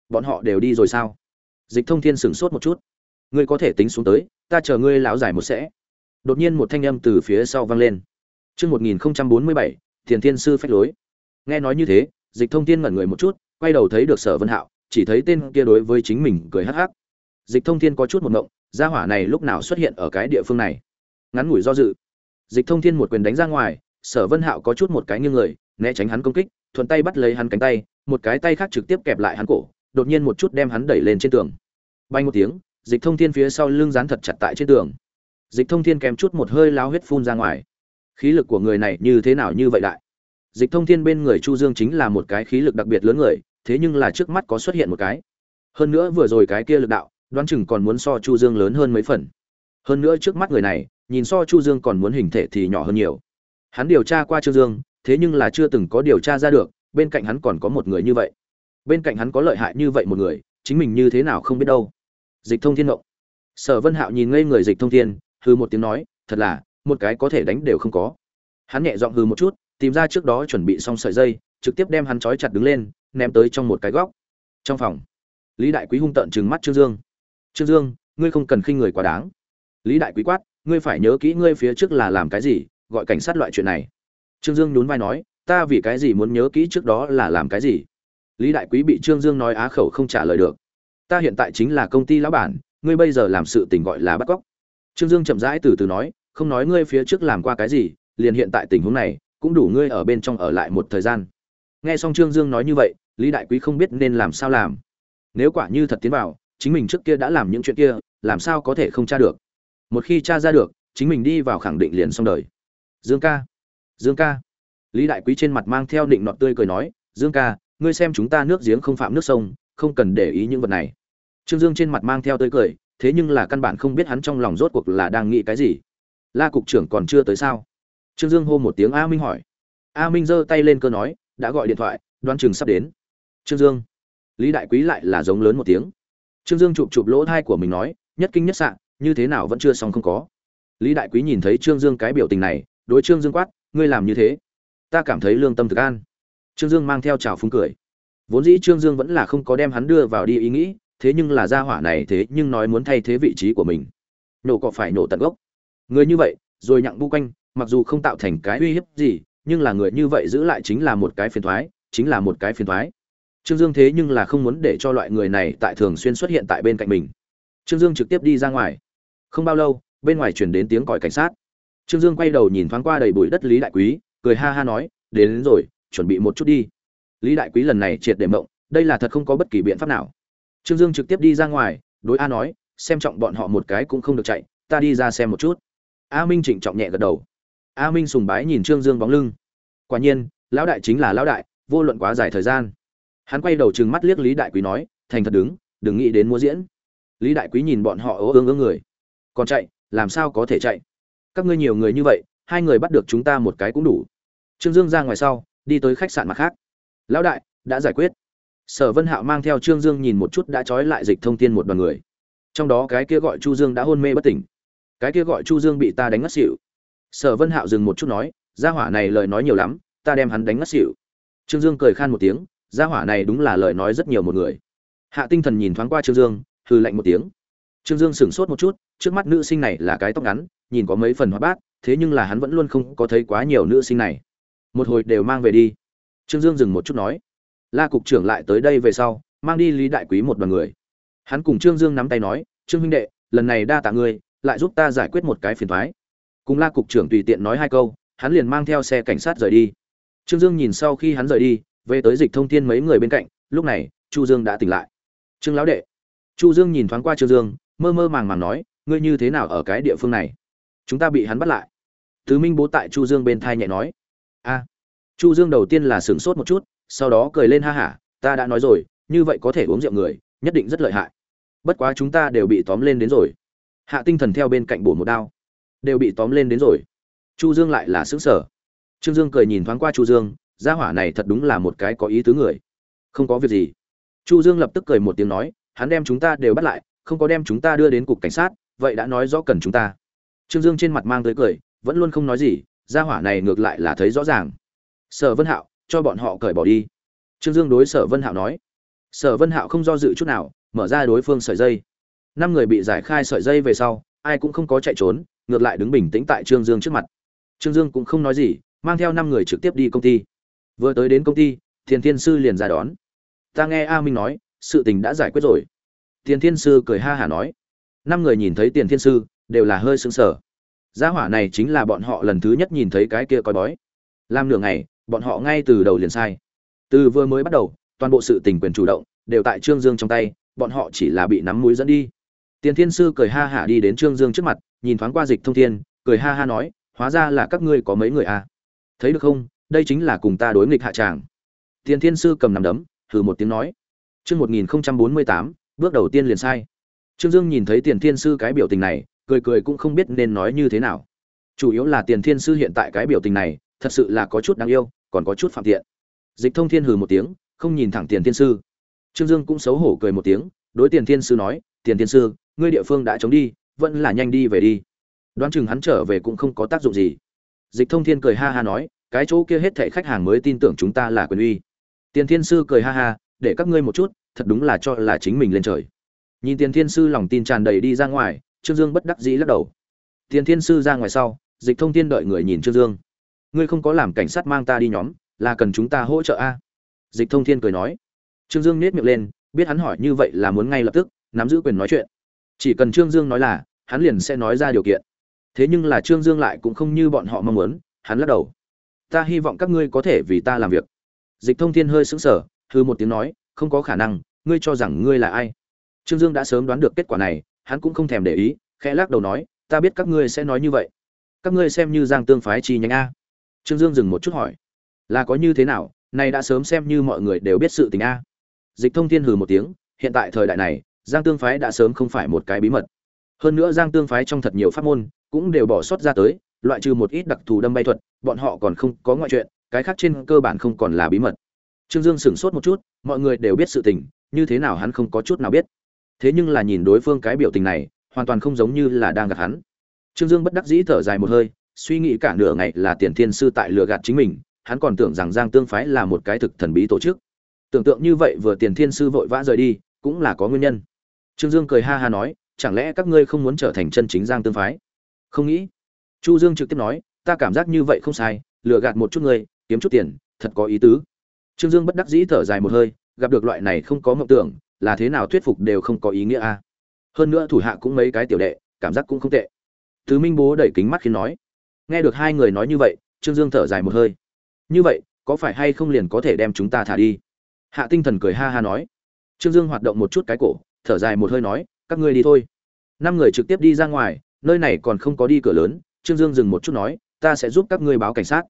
bọn họ đều đi rồi sao? Dịch thông thiên sửng sốt một chút. Ngươi có thể tính xuống tới, ta chờ ngươi lão giải một sẽ. Đột nhiên một thanh âm từ phía sau vang lên. Chương một nghìn bốn mươi bảy, thiền thiên sư phách lối. Nghe nói như thế, dịch thông thiên ngẩn người một chút, quay đầu thấy được sở vân hạo, chỉ thấy tên kia đối với chính mình cười hắc hắc. Dịch thông thiên có chút một ngộng, gia hỏa này lúc nào xuất hiện ở cái địa phương này? Ngắn ngủi do dự. Dịch thông thiên một quyền đánh ra ngoài, sở vân hạo có chút một cái nghiêng người, né tránh hắn công kích, thuận tay bắt lấy hắn cánh tay, một cái tay khác trực tiếp kẹp lại hắn cổ đột nhiên một chút đem hắn đẩy lên trên tường. Bay một tiếng, dịch thông thiên phía sau lưng dán thật chặt tại trên tường. Dịch thông thiên kèm chút một hơi lao huyết phun ra ngoài. Khí lực của người này như thế nào như vậy đại dịch thông thiên bên người chu dương chính là một cái khí lực đặc biệt lớn người, thế nhưng là trước mắt có xuất hiện một cái. Hơn nữa vừa rồi cái kia lực đạo, đoán chừng còn muốn so chu dương lớn hơn mấy phần. Hơn nữa trước mắt người này, nhìn so chu dương còn muốn hình thể thì nhỏ hơn nhiều. Hắn điều tra qua chu dương, thế nhưng là chưa từng có điều tra ra được, bên cạnh hắn còn có một người như vậy bên cạnh hắn có lợi hại như vậy một người, chính mình như thế nào không biết đâu. Dịch thông thiên ngộ sở vân hạo nhìn ngây người dịch thông thiên hư một tiếng nói, thật là, một cái có thể đánh đều không có. Hắn nhẹ giọng hư một chút, tìm ra trước đó chuẩn bị xong sợi dây, trực tiếp đem hắn trói chặt đứng lên, ném tới trong một cái góc. Trong phòng, lý đại quý hung tợn trừng mắt trương dương. Trương dương, ngươi không cần khinh người quá đáng. Lý đại quý quát, ngươi phải nhớ kỹ ngươi phía trước là làm cái gì, gọi cảnh sát loại chuyện này. Trương dương nhún vai nói, ta vì cái gì muốn nhớ kỹ trước đó là làm cái gì? Lý đại quý bị trương dương nói á khẩu không trả lời được. Ta hiện tại chính là công ty lão bản, ngươi bây giờ làm sự tình gọi là bắt cóc. Trương dương chậm rãi từ từ nói, không nói ngươi phía trước làm qua cái gì, liền hiện tại tình huống này, cũng đủ ngươi ở bên trong ở lại một thời gian. Nghe xong trương dương nói như vậy, lý đại quý không biết nên làm sao làm. Nếu quả như thật tiến vào, chính mình trước kia đã làm những chuyện kia, làm sao có thể không tra được? Một khi tra ra được, chính mình đi vào khẳng định liền xong đời. Dương ca. Dương ca. Lý đại quý trên mặt mang theo định nọt tươi cười nói, dương ca ngươi xem chúng ta nước giếng không phạm nước sông, không cần để ý những vật này. Trương dương trên mặt mang theo tươi cười, thế nhưng là căn bản không biết hắn trong lòng rốt cuộc là đang nghĩ cái gì. La cục trưởng còn chưa tới sao? Trương dương hô một tiếng a minh hỏi. A minh giơ tay lên cơ nói, đã gọi điện thoại, đoán chừng sắp đến. Trương dương. Lý đại quý lại là giống lớn một tiếng. Trương dương chụp chụp lỗ thai của mình nói, nhất kinh nhất sạn như thế nào vẫn chưa xong không có. Lý đại quý nhìn thấy trương dương cái biểu tình này, đối trương dương quát, ngươi làm như thế. Ta cảm thấy lương tâm thực an trương dương mang theo trào phúng cười. Vốn dĩ trương dương vẫn là không có đem hắn đưa vào đi ý nghĩ thế nhưng là gia hỏa này thế nhưng nói muốn thay thế vị trí của mình. Nổ cọ phải nổ tận gốc. Người như vậy rồi nhặng bu quanh mặc dù không tạo thành cái uy hiếp gì nhưng là người như vậy giữ lại chính là một cái phiền thoái chính là một cái phiền thoái. Trương dương thế nhưng là không muốn để cho loại người này tại thường xuyên xuất hiện tại bên cạnh mình. Trương dương trực tiếp đi ra ngoài. Không bao lâu bên ngoài chuyển đến tiếng còi cảnh sát. Trương dương quay đầu nhìn thoáng qua đầy bụi đất lý đại quý cười ha ha nói đến, đến rồi chuẩn bị một chút đi. Lý đại quý lần này triệt để mộng, đây là thật không có bất kỳ biện pháp nào. Trương dương trực tiếp đi ra ngoài, đối a nói, xem trọng bọn họ một cái cũng không được chạy, ta đi ra xem một chút. A minh trịnh trọng nhẹ gật đầu. A minh sùng bái nhìn trương dương bóng lưng. Quả nhiên, lão đại chính là lão đại, vô luận quá dài thời gian. Hắn quay đầu trừng mắt liếc lý đại quý nói, thành thật đứng, đừng nghĩ đến múa diễn. Lý đại quý nhìn bọn họ ố ương ương người. Còn chạy, làm sao có thể chạy? Các ngươi nhiều người như vậy, hai người bắt được chúng ta một cái cũng đủ. Trương dương ra ngoài sau đi tới khách sạn mặt khác. Lão đại, đã giải quyết. Sở vân hạo mang theo trương dương nhìn một chút đã trói lại dịch thông tin một đoàn người. Trong đó cái kia gọi chu dương đã hôn mê bất tỉnh. Cái kia gọi chu dương bị ta đánh ngất xỉu. Sở vân hạo dừng một chút nói, gia hỏa này lời nói nhiều lắm, ta đem hắn đánh ngất xỉu. Trương dương cười khan một tiếng, gia hỏa này đúng là lời nói rất nhiều một người. Hạ tinh thần nhìn thoáng qua trương dương hư lạnh một tiếng. Trương dương sửng sốt một chút, trước mắt nữ sinh này là cái tóc ngắn, nhìn có mấy phần hoa bát, thế nhưng là hắn vẫn luôn không có thấy quá nhiều nữ sinh này một hồi đều mang về đi. Trương dương dừng một chút nói, la cục trưởng lại tới đây về sau, mang đi lý đại quý một đoàn người. Hắn cùng trương dương nắm tay nói, trương huynh đệ, lần này đa tạ ngươi, lại giúp ta giải quyết một cái phiền thoái cùng la cục trưởng tùy tiện nói hai câu, hắn liền mang theo xe cảnh sát rời đi. Trương dương nhìn sau khi hắn rời đi, về tới dịch thông thiên mấy người bên cạnh, lúc này, chu dương đã tỉnh lại. Trương lão đệ. Chu dương nhìn thoáng qua trương dương, mơ mơ màng màng nói, ngươi như thế nào ở cái địa phương này? Chúng ta bị hắn bắt lại. Tứ minh bố tại chu dương bên thai nhẹ nói a. Chu dương đầu tiên là sửng sốt một chút, sau đó cười lên ha hả, ta đã nói rồi, như vậy có thể uống rượu người, nhất định rất lợi hại. Bất quá chúng ta đều bị tóm lên đến rồi. Hạ tinh thần theo bên cạnh bổ một đao. Đều bị tóm lên đến rồi. Chu dương lại là xứng sở trương dương cười nhìn thoáng qua chu dương, gia hỏa này thật đúng là một cái có ý tứ người. Không có việc gì. Chu dương lập tức cười một tiếng nói, hắn đem chúng ta đều bắt lại, không có đem chúng ta đưa đến cục cảnh sát, vậy đã nói rõ cần chúng ta. Trương dương trên mặt mang tới cười, vẫn luôn không nói gì gia hỏa này ngược lại là thấy rõ ràng. Sở vân hạo, cho bọn họ cởi bỏ đi. Trương dương đối sở vân hạo nói. Sở vân hạo không do dự chút nào, mở ra đối phương sợi dây. Năm người bị giải khai sợi dây về sau, ai cũng không có chạy trốn, ngược lại đứng bình tĩnh tại trương dương trước mặt. Trương dương cũng không nói gì, mang theo năm người trực tiếp đi công ty. Vừa tới đến công ty thiền thiên sư liền ra đón. Ta nghe a minh nói, sự tình đã giải quyết rồi. Tiền thiên sư cười ha hả nói. Năm người nhìn thấy tiền thiên sư, đều là hơi sững sờ gia hỏa này chính là bọn họ lần thứ nhất nhìn thấy cái kia coi bói. Làm nửa ngày, bọn họ ngay từ đầu liền sai. Từ vừa mới bắt đầu, toàn bộ sự tình quyền chủ động đều tại trương dương trong tay, bọn họ chỉ là bị nắm mũi dẫn đi. Tiền thiên sư cười ha hả đi đến trương dương trước mặt, nhìn thoáng qua dịch thông thiên, cười ha ha nói, hóa ra là các ngươi có mấy người à? Thấy được không? Đây chính là cùng ta đối nghịch hạ tràng. Tiền thiên sư cầm nằm đấm thử một tiếng nói, chương một nghìn bốn mươi tám, bước đầu tiên liền sai. Trương dương nhìn thấy tiền thiên sư cái biểu tình này cười cười cũng không biết nên nói như thế nào. Chủ yếu là tiền thiên sư hiện tại cái biểu tình này, thật sự là có chút đáng yêu, còn có chút phạm tiện. Dịch thông thiên hừ một tiếng, không nhìn thẳng tiền thiên sư. Trương dương cũng xấu hổ cười một tiếng, đối tiền thiên sư nói, tiền thiên sư, ngươi địa phương đã chống đi, vẫn là nhanh đi về đi. Đoán chừng hắn trở về cũng không có tác dụng gì. Dịch thông thiên cười ha ha nói, cái chỗ kia hết thảy khách hàng mới tin tưởng chúng ta là quyền uy. Tiền thiên sư cười ha ha, để các ngươi một chút, thật đúng là cho là chính mình lên trời. Nhìn tiền thiên sư lòng tin tràn đầy đi ra ngoài trương dương bất đắc dĩ lắc đầu. Tiền thiên sư ra ngoài sau, dịch thông thiên đợi người nhìn trương dương. Ngươi không có làm cảnh sát mang ta đi nhóm, là cần chúng ta hỗ trợ a? Dịch thông thiên cười nói. Trương dương nết miệng lên, biết hắn hỏi như vậy là muốn ngay lập tức, nắm giữ quyền nói chuyện. Chỉ cần trương dương nói là, hắn liền sẽ nói ra điều kiện. Thế nhưng là trương dương lại cũng không như bọn họ mong muốn, hắn lắc đầu. Ta hy vọng các ngươi có thể vì ta làm việc. Dịch thông thiên hơi sững sờ hư một tiếng nói, không có khả năng, ngươi cho rằng ngươi là ai? Trương dương đã sớm đoán được kết quả này hắn cũng không thèm để ý, khẽ lắc đầu nói, ta biết các ngươi sẽ nói như vậy. Các ngươi xem như giang tương phái chi nhánh a. Trương dương dừng một chút hỏi, là có như thế nào? Này đã sớm xem như mọi người đều biết sự tình a. Dịch thông thiên hừ một tiếng, hiện tại thời đại này, giang tương phái đã sớm không phải một cái bí mật. Hơn nữa giang tương phái trong thật nhiều pháp môn, cũng đều bỏ sót ra tới, loại trừ một ít đặc thù đâm bay thuật, bọn họ còn không có ngoại chuyện, cái khác trên cơ bản không còn là bí mật. Trương dương sửng sốt một chút, mọi người đều biết sự tình, như thế nào hắn không có chút nào biết thế nhưng là nhìn đối phương cái biểu tình này, hoàn toàn không giống như là đang gạt hắn. Trương dương bất đắc dĩ thở dài một hơi, suy nghĩ cả nửa ngày là tiền thiên sư tại lừa gạt chính mình, hắn còn tưởng rằng giang tương phái là một cái thực thần bí tổ chức. Tưởng tượng như vậy vừa tiền thiên sư vội vã rời đi, cũng là có nguyên nhân. Trương dương cười ha ha nói, chẳng lẽ các ngươi không muốn trở thành chân chính giang tương phái? Không nghĩ. Chu dương trực tiếp nói, ta cảm giác như vậy không sai, lừa gạt một chút ngươi, kiếm chút tiền, thật có ý tứ. Trương dương bất đắc dĩ thở dài một hơi, gặp được loại này không có mộng tưởng là thế nào thuyết phục đều không có ý nghĩa a. À? Hơn nữa thủ hạ cũng mấy cái tiểu đệ, cảm giác cũng không tệ. Tứ minh bố đẩy kính mắt khiến nói. Nghe được hai người nói như vậy, trương dương thở dài một hơi. Như vậy, có phải hay không liền có thể đem chúng ta thả đi? Hạ tinh thần cười ha ha nói. Trương dương hoạt động một chút cái cổ, thở dài một hơi nói, các ngươi đi thôi. Năm người trực tiếp đi ra ngoài, nơi này còn không có đi cửa lớn, trương dương dừng một chút nói, ta sẽ giúp các ngươi báo cảnh sát.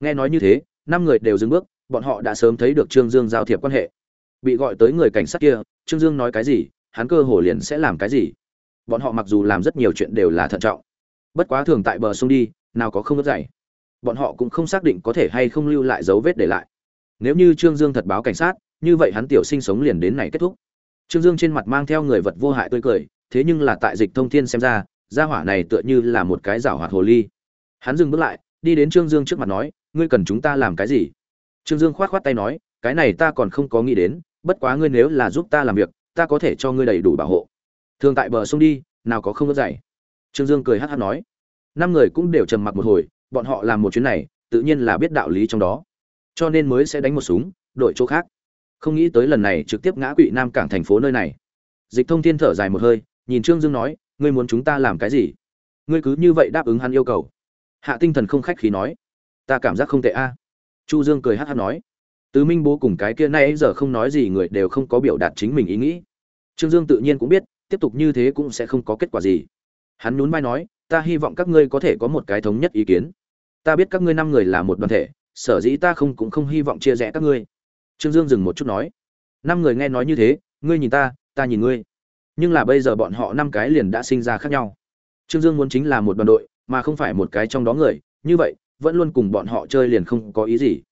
Nghe nói như thế, năm người đều dừng bước, bọn họ đã sớm thấy được trương dương giao thiệp quan hệ bị gọi tới người cảnh sát kia, trương dương nói cái gì, hắn cơ hồ liền sẽ làm cái gì. Bọn họ mặc dù làm rất nhiều chuyện đều là thận trọng. Bất quá thường tại bờ sông đi, nào có không ướt dày bọn họ cũng không xác định có thể hay không lưu lại dấu vết để lại. Nếu như trương dương thật báo cảnh sát, như vậy hắn tiểu sinh sống liền đến này kết thúc. Trương dương trên mặt mang theo người vật vô hại tươi cười, thế nhưng là tại dịch thông thiên xem ra, gia hỏa này tựa như là một cái rảo hoạt hồ ly. Hắn dừng bước lại, đi đến trương dương trước mặt nói, ngươi cần chúng ta làm cái gì? Trương dương khoát khoát tay nói, cái này ta còn không có nghĩ đến bất quá ngươi nếu là giúp ta làm việc, ta có thể cho ngươi đầy đủ bảo hộ. Thường tại bờ sông đi, nào có không có dạy trương dương cười hát hát nói. Năm người cũng đều trầm mặc một hồi, bọn họ làm một chuyến này, tự nhiên là biết đạo lý trong đó. Cho nên mới sẽ đánh một súng, đổi chỗ khác. Không nghĩ tới lần này trực tiếp ngã quỵ nam cảng thành phố nơi này. Dịch thông thiên thở dài một hơi, nhìn trương dương nói, ngươi muốn chúng ta làm cái gì? Ngươi cứ như vậy đáp ứng hắn yêu cầu. Hạ tinh thần không khách khí nói, ta cảm giác không tệ a. Chu dương cười hát hát nói tứ minh bố cùng cái kia nay giờ không nói gì người đều không có biểu đạt chính mình ý nghĩ. Trương dương tự nhiên cũng biết, tiếp tục như thế cũng sẽ không có kết quả gì. Hắn nhún vai nói, ta hy vọng các ngươi có thể có một cái thống nhất ý kiến. Ta biết các ngươi năm người là một đoàn thể, sở dĩ ta không cũng không hy vọng chia rẽ các ngươi. Trương dương dừng một chút nói, năm người nghe nói như thế, ngươi nhìn ta ta nhìn ngươi. Nhưng là bây giờ bọn họ năm cái liền đã sinh ra khác nhau. Trương dương muốn chính là một đoàn đội, mà không phải một cái trong đó người. Như vậy, vẫn luôn cùng bọn họ chơi liền không có ý gì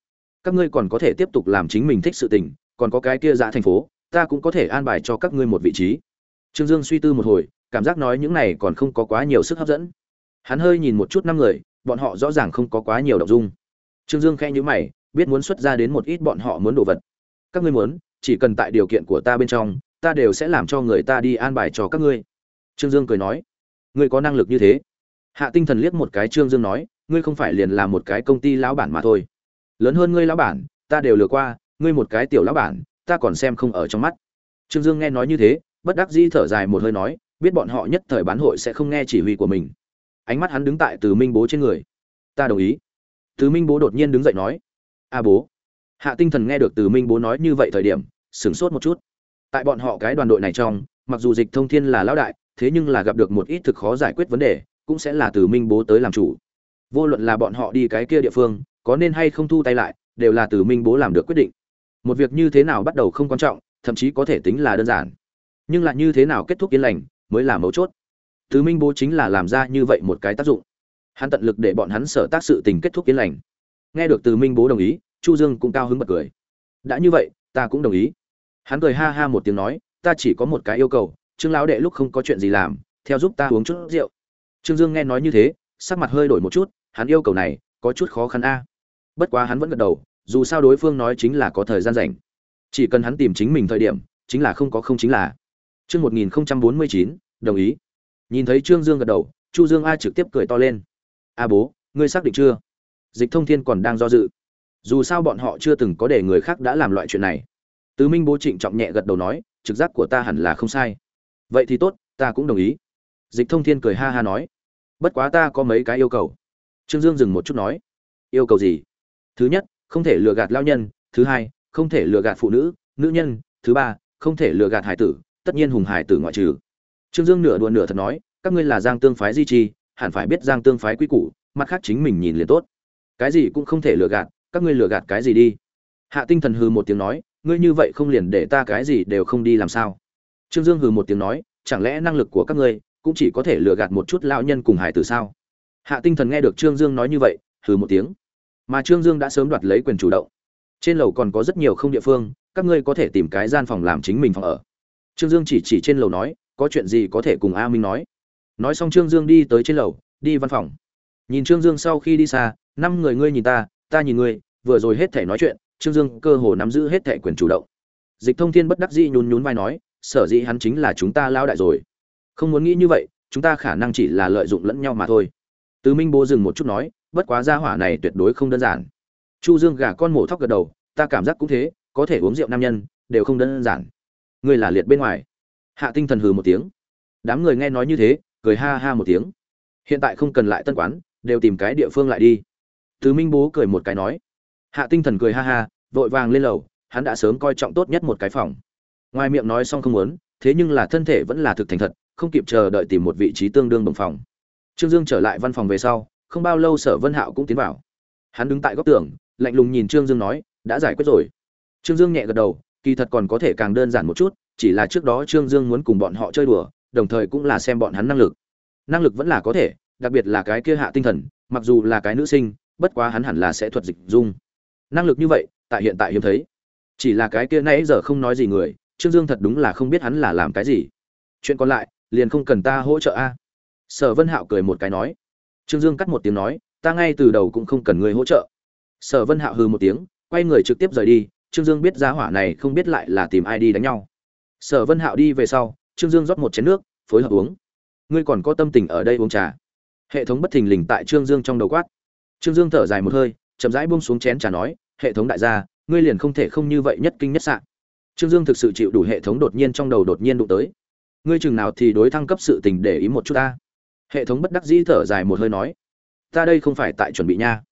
các ngươi còn có thể tiếp tục làm chính mình thích sự tình, còn có cái kia dạ thành phố, ta cũng có thể an bài cho các ngươi một vị trí. Trương dương suy tư một hồi, cảm giác nói những này còn không có quá nhiều sức hấp dẫn. Hắn hơi nhìn một chút năm người, bọn họ rõ ràng không có quá nhiều động dung. Trương dương khẽ nhíu mày, biết muốn xuất ra đến một ít bọn họ muốn đồ vật. Các ngươi muốn, chỉ cần tại điều kiện của ta bên trong, ta đều sẽ làm cho người ta đi an bài cho các ngươi. Trương dương cười nói, ngươi có năng lực như thế. Hạ tinh thần liếc một cái trương dương nói, ngươi không phải liền là một cái công ty lão bản mà thôi lớn hơn ngươi lão bản, ta đều lừa qua, ngươi một cái tiểu lão bản, ta còn xem không ở trong mắt. Trương dương nghe nói như thế, bất đắc dĩ thở dài một hơi nói, biết bọn họ nhất thời bán hội sẽ không nghe chỉ huy của mình. Ánh mắt hắn đứng tại từ minh bố trên người. Ta đồng ý. Từ minh bố đột nhiên đứng dậy nói, a bố. Hạ tinh thần nghe được từ minh bố nói như vậy thời điểm, sửng sốt một chút. Tại bọn họ cái đoàn đội này trong, mặc dù dịch thông thiên là lão đại, thế nhưng là gặp được một ít thực khó giải quyết vấn đề, cũng sẽ là từ minh bố tới làm chủ. Vô luận là bọn họ đi cái kia địa phương có nên hay không thu tay lại, đều là từ minh bố làm được quyết định. Một việc như thế nào bắt đầu không quan trọng, thậm chí có thể tính là đơn giản. Nhưng lại như thế nào kết thúc yên lành, mới là mấu chốt. Từ minh bố chính là làm ra như vậy một cái tác dụng. Hắn tận lực để bọn hắn sở tác sự tình kết thúc yên lành. Nghe được từ minh bố đồng ý, chu dương cũng cao hứng bật cười. Đã như vậy, ta cũng đồng ý. Hắn cười ha ha một tiếng nói, ta chỉ có một cái yêu cầu, trương lão đệ lúc không có chuyện gì làm, theo giúp ta uống chút rượu. Trương dương nghe nói như thế, sắc mặt hơi đổi một chút, hắn yêu cầu này có chút khó khăn a bất quá hắn vẫn gật đầu, dù sao đối phương nói chính là có thời gian rảnh. Chỉ cần hắn tìm chính mình thời điểm, chính là không có không chính là. Chương một nghìn bốn mươi chín, đồng ý. Nhìn thấy trương dương gật đầu, chu dương a trực tiếp cười to lên. A bố, ngươi xác định chưa? Dịch thông thiên còn đang do dự. Dù sao bọn họ chưa từng có để người khác đã làm loại chuyện này. Tứ minh bố trịnh trọng nhẹ gật đầu nói, trực giác của ta hẳn là không sai. Vậy thì tốt, ta cũng đồng ý. Dịch thông thiên cười ha ha nói, bất quá ta có mấy cái yêu cầu. Trương dương dừng một chút nói, yêu cầu gì? Thứ nhất, không thể lừa gạt lao nhân. Thứ hai, không thể lừa gạt phụ nữ nữ nhân. Thứ ba, không thể lừa gạt hải tử, tất nhiên hùng hải tử ngoại trừ. Trương dương nửa đùa nửa thật nói, các ngươi là giang tương phái di trì, hẳn phải biết giang tương phái quy củ, mặt khác chính mình nhìn liền tốt. Cái gì cũng không thể lừa gạt, các ngươi lừa gạt cái gì đi? Hạ tinh thần hừ một tiếng nói, ngươi như vậy không liền để ta cái gì đều không đi làm sao? Trương dương hừ một tiếng nói, chẳng lẽ năng lực của các ngươi cũng chỉ có thể lừa gạt một chút lão nhân cùng hải tử sao? Hạ tinh thần nghe được trương dương nói như vậy, hừ một tiếng mà trương dương đã sớm đoạt lấy quyền chủ động. Trên lầu còn có rất nhiều không địa phương, các ngươi có thể tìm cái gian phòng làm chính mình phòng ở. Trương dương chỉ chỉ trên lầu nói, có chuyện gì có thể cùng a minh nói. Nói xong trương dương đi tới trên lầu, đi văn phòng. Nhìn trương dương sau khi đi xa, năm người ngươi nhìn ta ta nhìn ngươi, vừa rồi hết thể nói chuyện, trương dương cơ hồ nắm giữ hết thể quyền chủ động. Dịch thông thiên bất đắc dĩ nhún nhún vai nói, sở dĩ hắn chính là chúng ta lao đại rồi. Không muốn nghĩ như vậy, chúng ta khả năng chỉ là lợi dụng lẫn nhau mà thôi. Tứ minh bố dừng một chút nói bất quá gia hỏa này tuyệt đối không đơn giản. Chu dương gà con mổ thóc gật đầu, ta cảm giác cũng thế, có thể uống rượu nam nhân, đều không đơn giản. Ngươi là liệt bên ngoài. Hạ tinh thần hừ một tiếng. Đám người nghe nói như thế, cười ha ha một tiếng. Hiện tại không cần lại tân quán, đều tìm cái địa phương lại đi. Tứ minh bố cười một cái nói. Hạ tinh thần cười ha ha, vội vàng lên lầu, hắn đã sớm coi trọng tốt nhất một cái phòng. Ngoài miệng nói xong không muốn, thế nhưng là thân thể vẫn là thực thành thật, không kịp chờ đợi tìm một vị trí tương đương đồng phòng. Trương dương trở lại văn phòng về sau không bao lâu sở vân hạo cũng tiến vào. Hắn đứng tại góc tường, lạnh lùng nhìn trương dương nói, đã giải quyết rồi. Trương dương nhẹ gật đầu, kỳ thật còn có thể càng đơn giản một chút, chỉ là trước đó trương dương muốn cùng bọn họ chơi đùa, đồng thời cũng là xem bọn hắn năng lực. Năng lực vẫn là có thể, đặc biệt là cái kia hạ tinh thần, mặc dù là cái nữ sinh, bất quá hắn hẳn là sẽ thuật dịch dung. Năng lực như vậy, tại hiện tại hiếm thấy. Chỉ là cái kia nãy giờ không nói gì người, trương dương thật đúng là không biết hắn là làm cái gì. Chuyện còn lại, liền không cần ta hỗ trợ a. Sở vân hạo cười một cái nói trương dương cắt một tiếng nói, ta ngay từ đầu cũng không cần người hỗ trợ. Sở vân hạo hừ một tiếng, quay người trực tiếp rời đi, trương dương biết giá hỏa này không biết lại là tìm ai đi đánh nhau. Sở vân hạo đi về sau, trương dương rót một chén nước, phối hợp uống. Ngươi còn có tâm tình ở đây uống trà? Hệ thống bất thình lình tại trương dương trong đầu quát. Trương dương thở dài một hơi, chậm rãi buông xuống chén trà nói, hệ thống đại gia, ngươi liền không thể không như vậy nhất kinh nhất sạn trương dương thực sự chịu đủ hệ thống đột nhiên trong đầu đột nhiên đụng tới. Ngươi chừng nào thì đối thăng cấp sự tình để ý một chút ta hệ thống bất đắc dĩ thở dài một hơi nói, ta đây không phải tại chuẩn bị nha.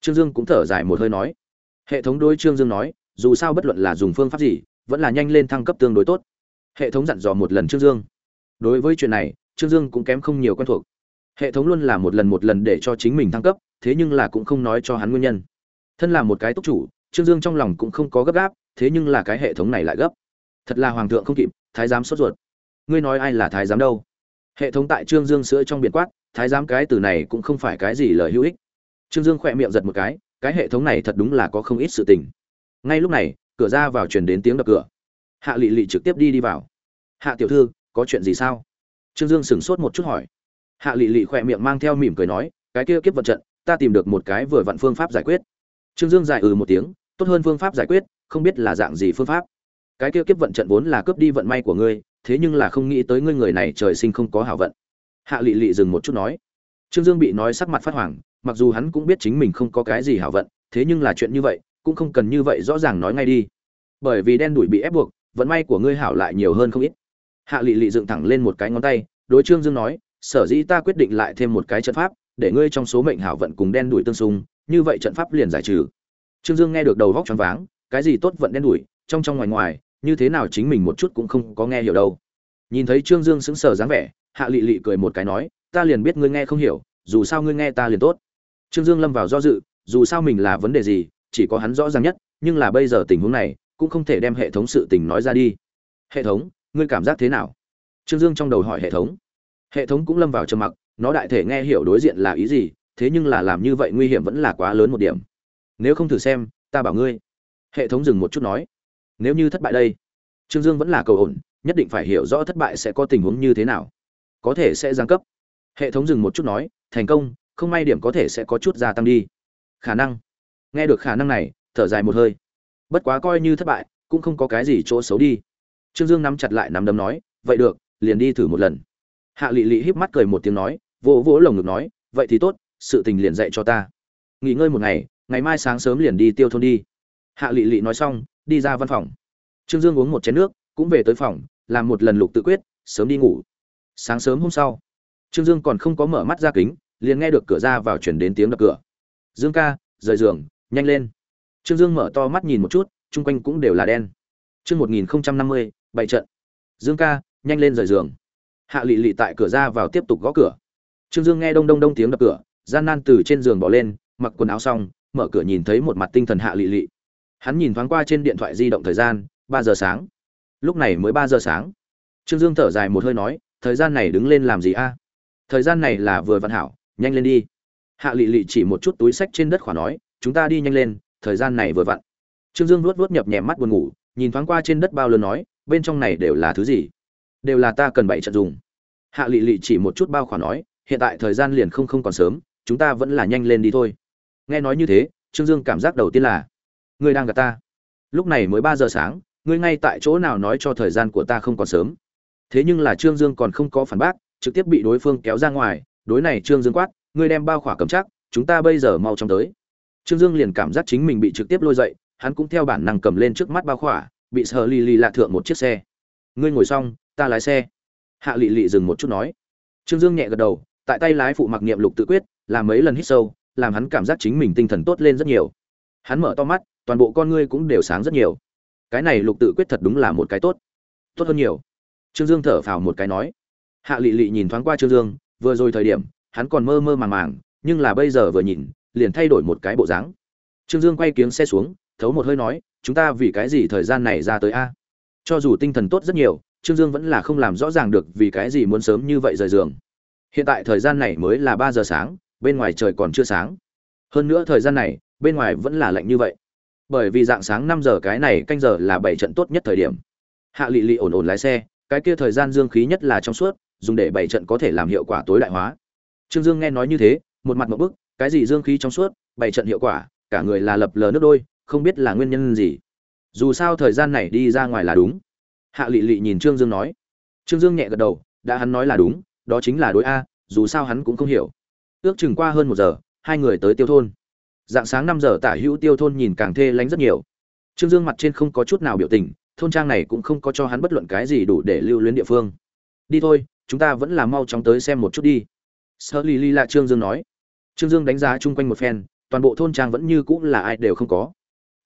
Trương dương cũng thở dài một hơi nói. Hệ thống đối trương dương nói, dù sao bất luận là dùng phương pháp gì, vẫn là nhanh lên thăng cấp tương đối tốt. Hệ thống dặn dò một lần trương dương. Đối với chuyện này, trương dương cũng kém không nhiều quen thuộc. Hệ thống luôn là một lần một lần để cho chính mình thăng cấp, thế nhưng là cũng không nói cho hắn nguyên nhân. Thân là một cái túc chủ, trương dương trong lòng cũng không có gấp gáp, thế nhưng là cái hệ thống này lại gấp. Thật là hoàng thượng không kịp, thái giám sốt ruột. Ngươi nói ai là thái giám đâu? Hệ thống tại trương dương sữa trong biển quát, thái giám, cái từ này cũng không phải cái gì lời hữu ích. Trương dương khỏe miệng giật một cái cái hệ thống này thật đúng là có không ít sự tình. Ngay lúc này, cửa ra vào truyền đến tiếng đập cửa. Hạ lị lị trực tiếp đi đi vào. Hạ tiểu thư, có chuyện gì sao? Trương dương sửng sốt một chút hỏi. Hạ lị lị khỏe miệng mang theo mỉm cười nói, cái kia kiếp vận trận, ta tìm được một cái vừa vặn phương pháp giải quyết. Trương dương giải ừ một tiếng, tốt hơn phương pháp giải quyết, không biết là dạng gì phương pháp. Cái kia kiếp vận trận vốn là cướp đi vận may của ngươi thế nhưng là không nghĩ tới ngươi người này trời sinh không có hảo vận. Hạ lị lị dừng một chút nói. Trương dương bị nói sắc mặt phát hoảng, mặc dù hắn cũng biết chính mình không có cái gì hảo vận, thế nhưng là chuyện như vậy, cũng không cần như vậy rõ ràng nói ngay đi. Bởi vì đen đuổi bị ép buộc, vận may của ngươi hảo lại nhiều hơn không ít. Hạ lị lị dựng thẳng lên một cái ngón tay, đối trương dương nói, sở dĩ ta quyết định lại thêm một cái trận pháp, để ngươi trong số mệnh hảo vận cùng đen đuổi tương xung, như vậy trận pháp liền giải trừ. Trương dương nghe được đầu óc choáng váng, cái gì tốt vận đen đuổi trong trong ngoài ngoài như thế nào chính mình một chút cũng không có nghe hiểu đâu. Nhìn thấy trương dương sững sờ dáng vẻ, hạ lị lị cười một cái nói, ta liền biết ngươi nghe không hiểu, dù sao ngươi nghe ta liền tốt. Trương dương lâm vào do dự, dù sao mình là vấn đề gì, chỉ có hắn rõ ràng nhất, nhưng là bây giờ tình huống này, cũng không thể đem hệ thống sự tình nói ra đi. Hệ thống, ngươi cảm giác thế nào? Trương dương trong đầu hỏi hệ thống. Hệ thống cũng lâm vào trầm mặc, nó đại thể nghe hiểu đối diện là ý gì, thế nhưng là làm như vậy nguy hiểm vẫn là quá lớn một điểm. Nếu không thử xem, ta bảo ngươi. Hệ thống dừng một chút nói nếu như thất bại đây, trương dương vẫn là cầu ổn, nhất định phải hiểu rõ thất bại sẽ có tình huống như thế nào. Có thể sẽ giáng cấp. Hệ thống dừng một chút nói, thành công, không may điểm có thể sẽ có chút gia tăng đi. Khả năng. Nghe được khả năng này, thở dài một hơi. Bất quá coi như thất bại, cũng không có cái gì chỗ xấu đi. Trương dương nắm chặt lại nắm đấm nói, vậy được, liền đi thử một lần. Hạ lị lị híp mắt cười một tiếng nói, vỗ vỗ lồng ngực nói, vậy thì tốt, sự tình liền dạy cho ta. Nghỉ ngơi một ngày ngày mai sáng sớm liền đi tiêu thôn đi. Hạ lị lị nói xong đi ra văn phòng. Trương dương uống một chén nước, cũng về tới phòng, làm một lần lục tự quyết, sớm đi ngủ. Sáng sớm hôm sau, trương dương còn không có mở mắt ra kính, liền nghe được cửa ra vào chuyển đến tiếng đập cửa. Dương ca, rời giường, nhanh lên. Trương dương mở to mắt nhìn một chút, chung quanh cũng đều là đen. Chương một nghìn năm mươi bảy trận. Dương ca, nhanh lên rời giường. Hạ lị lị tại cửa ra vào tiếp tục gõ cửa. Trương dương nghe đông đông đông tiếng đập cửa, gian nan từ trên giường bỏ lên, mặc quần áo xong, mở cửa nhìn thấy một mặt tinh thần hạ lị lị hắn nhìn thoáng qua trên điện thoại di động thời gian, ba giờ sáng. Lúc này mới ba giờ sáng. Trương dương thở dài một hơi nói, thời gian này đứng lên làm gì a? À? Thời gian này là vừa vặn hảo, nhanh lên đi. Hạ lị lị chỉ một chút túi sách trên đất khỏa nói, chúng ta đi nhanh lên, thời gian này vừa vặn. Trương dương luốt luốt nhập nhèm mắt buồn ngủ, nhìn thoáng qua trên đất bao lớn nói, bên trong này đều là thứ gì? Đều là ta cần bảy trận dùng. Hạ lị lị chỉ một chút bao khỏa nói, hiện tại thời gian liền không không còn sớm, chúng ta vẫn là nhanh lên đi thôi. Nghe nói như thế, trương dương cảm giác đầu tiên là ngươi đang gặp ta. Lúc này mới ba giờ sáng, ngươi ngay tại chỗ nào nói cho thời gian của ta không còn sớm. Thế nhưng là trương dương còn không có phản bác, trực tiếp bị đối phương kéo ra ngoài, đối này trương dương quát, ngươi đem bao khỏa cầm chắc, chúng ta bây giờ mau chóng tới. Trương dương liền cảm giác chính mình bị trực tiếp lôi dậy, hắn cũng theo bản năng cầm lên trước mắt bao khỏa, bị sờ lì lì lạ thượng một chiếc xe. Ngươi ngồi xong, ta lái xe. Hạ lị lị dừng một chút nói. Trương dương nhẹ gật đầu, tại tay lái phụ mặc niệm lục tự quyết, làm mấy lần hít sâu, làm hắn cảm giác chính mình tinh thần tốt lên rất nhiều. Hắn mở to mắt toàn bộ con ngươi cũng đều sáng rất nhiều. Cái này lục tự quyết thật đúng là một cái tốt. Tốt hơn nhiều. Trương dương thở phào một cái nói. Hạ lị lị nhìn thoáng qua trương dương, vừa rồi thời điểm, hắn còn mơ mơ màng màng, nhưng là bây giờ vừa nhìn, liền thay đổi một cái bộ dáng. Trương dương quay kiếng xe xuống, thấu một hơi nói, chúng ta vì cái gì thời gian này ra tới a? Cho dù tinh thần tốt rất nhiều, trương dương vẫn là không làm rõ ràng được vì cái gì muốn sớm như vậy rời giường. Hiện tại thời gian này mới là ba giờ sáng, bên ngoài trời còn chưa sáng. Hơn nữa thời gian này, bên ngoài vẫn là lạnh như vậy bởi vì dạng sáng năm giờ cái này canh giờ là bảy trận tốt nhất thời điểm. Hạ lị lị ổn ổn lái xe, cái kia thời gian dương khí nhất là trong suốt, dùng để bảy trận có thể làm hiệu quả tối đại hóa. Trương dương nghe nói như thế, một mặt một bức, cái gì dương khí trong suốt, bảy trận hiệu quả, cả người là lập lờ nước đôi, không biết là nguyên nhân gì. Dù sao thời gian này đi ra ngoài là đúng. Hạ lị lị nhìn trương dương nói. Trương dương nhẹ gật đầu, đã hắn nói là đúng, đó chính là đối a, dù sao hắn cũng không hiểu. Ước chừng qua hơn một giờ, hai người tới tiêu thôn dạng sáng năm giờ tả hữu tiêu thôn nhìn càng thê lánh rất nhiều. Trương dương mặt trên không có chút nào biểu tình, thôn trang này cũng không có cho hắn bất luận cái gì đủ để lưu luyến địa phương. Đi thôi, chúng ta vẫn là mau chóng tới xem một chút đi. Sơ lì lì lạ trương dương nói. Trương dương đánh giá chung quanh một phen, toàn bộ thôn trang vẫn như cũ là ai đều không có.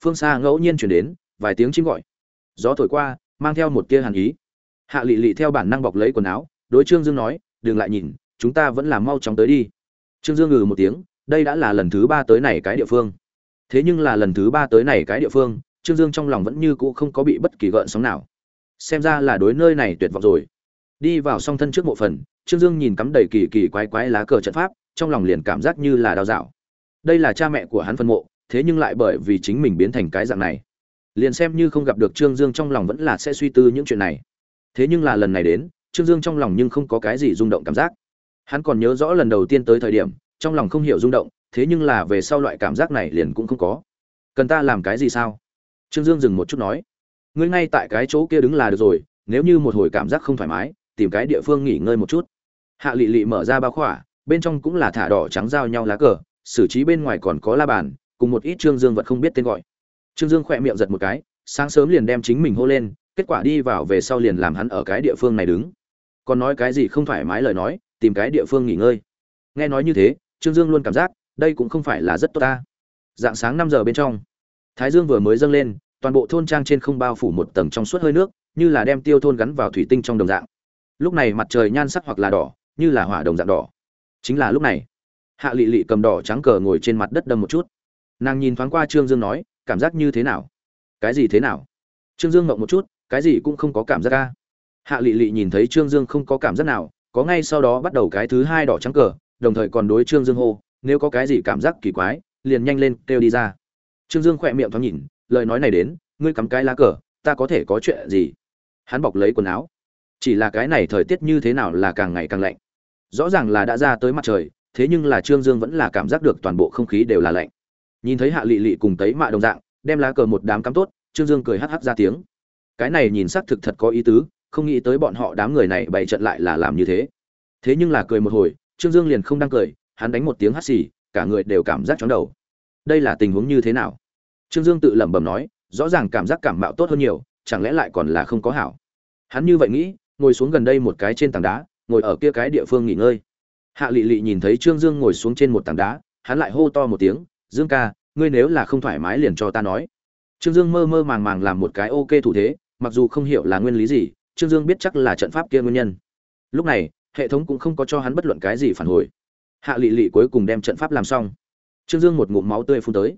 Phương xa ngẫu nhiên chuyển đến, vài tiếng chim gọi. Gió thổi qua, mang theo một tia hàn ý. Hạ lị lị theo bản năng bọc lấy quần áo, đối trương dương nói đừng lại nhìn, chúng ta vẫn là mau chóng tới đi. Trương dương ngừ một tiếng đây đã là lần thứ ba tới này cái địa phương. Thế nhưng là lần thứ ba tới này cái địa phương, trương dương trong lòng vẫn như cũ không có bị bất kỳ gợn sóng nào. Xem ra là đối nơi này tuyệt vọng rồi. Đi vào song thân trước mộ phần, trương dương nhìn cắm đầy kỳ kỳ quái quái lá cờ trận pháp, trong lòng liền cảm giác như là đau dạo. Đây là cha mẹ của hắn phân mộ, thế nhưng lại bởi vì chính mình biến thành cái dạng này. Liền xem như không gặp được trương dương trong lòng vẫn là sẽ suy tư những chuyện này. Thế nhưng là lần này đến, trương dương trong lòng nhưng không có cái gì rung động cảm giác. Hắn còn nhớ rõ lần đầu tiên tới thời điểm trong lòng không hiểu rung động, thế nhưng là về sau loại cảm giác này liền cũng không có. Cần ta làm cái gì sao? Trương dương dừng một chút nói. Ngươi ngay tại cái chỗ kia đứng là được rồi, nếu như một hồi cảm giác không thoải mái, tìm cái địa phương nghỉ ngơi một chút. Hạ lị lị mở ra bao khỏa, bên trong cũng là thả đỏ trắng giao nhau lá cờ, xử trí bên ngoài còn có la bàn, cùng một ít trương dương vật không biết tên gọi. Trương dương khỏe miệng giật một cái, sáng sớm liền đem chính mình hô lên, kết quả đi vào về sau liền làm hắn ở cái địa phương này đứng. Còn nói cái gì không thoải mái lời nói, tìm cái địa phương nghỉ ngơi. Nghe nói như thế trương dương luôn cảm giác, đây cũng không phải là rất tốt ta. Dạng sáng năm giờ bên trong, thái dương vừa mới dâng lên, toàn bộ thôn trang trên không bao phủ một tầng trong suốt hơi nước, như là đem tiêu thôn gắn vào thủy tinh trong đồng dạng. Lúc này mặt trời nhan sắc hoặc là đỏ, như là hỏa đồng dạng đỏ. Chính là lúc này, hạ lị lị cầm đỏ trắng cờ ngồi trên mặt đất đâm một chút. Nàng nhìn thoáng qua trương dương nói, cảm giác như thế nào? Cái gì thế nào? Trương dương ngậm một chút, cái gì cũng không có cảm giác ca hạ lị lị nhìn thấy trương dương không có cảm giác nào, có ngay sau đó bắt đầu cái thứ hai đỏ trắng cờ đồng thời còn đối trương dương hô, nếu có cái gì cảm giác kỳ quái, liền nhanh lên kêu đi ra. Trương dương khỏe miệng thoáng nhìn, lời nói này đến, ngươi cắm cái lá cờ, ta có thể có chuyện gì? Hắn bọc lấy quần áo. Chỉ là cái này thời tiết như thế nào là càng ngày càng lạnh. Rõ ràng là đã ra tới mặt trời, thế nhưng là trương dương vẫn là cảm giác được toàn bộ không khí đều là lạnh. Nhìn thấy hạ lị lị cùng tấy mạ đồng dạng, đem lá cờ một đám cắm tốt, trương dương cười hắc hắc ra tiếng. Cái này nhìn xác thực thật có ý tứ, không nghĩ tới bọn họ đám người này bày trận lại là làm như thế. Thế nhưng là cười một hồi trương dương liền không đang cười, hắn đánh một tiếng hắt xì, cả người đều cảm giác chóng đầu. Đây là tình huống như thế nào? Trương dương tự lẩm bẩm nói, rõ ràng cảm giác cảm mạo tốt hơn nhiều, chẳng lẽ lại còn là không có hảo? Hắn như vậy nghĩ, ngồi xuống gần đây một cái trên tảng đá, ngồi ở kia cái địa phương nghỉ ngơi. Hạ lị lị nhìn thấy trương dương ngồi xuống trên một tảng đá, hắn lại hô to một tiếng, dương ca, ngươi nếu là không thoải mái liền cho ta nói. Trương dương mơ mơ màng màng làm một cái ok thủ thế, mặc dù không hiểu là nguyên lý gì, trương dương biết chắc là trận pháp kia nguyên nhân. Lúc này hệ thống cũng không có cho hắn bất luận cái gì phản hồi. Hạ lị lị cuối cùng đem trận pháp làm xong. Trương dương một ngụm máu tươi phun tới.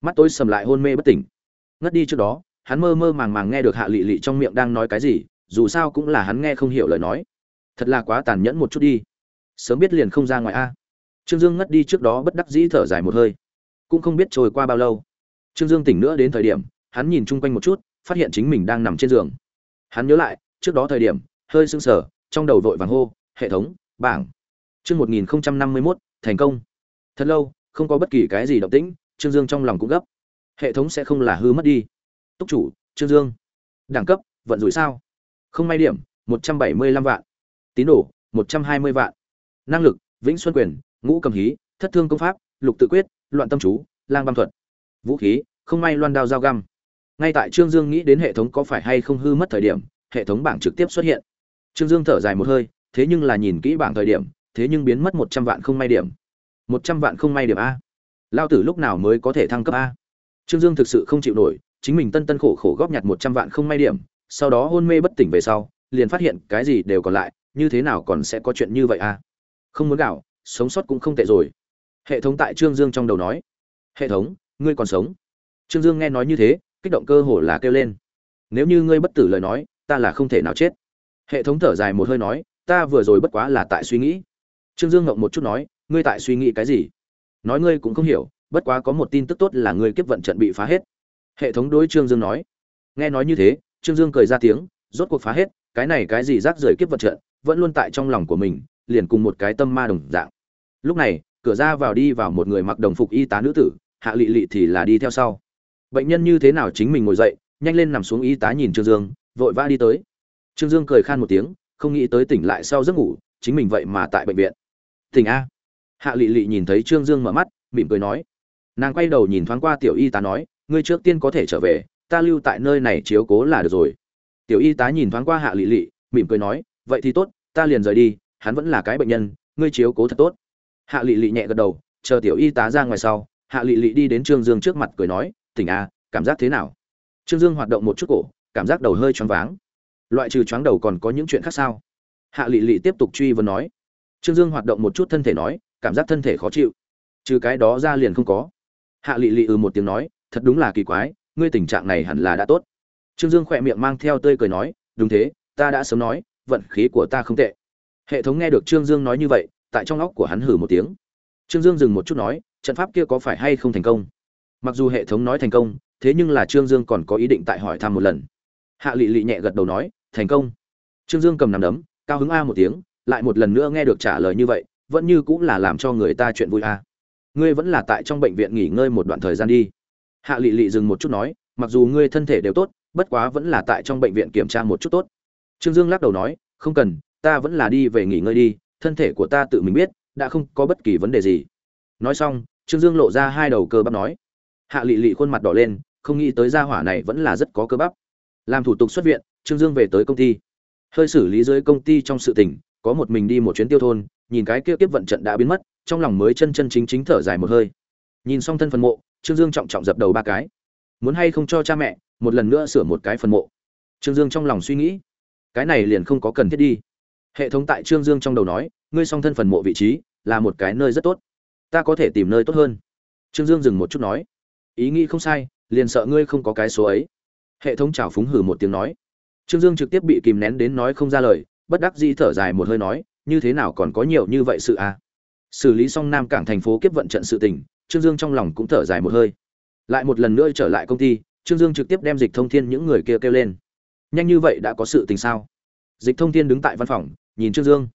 Mắt tôi sầm lại hôn mê bất tỉnh. Ngất đi trước đó, hắn mơ mơ màng màng nghe được hạ lị lị trong miệng đang nói cái gì, dù sao cũng là hắn nghe không hiểu lời nói. Thật là quá tàn nhẫn một chút đi. Sớm biết liền không ra ngoài a. Trương dương ngất đi trước đó bất đắc dĩ thở dài một hơi. Cũng không biết trôi qua bao lâu. Trương dương tỉnh nữa đến thời điểm, hắn nhìn chung quanh một chút, phát hiện chính mình đang nằm trên giường. Hắn nhớ lại, trước đó thời điểm, hơi sưng sờ, trong đầu vội vàng hô hệ thống, bảng. Chương một nghìn năm mươi mốt, thành công. Thật lâu, không có bất kỳ cái gì động tĩnh, trương dương trong lòng cũng gấp. Hệ thống sẽ không là hư mất đi. Túc chủ, trương dương. Đẳng cấp, vận rủi sao? Không may điểm, một trăm bảy mươi lăm vạn. Tín đồ, một trăm hai mươi vạn. Năng lực, vĩnh xuân quyền, ngũ cầm hí, thất thương công pháp, lục tự quyết, loạn tâm chú, lang băm thuật. Vũ khí, không may loan đao dao găm. Ngay tại trương dương nghĩ đến hệ thống có phải hay không hư mất thời điểm, hệ thống bảng trực tiếp xuất hiện. Trương dương thở dài một hơi thế nhưng là nhìn kỹ bảng thời điểm, thế nhưng biến mất một trăm vạn không may điểm. Một trăm vạn không may điểm a. Lao tử lúc nào mới có thể thăng cấp a? Trương dương thực sự không chịu nổi, chính mình tân tân khổ khổ góp nhặt một trăm vạn không may điểm, sau đó hôn mê bất tỉnh về sau, liền phát hiện cái gì đều còn lại, như thế nào còn sẽ có chuyện như vậy a? Không muốn gạo, sống sót cũng không tệ rồi. Hệ thống tại trương dương trong đầu nói. Hệ thống, ngươi còn sống. Trương dương nghe nói như thế, kích động cơ hồ là kêu lên. Nếu như ngươi bất tử lời nói, ta là không thể nào chết. Hệ thống thở dài một hơi nói ta vừa rồi bất quá là tại suy nghĩ. Trương dương ngộng một chút nói, ngươi tại suy nghĩ cái gì? Nói ngươi cũng không hiểu, bất quá có một tin tức tốt là ngươi kiếp vận trận bị phá hết. Hệ thống đối trương dương nói. Nghe nói như thế, trương dương cười ra tiếng, rốt cuộc phá hết, cái này cái gì rác rưởi kiếp vận trận, vẫn luôn tại trong lòng của mình, liền cùng một cái tâm ma đồng dạng. Lúc này, cửa ra vào đi vào một người mặc đồng phục y tá nữ tử, hạ lị lị thì là đi theo sau. Bệnh nhân như thế nào chính mình ngồi dậy, nhanh lên nằm xuống y tá nhìn trương dương, vội vã đi tới. Trương dương cười khan một tiếng không nghĩ tới tỉnh lại sau giấc ngủ, chính mình vậy mà tại bệnh viện. Tỉnh a. Hạ lị lị nhìn thấy trương dương mở mắt, mỉm cười nói. Nàng quay đầu nhìn thoáng qua tiểu y tá nói, ngươi trước tiên có thể trở về, ta lưu tại nơi này chiếu cố là được rồi. Tiểu y tá nhìn thoáng qua hạ lị lị, mỉm cười nói, vậy thì tốt, ta liền rời đi, hắn vẫn là cái bệnh nhân, ngươi chiếu cố thật tốt. Hạ lị lị nhẹ gật đầu, chờ tiểu y tá ra ngoài sau, hạ lị lị đi đến trương dương trước mặt cười nói, tỉnh a, cảm giác thế nào? Trương dương hoạt động một chút cổ, cảm giác đầu hơi choáng váng loại trừ choáng đầu còn có những chuyện khác sao? Hạ lị lị tiếp tục truy vấn nói. Trương dương hoạt động một chút thân thể nói, cảm giác thân thể khó chịu. Trừ cái đó ra liền không có. Hạ lị lị ừ một tiếng nói, thật đúng là kỳ quái, ngươi tình trạng này hẳn là đã tốt. Trương dương khỏe miệng mang theo tươi cười nói, đúng thế, ta đã sớm nói, vận khí của ta không tệ. Hệ thống nghe được trương dương nói như vậy, tại trong óc của hắn hử một tiếng. Trương dương dừng một chút nói, trận pháp kia có phải hay không thành công? Mặc dù hệ thống nói thành công, thế nhưng là trương dương còn có ý định tại hỏi thăm một lần. Hạ lị lị nhẹ gật đầu nói thành công. Trương dương cầm nằm đấm, cao hứng a một tiếng, lại một lần nữa nghe được trả lời như vậy, vẫn như cũng là làm cho người ta chuyện vui a. Ngươi vẫn là tại trong bệnh viện nghỉ ngơi một đoạn thời gian đi. Hạ lị lị dừng một chút nói, mặc dù ngươi thân thể đều tốt, bất quá vẫn là tại trong bệnh viện kiểm tra một chút tốt. Trương dương lắc đầu nói, không cần, ta vẫn là đi về nghỉ ngơi đi, thân thể của ta tự mình biết, đã không có bất kỳ vấn đề gì. Nói xong, trương dương lộ ra hai đầu cơ bắp nói. Hạ lị lị khuôn mặt đỏ lên, không nghĩ tới gia hỏa này vẫn là rất có cơ bắp. Làm thủ tục xuất viện trương dương về tới công ty. Hơi xử lý dưới công ty trong sự tình, có một mình đi một chuyến tiêu thôn, nhìn cái kia tiếp vận trận đã biến mất, trong lòng mới chân chân chính chính thở dài một hơi. Nhìn xong thân phần mộ, trương dương trọng trọng dập đầu ba cái. Muốn hay không cho cha mẹ, một lần nữa sửa một cái phần mộ. Trương dương trong lòng suy nghĩ, cái này liền không có cần thiết đi. Hệ thống tại trương dương trong đầu nói, ngươi song thân phần mộ vị trí, là một cái nơi rất tốt. Ta có thể tìm nơi tốt hơn. Trương dương dừng một chút nói, ý nghĩ không sai, liền sợ ngươi không có cái số ấy. Hệ thống chào phúng hử một tiếng nói trương dương trực tiếp bị kìm nén đến nói không ra lời, bất đắc dĩ thở dài một hơi nói, như thế nào còn có nhiều như vậy sự à? Xử lý xong nam cảng thành phố kiếp vận trận sự tình, trương dương trong lòng cũng thở dài một hơi. Lại một lần nữa trở lại công ty, trương dương trực tiếp đem dịch thông thiên những người kia kêu lên. Nhanh như vậy đã có sự tình sao? Dịch thông thiên đứng tại văn phòng, nhìn trương dương.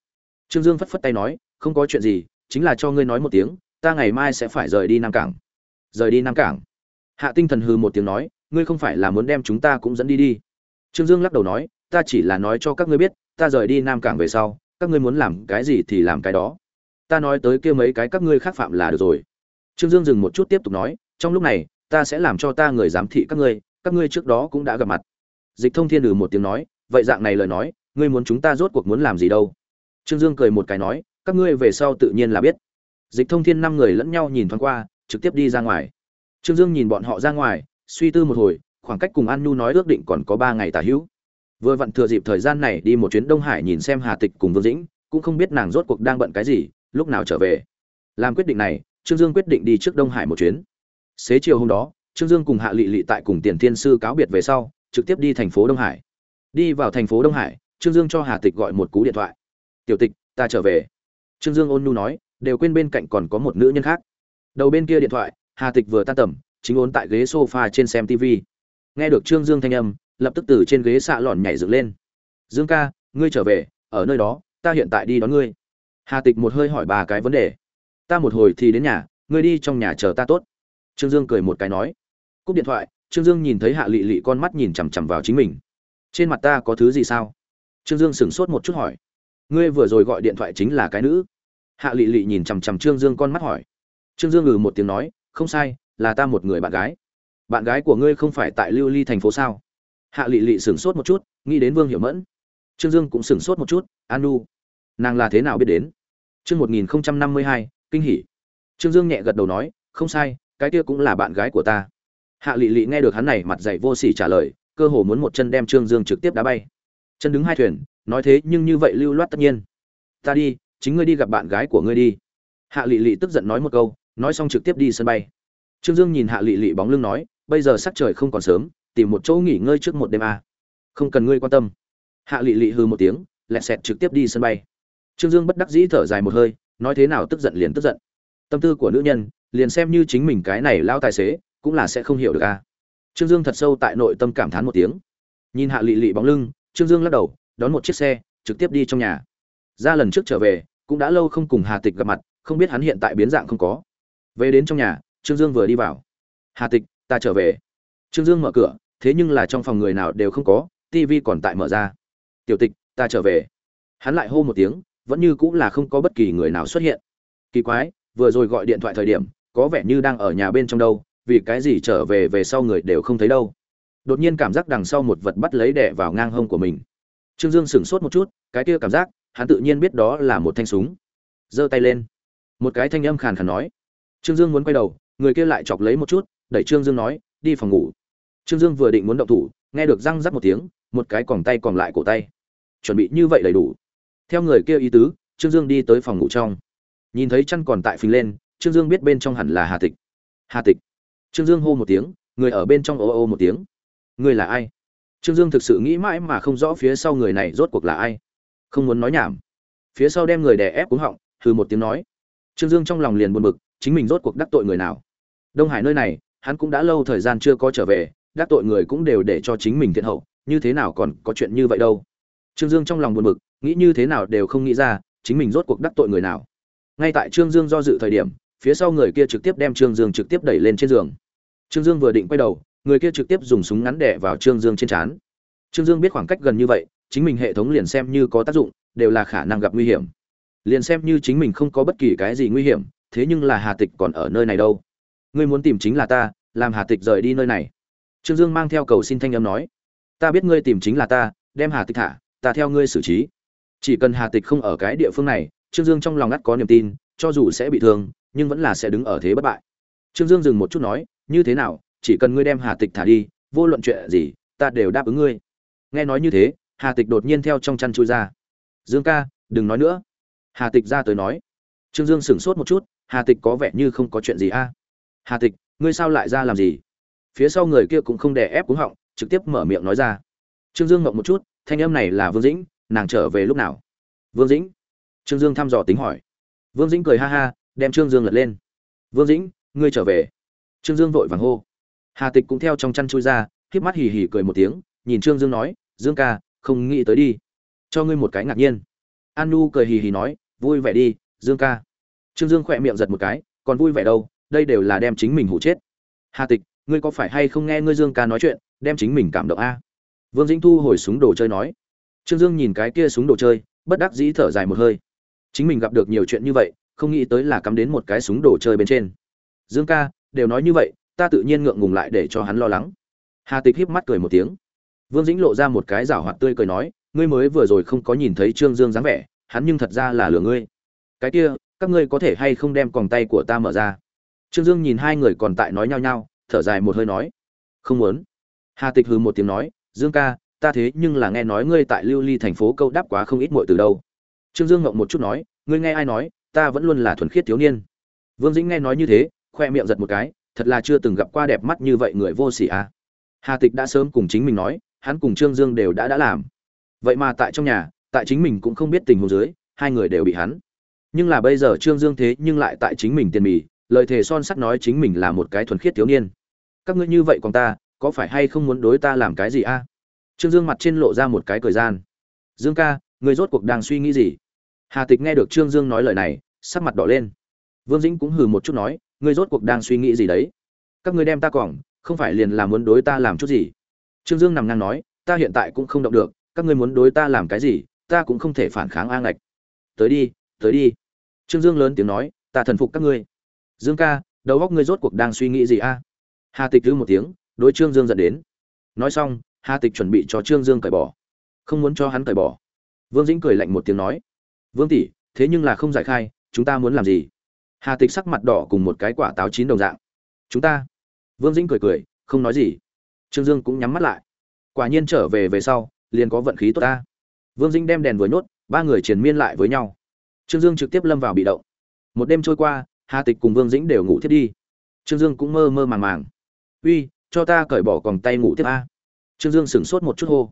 Trương dương phất phất tay nói, không có chuyện gì, chính là cho ngươi nói một tiếng, ta ngày mai sẽ phải rời đi nam cảng. Rời đi nam cảng? Hạ tinh thần hừ một tiếng nói, ngươi không phải là muốn đem chúng ta cũng dẫn đi đi trương dương lắc đầu nói, ta chỉ là nói cho các ngươi biết, ta rời đi nam cảng về sau, các ngươi muốn làm cái gì thì làm cái đó. Ta nói tới kia mấy cái các ngươi khác phạm là được rồi. Trương dương dừng một chút tiếp tục nói, trong lúc này, ta sẽ làm cho ta người giám thị các ngươi các ngươi trước đó cũng đã gặp mặt. Dịch thông thiên ừ một tiếng nói, vậy dạng này lời nói, ngươi muốn chúng ta rốt cuộc muốn làm gì đâu? Trương dương cười một cái nói, các ngươi về sau tự nhiên là biết. Dịch thông thiên năm người lẫn nhau nhìn thoáng qua, trực tiếp đi ra ngoài. Trương dương nhìn bọn họ ra ngoài, suy tư một hồi khoảng cách cùng an nhu nói ước định còn có ba ngày tả hữu. Vừa vặn thừa dịp thời gian này đi một chuyến đông hải nhìn xem hà tịch cùng vương dĩnh, cũng không biết nàng rốt cuộc đang bận cái gì, lúc nào trở về. Làm quyết định này, trương dương quyết định đi trước đông hải một chuyến. Xế chiều hôm đó, trương dương cùng hạ lị lị tại cùng tiền thiên sư cáo biệt về sau, trực tiếp đi thành phố đông hải. Đi vào thành phố đông hải, trương dương cho hà tịch gọi một cú điện thoại. Tiểu tịch, ta trở về. Trương dương ôn nhu nói, đều quên bên cạnh còn có một nữ nhân khác. Đầu bên kia điện thoại, hà tịch vừa tan tầm, chính ôn tại ghế sofa trên xem tv nghe được trương dương thanh âm, lập tức từ trên ghế xạ lòn nhảy dựng lên. Dương ca, ngươi trở về, ở nơi đó, ta hiện tại đi đón ngươi. Hà tịch một hơi hỏi ba cái vấn đề. Ta một hồi thì đến nhà, ngươi đi trong nhà chờ ta tốt. Trương dương cười một cái nói. Cúp điện thoại, trương dương nhìn thấy hạ lị lị con mắt nhìn chằm chằm vào chính mình. Trên mặt ta có thứ gì sao? Trương dương sửng sốt một chút hỏi. Ngươi vừa rồi gọi điện thoại chính là cái nữ. Hạ lị lị nhìn chằm chằm trương dương con mắt hỏi. Trương dương ngừ một tiếng nói, không sai, là ta một người bạn gái bạn gái của ngươi không phải tại lưu ly thành phố sao? Hạ lị lị sửng sốt một chút, nghĩ đến vương hiểu mẫn. Trương dương cũng sửng sốt một chút, an nu nàng là thế nào biết đến? Chương một nghìn năm mươi hai, kinh hỉ. Trương dương nhẹ gật đầu nói, không sai, cái kia cũng là bạn gái của ta. Hạ lị lị nghe được hắn này mặt dạy vô sỉ trả lời, cơ hồ muốn một chân đem trương dương trực tiếp đá bay. Chân đứng hai thuyền, nói thế nhưng như vậy lưu loát tất nhiên. Ta đi, chính ngươi đi gặp bạn gái của ngươi đi. Hạ lị lị tức giận nói một câu, nói xong trực tiếp đi sân bay. Trương dương nhìn hạ lị lị bóng lưng nói bây giờ sắc trời không còn sớm, tìm một chỗ nghỉ ngơi trước một đêm à. không cần ngươi quan tâm. Hạ lị lị hư một tiếng, lẹ xẹt trực tiếp đi sân bay. Trương dương bất đắc dĩ thở dài một hơi, nói thế nào tức giận liền tức giận. Tâm tư của nữ nhân, liền xem như chính mình cái này lao tài xế, cũng là sẽ không hiểu được à. trương dương thật sâu tại nội tâm cảm thán một tiếng. Nhìn hạ lị lị bóng lưng, trương dương lắc đầu, đón một chiếc xe, trực tiếp đi trong nhà. Ra lần trước trở về, cũng đã lâu không cùng hà tịch gặp mặt, không biết hắn hiện tại biến dạng không có. Về đến trong nhà, trương dương vừa đi vào. Hà tịch ta trở về. Trương dương mở cửa, thế nhưng là trong phòng người nào đều không có tv còn tại mở ra. Tiểu tịch, ta trở về. Hắn lại hô một tiếng, vẫn như cũng là không có bất kỳ người nào xuất hiện. Kỳ quái, vừa rồi gọi điện thoại thời điểm, có vẻ như đang ở nhà bên trong đâu, vì cái gì trở về về sau người đều không thấy đâu. Đột nhiên cảm giác đằng sau một vật bắt lấy đẻ vào ngang hông của mình. Trương dương sửng sốt một chút, cái kia cảm giác, hắn tự nhiên biết đó là một thanh súng. Giơ tay lên. Một cái thanh âm khàn khàn nói. Trương dương muốn quay đầu, người kia lại chọc lấy một chút đẩy trương dương nói, đi phòng ngủ. Trương dương vừa định muốn động thủ, nghe được răng rắc một tiếng, một cái còng tay còn lại cổ tay. Chuẩn bị như vậy đầy đủ. Theo người kia ý tứ, trương dương đi tới phòng ngủ trong. Nhìn thấy chăn còn tại phình lên, trương dương biết bên trong hẳn là hà tịch. Hà tịch? Trương dương hô một tiếng, người ở bên trong ô ô một tiếng. Người là ai? Trương dương thực sự nghĩ mãi mà không rõ phía sau người này rốt cuộc là ai. Không muốn nói nhảm. Phía sau đem người đè ép cúng họng, hừ một tiếng nói. Trương dương trong lòng liền buồn bực, chính mình rốt cuộc đắc tội người nào? Đông hải nơi này hắn cũng đã lâu thời gian chưa có trở về đắc tội người cũng đều để cho chính mình thiện hậu, như thế nào còn có chuyện như vậy đâu. Trương dương trong lòng buồn bực, nghĩ như thế nào đều không nghĩ ra, chính mình rốt cuộc đắc tội người nào. Ngay tại trương dương do dự thời điểm, phía sau người kia trực tiếp đem trương dương trực tiếp đẩy lên trên giường. Trương dương vừa định quay đầu, người kia trực tiếp dùng súng ngắn đẻ vào trương dương trên trán. Trương dương biết khoảng cách gần như vậy, chính mình hệ thống liền xem như có tác dụng, đều là khả năng gặp nguy hiểm. Liền xem như chính mình không có bất kỳ cái gì nguy hiểm, thế nhưng là hà tịch còn ở nơi này đâu. Ngươi muốn tìm chính là ta làm hà tịch rời đi nơi này. Trương dương mang theo cầu xin thanh âm nói, ta biết ngươi tìm chính là ta, đem hà tịch thả, ta theo ngươi xử trí. Chỉ cần hà tịch không ở cái địa phương này, trương dương trong lòng ngắt có niềm tin, cho dù sẽ bị thương, nhưng vẫn là sẽ đứng ở thế bất bại. Trương dương dừng một chút nói, như thế nào, chỉ cần ngươi đem hà tịch thả đi, vô luận chuyện gì, ta đều đáp ứng ngươi. Nghe nói như thế, hà tịch đột nhiên theo trong chăn chui ra. Dương ca, đừng nói nữa. Hà tịch ra tới nói. Trương dương sửng sốt một chút, hà tịch có vẻ như không có chuyện gì a. Hà tịch ngươi sao lại ra làm gì? Phía sau người kia cũng không đè ép cúng họng, trực tiếp mở miệng nói ra. Trương dương ngậm một chút, thanh âm này là vương dĩnh, nàng trở về lúc nào? Vương dĩnh? Trương dương thăm dò tính hỏi. Vương dĩnh cười ha ha, đem trương dương lật lên. Vương dĩnh, ngươi trở về. Trương dương vội vàng hô. Hà tịch cũng theo trong chăn chui ra k mắt hì hì cười một tiếng, nhìn trương dương nói, dương ca, không nghĩ tới đi. Cho ngươi một cái ngạc nhiên. An nu cười hì hì nói, vui vẻ đi, dương ca. Trương dương khỏe miệng giật một cái, còn vui vẻ đâu đây đều là đem chính mình hủ chết. Hà tịch, ngươi có phải hay không nghe ngươi dương ca nói chuyện, đem chính mình cảm động a? Vương dĩnh thu hồi súng đồ chơi nói. Trương dương nhìn cái kia súng đồ chơi, bất đắc dĩ thở dài một hơi. Chính mình gặp được nhiều chuyện như vậy, không nghĩ tới là cắm đến một cái súng đồ chơi bên trên. Dương ca, đều nói như vậy, ta tự nhiên ngượng ngùng lại để cho hắn lo lắng. Hà tịch híp mắt cười một tiếng. Vương dĩnh lộ ra một cái rảo hoạt tươi cười nói, ngươi mới vừa rồi không có nhìn thấy trương dương dáng vẻ, hắn nhưng thật ra là lừa ngươi. Cái kia, các ngươi có thể hay không đem còng tay của ta mở ra? Trương dương nhìn hai người còn tại nói nhau nhau, thở dài một hơi nói, không muốn. Hà tịch hừ một tiếng nói, dương ca, ta thế nhưng là nghe nói ngươi tại lưu ly thành phố câu đáp quá không ít muội từ đâu. Trương dương ngậm một chút nói, ngươi nghe ai nói, ta vẫn luôn là thuần khiết thiếu niên. Vương dĩnh nghe nói như thế, khoe miệng giật một cái, thật là chưa từng gặp qua đẹp mắt như vậy người vô sỉ à. hà tịch đã sớm cùng chính mình nói, hắn cùng trương dương đều đã đã làm. Vậy mà tại trong nhà, tại chính mình cũng không biết tình huống dưới, hai người đều bị hắn. Nhưng là bây giờ trương dương thế nhưng lại tại chính mình tiền mì lời thề son sắt nói chính mình là một cái thuần khiết thiếu niên. Các ngươi như vậy còn ta, có phải hay không muốn đối ta làm cái gì a? Trương dương mặt trên lộ ra một cái cười gian. Dương ca người rốt cuộc đang suy nghĩ gì? Hà tịch nghe được trương dương nói lời này, sắc mặt đỏ lên. Vương dĩnh cũng hừ một chút nói, ngươi rốt cuộc đang suy nghĩ gì đấy? Các ngươi đem ta cỏng, không phải liền là muốn đối ta làm chút gì? Trương dương nằm ngang nói, ta hiện tại cũng không động được, các ngươi muốn đối ta làm cái gì, ta cũng không thể phản kháng a ngạch. Tới đi tới đi. Trương dương lớn tiếng nói, ta thần phục các ngươi dương ca, đầu góc ngươi rốt cuộc đang suy nghĩ gì a? Hà tịch cứ một tiếng, đối trương dương dẫn đến. Nói xong, hà tịch chuẩn bị cho trương dương cởi bỏ. Không muốn cho hắn cởi bỏ. Vương dĩnh cười lạnh một tiếng nói. Vương tỷ, thế nhưng là không giải khai, chúng ta muốn làm gì? Hà tịch sắc mặt đỏ cùng một cái quả táo chín đồng dạng. Chúng ta. Vương dĩnh cười cười, không nói gì. Trương dương cũng nhắm mắt lại. Quả nhiên trở về về sau, liền có vận khí tốt ta. Vương dĩnh đem đèn vừa nhốt, ba người triền miên lại với nhau. Trương dương trực tiếp lâm vào bị động. Một đêm trôi qua hà tịch cùng vương dĩnh đều ngủ thiết đi. Trương dương cũng mơ mơ màng màng. Uy cho ta cởi bỏ còng tay ngủ tiếp a. Trương dương sửng sốt một chút hô.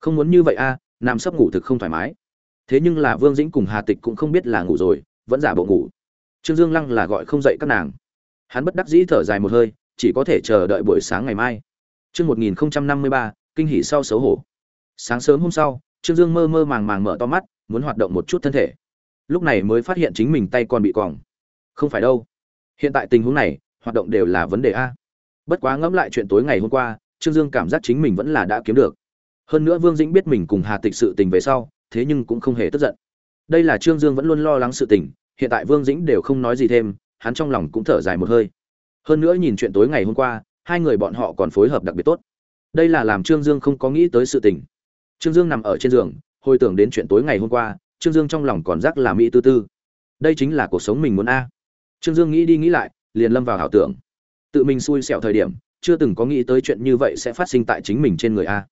Không muốn như vậy a nằm sấp ngủ thực không thoải mái. Thế nhưng là vương dĩnh cùng hà tịch cũng không biết là ngủ rồi vẫn giả bộ ngủ. Trương dương lăng là gọi không dậy các nàng. Hắn bất đắc dĩ thở dài một hơi chỉ có thể chờ đợi buổi sáng ngày mai. Chương 1053, kinh hỉ sau xấu hổ. Sáng sớm hôm sau, Trương Dương mơ mơ màng màng mở to mắt, muốn hoạt động một chút thân thể. Lúc này mới phát hiện chính mình tay còn bị còng. Không phải đâu. Hiện tại tình huống này, hoạt động đều là vấn đề a. Bất quá ngẫm lại chuyện tối ngày hôm qua, Trương Dương cảm giác chính mình vẫn là đã kiếm được. Hơn nữa Vương Dĩnh biết mình cùng Hà Tịch sự tình về sau, thế nhưng cũng không hề tức giận. Đây là Trương Dương vẫn luôn lo lắng sự tình, hiện tại Vương Dĩnh đều không nói gì thêm, hắn trong lòng cũng thở dài một hơi. Hơn nữa nhìn chuyện tối ngày hôm qua, hai người bọn họ còn phối hợp đặc biệt tốt đây là làm trương dương không có nghĩ tới sự tình trương dương nằm ở trên giường hồi tưởng đến chuyện tối ngày hôm qua trương dương trong lòng còn rắc là mỹ tư tư đây chính là cuộc sống mình muốn a trương dương nghĩ đi nghĩ lại, liền lâm vào ảo tưởng. Tự mình xui xẻo thời điểm, chưa từng có nghĩ tới chuyện như vậy sẽ phát sinh tại chính mình trên người a.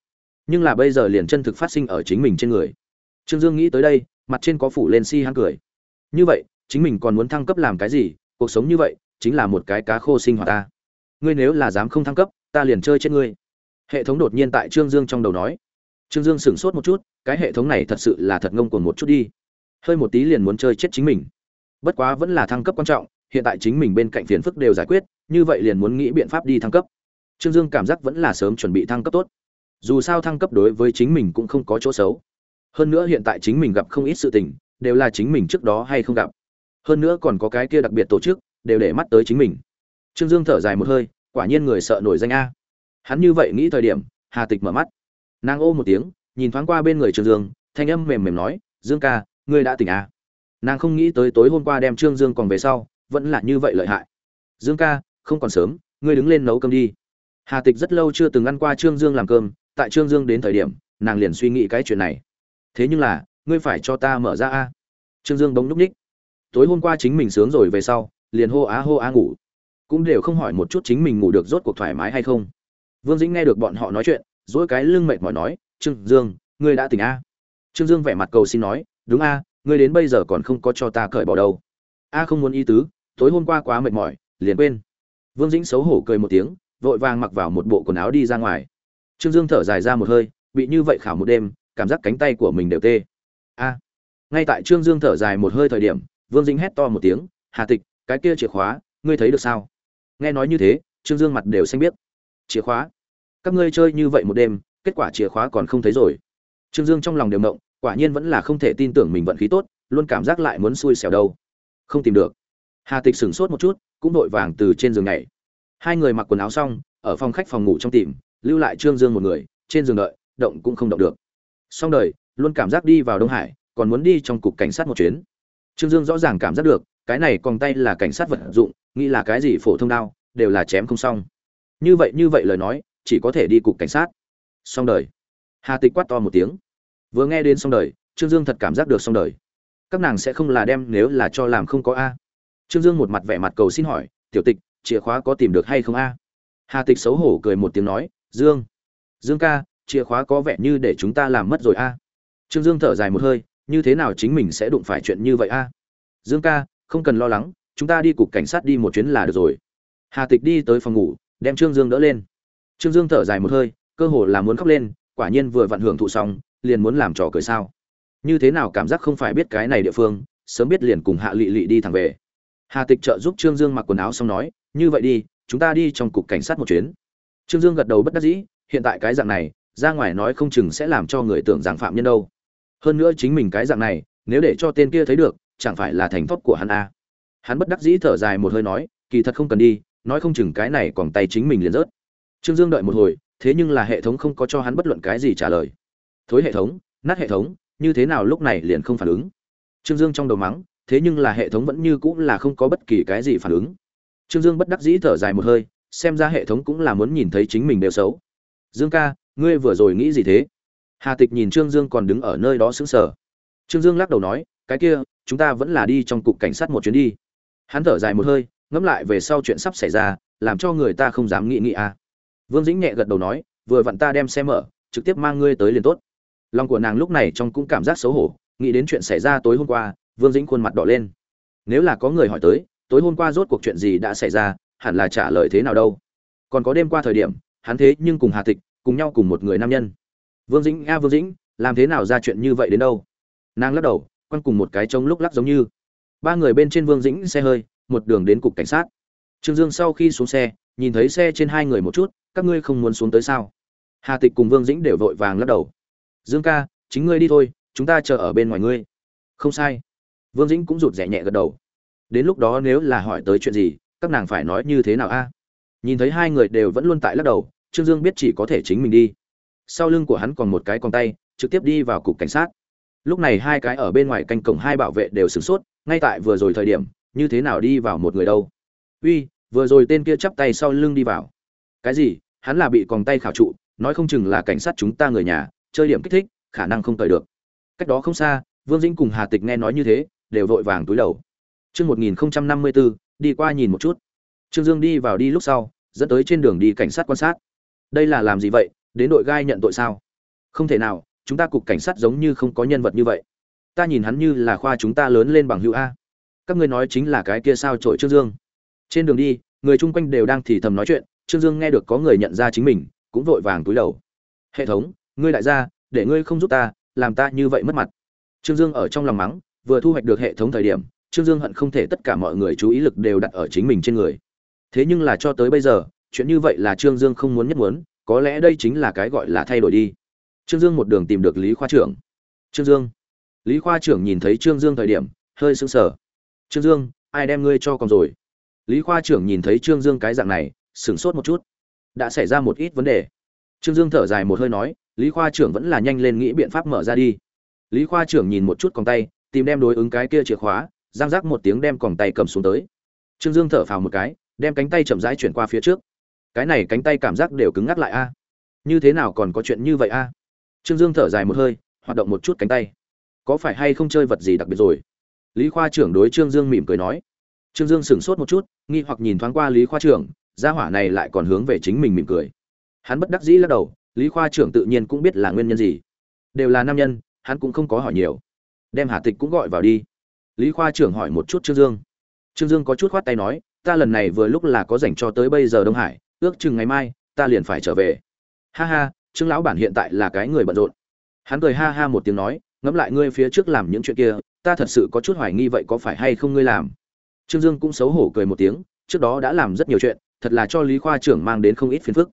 Nhưng là bây giờ liền chân thực phát sinh ở chính mình trên người. Trương dương nghĩ tới đây, mặt trên có phủ lên si hăng cười. Như vậy, chính mình còn muốn thăng cấp làm cái gì? Cuộc sống như vậy, chính là một cái cá khô sinh hoạt ta ngươi nếu là dám không thăng cấp, ta liền chơi chết ngươi. Hệ thống đột nhiên tại trương dương trong đầu nói. Trương dương sửng sốt một chút, cái hệ thống này thật sự là thật ngông cuồng một chút đi. Hơi một tí liền muốn chơi chết chính mình. Bất quá vẫn là thăng cấp quan trọng hiện tại chính mình bên cạnh phiền phức đều giải quyết như vậy liền muốn nghĩ biện pháp đi thăng cấp trương dương cảm giác vẫn là sớm chuẩn bị thăng cấp tốt dù sao thăng cấp đối với chính mình cũng không có chỗ xấu hơn nữa hiện tại chính mình gặp không ít sự tình đều là chính mình trước đó hay không gặp hơn nữa còn có cái kia đặc biệt tổ chức đều để mắt tới chính mình Trương Dương thở dài một hơi, quả nhiên người sợ nổi danh a. Hắn như vậy nghĩ thời điểm, Hà Tịch mở mắt. Nàng ô một tiếng, nhìn thoáng qua bên người Trương Dương, thanh âm mềm mềm nói, "Dương ca, ngươi đã tỉnh a?" Nàng không nghĩ tới tối hôm qua đem Trương Dương còn về sau, vẫn là như vậy lợi hại. "Dương ca, không còn sớm, ngươi đứng lên nấu cơm đi." Hà Tịch rất lâu chưa từng ăn qua Trương Dương làm cơm, tại Trương Dương đến thời điểm, nàng liền suy nghĩ cái chuyện này. Thế nhưng là, ngươi phải cho ta mở ra a. Trương Dương bỗng lúc ních. Tối hôm qua chính mình sướng rồi về sau, liền hô á hô á ngủ cũng đều không hỏi một chút chính mình ngủ được rốt cuộc thoải mái hay không vương dĩnh nghe được bọn họ nói chuyện dỗi cái lưng mệt mỏi nói trương dương ngươi đã tỉnh a trương dương vẻ mặt cầu xin nói đúng a ngươi đến bây giờ còn không có cho ta cởi bỏ đâu a không muốn ý tứ tối hôm qua quá mệt mỏi, liền quên. Vương dĩnh xấu hổ cười một tiếng, vội vàng mặc vào một bộ quần áo đi ra ngoài. Trương dương thở dài ra một hơi, bị như vậy khảo một đêm, cảm giác cánh tay của mình đều tê. A. Ngay tại trương dương thở dài một hơi thời điểm, vương dĩnh hét to một tiếng, hà tịch, cái kia chìa khóa, ngươi thấy được sao? Nghe nói như thế, trương dương mặt đều xanh biết chìa khóa? Các ngươi chơi như vậy một đêm, kết quả chìa khóa còn không thấy rồi. Trương dương trong lòng đều mộng quả nhiên vẫn là không thể tin tưởng mình vận khí tốt, luôn cảm giác lại muốn xui xẻo đâu. Không tìm được hà tịch sửng sốt một chút, cũng vội vàng từ trên giường nhảy. hai người mặc quần áo xong, ở phòng khách phòng ngủ trong tìm, lưu lại trương dương một người, trên giường đợi, động cũng không động được. Xong đời, luôn cảm giác đi vào đông hải, còn muốn đi trong cục cảnh sát một chuyến. Trương dương rõ ràng cảm giác được, cái này còn tay là cảnh sát vật dụng, nghĩ là cái gì phổ thông đao, đều là chém không xong. Như vậy như vậy lời nói, chỉ có thể đi cục cảnh sát. Xong đời. Hà tịch quát to một tiếng. Vừa nghe đến xong đời, trương dương thật cảm giác được xong đời. Các nàng sẽ không là đem nếu là cho làm không có a trương dương một mặt vẻ mặt cầu xin hỏi, tiểu tịch, chìa khóa có tìm được hay không a? Hà tịch xấu hổ cười một tiếng nói, dương dương ca, chìa khóa có vẻ như để chúng ta làm mất rồi a. Trương dương thở dài một hơi, như thế nào chính mình sẽ đụng phải chuyện như vậy a? Dương ca, không cần lo lắng, chúng ta đi cục cảnh sát đi một chuyến là được rồi. Hà tịch đi tới phòng ngủ, đem trương dương đỡ lên. Trương dương thở dài một hơi, cơ hồ là muốn khóc lên, quả nhiên vừa vặn hưởng thụ xong, liền muốn làm trò cười sao. Như thế nào cảm giác không phải biết cái này địa phương, sớm biết liền cùng hạ lị lị đi thẳng về hà tịch trợ giúp trương dương mặc quần áo xong nói, như vậy đi, chúng ta đi trong cục cảnh sát một chuyến. Trương dương gật đầu bất đắc dĩ, hiện tại cái dạng này, ra ngoài nói không chừng sẽ làm cho người tưởng rằng phạm nhân đâu. Hơn nữa chính mình cái dạng này, nếu để cho tên kia thấy được, chẳng phải là thành tốt của hắn à. hắn bất đắc dĩ thở dài một hơi nói, kỳ thật không cần đi, nói không chừng cái này còn tay chính mình liền rớt. Trương dương đợi một hồi, thế nhưng là hệ thống không có cho hắn bất luận cái gì trả lời. Thối hệ thống, nát hệ thống, như thế nào lúc này liền không phản ứng? Trương dương trong đầu mắng thế nhưng là hệ thống vẫn như cũng là không có bất kỳ cái gì phản ứng. Trương dương bất đắc dĩ thở dài một hơi, xem ra hệ thống cũng là muốn nhìn thấy chính mình đều xấu. Dương ca, ngươi vừa rồi nghĩ gì thế? Hà tịch nhìn trương dương còn đứng ở nơi đó sững sờ. Trương dương lắc đầu nói, cái kia, chúng ta vẫn là đi trong cục cảnh sát một chuyến đi. Hắn thở dài một hơi, ngẫm lại về sau chuyện sắp xảy ra, làm cho người ta không dám nghĩ nghĩ à. Vương dĩnh nhẹ gật đầu nói, vừa vặn ta đem xe mở, trực tiếp mang ngươi tới liền tốt. Lòng của nàng lúc này trong cũng cảm giác xấu hổ, nghĩ đến chuyện xảy ra tối hôm qua vương dĩnh khuôn mặt đỏ lên. Nếu là có người hỏi tới, tối hôm qua rốt cuộc chuyện gì đã xảy ra, hẳn là trả lời thế nào đâu. Còn có đêm qua thời điểm, hắn thế nhưng cùng hà tịch, cùng nhau cùng một người nam nhân. Vương dĩnh, a vương dĩnh, làm thế nào ra chuyện như vậy đến đâu? Nàng lắc đầu quan cùng một cái trống lúc lắc giống như. Ba người bên trên vương dĩnh xe hơi, một đường đến cục cảnh sát. Trương dương sau khi xuống xe, nhìn thấy xe trên hai người một chút, các ngươi không muốn xuống tới sao? Hà tịch cùng vương dĩnh đều vội vàng lắc đầu. Dương ca, chính ngươi đi thôi, chúng ta chờ ở bên ngoài ngươi. Không sai vương dĩnh cũng rụt rẻ nhẹ gật đầu. Đến lúc đó nếu là hỏi tới chuyện gì, các nàng phải nói như thế nào a? Nhìn thấy hai người đều vẫn luôn tại lắc đầu, trương dương biết chỉ có thể chính mình đi. Sau lưng của hắn còn một cái con tay, trực tiếp đi vào cục cảnh sát. Lúc này hai cái ở bên ngoài canh cổng hai bảo vệ đều sửng sốt, ngay tại vừa rồi thời điểm, như thế nào đi vào một người đâu? Uy, vừa rồi tên kia chắp tay sau lưng đi vào. Cái gì? Hắn là bị còn tay khảo trụ, nói không chừng là cảnh sát chúng ta người nhà, chơi điểm kích thích, khả năng không cởi được. Cách đó không xa, vương dĩnh cùng hà tịch nghe nói như thế đều vội vàng túi đầu Chương 1054, đi qua nhìn một chút. Trương Dương đi vào đi lúc sau, dẫn tới trên đường đi cảnh sát quan sát. Đây là làm gì vậy? Đến đội gai nhận tội sao? Không thể nào, chúng ta cục cảnh sát giống như không có nhân vật như vậy. Ta nhìn hắn như là khoa chúng ta lớn lên bằng hữu a. Các ngươi nói chính là cái kia sao trội Trương Dương. Trên đường đi, người chung quanh đều đang thì thầm nói chuyện, Trương Dương nghe được có người nhận ra chính mình, cũng vội vàng túi đầu. Hệ thống, ngươi đại gia, để ngươi không giúp ta, làm ta như vậy mất mặt. Trương Dương ở trong lòng mắng, vừa thu hoạch được hệ thống thời điểm, Trương Dương hận không thể tất cả mọi người chú ý lực đều đặt ở chính mình trên người. Thế nhưng là cho tới bây giờ, chuyện như vậy là Trương Dương không muốn nhất muốn, có lẽ đây chính là cái gọi là thay đổi đi. Trương Dương một đường tìm được Lý khoa trưởng. Trương Dương. Lý khoa trưởng nhìn thấy Trương Dương thời điểm, hơi sững sờ. Trương Dương, ai đem ngươi cho còn rồi? Lý khoa trưởng nhìn thấy Trương Dương cái dạng này, sửng sốt một chút. Đã xảy ra một ít vấn đề. Trương Dương thở dài một hơi nói, Lý khoa trưởng vẫn là nhanh lên nghĩ biện pháp mở ra đi. Lý khoa trưởng nhìn một chút còn tay, tìm đem đối ứng cái kia chìa khóa, giang giác một tiếng đem còng tay cầm xuống tới. Trương dương thở phào một cái đem cánh tay chậm rãi chuyển qua phía trước. Cái này cánh tay cảm giác đều cứng ngắc lại a. Như thế nào còn có chuyện như vậy a? Trương dương thở dài một hơi hoạt động một chút cánh tay. Có phải hay không chơi vật gì đặc biệt rồi? Lý khoa trưởng đối trương dương mỉm cười nói. Trương dương sửng sốt một chút nghi hoặc nhìn thoáng qua lý khoa trưởng gia hỏa này lại còn hướng về chính mình mỉm cười. Hắn bất đắc dĩ lắc đầu lý khoa trưởng tự nhiên cũng biết là nguyên nhân gì. Đều là nam nhân hắn cũng không có hỏi nhiều đem hà tịch cũng gọi vào đi. Lý khoa trưởng hỏi một chút trương dương. Trương dương có chút khoát tay nói, ta lần này vừa lúc là có dành cho tới bây giờ đông hải, ước chừng ngày mai, ta liền phải trở về. Ha ha, trương lão bản hiện tại là cái người bận rộn. Hắn cười ha ha một tiếng nói, ngẫm lại ngươi phía trước làm những chuyện kia, ta thật sự có chút hoài nghi vậy có phải hay không ngươi làm? Trương dương cũng xấu hổ cười một tiếng, trước đó đã làm rất nhiều chuyện, thật là cho lý khoa trưởng mang đến không ít phiền phức.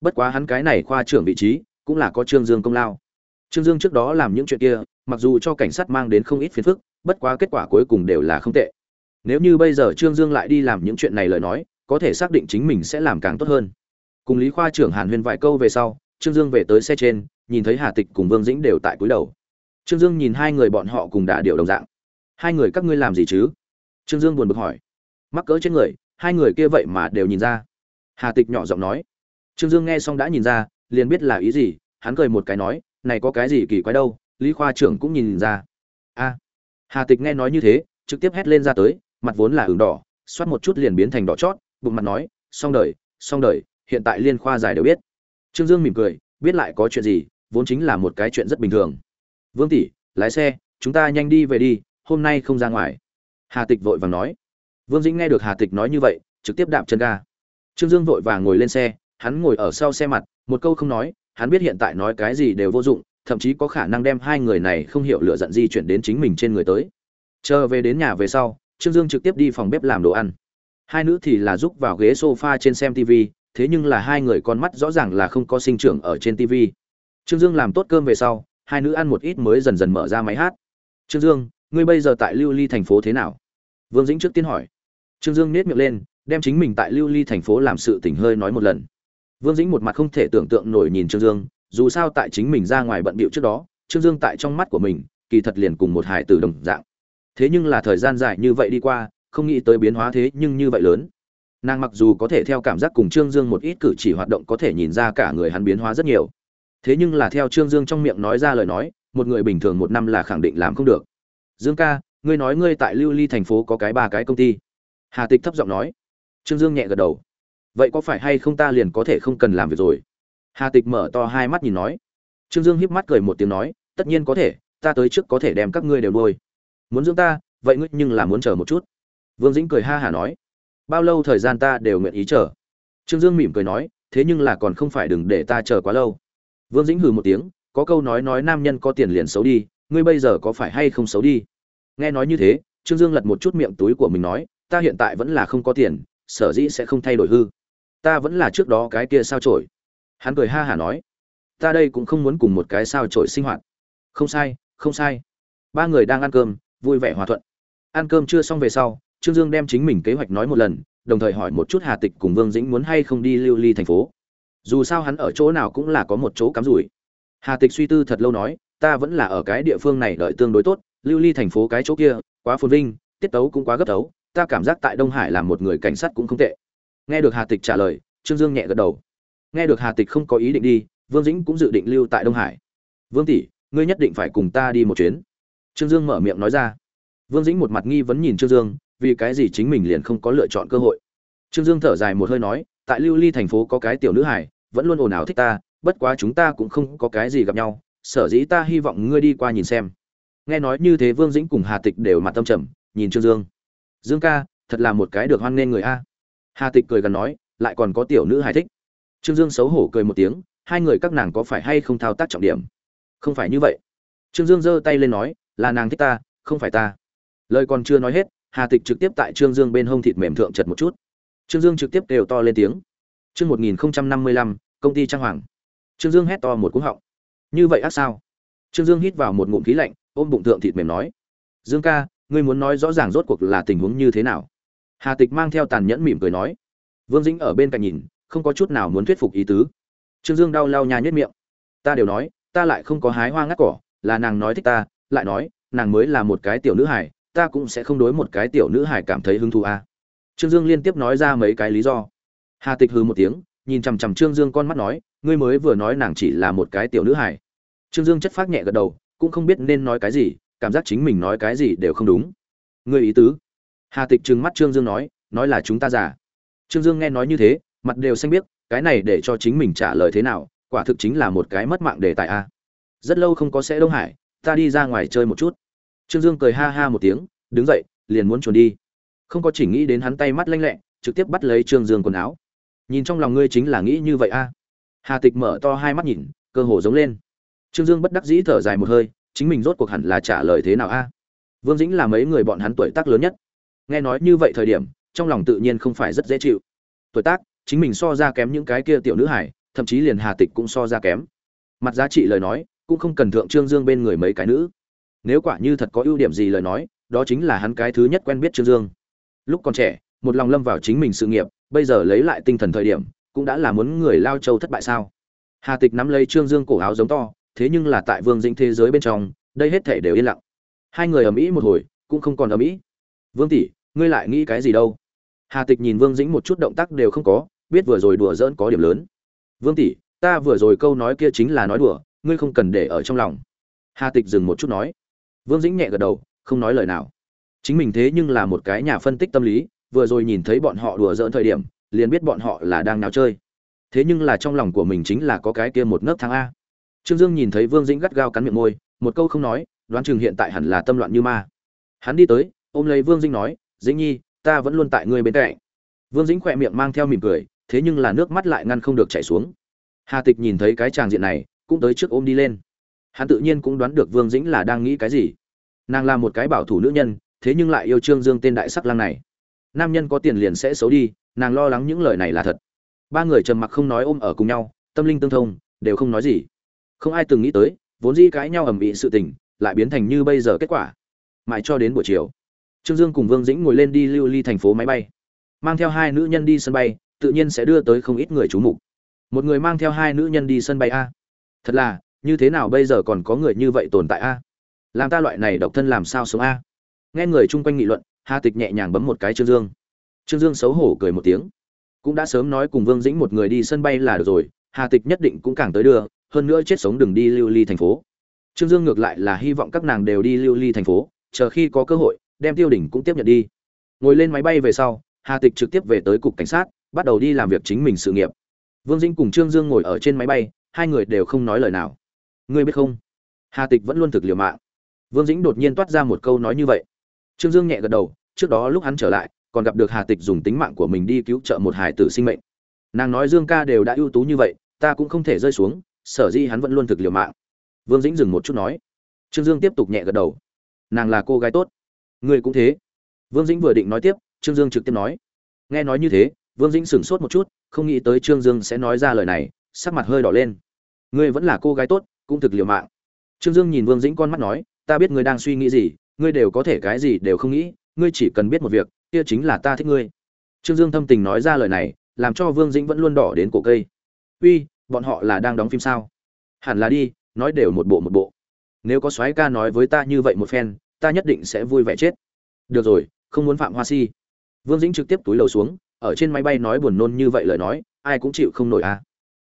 Bất quá hắn cái này khoa trưởng vị trí, cũng là có trương dương công lao trương dương trước đó làm những chuyện kia, mặc dù cho cảnh sát mang đến không ít phiền phức, bất quá kết quả cuối cùng đều là không tệ. Nếu như bây giờ trương dương lại đi làm những chuyện này lời nói, có thể xác định chính mình sẽ làm càng tốt hơn. Cùng lý khoa trưởng hàn huyên vài câu về sau, trương dương về tới xe trên, nhìn thấy hà tịch cùng vương dĩnh đều tại cúi đầu. Trương dương nhìn hai người bọn họ cùng đã điều đồng dạng. Hai người các ngươi làm gì chứ? Trương dương buồn bực hỏi. Mắc cỡ trên người, hai người kia vậy mà đều nhìn ra. Hà tịch nhỏ giọng nói. Trương dương nghe xong đã nhìn ra, liền biết là ý gì, hắn cười một cái nói này có cái gì kỳ quái đâu lý khoa trưởng cũng nhìn ra a Hà Tịch nghe nói như thế, trực tiếp hét lên ra tới, mặt vốn là ửng đỏ, xoát một chút liền biến thành đỏ chót, bụng mặt nói, xong đời, xong đời, hiện tại liên khoa giải đều biết. Trương Dương mỉm cười, biết lại có chuyện gì, vốn chính là một cái chuyện rất bình thường. Vương tỷ, lái xe, chúng ta nhanh đi về đi, hôm nay không ra ngoài. Hà Tịch vội vàng nói. Vương Dĩnh nghe được Hà Tịch nói như vậy, trực tiếp đạp chân ga. Trương Dương vội vàng ngồi lên xe, hắn ngồi ở sau xe mặt, một câu không nói, hắn biết hiện tại nói cái gì đều vô dụng, thậm chí có khả năng đem hai người này không hiểu lựa giận di chuyển đến chính mình trên người tới. Chờ về đến nhà về sau trương dương trực tiếp đi phòng bếp làm đồ ăn. Hai nữ thì là giúp vào ghế sofa trên xem tv thế nhưng là hai người con mắt rõ ràng là không có sinh trưởng ở trên tv trương dương làm tốt cơm về sau hai nữ ăn một ít mới dần dần mở ra máy hát. Trương dương ngươi bây giờ tại lưu ly thành phố thế nào? Vương dĩnh trước tiên hỏi. Trương dương nết miệng lên đem chính mình tại lưu ly thành phố làm sự tỉnh hơi nói một lần vương dĩnh một mặt không thể tưởng tượng nổi nhìn trương dương, dù sao tại chính mình ra ngoài bận bịu trước đó, trương dương tại trong mắt của mình, kỳ thật liền cùng một hải tử đồng dạng. Thế nhưng là thời gian dài như vậy đi qua, không nghĩ tới biến hóa thế nhưng như vậy lớn. Nàng mặc dù có thể theo cảm giác cùng trương dương một ít cử chỉ hoạt động có thể nhìn ra cả người hắn biến hóa rất nhiều. Thế nhưng là theo trương dương trong miệng nói ra lời nói, một người bình thường một năm là khẳng định làm không được. Dương ca, ngươi nói ngươi tại lưu ly thành phố có cái ba cái công ty. Hà tịch thấp giọng nói. Trương dương nhẹ gật đầu vậy có phải hay không ta liền có thể không cần làm việc rồi Hà Tịch mở to hai mắt nhìn nói. Trương Dương híp mắt cười một tiếng nói, tất nhiên có thể, ta tới trước có thể đem các ngươi đều nuôi. Muốn dưỡng ta, vậy ngươi nhưng là muốn chờ một chút. Vương Dĩnh cười ha hả nói. bao lâu thời gian ta đều nguyện ý chờ trương dương mỉm cười nói thế nhưng là còn không phải đừng để ta chờ quá lâu vương dĩnh hừ một tiếng có câu nói nói nam nhân có tiền liền xấu đi ngươi bây giờ có phải hay không xấu đi nghe nói như thế trương dương lật một chút miệng túi của mình nói ta hiện tại vẫn là không có tiền sở dĩ sẽ không thay đổi hư ta vẫn là trước đó cái kia sao trổi hắn cười ha hả nói, ta đây cũng không muốn cùng một cái sao trổi sinh hoạt. Không sai không sai. Ba người đang ăn cơm, vui vẻ hòa thuận. Ăn cơm chưa xong về sau, trương dương đem chính mình kế hoạch nói một lần, đồng thời hỏi một chút hà tịch cùng vương dĩnh muốn hay không đi lưu ly thành phố. Dù sao hắn ở chỗ nào cũng là có một chỗ cắm rủi. Hà tịch suy tư thật lâu nói, ta vẫn là ở cái địa phương này đợi tương đối tốt, lưu ly thành phố cái chỗ kia, quá phồn vinh, tiết tấu cũng quá gấp tấu, ta cảm giác tại đông hải làm một người cảnh sát cũng không tệ nghe được hà tịch trả lời, trương dương nhẹ gật đầu. Nghe được hà tịch không có ý định đi, vương dĩnh cũng dự định lưu tại đông hải. Vương tỷ, ngươi nhất định phải cùng ta đi một chuyến. Trương dương mở miệng nói ra. Vương dĩnh một mặt nghi vấn nhìn trương dương, vì cái gì chính mình liền không có lựa chọn cơ hội. Trương dương thở dài một hơi nói, tại lưu ly thành phố có cái tiểu nữ hải vẫn luôn ồn ào thích ta, bất quá chúng ta cũng không có cái gì gặp nhau, sở dĩ ta hy vọng ngươi đi qua nhìn xem. Nghe nói như thế, vương dĩnh cùng hà tịch đều mặt tâm trầm, nhìn trương dương. Dương ca, thật là một cái được hoan nghênh người a hà tịch cười gần nói, lại còn có tiểu nữ hài thích. Trương dương xấu hổ cười một tiếng, hai người các nàng có phải hay không thao tác trọng điểm? Không phải như vậy. Trương dương giơ tay lên nói, là nàng thích ta, không phải ta. Lời còn chưa nói hết, hà tịch trực tiếp tại trương dương bên hông thịt mềm thượng chật một chút. Trương dương trực tiếp đều to lên tiếng. Chương một nghìn năm mươi lăm, công ty trang hoàng. Trương dương hét to một cú họng. Như vậy ác sao? Trương dương hít vào một ngụm khí lạnh, ôm bụng thượng thịt mềm nói. Dương ca, ngươi muốn nói rõ ràng rốt cuộc là tình huống như thế nào? Hà tịch mang theo tàn nhẫn mỉm cười nói, vương dĩnh ở bên cạnh nhìn, không có chút nào muốn thuyết phục ý tứ. Trương dương đau lao nhà nhất miệng, ta đều nói, ta lại không có hái hoa ngắt cỏ, là nàng nói thích ta, lại nói, nàng mới là một cái tiểu nữ hải ta cũng sẽ không đối một cái tiểu nữ hải cảm thấy hứng thú à. trương dương liên tiếp nói ra mấy cái lý do. Hà tịch hừ một tiếng, nhìn chằm chằm trương dương con mắt nói, ngươi mới vừa nói nàng chỉ là một cái tiểu nữ hải trương dương chất phát nhẹ gật đầu, cũng không biết nên nói cái gì, cảm giác chính mình nói cái gì đều không đúng. Ngươi ý tứ? Hà tịch trừng mắt trương dương nói nói là chúng ta già. Trương dương nghe nói như thế, mặt đều xanh biết cái này để cho chính mình trả lời thế nào, quả thực chính là một cái mất mạng đề tài a. Rất lâu không có sẽ đông hải, ta đi ra ngoài chơi một chút. Trương dương cười ha ha một tiếng, đứng dậy, liền muốn chuồn đi. Không có chỉ nghĩ đến hắn tay mắt lanh lẹ, trực tiếp bắt lấy trương dương quần áo. Nhìn trong lòng ngươi chính là nghĩ như vậy a. Hà tịch mở to hai mắt nhìn, cơ hồ giống lên. Trương dương bất đắc dĩ thở dài một hơi, chính mình rốt cuộc hẳn là trả lời thế nào a? Vương dĩnh là mấy người bọn hắn tuổi tác lớn nhất nghe nói như vậy thời điểm, trong lòng tự nhiên không phải rất dễ chịu. Tuổi tác, chính mình so ra kém những cái kia tiểu nữ hải thậm chí liền hà tịch cũng so ra kém. Mặt giá trị lời nói, cũng không cần thượng trương dương bên người mấy cái nữ. Nếu quả như thật có ưu điểm gì lời nói, đó chính là hắn cái thứ nhất quen biết trương dương. Lúc còn trẻ, một lòng lâm vào chính mình sự nghiệp, bây giờ lấy lại tinh thần thời điểm, cũng đã là muốn người lao châu thất bại sao? Hà tịch nắm lấy trương dương cổ áo giống to, thế nhưng là tại vương dĩnh thế giới bên trong, đây hết thể đều yên lặng. Hai người ở mỹ một hồi, cũng không còn ở mỹ vương tỷ ngươi lại nghĩ cái gì đâu? Hà tịch nhìn vương dĩnh một chút động tác đều không có, biết vừa rồi đùa giỡn có điểm lớn. Vương tỷ, ta vừa rồi câu nói kia chính là nói đùa, ngươi không cần để ở trong lòng. Hà tịch dừng một chút nói. Vương dĩnh nhẹ gật đầu, không nói lời nào. Chính mình thế nhưng là một cái nhà phân tích tâm lý, vừa rồi nhìn thấy bọn họ đùa giỡn thời điểm, liền biết bọn họ là đang nào chơi. Thế nhưng là trong lòng của mình chính là có cái kia một nấc thang a. Trương dương nhìn thấy vương dĩnh gắt gao cắn miệng môi, một câu không nói, đoán chừng hiện tại hẳn là tâm loạn như ma. Hắn đi tới, ôm lấy vương dĩnh nói dĩnh nhi, ta vẫn luôn tại ngươi bên cạnh. Vương dĩnh khỏe miệng mang theo mỉm cười, thế nhưng là nước mắt lại ngăn không được chảy xuống. Hà tịch nhìn thấy cái tràng diện này, cũng tới trước ôm đi lên. Hắn tự nhiên cũng đoán được vương dĩnh là đang nghĩ cái gì. Nàng là một cái bảo thủ nữ nhân, thế nhưng lại yêu trương dương tên đại sắc lang này. Nam nhân có tiền liền sẽ xấu đi, nàng lo lắng những lời này là thật. Ba người trầm mặc không nói ôm ở cùng nhau, tâm linh tương thông, đều không nói gì. Không ai từng nghĩ tới, vốn dĩ cãi nhau ầm ĩ sự tình, lại biến thành như bây giờ kết quả. Mãi cho đến buổi chiều trương dương cùng vương dĩnh ngồi lên đi lưu ly thành phố máy bay. Mang theo hai nữ nhân đi sân bay, tự nhiên sẽ đưa tới không ít người chú mục. Một người mang theo hai nữ nhân đi sân bay a. Thật là, như thế nào bây giờ còn có người như vậy tồn tại a? Làm ta loại này độc thân làm sao sống a? Nghe người chung quanh nghị luận, hà tịch nhẹ nhàng bấm một cái trương dương. Trương dương xấu hổ cười một tiếng. Cũng đã sớm nói cùng vương dĩnh một người đi sân bay là được rồi, hà tịch nhất định cũng càng tới đưa, hơn nữa chết sống đừng đi lưu ly thành phố. Trương dương ngược lại là hy vọng các nàng đều đi lưu ly thành phố, chờ khi có cơ hội đem tiêu đỉnh cũng tiếp nhận đi. Ngồi lên máy bay về sau, hà tịch trực tiếp về tới cục cảnh sát, bắt đầu đi làm việc chính mình sự nghiệp. Vương dĩnh cùng trương dương ngồi ở trên máy bay, hai người đều không nói lời nào. Ngươi biết không? Hà tịch vẫn luôn thực liều mạng. Vương dĩnh đột nhiên toát ra một câu nói như vậy. Trương dương nhẹ gật đầu, trước đó lúc hắn trở lại, còn gặp được hà tịch dùng tính mạng của mình đi cứu trợ một hải tử sinh mệnh. Nàng nói dương ca đều đã ưu tú như vậy, ta cũng không thể rơi xuống, sở Di hắn vẫn luôn thực liều mạng. Vương dĩnh dừng một chút nói. Trương dương tiếp tục nhẹ gật đầu. Nàng là cô gái tốt ngươi cũng thế. Vương dĩnh vừa định nói tiếp, trương dương trực tiếp nói. Nghe nói như thế, vương dĩnh sửng sốt một chút, không nghĩ tới trương dương sẽ nói ra lời này, sắc mặt hơi đỏ lên. Ngươi vẫn là cô gái tốt, cũng thực liều mạng. Trương dương nhìn vương dĩnh con mắt nói, ta biết ngươi đang suy nghĩ gì, ngươi đều có thể cái gì đều không nghĩ, ngươi chỉ cần biết một việc, kia chính là ta thích ngươi. Trương dương thâm tình nói ra lời này, làm cho vương dĩnh vẫn luôn đỏ đến cổ cây. Uy, bọn họ là đang đóng phim sao? Hẳn là đi, nói đều một bộ một bộ. Nếu có soái ca nói với ta như vậy một phen ta nhất định sẽ vui vẻ chết. Được rồi, không muốn phạm hoa si. Vương dĩnh trực tiếp túi lầu xuống, ở trên máy bay nói buồn nôn như vậy lời nói, ai cũng chịu không nổi à.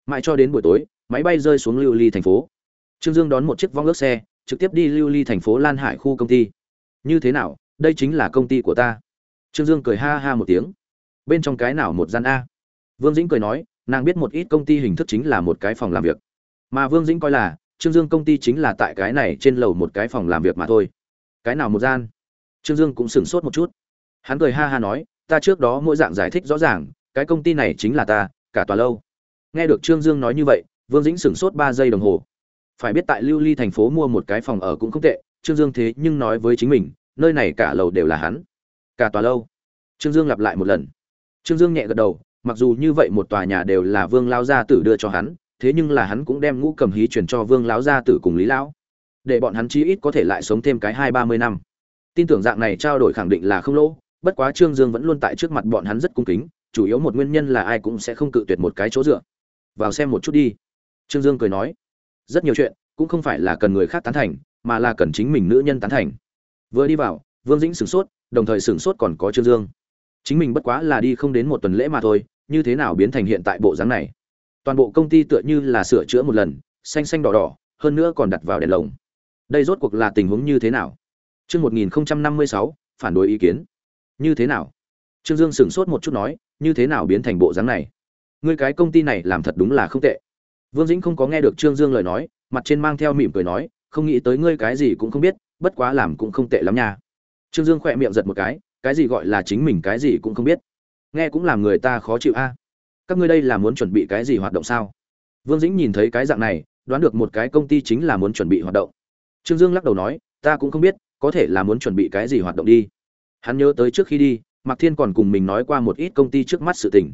Mãi cho đến buổi tối, máy bay rơi xuống lưu ly thành phố. Trương dương đón một chiếc vong ước xe, trực tiếp đi lưu ly thành phố lan hải khu công ty. Như thế nào, đây chính là công ty của ta. Trương dương cười ha ha một tiếng. Bên trong cái nào một gian a? Vương dĩnh cười nói, nàng biết một ít công ty hình thức chính là một cái phòng làm việc. Mà vương dĩnh coi là, trương dương công ty chính là tại cái này trên lầu một cái phòng làm việc mà thôi cái nào một gian? Trương dương cũng sửng sốt một chút. Hắn cười ha ha nói, ta trước đó mỗi dạng giải thích rõ ràng, cái công ty này chính là ta, cả tòa lâu. Nghe được trương dương nói như vậy, vương dĩnh sửng sốt ba giây đồng hồ. Phải biết tại lưu ly thành phố mua một cái phòng ở cũng không tệ, trương dương thế nhưng nói với chính mình, nơi này cả lầu đều là hắn, cả tòa lâu. Trương dương lặp lại một lần. Trương dương nhẹ gật đầu, mặc dù như vậy một tòa nhà đều là vương lao gia tử đưa cho hắn, thế nhưng là hắn cũng đem ngũ cầm hí chuyển cho vương lão gia tử cùng lý lão để bọn hắn chí ít có thể lại sống thêm cái hai ba mươi năm. Tin tưởng dạng này trao đổi khẳng định là không lỗ, bất quá trương dương vẫn luôn tại trước mặt bọn hắn rất cung kính, chủ yếu một nguyên nhân là ai cũng sẽ không cự tuyệt một cái chỗ dựa. Vào xem một chút đi. Trương dương cười nói, rất nhiều chuyện cũng không phải là cần người khác tán thành, mà là cần chính mình nữ nhân tán thành. Vừa đi vào, vương dĩnh sửng sốt, đồng thời sửng sốt còn có trương dương. Chính mình bất quá là đi không đến một tuần lễ mà thôi, như thế nào biến thành hiện tại bộ dáng này? Toàn bộ công ty tựa như là sửa chữa một lần, xanh xanh đỏ đỏ, hơn nữa còn đặt vào đèn lồng đây rốt cuộc là tình huống như thế nào Chương 1056, phản đối ý kiến. Như thế nào? Trương Dương sững sốt một chút nói, như thế nào biến thành bộ dáng này? Ngươi cái công ty này làm thật đúng là không tệ. Vương Dĩnh không có nghe được Trương Dương lời nói, mặt trên mang theo mỉm cười nói, không nghĩ tới ngươi cái gì cũng không biết, bất quá làm cũng không tệ lắm nha. Trương Dương khỏe miệng giật một cái, cái gì gọi là chính mình cái gì cũng không biết? Nghe cũng làm người ta khó chịu a. Các ngươi đây là muốn chuẩn bị cái gì hoạt động sao? Vương Dĩnh nhìn thấy cái dạng này, đoán được một cái công ty chính là muốn chuẩn bị hoạt động. Trương Dương lắc đầu nói, ta cũng không biết, có thể là muốn chuẩn bị cái gì hoạt động đi. Hắn nhớ tới trước khi đi mạc thiên còn cùng mình nói qua một ít công ty trước mắt sự tình.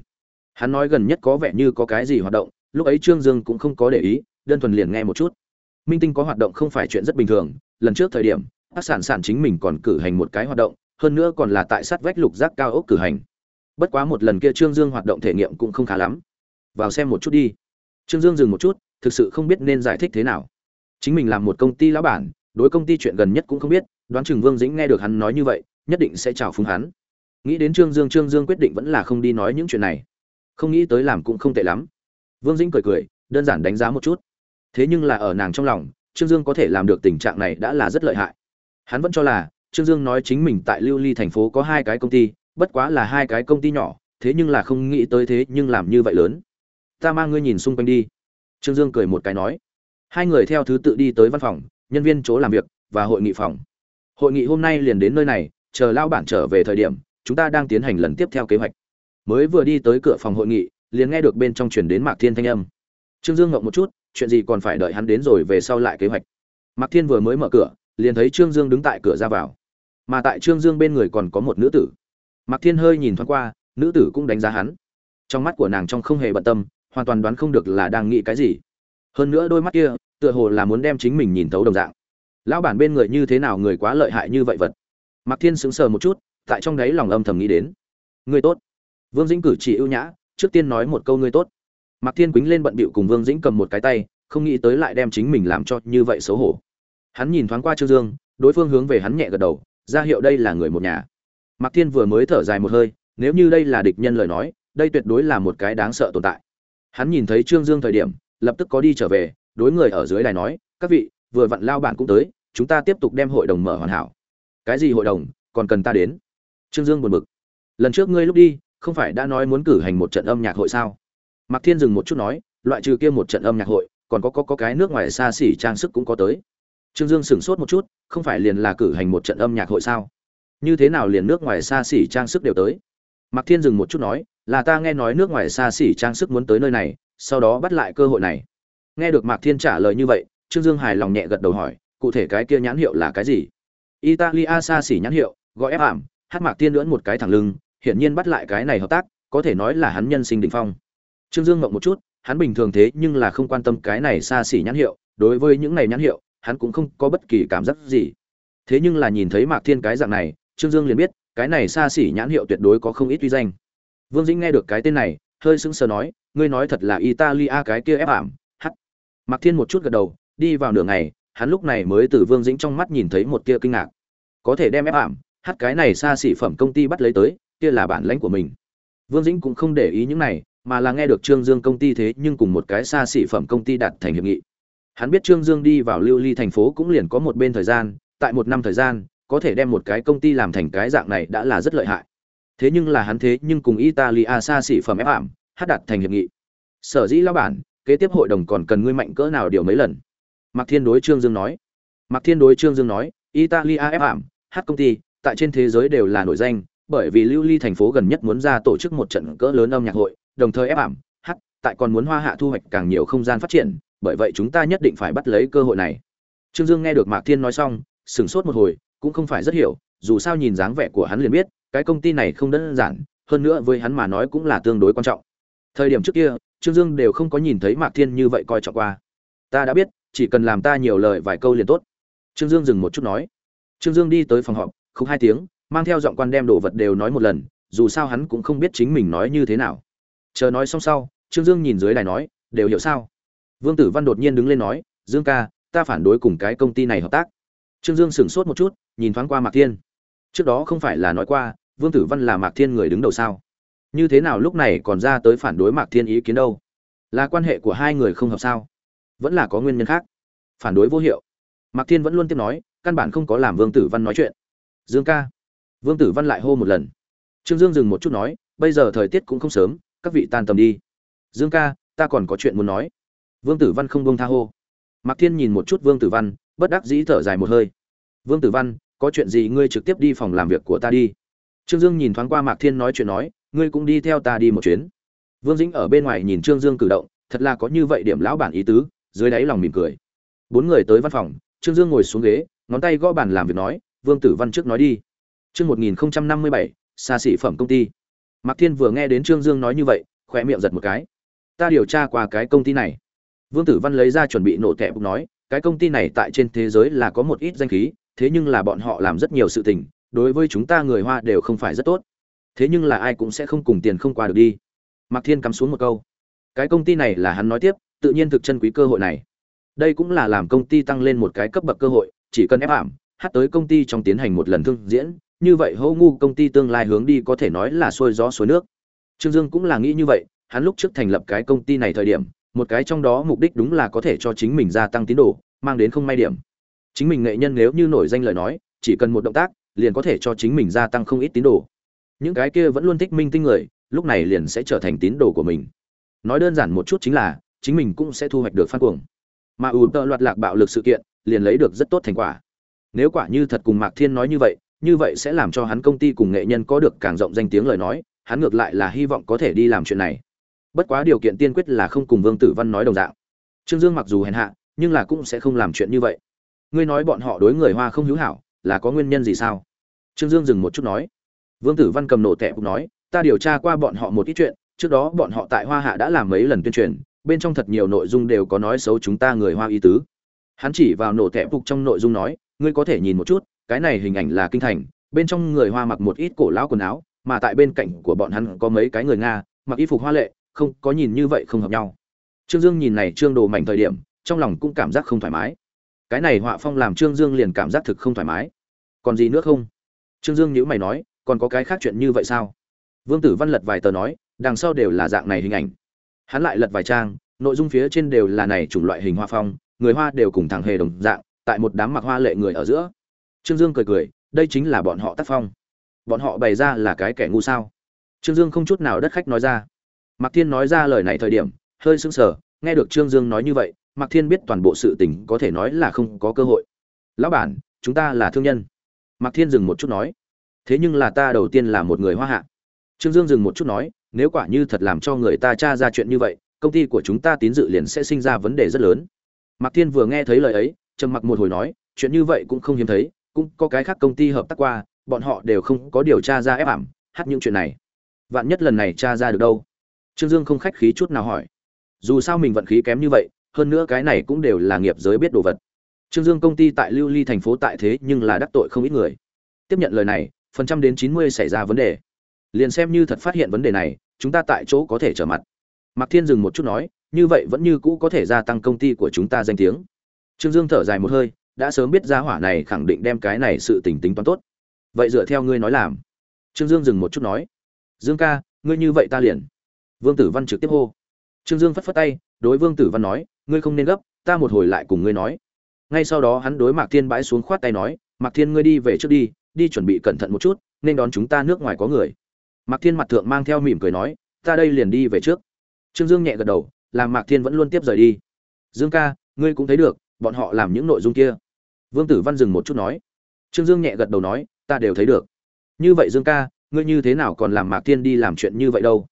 Hắn nói gần nhất có vẻ như có cái gì hoạt động lúc ấy trương dương cũng không có để ý đơn thuần liền nghe một chút. Minh tinh có hoạt động không phải chuyện rất bình thường lần trước thời điểm các sản sản chính mình còn cử hành một cái hoạt động hơn nữa còn là tại sát vách lục giác cao ốc cử hành. Bất quá một lần kia trương dương hoạt động thể nghiệm cũng không khá lắm. Vào xem một chút đi. Trương dương dừng một chút thực sự không biết nên giải thích thế nào chính mình làm một công ty lão bản đối công ty chuyện gần nhất cũng không biết đoán chừng Vương Dĩnh nghe được hắn nói như vậy, nhất định sẽ chào phúng hắn. Nghĩ đến Trương Dương, Trương Dương quyết định vẫn là không đi nói những chuyện này. Không nghĩ tới làm cũng không tệ lắm. Vương Dĩnh cười cười, đơn giản đánh giá một chút. Thế nhưng là ở nàng trong lòng, Trương Dương có thể làm được tình trạng này đã là rất lợi hại. Hắn vẫn cho là Trương Dương nói chính mình tại Lưu Ly thành phố có hai cái công ty, bất quá là hai cái công ty nhỏ, thế nhưng là không nghĩ tới thế nhưng làm như vậy lớn. Ta mang ngươi nhìn xung quanh đi. Trương Dương cười một cái nói. Hai người theo thứ tự đi tới văn phòng, nhân viên chỗ làm việc và hội nghị phòng. Hội nghị hôm nay liền đến nơi này chờ lao bản trở về thời điểm chúng ta đang tiến hành lần tiếp theo kế hoạch. Mới vừa đi tới cửa phòng hội nghị liền nghe được bên trong chuyển đến mạc thiên thanh âm. Trương dương ngộng một chút chuyện gì còn phải đợi hắn đến rồi về sau lại kế hoạch. Mạc thiên vừa mới mở cửa liền thấy trương dương đứng tại cửa ra vào. Mà tại trương dương bên người còn có một nữ tử. Mạc thiên hơi nhìn thoáng qua nữ tử cũng đánh giá hắn. Trong mắt của nàng trong không hề bận tâm hoàn toàn đoán không được là đang nghĩ cái gì. Hơn nữa đôi mắt kia tựa hồ là muốn đem chính mình nhìn thấu đồng dạng. Lão bản bên người như thế nào người quá lợi hại như vậy vật? Mạc thiên sững sờ một chút, tại trong đấy lòng âm thầm nghĩ đến. Người tốt. Vương dĩnh cử chỉ ưu nhã, trước tiên nói một câu ngươi tốt. Mạc thiên quýnh lên bận bịu cùng vương dĩnh cầm một cái tay, không nghĩ tới lại đem chính mình làm cho như vậy xấu hổ. Hắn nhìn thoáng qua trương dương, đối phương hướng về hắn nhẹ gật đầu, ra hiệu đây là người một nhà. Mạc thiên vừa mới thở dài một hơi, nếu như đây là địch nhân lời nói, đây tuyệt đối là một cái đáng sợ tồn tại. Hắn nhìn thấy trương dương thời điểm, lập tức có đi trở về đối người ở dưới đài nói các vị vừa vặn lao bản cũng tới chúng ta tiếp tục đem hội đồng mở hoàn hảo. Cái gì hội đồng? Còn cần ta đến? Trương dương buồn bực. Lần trước ngươi lúc đi không phải đã nói muốn cử hành một trận âm nhạc hội sao? Mạc thiên dừng một chút nói loại trừ kia một trận âm nhạc hội còn có có, có cái nước ngoài xa xỉ trang sức cũng có tới. Trương dương sửng sốt một chút không phải liền là cử hành một trận âm nhạc hội sao? Như thế nào liền nước ngoài xa xỉ trang sức đều tới? Mạc thiên dừng một chút nói là ta nghe nói nước ngoài xa xỉ trang sức muốn tới nơi này sau đó bắt lại cơ hội này nghe được mạc thiên trả lời như vậy, trương dương hài lòng nhẹ gật đầu hỏi, cụ thể cái kia nhãn hiệu là cái gì? Italia xa xỉ nhãn hiệu, gọi ép ảm, hát mạc thiên lưỡn một cái thẳng lưng, hiển nhiên bắt lại cái này hợp tác, có thể nói là hắn nhân sinh đỉnh phong. Trương dương ngậm một chút, hắn bình thường thế nhưng là không quan tâm cái này xa xỉ nhãn hiệu, đối với những này nhãn hiệu, hắn cũng không có bất kỳ cảm giác gì. Thế nhưng là nhìn thấy mạc thiên cái dạng này, trương dương liền biết, cái này xa xỉ nhãn hiệu tuyệt đối có không ít uy danh. Vương dĩnh nghe được cái tên này, hơi sững sờ nói, ngươi nói thật là italia cái kia ép ảm mạc thiên một chút gật đầu, đi vào nửa ngày, hắn lúc này mới từ vương dĩnh trong mắt nhìn thấy một kia kinh ngạc. Có thể đem ép ảm, hát cái này xa xỉ phẩm công ty bắt lấy tới, kia là bản lãnh của mình. Vương dĩnh cũng không để ý những này, mà là nghe được trương dương công ty thế nhưng cùng một cái xa xỉ phẩm công ty đạt thành hiệp nghị. Hắn biết trương dương đi vào lưu ly thành phố cũng liền có một bên thời gian, tại một năm thời gian, có thể đem một cái công ty làm thành cái dạng này đã là rất lợi hại. Thế nhưng là hắn thế nhưng cùng italia xa xỉ phẩm ép ảm, hát đạt thành hiệp nghị. Sở dĩ lão bản kế tiếp hội đồng còn cần ngươi mạnh cỡ nào điều mấy lần? Mạc thiên đối trương dương nói. Mạc thiên đối trương dương nói, italia f ảm hát công ty, tại trên thế giới đều là nổi danh, bởi vì lưu ly thành phố gần nhất muốn ra tổ chức một trận cỡ lớn âm nhạc hội, đồng thời f ảm hát, tại còn muốn hoa hạ thu hoạch càng nhiều không gian phát triển, bởi vậy chúng ta nhất định phải bắt lấy cơ hội này. Trương dương nghe được mạc thiên nói xong, sửng sốt một hồi, cũng không phải rất hiểu, dù sao nhìn dáng vẻ của hắn liền biết, cái công ty này không đơn giản, hơn nữa với hắn mà nói cũng là tương đối quan trọng. Thời điểm trước kia trương dương đều không có nhìn thấy mạc thiên như vậy coi trọng qua. Ta đã biết, chỉ cần làm ta nhiều lời vài câu liền tốt. Trương dương dừng một chút nói. Trương dương đi tới phòng họp không hai tiếng, mang theo giọng quan đem đồ vật đều nói một lần, dù sao hắn cũng không biết chính mình nói như thế nào. Chờ nói xong sau, trương dương nhìn dưới đài nói, đều hiểu sao? Vương tử văn đột nhiên đứng lên nói, dương ca, ta phản đối cùng cái công ty này hợp tác. Trương dương sửng sốt một chút, nhìn thoáng qua mạc thiên. Trước đó không phải là nói qua, vương tử văn là mạc thiên người đứng đầu sao? Như thế nào lúc này còn ra tới phản đối mạc thiên ý kiến đâu? Là quan hệ của hai người không hợp sao? Vẫn là có nguyên nhân khác? Phản đối vô hiệu. Mạc thiên vẫn luôn tiếp nói, căn bản không có làm vương tử văn nói chuyện. Dương ca. Vương tử văn lại hô một lần. Trương dương dừng một chút nói, bây giờ thời tiết cũng không sớm, các vị tan tầm đi. Dương ca, ta còn có chuyện muốn nói. Vương tử văn không buông tha hô. Mạc thiên nhìn một chút vương tử văn, bất đắc dĩ thở dài một hơi. Vương tử văn, có chuyện gì ngươi trực tiếp đi phòng làm việc của ta đi. Trương dương nhìn thoáng qua mạc thiên nói chuyện nói ngươi cũng đi theo ta đi một chuyến. Vương dĩnh ở bên ngoài nhìn trương dương cử động, thật là có như vậy điểm lão bản ý tứ, dưới đáy lòng mỉm cười. Bốn người tới văn phòng, trương dương ngồi xuống ghế, ngón tay gõ bàn làm việc nói, vương tử văn trước nói đi. Chương một nghìn năm mươi bảy, xa xỉ phẩm công ty. Mạc thiên vừa nghe đến trương dương nói như vậy khỏe miệng giật một cái. Ta điều tra qua cái công ty này. Vương tử văn lấy ra chuẩn bị nổ tẹp nói, cái công ty này tại trên thế giới là có một ít danh khí, thế nhưng là bọn họ làm rất nhiều sự tình, đối với chúng ta người hoa đều không phải rất tốt thế nhưng là ai cũng sẽ không cùng tiền không qua được đi. Mạc thiên cắm xuống một câu. Cái công ty này là hắn nói tiếp, tự nhiên thực chân quý cơ hội này. Đây cũng là làm công ty tăng lên một cái cấp bậc cơ hội, chỉ cần ép ảm hát tới công ty trong tiến hành một lần thương diễn, như vậy hô ngu công ty tương lai hướng đi có thể nói là xuôi gió suối nước. Trương dương cũng là nghĩ như vậy, hắn lúc trước thành lập cái công ty này thời điểm, một cái trong đó mục đích đúng là có thể cho chính mình gia tăng tín đồ, mang đến không may điểm. Chính mình nghệ nhân nếu như nổi danh lời nói, chỉ cần một động tác, liền có thể cho chính mình gia tăng không ít tín đồ những cái kia vẫn luôn thích minh tinh người, lúc này liền sẽ trở thành tín đồ của mình. Nói đơn giản một chút chính là, chính mình cũng sẽ thu hoạch được phát cuồng. Mà ủ tợ loạt lạc bạo lực sự kiện, liền lấy được rất tốt thành quả. Nếu quả như thật cùng mạc thiên nói như vậy như vậy sẽ làm cho hắn công ty cùng nghệ nhân có được càng rộng danh tiếng lời nói, hắn ngược lại là hy vọng có thể đi làm chuyện này. Bất quá điều kiện tiên quyết là không cùng vương tử văn nói đồng dạng. Trương dương mặc dù hèn hạ, nhưng là cũng sẽ không làm chuyện như vậy. Ngươi nói bọn họ đối người hoa không hữu hảo, là có nguyên nhân gì sao? Trương dương dừng một chút nói vương tử văn cầm nổ tẹp nói, ta điều tra qua bọn họ một ít chuyện, trước đó bọn họ tại hoa hạ đã làm mấy lần tuyên truyền, bên trong thật nhiều nội dung đều có nói xấu chúng ta người hoa ý tứ. Hắn chỉ vào nổ tệ phục trong nội dung nói, ngươi có thể nhìn một chút, cái này hình ảnh là kinh thành, bên trong người hoa mặc một ít cổ lão quần áo, mà tại bên cạnh của bọn hắn có mấy cái người nga, mặc y phục hoa lệ, không, có nhìn như vậy không hợp nhau. Trương dương nhìn này trương đồ mảnh thời điểm, trong lòng cũng cảm giác không thoải mái. Cái này họa phong làm trương dương liền cảm giác thực không thoải mái. Còn gì nữa không? Trương dương nhíu mày nói còn có cái khác chuyện như vậy sao? Vương tử văn lật vài tờ nói, đằng sau đều là dạng này hình ảnh. Hắn lại lật vài trang, nội dung phía trên đều là này chủng loại hình hoa phong, người hoa đều cùng thằng hề đồng dạng, tại một đám mặc hoa lệ người ở giữa. Trương dương cười cười, đây chính là bọn họ tác phong. Bọn họ bày ra là cái kẻ ngu sao? Trương dương không chút nào đất khách nói ra. Mạc thiên nói ra lời này thời điểm, hơi sững sờ, nghe được trương dương nói như vậy, mạc thiên biết toàn bộ sự tình có thể nói là không có cơ hội. Lão bản, chúng ta là thương nhân. Mạc thiên dừng một chút nói thế nhưng là ta đầu tiên là một người hoa hạ. Trương dương dừng một chút nói, nếu quả như thật làm cho người ta tra ra chuyện như vậy, công ty của chúng ta tín dự liền sẽ sinh ra vấn đề rất lớn. Mạc thiên vừa nghe thấy lời ấy, trầm mặc một hồi nói, chuyện như vậy cũng không hiếm thấy, cũng có cái khác công ty hợp tác qua, bọn họ đều không có điều tra ra ép ảm, hát những chuyện này. Vạn nhất lần này tra ra được đâu? Trương dương không khách khí chút nào hỏi. Dù sao mình vận khí kém như vậy, hơn nữa cái này cũng đều là nghiệp giới biết đồ vật. Trương dương công ty tại lưu ly thành phố tại thế nhưng là đắc tội không ít người. Tiếp nhận lời này phần trăm đến chín mươi xảy ra vấn đề. Liền xem như thật phát hiện vấn đề này, chúng ta tại chỗ có thể trở mặt. Mạc thiên dừng một chút nói, như vậy vẫn như cũ có thể gia tăng công ty của chúng ta danh tiếng. Trương dương thở dài một hơi, đã sớm biết giá hỏa này khẳng định đem cái này sự tình tính toán tốt. Vậy dựa theo ngươi nói làm. Trương dương dừng một chút nói, dương ca, ngươi như vậy ta liền. Vương tử văn trực tiếp hô. Trương dương phất phất tay, đối vương tử văn nói, ngươi không nên gấp, ta một hồi lại cùng ngươi nói. Ngay sau đó hắn đối mạc thiên bãi xuống khoát tay nói, mạc thiên ngươi đi về trước đi đi chuẩn bị cẩn thận một chút, nên đón chúng ta nước ngoài có người. Mạc thiên mặt thượng mang theo mỉm cười nói, ta đây liền đi về trước. Trương dương nhẹ gật đầu, làm mạc thiên vẫn luôn tiếp rời đi. Dương ca, ngươi cũng thấy được, bọn họ làm những nội dung kia. Vương tử văn dừng một chút nói. Trương dương nhẹ gật đầu nói, ta đều thấy được. Như vậy dương ca, ngươi như thế nào còn làm mạc thiên đi làm chuyện như vậy đâu?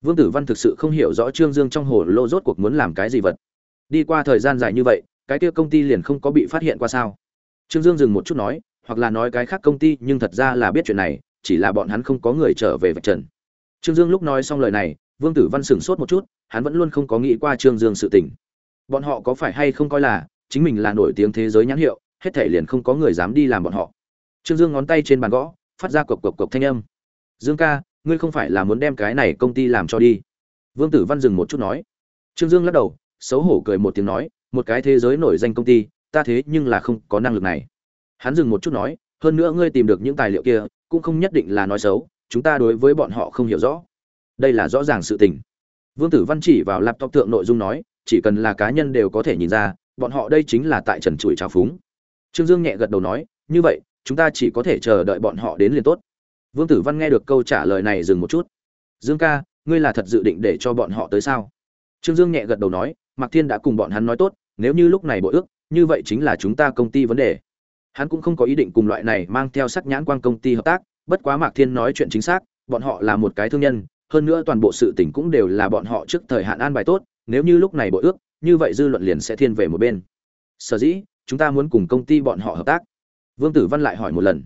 Vương tử văn thực sự không hiểu rõ trương dương trong hồ lô rốt cuộc muốn làm cái gì vật. Đi qua thời gian dài như vậy, cái kia công ty liền không có bị phát hiện qua sao? Trương dương dừng một chút nói hoặc là nói cái khác công ty, nhưng thật ra là biết chuyện này, chỉ là bọn hắn không có người trở về vạch trần. Trương dương lúc nói xong lời này, vương tử văn sửng sốt một chút, hắn vẫn luôn không có nghĩ qua trương dương sự tình. Bọn họ có phải hay không coi là, chính mình là nổi tiếng thế giới nhãn hiệu, hết thể liền không có người dám đi làm bọn họ. Trương dương ngón tay trên bàn gõ, phát ra cộc cộc cộc thanh âm. Dương ca, ngươi không phải là muốn đem cái này công ty làm cho đi. Vương tử văn dừng một chút nói. Trương dương lắc đầu, xấu hổ cười một tiếng nói, một cái thế giới nổi danh công ty, ta thế nhưng là không có năng lực này hắn dừng một chút nói, hơn nữa ngươi tìm được những tài liệu kia, cũng không nhất định là nói xấu, chúng ta đối với bọn họ không hiểu rõ. Đây là rõ ràng sự tình. Vương tử văn chỉ vào laptop tượng nội dung nói, chỉ cần là cá nhân đều có thể nhìn ra, bọn họ đây chính là tại trần trụi trào phúng. Trương dương nhẹ gật đầu nói, như vậy, chúng ta chỉ có thể chờ đợi bọn họ đến liền tốt. Vương tử văn nghe được câu trả lời này dừng một chút. Dương ca, ngươi là thật dự định để cho bọn họ tới sao? Trương dương nhẹ gật đầu nói, mạc thiên đã cùng bọn hắn nói tốt, nếu như lúc này bội ước, như vậy chính là chúng ta công ty vấn đề hắn cũng không có ý định cùng loại này mang theo sắc nhãn quan công ty hợp tác, bất quá mạc thiên nói chuyện chính xác, bọn họ là một cái thương nhân, hơn nữa toàn bộ sự tình cũng đều là bọn họ trước thời hạn an bài tốt, nếu như lúc này bộ ước, như vậy dư luận liền sẽ thiên về một bên. Sở dĩ, chúng ta muốn cùng công ty bọn họ hợp tác. Vương tử văn lại hỏi một lần.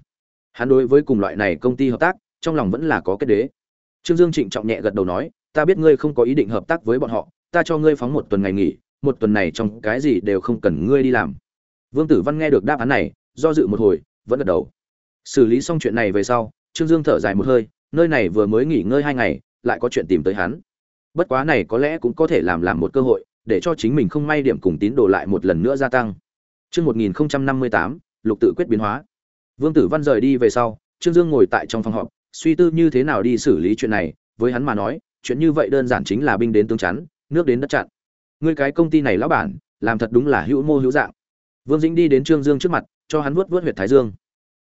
Hắn đối với cùng loại này công ty hợp tác, trong lòng vẫn là có kết đế. Trương dương trịnh trọng nhẹ gật đầu nói, ta biết ngươi không có ý định hợp tác với bọn họ, ta cho ngươi phóng một tuần ngày nghỉ, một tuần này trong cái gì đều không cần ngươi đi làm. Vương tử văn nghe được đáp án này do dự một hồi vẫn gật đầu xử lý xong chuyện này về sau trương dương thở dài một hơi nơi này vừa mới nghỉ ngơi hai ngày lại có chuyện tìm tới hắn bất quá này có lẽ cũng có thể làm làm một cơ hội để cho chính mình không may điểm cùng tín đồ lại một lần nữa gia tăng Trước 1058, lục tự quyết biến hóa. Vương Tử Văn rời đi về sau, Trương Dương ngồi tại trong phòng họp, suy tư như thế nào đi xử lý chuyện này, với hắn mà nói, chuyện như vậy đơn giản chính là binh đến tướng chắn, nước đến đất chặn. Ngươi cái công ty này lão bản, làm thật đúng là hữu mô hữu dạng. Vương Dĩnh đi đến Trương Dương trước mặt, cho hắn vuốt vuốt huyệt thái dương.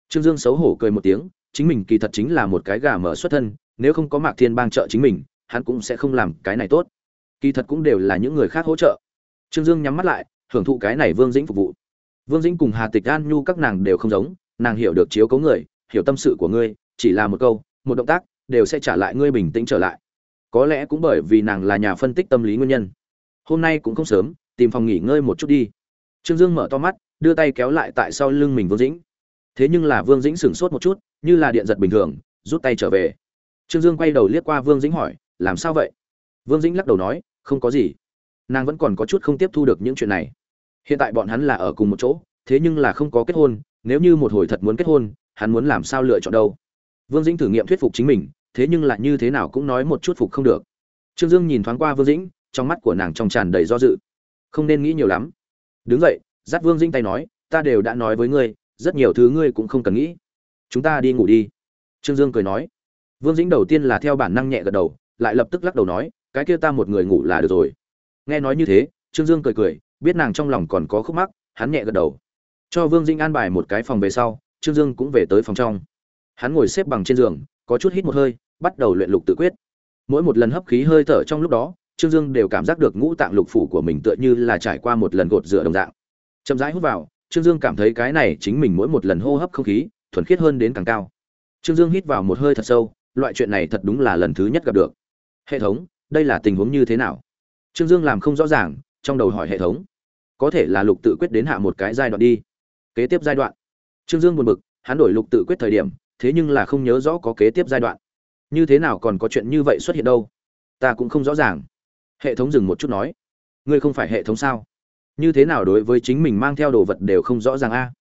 Trương Dương xấu hổ cười một tiếng, chính mình kỳ thật chính là một cái gà mở xuất thân, nếu không có Mạc Thiên bang trợ chính mình, hắn cũng sẽ không làm cái này tốt. Kỳ thật cũng đều là những người khác hỗ trợ. Trương Dương nhắm mắt lại, hưởng thụ cái này Vương Dĩnh phục vụ. Vương Dĩnh cùng Hà Tịch An Nhu các nàng đều không giống, nàng hiểu được chiếu cố người, hiểu tâm sự của ngươi, chỉ là một câu, một động tác, đều sẽ trả lại ngươi bình tĩnh trở lại. Có lẽ cũng bởi vì nàng là nhà phân tích tâm lý nguyên nhân. Hôm nay cũng không sớm, tìm phòng nghỉ ngơi một chút đi. Trương Dương mở to mắt, đưa tay kéo lại tại sau lưng mình Vương Dĩnh. Thế nhưng là Vương Dĩnh sửng sốt một chút, như là điện giật bình thường, rút tay trở về. Trương Dương quay đầu liếc qua Vương Dĩnh hỏi, làm sao vậy? Vương Dĩnh lắc đầu nói, không có gì. Nàng vẫn còn có chút không tiếp thu được những chuyện này hiện tại bọn hắn là ở cùng một chỗ thế nhưng là không có kết hôn nếu như một hồi thật muốn kết hôn hắn muốn làm sao lựa chọn đâu vương dĩnh thử nghiệm thuyết phục chính mình thế nhưng là như thế nào cũng nói một chút phục không được trương dương nhìn thoáng qua vương dĩnh trong mắt của nàng trong tràn đầy do dự không nên nghĩ nhiều lắm đứng dậy dắt vương dĩnh tay nói, ta đều đã nói với ngươi, rất nhiều thứ ngươi cũng không cần nghĩ. Chúng ta đi ngủ đi. Trương dương cười nói. Vương dĩnh đầu tiên là theo bản năng nhẹ gật đầu, lại lập tức lắc đầu nói, cái kia ta một người ngủ là được rồi. Nghe nói như thế, trương dương cười cười, biết nàng trong lòng còn có khúc mắc, hắn nhẹ gật đầu. Cho vương Dĩnh an bài một cái phòng về sau, trương dương cũng về tới phòng trong. Hắn ngồi xếp bằng trên giường, có chút hít một hơi, bắt đầu luyện lục tự quyết. Mỗi một lần hấp khí hơi thở trong lúc đó, trương dương đều cảm giác được ngũ tạng lục phủ của mình tựa như là trải qua một lần gột rửa đồng dạng chậm rãi hút vào, trương dương cảm thấy cái này chính mình mỗi một lần hô hấp không khí, thuần khiết hơn đến càng cao. Trương dương hít vào một hơi thật sâu, loại chuyện này thật đúng là lần thứ nhất gặp được. Hệ thống, đây là tình huống như thế nào? Trương dương làm không rõ ràng, trong đầu hỏi hệ thống. Có thể là lục tự quyết đến hạ một cái giai đoạn đi. Kế tiếp giai đoạn. Trương dương buồn bực, hắn đổi lục tự quyết thời điểm, thế nhưng là không nhớ rõ có kế tiếp giai đoạn. Như thế nào còn có chuyện như vậy xuất hiện đâu? Ta cũng không rõ ràng. Hệ thống dừng một chút nói. Ngươi không phải hệ thống sao? Như thế nào đối với chính mình mang theo đồ vật đều không rõ ràng a?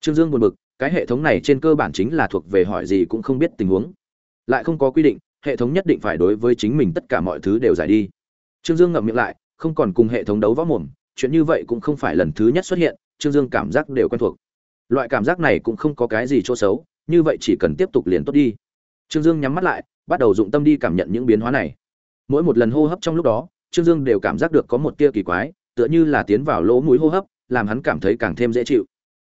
Trương dương buồn bực, cái hệ thống này trên cơ bản chính là thuộc về hỏi gì cũng không biết tình huống. Lại không có quy định, hệ thống nhất định phải đối với chính mình tất cả mọi thứ đều giải đi. Trương dương ngậm miệng lại, không còn cùng hệ thống đấu võ mồm, chuyện như vậy cũng không phải lần thứ nhất xuất hiện, trương dương cảm giác đều quen thuộc. Loại cảm giác này cũng không có cái gì chỗ xấu, như vậy chỉ cần tiếp tục liền tốt đi. Trương dương nhắm mắt lại, bắt đầu dụng tâm đi cảm nhận những biến hóa này. Mỗi một lần hô hấp trong lúc đó, trương dương đều cảm giác được có một tia kỳ quái tựa như là tiến vào lỗ mũi hô hấp, làm hắn cảm thấy càng thêm dễ chịu.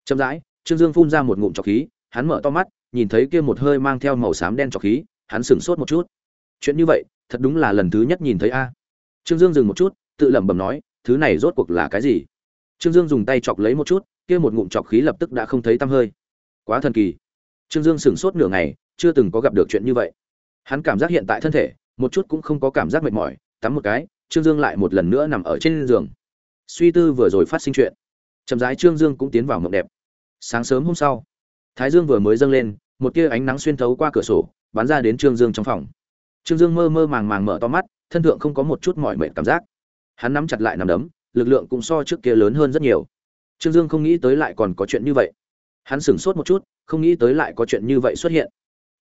Chậm rãi, trương dương phun ra một ngụm trọc khí, hắn mở to mắt, nhìn thấy kia một hơi mang theo màu xám đen trọc khí, hắn sửng sốt một chút. Chuyện như vậy, thật đúng là lần thứ nhất nhìn thấy a. Trương dương dừng một chút, tự lẩm bẩm nói, thứ này rốt cuộc là cái gì? Trương dương dùng tay chọc lấy một chút, kia một ngụm trọc khí lập tức đã không thấy tăm hơi. Quá thần kỳ. Trương dương sửng sốt nửa ngày, chưa từng có gặp được chuyện như vậy. Hắn cảm giác hiện tại thân thể, một chút cũng không có cảm giác mệt mỏi, tắm một cái, trương dương lại một lần nữa nằm ở trên giường suy tư vừa rồi phát sinh chuyện. Chậm rãi trương dương cũng tiến vào mộng đẹp. Sáng sớm hôm sau, thái dương vừa mới dâng lên, một tia ánh nắng xuyên thấu qua cửa sổ, bắn ra đến trương dương trong phòng. Trương dương mơ mơ màng màng mở to mắt, thân thượng không có một chút mỏi mệt cảm giác. Hắn nắm chặt lại nằm đấm, lực lượng cũng so trước kia lớn hơn rất nhiều. Trương dương không nghĩ tới lại còn có chuyện như vậy. Hắn sửng sốt một chút, không nghĩ tới lại có chuyện như vậy xuất hiện.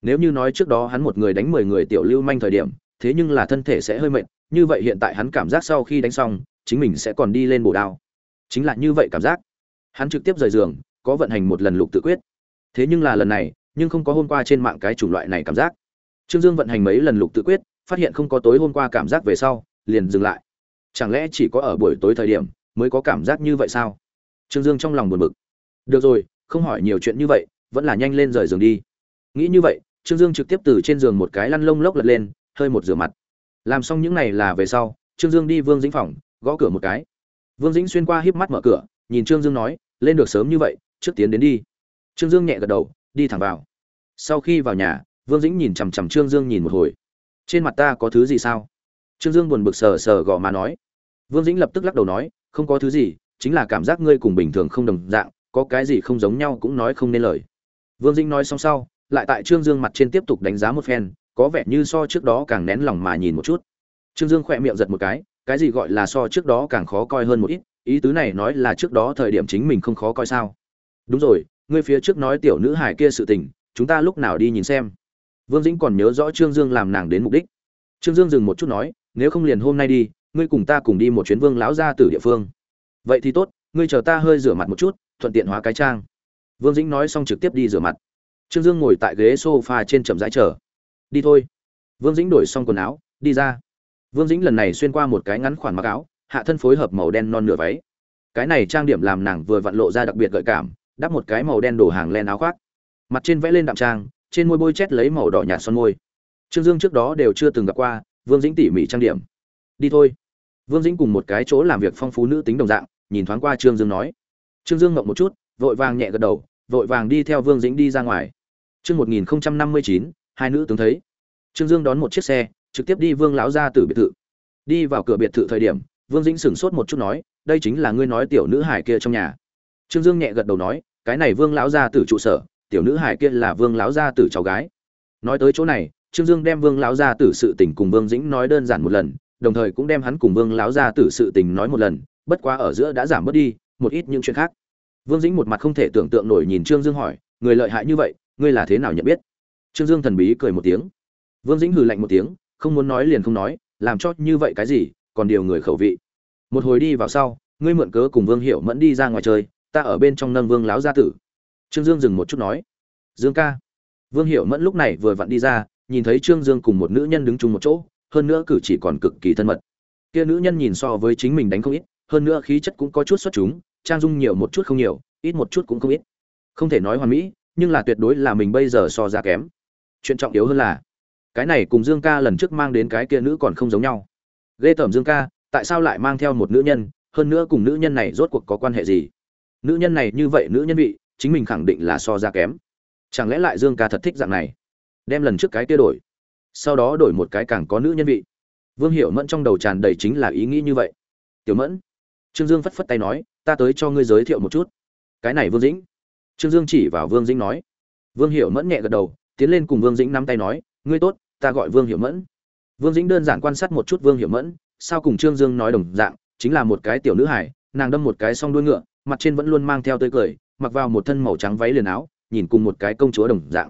Nếu như nói trước đó hắn một người đánh mười người tiểu lưu manh thời điểm, thế nhưng là thân thể sẽ hơi mệt, như vậy hiện tại hắn cảm giác sau khi đánh xong chính mình sẽ còn đi lên bổ đao. Chính là như vậy cảm giác. Hắn trực tiếp rời giường, có vận hành một lần lục tự quyết. Thế nhưng là lần này, nhưng không có hôm qua trên mạng cái chủng loại này cảm giác. Trương dương vận hành mấy lần lục tự quyết, phát hiện không có tối hôm qua cảm giác về sau, liền dừng lại. Chẳng lẽ chỉ có ở buổi tối thời điểm mới có cảm giác như vậy sao? Trương dương trong lòng buồn bực. Được rồi, không hỏi nhiều chuyện như vậy, vẫn là nhanh lên rời giường đi. Nghĩ như vậy, trương dương trực tiếp từ trên giường một cái lăn lông lốc lật lên, hơi một rửa mặt. Làm xong những này là về sau, trương dương đi vương dĩnh phòng gõ cửa một cái. Vương dĩnh xuyên qua híp mắt mở cửa, nhìn trương dương nói, lên được sớm như vậy, trước tiến đến đi. Trương dương nhẹ gật đầu, đi thẳng vào. Sau khi vào nhà, vương dĩnh nhìn chằm chằm trương dương nhìn một hồi. Trên mặt ta có thứ gì sao? Trương dương buồn bực sờ sờ gò má nói. Vương dĩnh lập tức lắc đầu nói, không có thứ gì, chính là cảm giác ngươi cùng bình thường không đồng dạng, có cái gì không giống nhau cũng nói không nên lời. Vương dĩnh nói xong sau, lại tại trương dương mặt trên tiếp tục đánh giá một phen, có vẻ như so trước đó càng nén lòng mà nhìn một chút. Trương dương khỏe miệng giật một cái cái gì gọi là so trước đó càng khó coi hơn một ít, ý tứ này nói là trước đó thời điểm chính mình không khó coi sao. Đúng rồi, ngươi phía trước nói tiểu nữ hải kia sự tình, chúng ta lúc nào đi nhìn xem. Vương dĩnh còn nhớ rõ trương dương làm nàng đến mục đích. Trương dương dừng một chút nói, nếu không liền hôm nay đi, ngươi cùng ta cùng đi một chuyến vương lão ra từ địa phương. Vậy thì tốt, ngươi chờ ta hơi rửa mặt một chút, thuận tiện hóa cái trang. Vương dĩnh nói xong trực tiếp đi rửa mặt. Trương dương ngồi tại ghế s o f a trên chậm rãi chờ. Đi thôi. Vương dĩnh đổi xong quần áo, đi ra vương dĩnh lần này xuyên qua một cái ngắn khoản mặc áo, hạ thân phối hợp màu đen non nửa váy. Cái này trang điểm làm nàng vừa vặn lộ ra đặc biệt gợi cảm, đắp một cái màu đen đổ hàng len áo khoác. Mặt trên vẽ lên đạm trang, trên môi bôi chét lấy màu đỏ nhạt son môi. Trương dương trước đó đều chưa từng gặp qua vương dĩnh tỉ mỉ trang điểm. Đi thôi. Vương dĩnh cùng một cái chỗ làm việc phong phú nữ tính đồng dạng, nhìn thoáng qua trương dương nói. Trương dương ngậm một chút, vội vàng nhẹ gật đầu, vội vàng đi theo vương dĩnh đi ra ngoài. Chương một nghìn năm mươi chín, hai nữ tướng thấy. Trương dương đón một chiếc xe trực tiếp đi vương lão gia tử biệt thự. Đi vào cửa biệt thự thời điểm, vương dĩnh sửng sốt một chút nói, đây chính là ngươi nói tiểu nữ hải kia trong nhà. Trương dương nhẹ gật đầu nói, cái này vương lão gia tử trụ sở, tiểu nữ hải kia là vương lão gia tử cháu gái. Nói tới chỗ này, trương dương đem vương lão gia tử sự tình cùng vương dĩnh nói đơn giản một lần, đồng thời cũng đem hắn cùng vương lão gia tử sự tình nói một lần, bất quá ở giữa đã giảm bớt đi, một ít những chuyện khác. Vương dĩnh một mặt không thể tưởng tượng nổi nhìn trương dương hỏi, người lợi hại như vậy, ngươi là thế nào nhận biết? Trương dương thần bí cười một tiếng. Vương dĩnh hừ lạnh một tiếng không muốn nói liền không nói, làm cho như vậy cái gì, còn điều người khẩu vị. Một hồi đi vào sau, ngươi mượn cớ cùng vương hiệu mẫn đi ra ngoài chơi, ta ở bên trong nâng vương láo gia tử. Trương dương dừng một chút nói, dương ca. Vương hiệu mẫn lúc này vừa vặn đi ra, nhìn thấy trương dương cùng một nữ nhân đứng chung một chỗ, hơn nữa cử chỉ còn cực kỳ thân mật. Kia nữ nhân nhìn so với chính mình đánh không ít, hơn nữa khí chất cũng có chút xuất chúng, trang dung nhiều một chút không nhiều, ít một chút cũng không ít. Không thể nói hoàn mỹ, nhưng là tuyệt đối là mình bây giờ so ra kém. Chuyện trọng yếu hơn là cái này cùng dương ca lần trước mang đến cái kia nữ còn không giống nhau. Ghê tởm dương ca, tại sao lại mang theo một nữ nhân, hơn nữa cùng nữ nhân này rốt cuộc có quan hệ gì? Nữ nhân này như vậy nữ nhân vị, chính mình khẳng định là so ra kém. Chẳng lẽ lại dương ca thật thích dạng này? Đem lần trước cái kia đổi. Sau đó đổi một cái càng có nữ nhân vị. Vương hiểu mẫn trong đầu tràn đầy chính là ý nghĩ như vậy. Tiểu mẫn, trương dương phất phất tay nói, ta tới cho ngươi giới thiệu một chút. Cái này vương dĩnh. Trương dương chỉ vào vương dĩnh nói. Vương hiểu mẫn nhẹ gật đầu, tiến lên cùng vương dĩnh nắm tay nói, ngươi tốt ta gọi vương hiểu mẫn. Vương dĩnh đơn giản quan sát một chút vương hiểu mẫn, sao cùng trương dương nói đồng dạng, chính là một cái tiểu nữ hải nàng đâm một cái song đuôi ngựa, mặt trên vẫn luôn mang theo tươi cười, mặc vào một thân màu trắng váy liền áo, nhìn cùng một cái công chúa đồng dạng.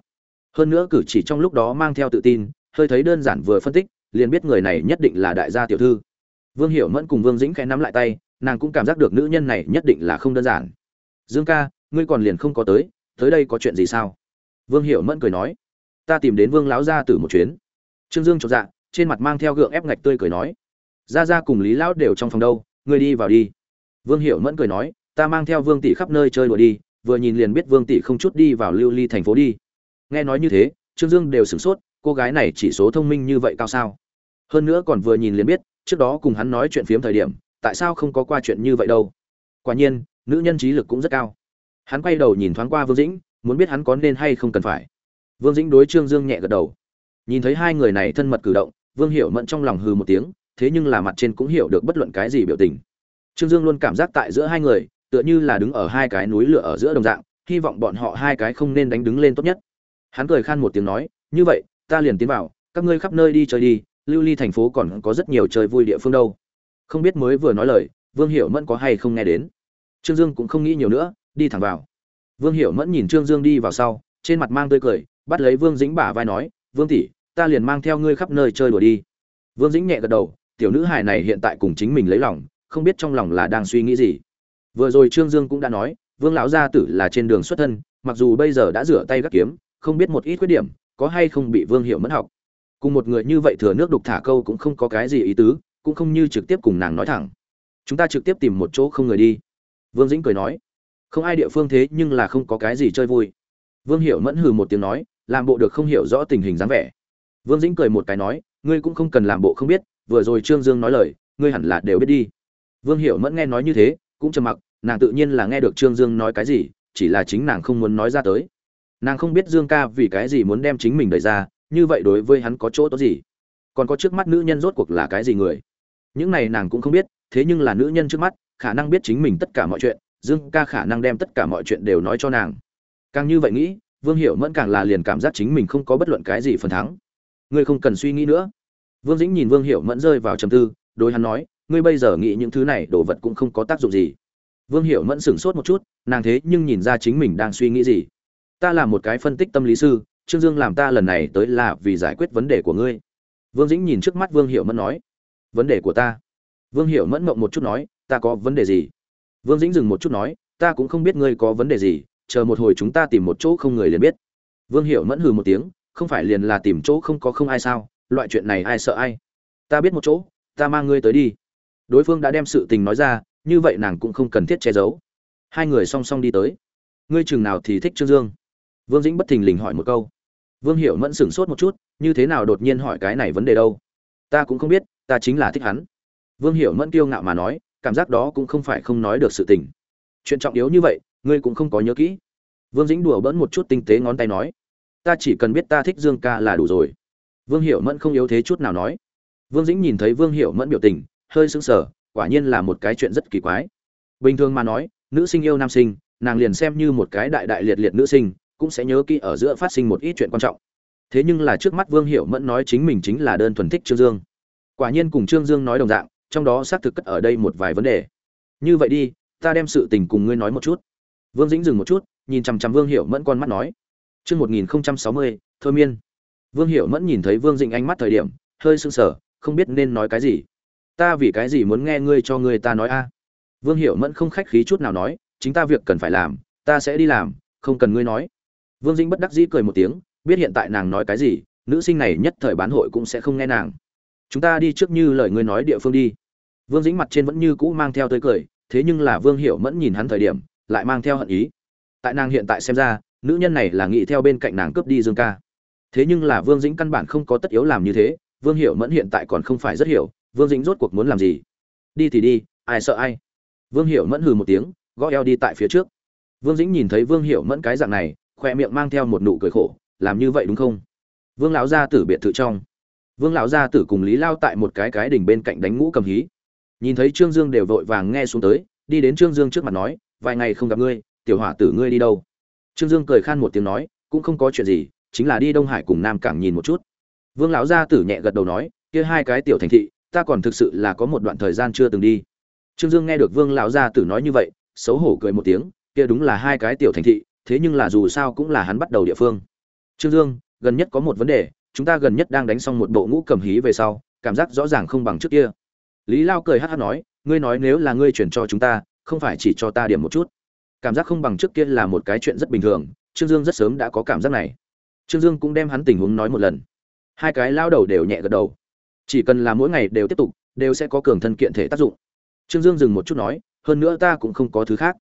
Hơn nữa cử chỉ trong lúc đó mang theo tự tin, hơi thấy đơn giản vừa phân tích, liền biết người này nhất định là đại gia tiểu thư. Vương hiểu mẫn cùng vương dĩnh khẽ nắm lại tay, nàng cũng cảm giác được nữ nhân này nhất định là không đơn giản. Dương ca, ngươi còn liền không có tới tới đây có chuyện gì sao? Vương hiểu mẫn cười nói, ta tìm đến vương lão gia tử một chuyến trương dương chột dạ trên mặt mang theo gượng ép ngạch tươi cười nói ra ra cùng lý lão đều trong phòng đâu, ngươi đi vào đi. Vương hiểu mẫn cười nói, ta mang theo vương tỷ khắp nơi chơi đùa đi, vừa nhìn liền biết vương tỷ không chút đi vào lưu ly thành phố đi. Nghe nói như thế, trương dương đều sửng sốt, cô gái này chỉ số thông minh như vậy cao sao? Hơn nữa còn vừa nhìn liền biết, trước đó cùng hắn nói chuyện phiếm thời điểm, tại sao không có qua chuyện như vậy đâu. Quả nhiên, nữ nhân trí lực cũng rất cao. Hắn quay đầu nhìn thoáng qua vương dĩnh, muốn biết hắn có nên hay không cần phải. Vương dĩnh đối trương dương nhẹ gật đầu nhìn thấy hai người này thân mật cử động, vương hiểu mẫn trong lòng hừ một tiếng, thế nhưng là mặt trên cũng hiểu được bất luận cái gì biểu tình. Trương dương luôn cảm giác tại giữa hai người, tựa như là đứng ở hai cái núi lửa ở giữa đồng dạng, hy vọng bọn họ hai cái không nên đánh đứng lên tốt nhất. Hắn cười khan một tiếng nói, như vậy, ta liền tiến vào, các ngươi khắp nơi đi chơi đi, lưu ly thành phố còn có rất nhiều chơi vui địa phương đâu. Không biết mới vừa nói lời, vương hiểu mẫn có hay không nghe đến. Trương dương cũng không nghĩ nhiều nữa, đi thẳng vào. Vương hiểu mẫn nhìn trương dương đi vào sau, trên mặt mang tươi cười, bắt lấy vương dĩnh bả vai nói vương tỷ, ta liền mang theo ngươi khắp nơi chơi đùa đi. Vương dĩnh nhẹ gật đầu, tiểu nữ hài này hiện tại cùng chính mình lấy lòng, không biết trong lòng là đang suy nghĩ gì. Vừa rồi trương dương cũng đã nói, vương lão gia tử là trên đường xuất thân, mặc dù bây giờ đã rửa tay gắt kiếm, không biết một ít khuyết điểm, có hay không bị vương Hiệu mất học. Cùng một người như vậy thừa nước đục thả câu cũng không có cái gì ý tứ, cũng không như trực tiếp cùng nàng nói thẳng. Chúng ta trực tiếp tìm một chỗ không người đi. Vương dĩnh cười nói, không ai địa phương thế nhưng là không có cái gì chơi vui. Vương Hiệu mẫn hừ một tiếng nói làm bộ được không hiểu rõ tình hình dáng vẻ. Vương dĩnh cười một cái nói, ngươi cũng không cần làm bộ không biết, vừa rồi trương dương nói lời, ngươi hẳn là đều biết đi. Vương hiểu mẫn nghe nói như thế, cũng trầm mặc, nàng tự nhiên là nghe được trương dương nói cái gì, chỉ là chính nàng không muốn nói ra tới. Nàng không biết dương ca vì cái gì muốn đem chính mình đẩy ra, như vậy đối với hắn có chỗ tốt gì? Còn có trước mắt nữ nhân rốt cuộc là cái gì người? Những này nàng cũng không biết, thế nhưng là nữ nhân trước mắt, khả năng biết chính mình tất cả mọi chuyện, dương ca khả năng đem tất cả mọi chuyện đều nói cho nàng. Càng như vậy nghĩ vương hiểu mẫn càng là liền cảm giác chính mình không có bất luận cái gì phần thắng. Ngươi không cần suy nghĩ nữa. Vương dĩnh nhìn vương hiểu mẫn rơi vào trầm tư, đối hắn nói, ngươi bây giờ nghĩ những thứ này, đồ vật cũng không có tác dụng gì. Vương hiểu mẫn sửng sốt một chút, nàng thế nhưng nhìn ra chính mình đang suy nghĩ gì. Ta là một cái phân tích tâm lý sư, trương dương làm ta lần này tới là vì giải quyết vấn đề của ngươi. Vương dĩnh nhìn trước mắt vương hiểu mẫn nói, vấn đề của ta. Vương hiểu mẫn mộng một chút nói, ta có vấn đề gì? Vương dĩnh dừng một chút nói, ta cũng không biết ngươi có vấn đề gì chờ một hồi chúng ta tìm một chỗ không người liền biết. Vương hiểu mẫn hừ một tiếng, không phải liền là tìm chỗ không có không ai sao? Loại chuyện này ai sợ ai? Ta biết một chỗ, ta mang ngươi tới đi. Đối phương đã đem sự tình nói ra, như vậy nàng cũng không cần thiết che giấu. Hai người song song đi tới. Ngươi chừng nào thì thích trương dương? Vương dĩnh bất thình lình hỏi một câu. Vương hiểu mẫn sửng sốt một chút, như thế nào đột nhiên hỏi cái này vấn đề đâu? Ta cũng không biết, ta chính là thích hắn. Vương hiểu mẫn kiêu ngạo mà nói, cảm giác đó cũng không phải không nói được sự tình. Chuyện trọng yếu như vậy ngươi cũng không có nhớ kỹ. Vương dĩnh đùa bỡn một chút tinh tế ngón tay nói, ta chỉ cần biết ta thích dương ca là đủ rồi. Vương hiểu mẫn không yếu thế chút nào nói. Vương dĩnh nhìn thấy vương hiểu mẫn biểu tình, hơi sững sờ, quả nhiên là một cái chuyện rất kỳ quái. Bình thường mà nói, nữ sinh yêu nam sinh, nàng liền xem như một cái đại đại liệt liệt nữ sinh, cũng sẽ nhớ kỹ ở giữa phát sinh một ít chuyện quan trọng. Thế nhưng là trước mắt vương hiểu mẫn nói chính mình chính là đơn thuần thích trương dương. Quả nhiên cùng trương dương nói đồng dạng, trong đó xác thực cất ở đây một vài vấn đề. Như vậy đi, ta đem sự tình cùng ngươi nói một chút vương dĩnh dừng một chút, nhìn chằm chằm vương hiểu mẫn con mắt nói, chương một nghìn sáu mươi, thôi miên. Vương hiểu mẫn nhìn thấy vương dĩnh ánh mắt thời điểm, hơi sưng sờ, không biết nên nói cái gì. Ta vì cái gì muốn nghe ngươi cho ngươi ta nói a? Vương hiểu mẫn không khách khí chút nào nói, chính ta việc cần phải làm, ta sẽ đi làm, không cần ngươi nói. Vương dĩnh bất đắc dĩ cười một tiếng, biết hiện tại nàng nói cái gì, nữ sinh này nhất thời bán hội cũng sẽ không nghe nàng. Chúng ta đi trước như lời ngươi nói địa phương đi. Vương dĩnh mặt trên vẫn như cũ mang theo tươi cười, thế nhưng là vương hiểu mẫn nhìn hắn thời điểm lại mang theo hận ý. Tại nàng hiện tại xem ra, nữ nhân này là nghĩ theo bên cạnh nàng cướp đi dương ca. Thế nhưng là vương dĩnh căn bản không có tất yếu làm như thế, vương hiểu mẫn hiện tại còn không phải rất hiểu, vương dĩnh rốt cuộc muốn làm gì? Đi thì đi, ai sợ ai? Vương hiểu mẫn hừ một tiếng, gõ eo đi tại phía trước. Vương dĩnh nhìn thấy vương hiểu mẫn cái dạng này, khoe miệng mang theo một nụ cười khổ, làm như vậy đúng không? Vương lão gia tử biệt thự trong. Vương lão gia tử cùng lý lao tại một cái cái đỉnh bên cạnh đánh ngũ cầm hí. Nhìn thấy trương dương đều vội vàng nghe xuống tới, đi đến trương dương trước mặt nói vài ngày không gặp ngươi, tiểu hỏa tử ngươi đi đâu? Trương dương cười khan một tiếng nói, cũng không có chuyện gì, chính là đi đông hải cùng nam cảng nhìn một chút. Vương lão gia tử nhẹ gật đầu nói, kia hai cái tiểu thành thị, ta còn thực sự là có một đoạn thời gian chưa từng đi. Trương dương nghe được vương lão gia tử nói như vậy, xấu hổ cười một tiếng, kia đúng là hai cái tiểu thành thị, thế nhưng là dù sao cũng là hắn bắt đầu địa phương. Trương dương, gần nhất có một vấn đề, chúng ta gần nhất đang đánh xong một bộ ngũ cầm hí về sau, cảm giác rõ ràng không bằng trước kia. Lý lao cười hát hát nói, ngươi nói nếu là ngươi chuyển cho chúng ta không phải chỉ cho ta điểm một chút. Cảm giác không bằng trước kia là một cái chuyện rất bình thường, trương dương rất sớm đã có cảm giác này. Trương dương cũng đem hắn tình huống nói một lần. Hai cái lao đầu đều nhẹ gật đầu. Chỉ cần là mỗi ngày đều tiếp tục, đều sẽ có cường thân kiện thể tác dụng. Trương dương dừng một chút nói, hơn nữa ta cũng không có thứ khác.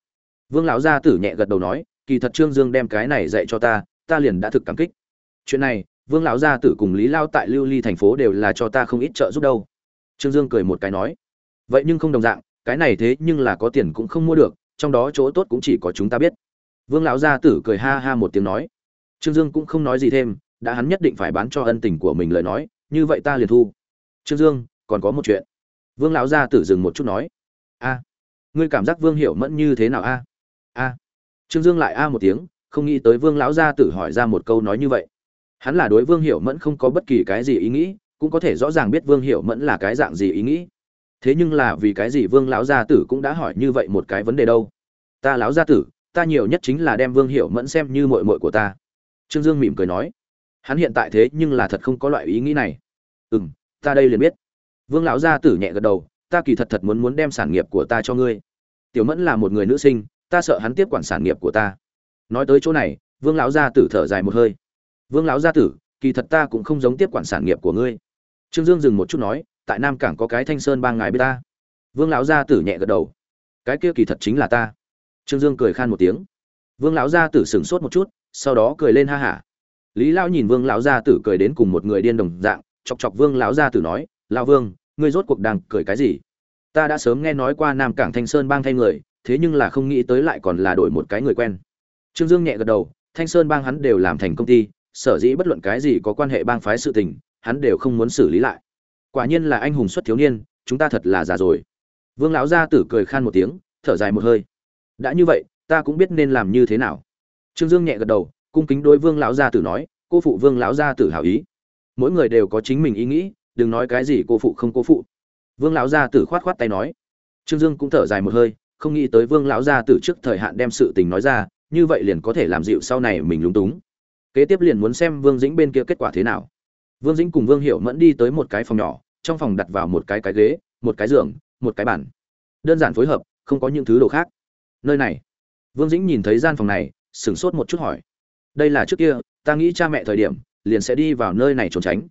Vương lão gia tử nhẹ gật đầu nói, kỳ thật trương dương đem cái này dạy cho ta ta liền đã thực cảm kích. Chuyện này, vương lão gia tử cùng lý lao tại lưu ly thành phố đều là cho ta không ít trợ giúp đâu. Trương dương cười một cái nói, vậy nhưng không đồng dạng cái này thế nhưng là có tiền cũng không mua được, trong đó chỗ tốt cũng chỉ có chúng ta biết. Vương lão gia tử cười ha ha một tiếng nói. Trương dương cũng không nói gì thêm, đã hắn nhất định phải bán cho ân tình của mình lời nói, như vậy ta liền thu. Trương dương, còn có một chuyện. Vương lão gia tử dừng một chút nói. A, ngươi cảm giác vương hiểu mẫn như thế nào a? A. Trương dương lại a một tiếng, không nghĩ tới vương lão gia tử hỏi ra một câu nói như vậy. Hắn là đối vương hiểu mẫn không có bất kỳ cái gì ý nghĩ, cũng có thể rõ ràng biết vương hiểu mẫn là cái dạng gì ý nghĩ thế nhưng là vì cái gì vương lão gia tử cũng đã hỏi như vậy một cái vấn đề đâu? Ta lão gia tử, ta nhiều nhất chính là đem vương hiểu mẫn xem như mội mội của ta. Trương dương mỉm cười nói, hắn hiện tại thế nhưng là thật không có loại ý nghĩ này. Ừ m ta đây liền biết. Vương lão gia tử nhẹ gật đầu, ta kỳ thật thật muốn muốn đem sản nghiệp của ta cho ngươi. Tiểu mẫn là một người nữ sinh, ta sợ hắn tiếp quản sản nghiệp của ta. Nói tới chỗ này, vương lão gia tử thở dài một hơi. Vương lão gia tử, kỳ thật ta cũng không giống tiếp quản sản nghiệp của ngươi. Trương dương dừng một chút nói tại nam cảng có cái thanh sơn ba ngài biết ta? Vương lão gia tử nhẹ gật đầu. Cái kia kỳ thật chính là ta. Trương dương cười khan một tiếng. Vương lão gia tử sửng sốt một chút, sau đó cười lên ha hả. Lý lão nhìn vương lão gia tử cười đến cùng một người điên đồng dạng, chọc chọc vương lão gia tử nói, lão vương, ngươi rốt cuộc đang cười cái gì? Ta đã sớm nghe nói qua nam cảng thanh sơn bang thay người, thế nhưng là không nghĩ tới lại còn là đổi một cái người quen. Trương dương nhẹ gật đầu, thanh sơn bang hắn đều làm thành công ty, sở dĩ bất luận cái gì có quan hệ bang phái sự tình, hắn đều không muốn xử lý lại quả nhiên là anh hùng xuất thiếu niên, chúng ta thật là già rồi. Vương lão gia tử cười khan một tiếng, thở dài một hơi. Đã như vậy, ta cũng biết nên làm như thế nào. Trương dương nhẹ gật đầu, cung kính đối vương lão gia tử nói, cô phụ vương lão gia tử hảo ý. Mỗi người đều có chính mình ý nghĩ, đừng nói cái gì cô phụ không cô phụ. Vương lão gia tử khoát khoát tay nói. Trương dương cũng thở dài một hơi, không nghĩ tới vương lão gia tử trước thời hạn đem sự tình nói ra, như vậy liền có thể làm dịu sau này mình lúng túng. Kế tiếp liền muốn xem vương dĩnh bên kia kết quả thế nào vương dĩnh cùng vương Hiểu mẫn đi tới một cái phòng nhỏ, trong phòng đặt vào một cái cái ghế, một cái giường, một cái bàn. Đơn giản phối hợp, không có những thứ đồ khác. Nơi này. Vương dĩnh nhìn thấy gian phòng này, sửng sốt một chút hỏi. Đây là trước kia, ta nghĩ cha mẹ thời điểm, liền sẽ đi vào nơi này trốn tránh.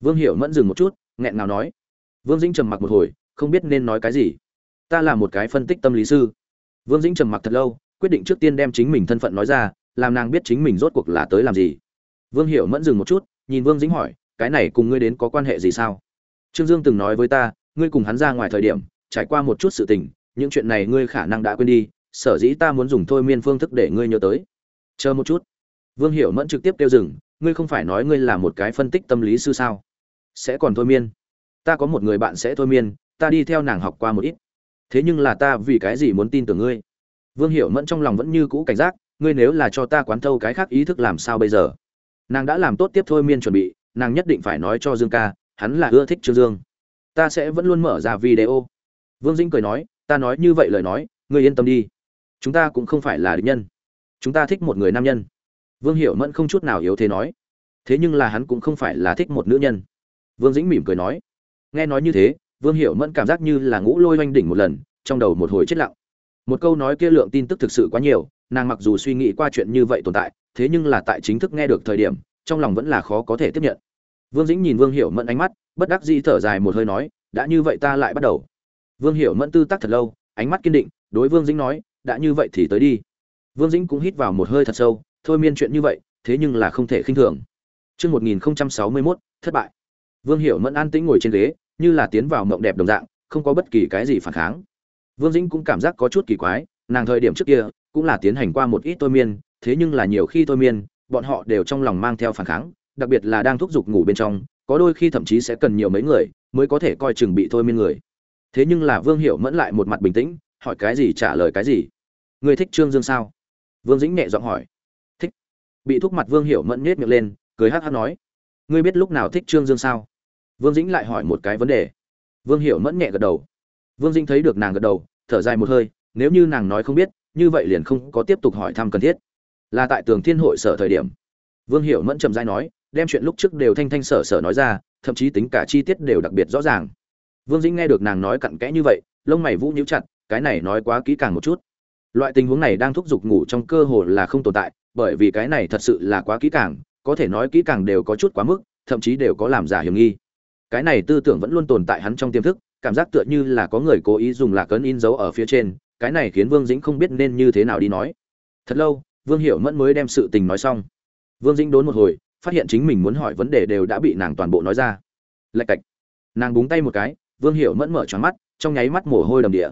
Vương Hiểu mẫn dừng một chút, nghẹn ngào nói. Vương dĩnh trầm mặc một hồi, không biết nên nói cái gì. Ta là một cái phân tích tâm lý sư. Vương dĩnh trầm mặc thật lâu, quyết định trước tiên đem chính mình thân phận nói ra, làm nàng biết chính mình rốt cuộc là tới làm gì. Vương Hiểu mẫn dừng một chút, nhìn vương dĩnh hỏi cái này cùng ngươi đến có quan hệ gì sao? Trương dương từng nói với ta, ngươi cùng hắn ra ngoài thời điểm, trải qua một chút sự tình, những chuyện này ngươi khả năng đã quên đi, sở dĩ ta muốn dùng thôi miên phương thức để ngươi nhớ tới. Chờ một chút. Vương hiểu mẫn trực tiếp kêu dừng, ngươi không phải nói ngươi là một cái phân tích tâm lý sư sao? Sẽ còn thôi miên. Ta có một người bạn sẽ thôi miên, ta đi theo nàng học qua một ít. Thế nhưng là ta vì cái gì muốn tin tưởng ngươi? Vương hiểu mẫn trong lòng vẫn như cũ cảnh giác, ngươi nếu là cho ta quán thâu cái khác ý thức làm sao bây giờ? Nàng đã làm tốt tiếp thôi miên chuẩn bị nàng nhất định phải nói cho dương ca, hắn là ưa thích trương dương. Ta sẽ vẫn luôn mở ra video. Vương dĩnh cười nói, ta nói như vậy lời nói, ngươi yên tâm đi. Chúng ta cũng không phải là địch nhân. Chúng ta thích một người nam nhân. Vương hiểu mẫn không chút nào yếu thế nói. Thế nhưng là hắn cũng không phải là thích một nữ nhân. Vương dĩnh mỉm cười nói. Nghe nói như thế, vương hiểu mẫn cảm giác như là ngũ lôi oanh đỉnh một lần, trong đầu một hồi chết lặng. Một câu nói kia lượng tin tức thực sự quá nhiều, nàng mặc dù suy nghĩ qua chuyện như vậy tồn tại, thế nhưng là tại chính thức nghe được thời điểm trong lòng vẫn là khó có thể tiếp nhận vương dĩnh nhìn vương hiểu mẫn ánh mắt bất đắc dĩ thở dài một hơi nói đã như vậy ta lại bắt đầu vương hiểu mẫn tư tác thật lâu ánh mắt kiên định đối vương dĩnh nói đã như vậy thì tới đi vương dĩnh cũng hít vào một hơi thật sâu thôi miên chuyện như vậy thế nhưng là không thể khinh thường Chương 1061, thất bại. Vương Hiểu Mẫn an tĩnh ngồi trên ghế, như là tiến vào mộng đẹp đồng dạng, không có bất kỳ cái gì phản kháng. Vương Dĩnh cũng cảm giác có chút kỳ quái, nàng thời điểm trước kia cũng là tiến hành qua một ít thôi miên, thế nhưng là nhiều khi thôi miên, bọn họ đều trong lòng mang theo phản kháng, đặc biệt là đang thúc giục ngủ bên trong có đôi khi thậm chí sẽ cần nhiều mấy người mới có thể coi chừng bị thôi miên người. Thế nhưng là vương hiểu mẫn lại một mặt bình tĩnh hỏi cái gì trả lời cái gì? Người thích trương dương sao? Vương dĩnh nhẹ giọng hỏi. Thích. Bị thúc mặt vương hiểu mẫn nhếch miệng lên cười hắc hắc nói. Ngươi biết lúc nào thích trương dương sao? Vương dĩnh lại hỏi một cái vấn đề. Vương hiểu mẫn nhẹ gật đầu. Vương dĩnh thấy được nàng gật đầu thở dài một hơi nếu như nàng nói không biết như vậy liền không có tiếp tục hỏi thăm cần thiết là tại tường thiên hội sở thời điểm. Vương hiểu mẫn trầm dai nói, đem chuyện lúc trước đều thanh thanh sở sở nói ra, thậm chí tính cả chi tiết đều đặc biệt rõ ràng. Vương dĩnh nghe được nàng nói cặn kẽ như vậy, lông mày vũ nhíu chặt, cái này nói quá kỹ càng một chút. Loại tình huống này đang thúc giục ngủ trong cơ hồ là không tồn tại, bởi vì cái này thật sự là quá kỹ càng, có thể nói kỹ càng đều có chút quá mức, thậm chí đều có làm giả hiểm nghi. Cái này tư tưởng vẫn luôn tồn tại hắn trong tiềm thức, cảm giác tựa như là có người cố ý dùng lạc ấn in dấu ở phía trên, cái này khiến vương dĩnh không biết nên như thế nào đi nói. Thật lâu vương hiểu mẫn mới đem sự tình nói xong. Vương dĩnh đốn một hồi, phát hiện chính mình muốn hỏi vấn đề đều đã bị nàng toàn bộ nói ra. Lạch cạch. Nàng búng tay một cái, vương hiểu mẫn mở tròn mắt, trong nháy mắt mồ hôi đầm địa.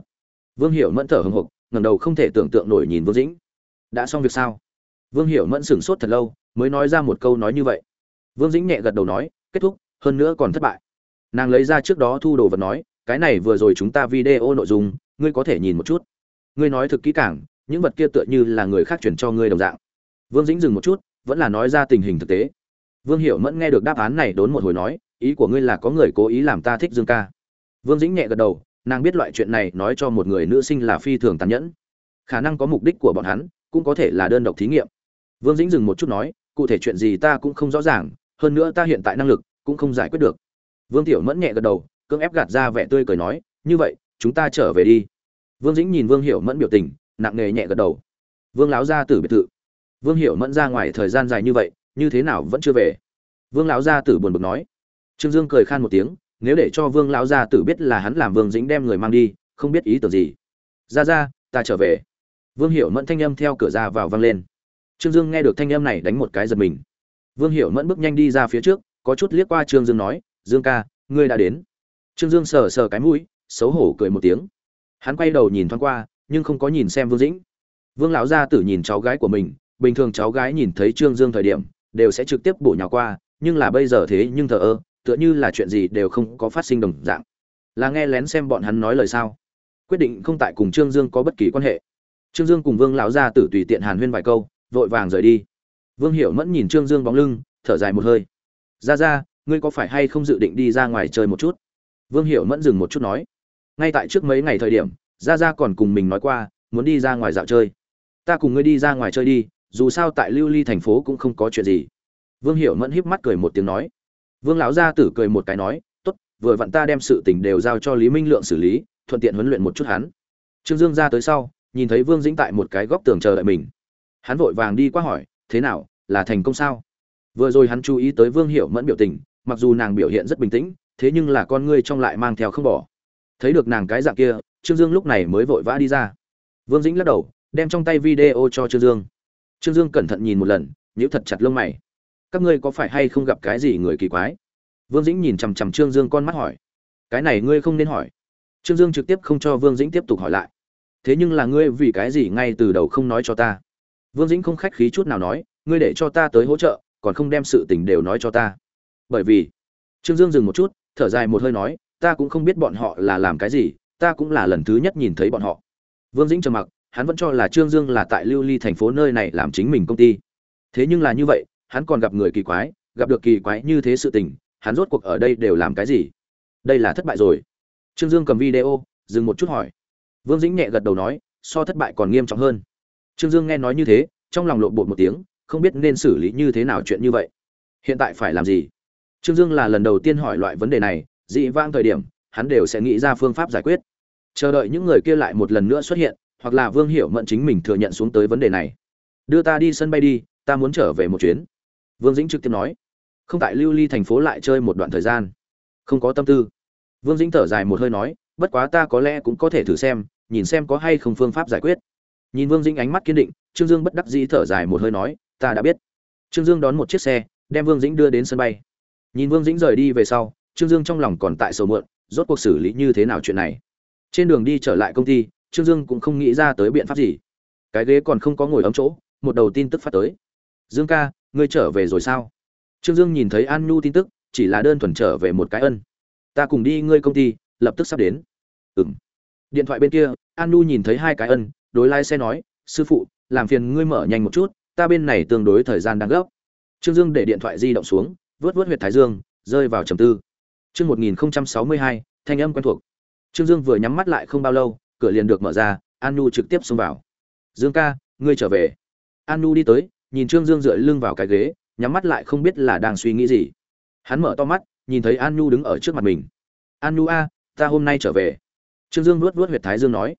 Vương hiểu mẫn thở hừng hực, ngẩng đầu không thể tưởng tượng nổi nhìn vương dĩnh. Đã xong việc sao? Vương hiểu mẫn sửng sốt thật lâu, mới nói ra một câu nói như vậy. Vương dĩnh nhẹ gật đầu nói, kết thúc, hơn nữa còn thất bại. Nàng lấy ra trước đó thu đồ vật nói, cái này vừa rồi chúng ta video nội dung, ngươi có thể nhìn một chút. Ngươi nói thực kỹ càng những vật kia tựa như là người khác chuyển cho ngươi đồng dạng. Vương dĩnh dừng một chút, vẫn là nói ra tình hình thực tế. Vương hiểu mẫn nghe được đáp án này đốn một hồi nói, ý của ngươi là có người cố ý làm ta thích dương ca. Vương dĩnh nhẹ gật đầu, nàng biết loại chuyện này nói cho một người nữ sinh là phi thường tàn nhẫn. Khả năng có mục đích của bọn hắn, cũng có thể là đơn độc thí nghiệm. Vương dĩnh dừng một chút nói, cụ thể chuyện gì ta cũng không rõ ràng, hơn nữa ta hiện tại năng lực cũng không giải quyết được. Vương tiểu mẫn nhẹ gật đầu, cưỡng ép gạt ra vẻ tươi cười nói, như vậy, chúng ta trở về đi. Vương dĩnh nhìn vương hiểu mẫn biểu tình nặng nề nhẹ gật đầu. Vương láo ra tử biệt thự. Vương hiểu mẫn ra ngoài thời gian dài như vậy, như thế nào vẫn chưa về? Vương lão gia tử buồn bực nói. Trương dương cười khan một tiếng, nếu để cho vương lão gia tử biết là hắn làm vương dĩnh đem người mang đi, không biết ý tưởng gì. Ra ra, ta trở về. Vương hiểu mẫn thanh âm theo cửa ra vào vang lên. Trương dương nghe được thanh âm này đánh một cái giật mình. Vương hiểu mẫn bước nhanh đi ra phía trước, có chút liếc qua trương dương nói, dương ca, ngươi đã đến. Trương dương sờ sờ cái mũi, xấu hổ cười một tiếng. Hắn quay đầu nhìn thoáng qua nhưng không có nhìn xem vương dĩnh. Vương lão gia tử nhìn cháu gái của mình, bình thường cháu gái nhìn thấy trương dương thời điểm, đều sẽ trực tiếp bổ nhào qua, nhưng là bây giờ thế nhưng thờ ơ, tựa như là chuyện gì đều không có phát sinh đồng dạng. Là nghe lén xem bọn hắn nói lời sao? Quyết định không tại cùng trương dương có bất kỳ quan hệ. Trương dương cùng vương lão gia tử tùy tiện hàn huyên vài câu, vội vàng rời đi. Vương hiểu mẫn nhìn trương dương bóng lưng, thở dài một hơi. Ra ra ngươi có phải hay không dự định đi ra ngoài chơi một chút? Vương hiểu mẫn dừng một chút nói. Ngay tại trước mấy ngày thời điểm ra ra còn cùng mình nói qua, muốn đi ra ngoài dạo chơi. Ta cùng ngươi đi ra ngoài chơi đi, dù sao tại lưu ly thành phố cũng không có chuyện gì. Vương hiểu mẫn híp mắt cười một tiếng nói. Vương lão gia tử cười một cái nói, tốt, vừa vặn ta đem sự tình đều giao cho lý minh lượng xử lý, thuận tiện huấn luyện một chút hắn. Trương dương ra tới sau, nhìn thấy vương dĩnh tại một cái góc tường chờ đợi mình. Hắn vội vàng đi qua hỏi, thế nào, là thành công sao? Vừa rồi hắn chú ý tới vương hiểu mẫn biểu tình, mặc dù nàng biểu hiện rất bình tĩnh, thế nhưng là con ngươi trong lại mang theo không bỏ. Thấy được nàng cái dạng kia trương dương lúc này mới vội vã đi ra. Vương dĩnh lắc đầu, đem trong tay video cho trương dương. Trương dương cẩn thận nhìn một lần, nhíu thật chặt lông mày. Các ngươi có phải hay không gặp cái gì người kỳ quái? Vương dĩnh nhìn chằm chằm trương dương con mắt hỏi. Cái này ngươi không nên hỏi. Trương dương trực tiếp không cho vương dĩnh tiếp tục hỏi lại. Thế nhưng là ngươi vì cái gì ngay từ đầu không nói cho ta? Vương dĩnh không khách khí chút nào nói, ngươi để cho ta tới hỗ trợ, còn không đem sự tình đều nói cho ta. Bởi vì, trương dương dừng một chút, thở dài một hơi nói, ta cũng không biết bọn họ là làm cái gì ta cũng là lần thứ nhất nhìn thấy bọn họ. Vương dĩnh trầm mặc, hắn vẫn cho là trương dương là tại lưu ly thành phố nơi này làm chính mình công ty. Thế nhưng là như vậy, hắn còn gặp người kỳ quái, gặp được kỳ quái như thế sự tình, hắn rốt cuộc ở đây đều làm cái gì? Đây là thất bại rồi. Trương dương cầm video, dừng một chút hỏi. Vương dĩnh nhẹ gật đầu nói, so thất bại còn nghiêm trọng hơn. Trương dương nghe nói như thế, trong lòng lộn bột một tiếng, không biết nên xử lý như thế nào chuyện như vậy. Hiện tại phải làm gì? Trương dương là lần đầu tiên hỏi loại vấn đề này, dị vang thời điểm, hắn đều sẽ nghĩ ra phương pháp giải quyết chờ đợi những người kia lại một lần nữa xuất hiện, hoặc là vương hiểu mẫn chính mình thừa nhận xuống tới vấn đề này. Đưa ta đi sân bay đi, ta muốn trở về một chuyến. Vương dĩnh trực tiếp nói. Không tại lưu ly thành phố lại chơi một đoạn thời gian. Không có tâm tư. Vương dĩnh thở dài một hơi nói, bất quá ta có lẽ cũng có thể thử xem, nhìn xem có hay không phương pháp giải quyết. Nhìn vương dĩnh ánh mắt kiên định, trương dương bất đắc dĩ thở dài một hơi nói, ta đã biết. Trương dương đón một chiếc xe, đem vương dĩnh đưa đến sân bay. Nhìn vương dĩnh rời đi về sau, trương dương trong lòng còn tại sầu mượn rốt cuộc xử lý như thế nào chuyện này trên đường đi trở lại công ty trương dương cũng không nghĩ ra tới biện pháp gì. Cái ghế còn không có ngồi ấm chỗ một đầu tin tức phát tới. Dương ca ngươi trở về rồi sao? Trương dương nhìn thấy an nhu tin tức chỉ là đơn thuần trở về một cái ân. Ta cùng đi ngươi công ty lập tức sắp đến. Ừ m điện thoại bên kia an nhu nhìn thấy hai cái ân đối lai xe nói sư phụ làm phiền ngươi mở nhanh một chút ta bên này tương đối thời gian đang gấp. Trương dương để điện thoại di động xuống vớt vớt huyệt thái dương rơi vào trầm tư. Chương 1062, thanh âm quen thuộc. Trương Dương vừa nhắm mắt lại không bao lâu, cửa liền được mở ra, An Nhu trực tiếp xông vào. "Dương ca, ngươi trở về." An Nhu đi tới, nhìn Trương Dương dựa lưng vào cái ghế, nhắm mắt lại không biết là đang suy nghĩ gì. Hắn mở to mắt, nhìn thấy An Nhu đứng ở trước mặt mình. "An Nhu a, ta hôm nay trở về." Trương Dương nuốt nuốt huyệt thái dương nói.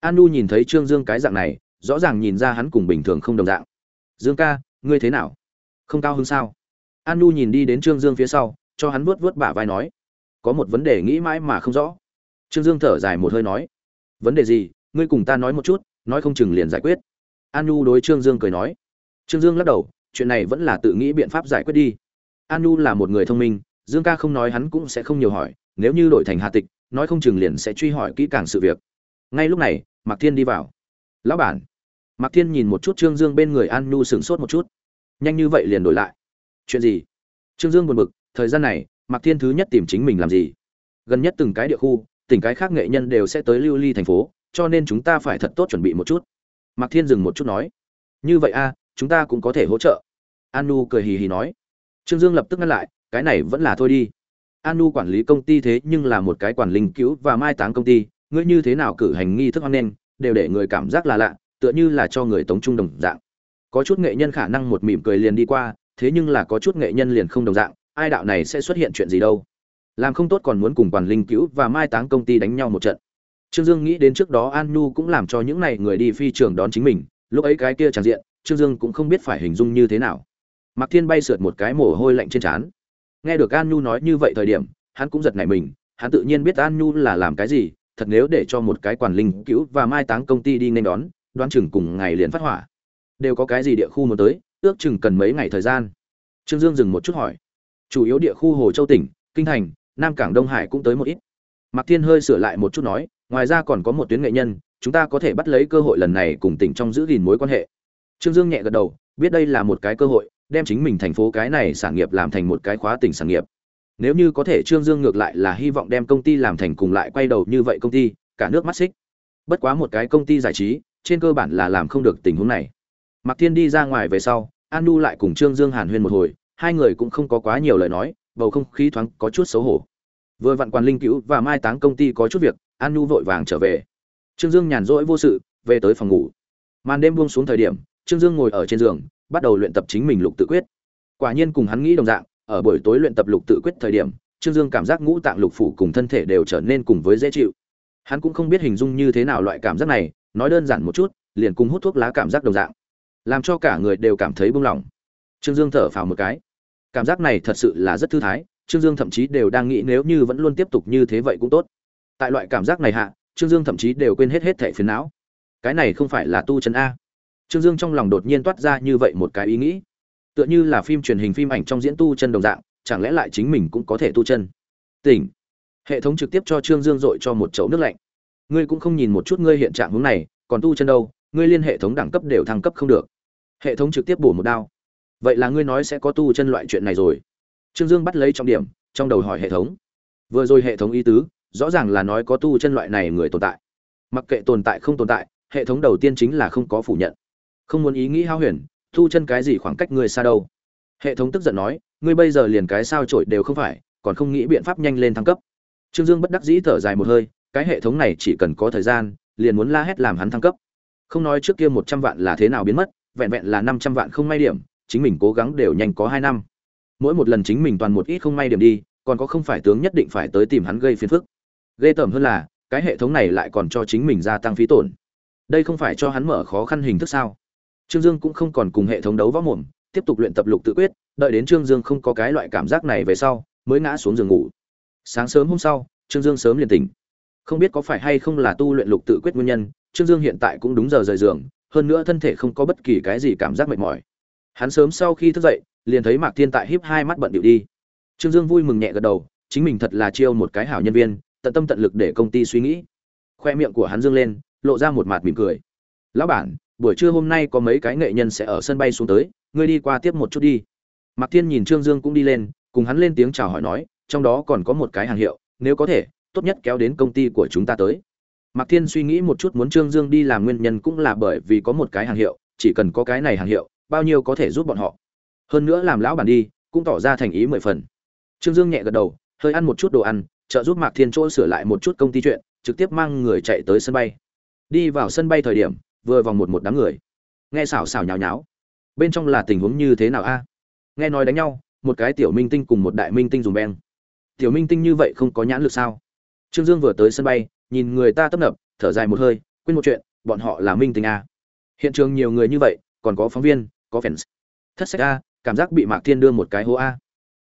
An Nhu nhìn thấy Trương Dương cái dạng này, rõ ràng nhìn ra hắn cùng bình thường không đồng dạng. "Dương ca, ngươi thế nào? Không cao hứng sao?" An Nhu nhìn đi đến Trương Dương phía sau, cho hắn vuốt vuốt bả vai nói có một vấn đề nghĩ mãi mà không rõ trương dương thở dài một hơi nói, vấn đề gì? Ngươi cùng ta nói một chút, nói không chừng liền giải quyết. An nhu đối trương dương cười nói. Trương dương lắc đầu, chuyện này vẫn là tự nghĩ biện pháp giải quyết đi. An nhu là một người thông minh, dương ca không nói hắn cũng sẽ không nhiều hỏi, nếu như đổi thành hà tịch, nói không chừng liền sẽ truy hỏi kỹ càng sự việc. Ngay lúc này, mạc thiên đi vào. Lão bản. Mạc thiên nhìn một chút trương dương bên người an nhu sửng sốt một chút. Nhanh như vậy liền đổi lại? Chuyện gì? Trương dương buồn bực, thời gian này, mạc thiên thứ nhất tìm chính mình làm gì? Gần nhất từng cái địa khu tỉnh cái khác nghệ nhân đều sẽ tới lưu ly thành phố, cho nên chúng ta phải thật tốt chuẩn bị một chút. Mạc thiên dừng một chút nói. Như vậy a, chúng ta cũng có thể hỗ trợ. Anu cười hì hì nói. Trương dương lập tức ngăn lại, cái này vẫn là thôi đi. Anu quản lý công ty thế nhưng là một cái quản linh cứu và mai táng công ty, ngươi như thế nào cử hành nghi thức hoan nghênh, đều để người cảm giác là lạ, tựa như là cho người tống trung đồng dạng. Có chút nghệ nhân khả năng một mỉm cười liền đi qua, thế nhưng là có chút nghệ nhân liền không đồng dạng, ai đạo này sẽ xuất hiện chuyện gì đâu làm không tốt còn muốn cùng quản linh cứu và mai táng công ty đánh nhau một trận. Trương dương nghĩ đến trước đó an nhu cũng làm cho những này người đi phi trường đón chính mình, lúc ấy cái kia tràn diện, trương dương cũng không biết phải hình dung như thế nào. Mặc thiên bay sượt một cái mồ hôi lạnh trên trán. Nghe được an nhu nói như vậy thời điểm, hắn cũng giật nảy mình, hắn tự nhiên biết an nhu là làm cái gì, thật nếu để cho một cái quản linh cứu và mai táng công ty đi nên đón, đoán chừng cùng ngày liền phát hỏa. Đều có cái gì địa khu muốn tới, ước chừng cần mấy ngày thời gian. Trương dương dừng một chút hỏi. Chủ yếu địa khu hồ châu tỉnh, kinh thành nam cảng đông hải cũng tới một ít. Mạc thiên hơi sửa lại một chút nói, ngoài ra còn có một tuyến nghệ nhân, chúng ta có thể bắt lấy cơ hội lần này cùng tỉnh trong giữ gìn mối quan hệ. Trương dương nhẹ gật đầu, biết đây là một cái cơ hội, đem chính mình thành phố cái này sản nghiệp làm thành một cái khóa tỉnh sản nghiệp. Nếu như có thể trương dương ngược lại là hy vọng đem công ty làm thành cùng lại quay đầu như vậy công ty, cả nước mắt xích. Bất quá một cái công ty giải trí, trên cơ bản là làm không được tình huống này. Mạc thiên đi ra ngoài về sau an nu lại cùng trương dương hàn huyên một hồi, hai người cũng không có quá nhiều lời nói bầu không khí thoáng có chút xấu hổ. Vừa vặn quan linh cứu và mai táng công ty có chút việc, an nhu vội vàng trở về. Trương dương nhàn rỗi vô sự, về tới phòng ngủ. Màn đêm buông xuống thời điểm, trương dương ngồi ở trên giường, bắt đầu luyện tập chính mình lục tự quyết. Quả nhiên cùng hắn nghĩ đồng dạng, ở buổi tối luyện tập lục tự quyết thời điểm, trương dương cảm giác ngũ tạng lục phủ cùng thân thể đều trở nên cùng với dễ chịu. Hắn cũng không biết hình dung như thế nào loại cảm giác này, nói đơn giản một chút, liền cùng hút thuốc lá cảm giác đồng dạng, làm cho cả người đều cảm thấy buông lỏng. Trương dương thở phào một cái cảm giác này thật sự là rất thư thái, trương dương thậm chí đều đang nghĩ nếu như vẫn luôn tiếp tục như thế vậy cũng tốt. Tại loại cảm giác này hạ, trương dương thậm chí đều quên hết hết thẻ phiền não. Cái này không phải là tu chân a. Trương dương trong lòng đột nhiên toát ra như vậy một cái ý nghĩ. Tựa như là phim truyền hình phim ảnh trong diễn tu chân đồng dạng, chẳng lẽ lại chính mình cũng có thể tu chân? Tỉnh. Hệ thống trực tiếp cho trương dương dội cho một chậu nước lạnh. Ngươi cũng không nhìn một chút ngươi hiện trạng hướng này, còn tu chân đâu, ngươi liên hệ thống đẳng cấp đều thăng cấp không được. Hệ thống trực tiếp bổ một đao vậy là ngươi nói sẽ có tu chân loại chuyện này rồi. Trương dương bắt lấy trọng điểm, trong đầu hỏi hệ thống. Vừa rồi hệ thống ý tứ, rõ ràng là nói có tu chân loại này người tồn tại. Mặc kệ tồn tại không tồn tại, hệ thống đầu tiên chính là không có phủ nhận. Không muốn ý nghĩ hao huyền, tu chân cái gì khoảng cách ngươi xa đâu. Hệ thống tức giận nói, ngươi bây giờ liền cái sao trổi đều không phải, còn không nghĩ biện pháp nhanh lên thăng cấp. Trương dương bất đắc dĩ thở dài một hơi, cái hệ thống này chỉ cần có thời gian, liền muốn la hét làm hắn thăng cấp. Không nói trước kia một trăm vạn là thế nào biến mất, vẹn vẹn là năm trăm vạn không may điểm chính mình cố gắng đều nhanh có hai năm. Mỗi một lần chính mình toàn một ít không may điểm đi, còn có không phải tướng nhất định phải tới tìm hắn gây phiền phức. Ghê tởm hơn là, cái hệ thống này lại còn cho chính mình gia tăng phí tổn. Đây không phải cho hắn mở khó khăn hình thức sao? Trương dương cũng không còn cùng hệ thống đấu võ mồm, tiếp tục luyện tập lục tự quyết, đợi đến trương dương không có cái loại cảm giác này về sau, mới ngã xuống giường ngủ. Sáng sớm hôm sau, trương dương sớm liền tỉnh. Không biết có phải hay không là tu luyện lục tự quyết nguyên nhân, trương dương hiện tại cũng đúng giờ rời giường, hơn nữa thân thể không có bất kỳ cái gì cảm giác mệt mỏi hắn sớm sau khi thức dậy, liền thấy mạc thiên tại híp hai mắt bận điệu đi. Trương dương vui mừng nhẹ gật đầu, chính mình thật là chiêu một cái hảo nhân viên, tận tâm tận lực để công ty suy nghĩ. Khoe miệng của hắn dương lên, lộ ra một mặt mỉm cười. Lão bản, buổi trưa hôm nay có mấy cái nghệ nhân sẽ ở sân bay xuống tới, ngươi đi qua tiếp một chút đi. Mạc thiên nhìn trương dương cũng đi lên, cùng hắn lên tiếng chào hỏi nói, trong đó còn có một cái hàng hiệu, nếu có thể, tốt nhất kéo đến công ty của chúng ta tới. Mạc thiên suy nghĩ một chút muốn trương dương đi làm nguyên nhân cũng là bởi vì có một cái hàng hiệu, chỉ cần có cái này hàng hiệu bao nhiêu có thể giúp bọn họ. Hơn nữa làm lão bản đi, cũng tỏ ra thành ý mười phần. Trương dương nhẹ gật đầu, hơi ăn một chút đồ ăn, trợ giúp mạc thiên chỗ sửa lại một chút công ty chuyện, trực tiếp mang người chạy tới sân bay. Đi vào sân bay thời điểm, vừa vòng một một đám người. Nghe xảo xảo nhào nháo. Bên trong là tình huống như thế nào a? Nghe nói đánh nhau, một cái tiểu minh tinh cùng một đại minh tinh dùng beng. Tiểu minh tinh như vậy không có nhãn lực sao? Trương dương vừa tới sân bay, nhìn người ta tấp nập, thở dài một hơi, quên một chuyện, bọn họ là minh tinh a. Hiện trường nhiều người như vậy còn có phóng viên, có fans. Thất sách a, cảm giác bị mạc thiên đưa một cái hố a.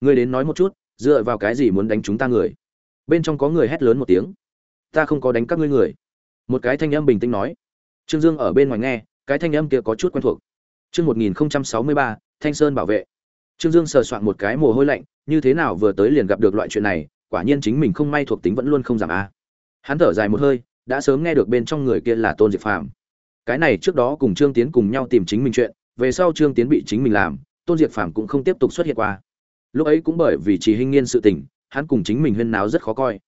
Ngươi đến nói một chút, dựa vào cái gì muốn đánh chúng ta người? Bên trong có người hét lớn một tiếng. Ta không có đánh các ngươi người. Một cái thanh âm bình tĩnh nói. Trương dương ở bên ngoài nghe, cái thanh âm kia có chút quen thuộc. Chương một nghìn sáu mươi ba, thanh sơn bảo vệ. Trương dương sờ soạn một cái mồ hôi lạnh, như thế nào vừa tới liền gặp được loại chuyện này, quả nhiên chính mình không may thuộc tính vẫn luôn không giảm a. Hắn thở dài một hơi, đã sớm nghe được bên trong người kia là tôn diệp phàm cái này trước đó cùng trương tiến cùng nhau tìm chính mình chuyện, về sau trương tiến bị chính mình làm, tôn diệt phàm cũng không tiếp tục xuất hiện qua. Lúc ấy cũng bởi vì chỉ hình nghiên sự tình, hắn cùng chính mình huyên náo rất khó coi.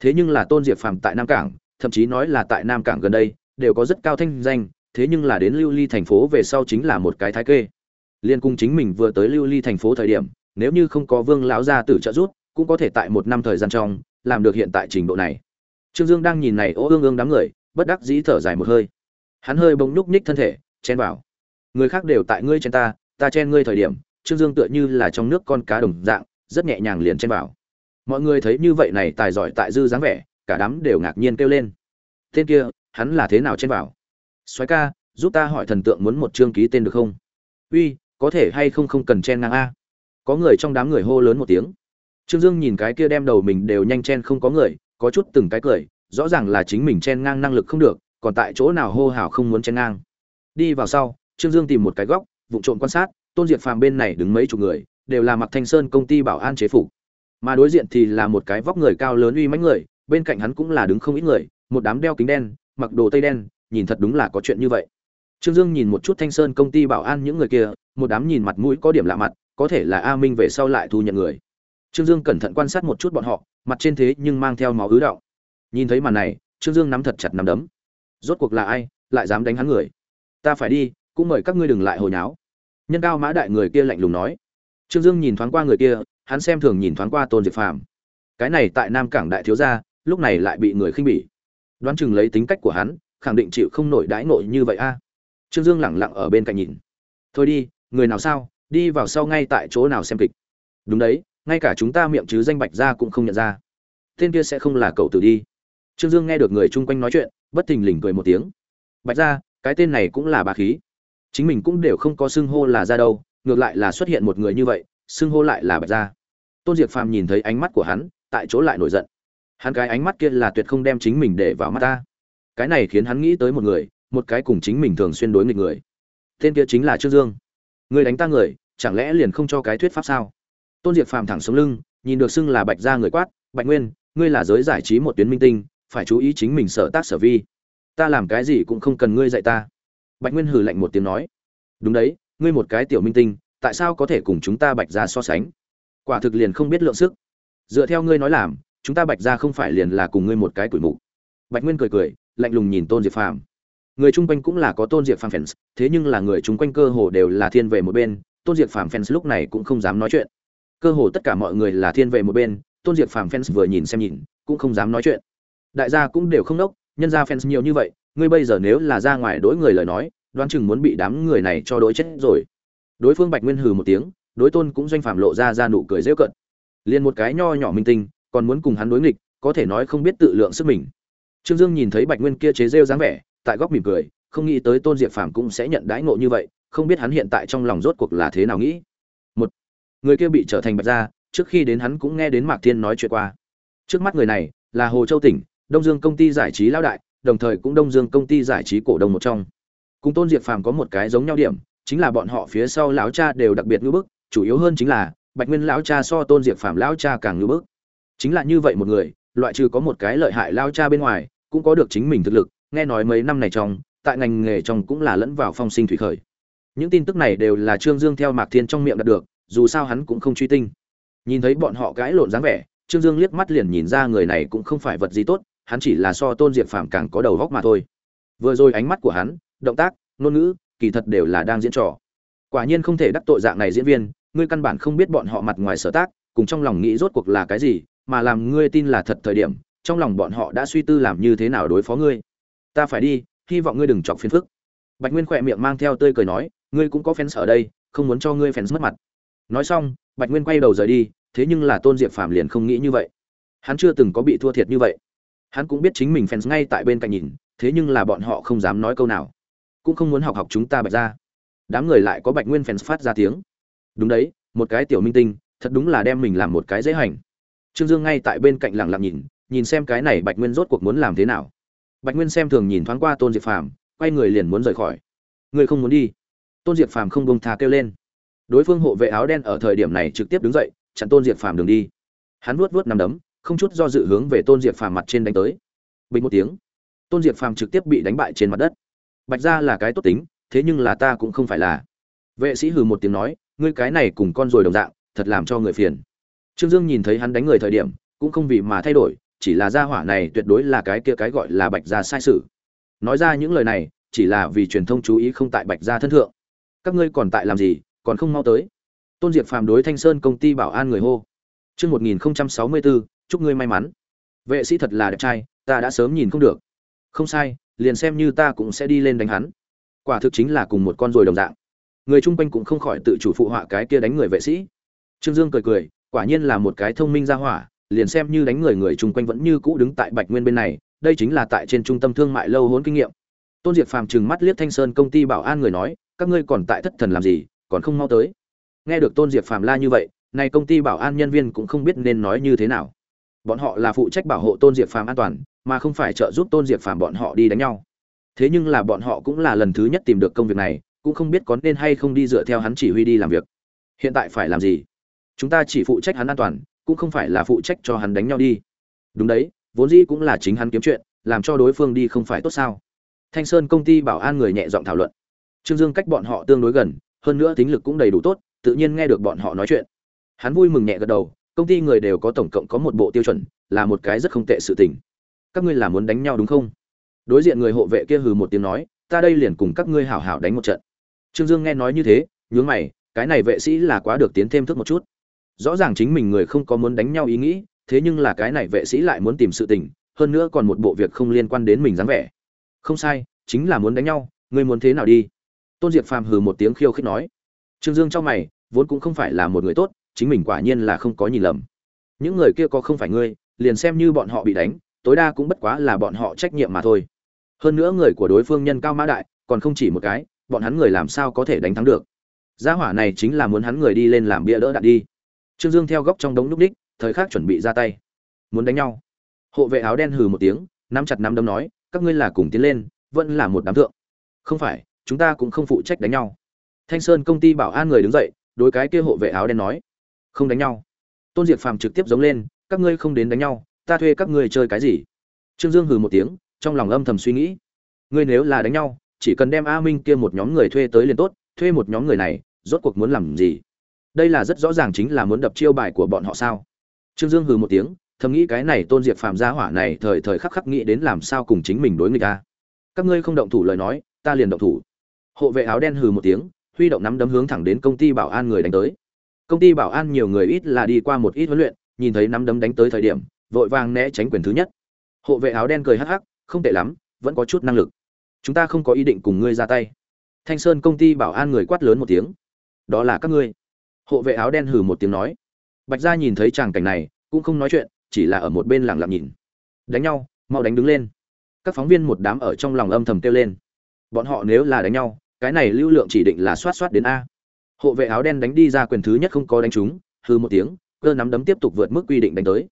Thế nhưng là tôn diệp phàm tại nam cảng, thậm chí nói là tại nam cảng gần đây, đều có rất cao thanh danh, thế nhưng là đến lưu ly thành phố về sau chính là một cái thái kê. Liên cung chính mình vừa tới lưu ly thành phố thời điểm, nếu như không có vương lão gia tử trợ giúp, cũng có thể tại một năm thời gian trong, làm được hiện tại trình độ này. Trương dương đang nhìn này ô ương ương đám người, bất đắc dĩ thở dài một hơi hắn hơi bỗng nhúc nhích thân thể, chen vào. Người khác đều tại ngươi chen ta ta chen ngươi thời điểm, trương dương tựa như là trong nước con cá đồng dạng, rất nhẹ nhàng liền chen vào. Mọi người thấy như vậy này tài giỏi tại dư dáng vẻ, cả đám đều ngạc nhiên kêu lên. Tên kia, hắn là thế nào chen vào? Soái ca, giúp ta hỏi thần tượng muốn một chương ký tên được không? Uy, có thể hay không không cần chen ngang a? Có người trong đám người hô lớn một tiếng. Trương dương nhìn cái kia đem đầu mình đều nhanh chen không có người, có chút từng cái cười, rõ ràng là chính mình chen ngang năng lực không được còn tại chỗ nào hô hào không muốn chen ngang. Đi vào sau, trương dương tìm một cái góc vụ trộm quan sát, tôn diệt phàm bên này đứng mấy chục người, đều là mặc thanh sơn công ty bảo an chế phục. Mà đối diện thì là một cái vóc người cao lớn uy mãnh người, bên cạnh hắn cũng là đứng không ít người, một đám đeo kính đen, mặc đồ tây đen, nhìn thật đúng là có chuyện như vậy. Trương dương nhìn một chút thanh sơn công ty bảo an những người kia, một đám nhìn mặt mũi có điểm lạ mặt, có thể là a minh về sau lại thu nhận người. Trương dương cẩn thận quan sát một chút bọn họ, mặt trên thế nhưng mang theo máu ứ động. Nhìn thấy màn này, trương dương nắm thật chặt nắm đấm rốt cuộc là ai, lại dám đánh hắn người? Ta phải đi, cũng mời các ngươi đừng lại hồi nháo. Nhân cao mã đại người kia lạnh lùng nói. Trương dương nhìn thoáng qua người kia, hắn xem thường nhìn thoáng qua tôn diệp phàm. Cái này tại nam cảng đại thiếu gia, lúc này lại bị người khinh bỉ. Đoán chừng lấy tính cách của hắn, khẳng định chịu không nổi đãi nội như vậy a. Trương dương lẳng lặng ở bên cạnh nhìn. Thôi đi, người nào sao, đi vào sau ngay tại chỗ nào xem kịch. Đúng đấy, ngay cả chúng ta miệng chứ danh bạch ra cũng không nhận ra. Tên kia sẽ không là cậu tử đi. Trương dương nghe được người chung quanh nói chuyện bất thình lình cười một tiếng. Bạch ra, cái tên này cũng là bà khí. Chính mình cũng đều không có xưng hô là ra đâu, ngược lại là xuất hiện một người như vậy, xưng hô lại là bạch ra. Tôn diệp phàm nhìn thấy ánh mắt của hắn, tại chỗ lại nổi giận. Hắn cái ánh mắt kia là tuyệt không đem chính mình để vào mắt ta. Cái này khiến hắn nghĩ tới một người, một cái cùng chính mình thường xuyên đối nghịch người. Tên kia chính là trương dương. Người đánh ta người, chẳng lẽ liền không cho cái thuyết pháp sao? Tôn diệp phàm thẳng xuống lưng, nhìn được xưng là bạch ra người quát, bạch nguyên, ngươi là giới giải trí một tuyến minh tinh phải chú ý chính mình sở tác sở vi. Ta làm cái gì cũng không cần ngươi dạy ta. Bạch nguyên hừ lạnh một tiếng nói. Đúng đấy, ngươi một cái tiểu minh tinh, tại sao có thể cùng chúng ta bạch ra so sánh? Quả thực liền không biết lượng sức. Dựa theo ngươi nói làm, chúng ta bạch ra không phải liền là cùng ngươi một cái tuổi mụ bạch nguyên cười cười, lạnh lùng nhìn tôn diệp phàm. Người chung quanh cũng là có tôn diệp phàm fans, thế nhưng là người chung quanh cơ hồ đều là thiên về một bên, tôn diệp phàm fans lúc này cũng không dám nói chuyện. Cơ hồ tất cả mọi người là thiên về một bên, tôn diệp phàm fans vừa nhìn xem nhìn, cũng không dám nói chuyện đại gia cũng đều không đốc, nhân ra fans nhiều như vậy, ngươi bây giờ nếu là ra ngoài đối người lời nói, đoán chừng muốn bị đám người này cho đối chết rồi. Đối phương bạch nguyên hừ một tiếng, đối tôn cũng doanh phạm lộ ra ra nụ cười rêu cận liền một cái nho nhỏ minh tinh, còn muốn cùng hắn đối nghịch, có thể nói không biết tự lượng sức mình. Trương dương nhìn thấy bạch nguyên kia chế rêu dáng vẻ, tại góc mỉm cười, không nghĩ tới tôn diệp phàm cũng sẽ nhận đãi ngộ như vậy, không biết hắn hiện tại trong lòng rốt cuộc là thế nào nghĩ. Một, người kia bị trở thành bạch gia, trước khi đến hắn cũng nghe đến mạc thiên nói chuyện qua. Trước mắt người này, là hồ châu tỉnh đông dương công ty giải trí lão đại, đồng thời cũng đông dương công ty giải trí cổ đông một trong. Cùng tôn diệp phàm có một cái giống nhau điểm, chính là bọn họ phía sau lão cha đều đặc biệt ngưỡng bức, chủ yếu hơn chính là, bạch nguyên lão cha so tôn diệp phàm lão cha càng ngưỡng bức. Chính là như vậy một người, loại trừ có một cái lợi hại lão cha bên ngoài, cũng có được chính mình thực lực, nghe nói mấy năm này trong, tại ngành nghề trong cũng là lẫn vào phong sinh thủy khởi. Những tin tức này đều là trương dương theo mạc thiên trong miệng đạt được, dù sao hắn cũng không truy tinh. Nhìn thấy bọn họ cãi lộn dáng vẻ, trương dương liếc mắt liền nhìn ra người này cũng không phải vật gì tốt hắn chỉ là so tôn diệp phàm càng có đầu góc mà thôi. Vừa rồi ánh mắt của hắn, động tác, ngôn ngữ, kỳ thật đều là đang diễn trò. Quả nhiên không thể đắc tội dạng này diễn viên, ngươi căn bản không biết bọn họ mặt ngoài sở tác, cùng trong lòng nghĩ rốt cuộc là cái gì, mà làm ngươi tin là thật thời điểm, trong lòng bọn họ đã suy tư làm như thế nào đối phó ngươi. Ta phải đi, hy vọng ngươi đừng chọc phiền phức. Bạch nguyên khỏe miệng mang theo tươi cười nói, ngươi cũng có fans ở đây, không muốn cho ngươi fans mất mặt. Nói xong, bạch nguyên quay đầu rời đi, thế nhưng là tôn diệp phàm liền không nghĩ như vậy. Hắn chưa từng có bị thua thiệt như vậy hắn cũng biết chính mình fans ngay tại bên cạnh nhìn, thế nhưng là bọn họ không dám nói câu nào. Cũng không muốn học học chúng ta bạch ra đám người lại có bạch nguyên fans phát ra tiếng. Đúng đấy, một cái tiểu minh tinh, thật đúng là đem mình làm một cái dễ hành. Trương dương ngay tại bên cạnh lặng lặng nhìn nhìn xem cái này bạch nguyên rốt cuộc muốn làm thế nào. Bạch nguyên xem thường nhìn thoáng qua tôn diệp phàm, quay người liền muốn rời khỏi. Người không muốn đi. Tôn diệp phàm không bông thà kêu lên. Đối phương hộ vệ áo đen ở thời điểm này trực tiếp đứng dậy, chặn tôn diệp phàm đường đi. Hắn vuốt vuốt nằm đấm không chút do dự hướng về tôn diệp phàm mặt trên đánh tới. Bình một tiếng, tôn diệp phàm trực tiếp bị đánh bại trên mặt đất. Bạch ra là cái tốt tính, thế nhưng là ta cũng không phải là. Vệ sĩ hừ một tiếng nói, ngươi cái này cùng con rồi đồng dạng, thật làm cho người phiền. Trương dương nhìn thấy hắn đánh người thời điểm, cũng không vì mà thay đổi, chỉ là gia hỏa này tuyệt đối là cái kia cái gọi là bạch gia sai sự. Nói ra những lời này, chỉ là vì truyền thông chú ý không tại bạch gia thân thượng. Các ngươi còn tại làm gì, còn không mau tới. Tôn diệp phàm đối thanh sơn công ty bảo an người hô. Chương một nghìn sáu mươi bốn chúc ngươi may mắn. Vệ sĩ thật là đẹp trai, ta đã sớm nhìn không được. Không sai, liền xem như ta cũng sẽ đi lên đánh hắn. Quả thực chính là cùng một con rồi đồng dạng. Người chung quanh cũng không khỏi tự chủ phụ họa cái kia đánh người vệ sĩ. Trương Dương cười cười, quả nhiên là một cái thông minh ra hỏa, liền xem như đánh người người chung quanh vẫn như cũ đứng tại Bạch Nguyên bên này, đây chính là tại trên trung tâm thương mại lâu hốn kinh nghiệm. Tôn Diệp Phàm trừng mắt liếc Thanh Sơn công ty bảo an người nói, các ngươi còn tại thất thần làm gì, còn không mau tới. Nghe được Tôn Diệp Phàm la như vậy, này công ty bảo an nhân viên cũng không biết nên nói như thế nào. Bọn họ là phụ trách bảo hộ Tôn Diệp Phàm an toàn, mà không phải trợ giúp Tôn Diệp Phàm bọn họ đi đánh nhau. Thế nhưng là bọn họ cũng là lần thứ nhất tìm được công việc này, cũng không biết có nên hay không đi dựa theo hắn chỉ huy đi làm việc. Hiện tại phải làm gì? Chúng ta chỉ phụ trách hắn an toàn, cũng không phải là phụ trách cho hắn đánh nhau đi. Đúng đấy, vốn dĩ cũng là chính hắn kiếm chuyện, làm cho đối phương đi không phải tốt sao? Thanh Sơn công ty bảo an người nhẹ giọng thảo luận. Trương Dương cách bọn họ tương đối gần, hơn nữa tính lực cũng đầy đủ tốt, tự nhiên nghe được bọn họ nói chuyện. Hắn vui mừng nhẹ gật đầu, công ty người đều có tổng cộng có một bộ tiêu chuẩn, là một cái rất không tệ sự tình. Các ngươi là muốn đánh nhau đúng không? Đối diện người hộ vệ kia hừ một tiếng nói, ta đây liền cùng các ngươi hảo hảo đánh một trận. Trương Dương nghe nói như thế, nhướng mày, cái này vệ sĩ là quá được tiến thêm thức một chút. Rõ ràng chính mình người không có muốn đánh nhau ý nghĩ, thế nhưng là cái này vệ sĩ lại muốn tìm sự tình, hơn nữa còn một bộ việc không liên quan đến mình dáng vẻ. Không sai, chính là muốn đánh nhau, ngươi muốn thế nào đi? Tôn Diệp Phàm hừ một tiếng khiêu khích nói. Trương Dương cho mày, vốn cũng không phải là một người tốt, chính mình quả nhiên là không có nhìn lầm. Những người kia có không phải ngươi, liền xem như bọn họ bị đánh, tối đa cũng bất quá là bọn họ trách nhiệm mà thôi. Hơn nữa người của đối phương nhân cao mã đại, còn không chỉ một cái, bọn hắn người làm sao có thể đánh thắng được. Gia hỏa này chính là muốn hắn người đi lên làm bia đỡ đạn đi. Trương Dương theo góc trong đống núp đích, thời khắc chuẩn bị ra tay. Muốn đánh nhau. Hộ vệ áo đen hừ một tiếng, nắm chặt nắm đấm nói, các ngươi là cùng tiến lên, vẫn là một đám thượng. Không phải, chúng ta cũng không phụ trách đánh nhau. Thanh Sơn công ty bảo an người đứng dậy, đối cái kia hộ vệ áo đen nói, không đánh nhau. Tôn Diệp Phàm trực tiếp giống lên, các ngươi không đến đánh nhau, ta thuê các ngươi chơi cái gì? Trương Dương hừ một tiếng, trong lòng âm thầm suy nghĩ, ngươi nếu là đánh nhau, chỉ cần đem A Minh kia một nhóm người thuê tới liền tốt, thuê một nhóm người này, rốt cuộc muốn làm gì? đây là rất rõ ràng chính là muốn đập chiêu bài của bọn họ sao trương dương hừ một tiếng thầm nghĩ cái này tôn diệp phàm gia hỏa này thời thời khắc khắc nghĩ đến làm sao cùng chính mình đối nghịch ta các ngươi không động thủ lời nói ta liền động thủ hộ vệ áo đen hừ một tiếng huy động nắm đấm hướng thẳng đến công ty bảo an người đánh tới công ty bảo an nhiều người ít là đi qua một ít huấn luyện, nhìn thấy nắm đấm đánh tới thời điểm, vội vàng né tránh quyền thứ nhất. Hộ vệ áo đen cười hắc hắc, không tệ lắm, vẫn có chút năng lực. Chúng ta không có ý định cùng ngươi ra tay. Thanh sơn công ty bảo an người quát lớn một tiếng. Đó là các ngươi. Hộ vệ áo đen hừ một tiếng nói. Bạch gia nhìn thấy tràng cảnh này, cũng không nói chuyện, chỉ là ở một bên lặng lặng nhìn. Đánh nhau, mau đánh đứng lên. Các phóng viên một đám ở trong lòng âm thầm kêu lên. Bọn họ nếu là đánh nhau, cái này lưu lượng chỉ định là xoát xoát đến a hộ vệ áo đen đánh đi ra quyền thứ nhất không có đánh trúng, hư một tiếng, cơ nắm đấm tiếp tục vượt mức quy định đánh tới.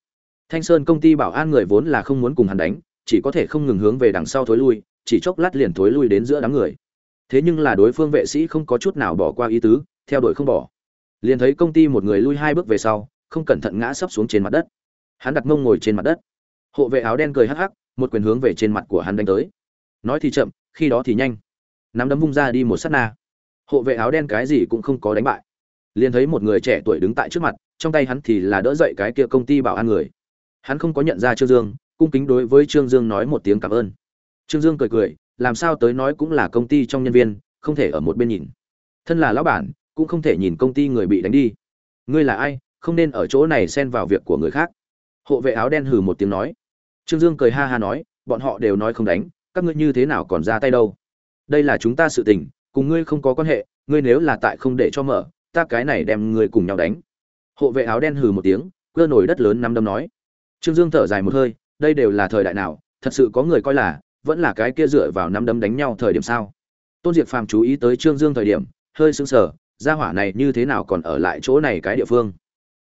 Thanh sơn công ty bảo an người vốn là không muốn cùng hắn đánh, chỉ có thể không ngừng hướng về đằng sau thối lui, chỉ chốc lát liền thối lui đến giữa đám người. Thế nhưng là đối phương vệ sĩ không có chút nào bỏ qua ý tứ, theo đuổi không bỏ. Liền thấy công ty một người lui hai bước về sau, không cẩn thận ngã sấp xuống trên mặt đất. Hắn đặt mông ngồi trên mặt đất. Hộ vệ áo đen cười hắc hắc, một quyền hướng về trên mặt của hắn đánh tới. Nói thì chậm, khi đó thì nhanh. Nắm đấm vung ra đi một sát na hộ vệ áo đen cái gì cũng không có đánh bại. Liền thấy một người trẻ tuổi đứng tại trước mặt, trong tay hắn thì là đỡ dậy cái kia công ty bảo an người. Hắn không có nhận ra trương dương, cung kính đối với trương dương nói một tiếng cảm ơn. Trương dương cười cười, làm sao tới nói cũng là công ty trong nhân viên, không thể ở một bên nhìn. Thân là lão bản, cũng không thể nhìn công ty người bị đánh đi. Ngươi là ai, không nên ở chỗ này xen vào việc của người khác. Hộ vệ áo đen hừ một tiếng nói. Trương dương cười ha ha nói, bọn họ đều nói không đánh, các ngươi như thế nào còn ra tay đâu? Đây là chúng ta sự tình cùng ngươi không có quan hệ, ngươi nếu là tại không để cho mở, ta cái này đem ngươi cùng nhau đánh. Hộ vệ áo đen hừ một tiếng cơ nổi đất lớn năm đấm nói. Trương dương thở dài một hơi, đây đều là thời đại nào, thật sự có người coi là, vẫn là cái kia dựa vào năm đấm đánh nhau thời điểm sao? Tôn diệt phàm chú ý tới trương dương thời điểm, hơi sững sờ, gia hỏa này như thế nào còn ở lại chỗ này cái địa phương?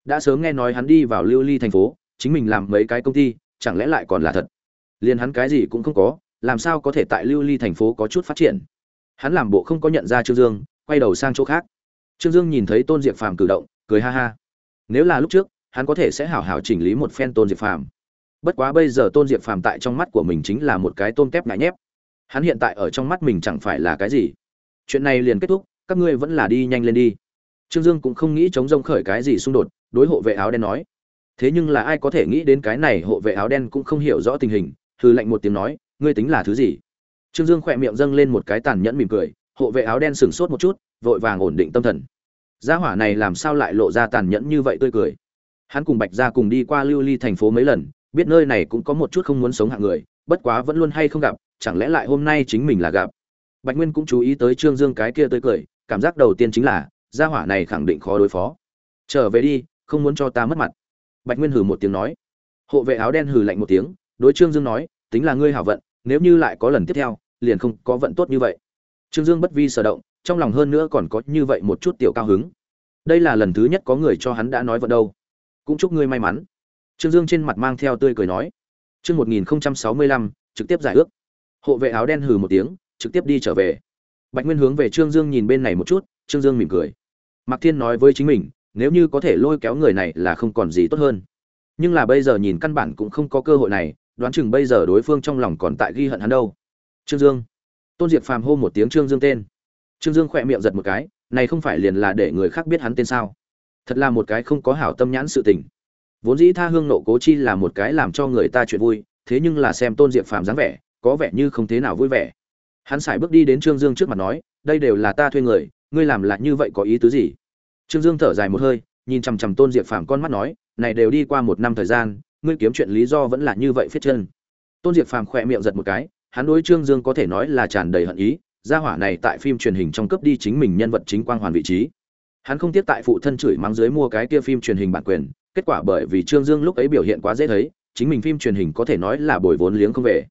Đã sớm nghe nói hắn đi vào lưu ly thành phố, chính mình làm mấy cái công ty, chẳng lẽ lại còn là thật? Liền hắn cái gì cũng không có, làm sao có thể tại lưu ly thành phố có chút phát triển? Hắn làm bộ không có nhận ra trương dương, quay đầu sang chỗ khác. Trương dương nhìn thấy tôn diệp phàm cử động, cười ha ha. Nếu là lúc trước, hắn có thể sẽ hảo hảo chỉnh lý một phen tôn diệp phàm. Bất quá bây giờ tôn diệp phàm tại trong mắt của mình chính là một cái tôm tép ngại nhép. Hắn hiện tại ở trong mắt mình chẳng phải là cái gì. Chuyện này liền kết thúc, các ngươi vẫn là đi nhanh lên đi. Trương dương cũng không nghĩ chống rông khởi cái gì xung đột, đối hộ vệ áo đen nói. Thế nhưng là ai có thể nghĩ đến cái này hộ vệ áo đen cũng không hiểu rõ tình hình thư lệnh một tiếng nói, ngươi tính là thứ gì? Trương dương khỏe miệng dâng lên một cái tàn nhẫn mỉm cười, hộ vệ áo đen sửng sốt một chút, vội vàng ổn định tâm thần. Gia hỏa này làm sao lại lộ ra tàn nhẫn như vậy tươi cười? Hắn cùng bạch gia cùng đi qua lưu ly thành phố mấy lần, biết nơi này cũng có một chút không muốn sống hạng người, bất quá vẫn luôn hay không gặp, chẳng lẽ lại hôm nay chính mình là gặp? Bạch nguyên cũng chú ý tới trương dương cái kia tươi cười, cảm giác đầu tiên chính là, gia hỏa này khẳng định khó đối phó. Trở về đi, không muốn cho ta mất mặt. Bạch nguyên hừ một tiếng nói. Hộ vệ áo đen hừ lạnh một tiếng, đối trương dương nói, tính là ngươi hảo vận, nếu như lại có lần tiếp theo liền không có vận tốt như vậy. Trương dương bất vi sở động, trong lòng hơn nữa còn có như vậy một chút tiểu cao hứng. Đây là lần thứ nhất có người cho hắn đã nói vận đâu. Cũng chúc ngươi may mắn. Trương dương trên mặt mang theo tươi cười nói. Chương một nghìn sáu mươi lăm, trực tiếp giải ước. Hộ vệ áo đen hừ một tiếng, trực tiếp đi trở về. Bạch nguyên hướng về trương dương nhìn bên này một chút, trương dương mỉm cười. Mạc thiên nói với chính mình, nếu như có thể lôi kéo người này là không còn gì tốt hơn. Nhưng là bây giờ nhìn căn bản cũng không có cơ hội này, đoán chừng bây giờ đối phương trong lòng còn tại ghi hận hắn đâu trương dương. Tôn diệp phàm hô một tiếng trương dương tên. Trương dương khỏe miệng giật một cái, này không phải liền là để người khác biết hắn tên sao? Thật là một cái không có hảo tâm nhãn sự tình. Vốn dĩ tha hương nộ cố chi là một cái làm cho người ta chuyện vui, thế nhưng là xem tôn diệp phàm dáng vẻ, có vẻ như không thế nào vui vẻ. Hắn sải bước đi đến trương dương trước mặt nói, đây đều là ta thuê người, ngươi làm lại như vậy có ý tứ gì? Trương dương thở dài một hơi, nhìn chằm chằm tôn diệp phàm con mắt nói, này đều đi qua một năm thời gian, ngươi kiếm chuyện lý do vẫn là như vậy phết chân. Tôn diệp phàm khỏe miệng giật một cái hắn đối trương dương có thể nói là tràn đầy hận ý, gia hỏa này tại phim truyền hình trong cấp đi chính mình nhân vật chính quang hoàn vị trí. Hắn không tiếc tại phụ thân chửi mắng dưới mua cái kia phim truyền hình bản quyền, kết quả bởi vì trương dương lúc ấy biểu hiện quá dễ thấy, chính mình phim truyền hình có thể nói là bồi vốn liếng không về.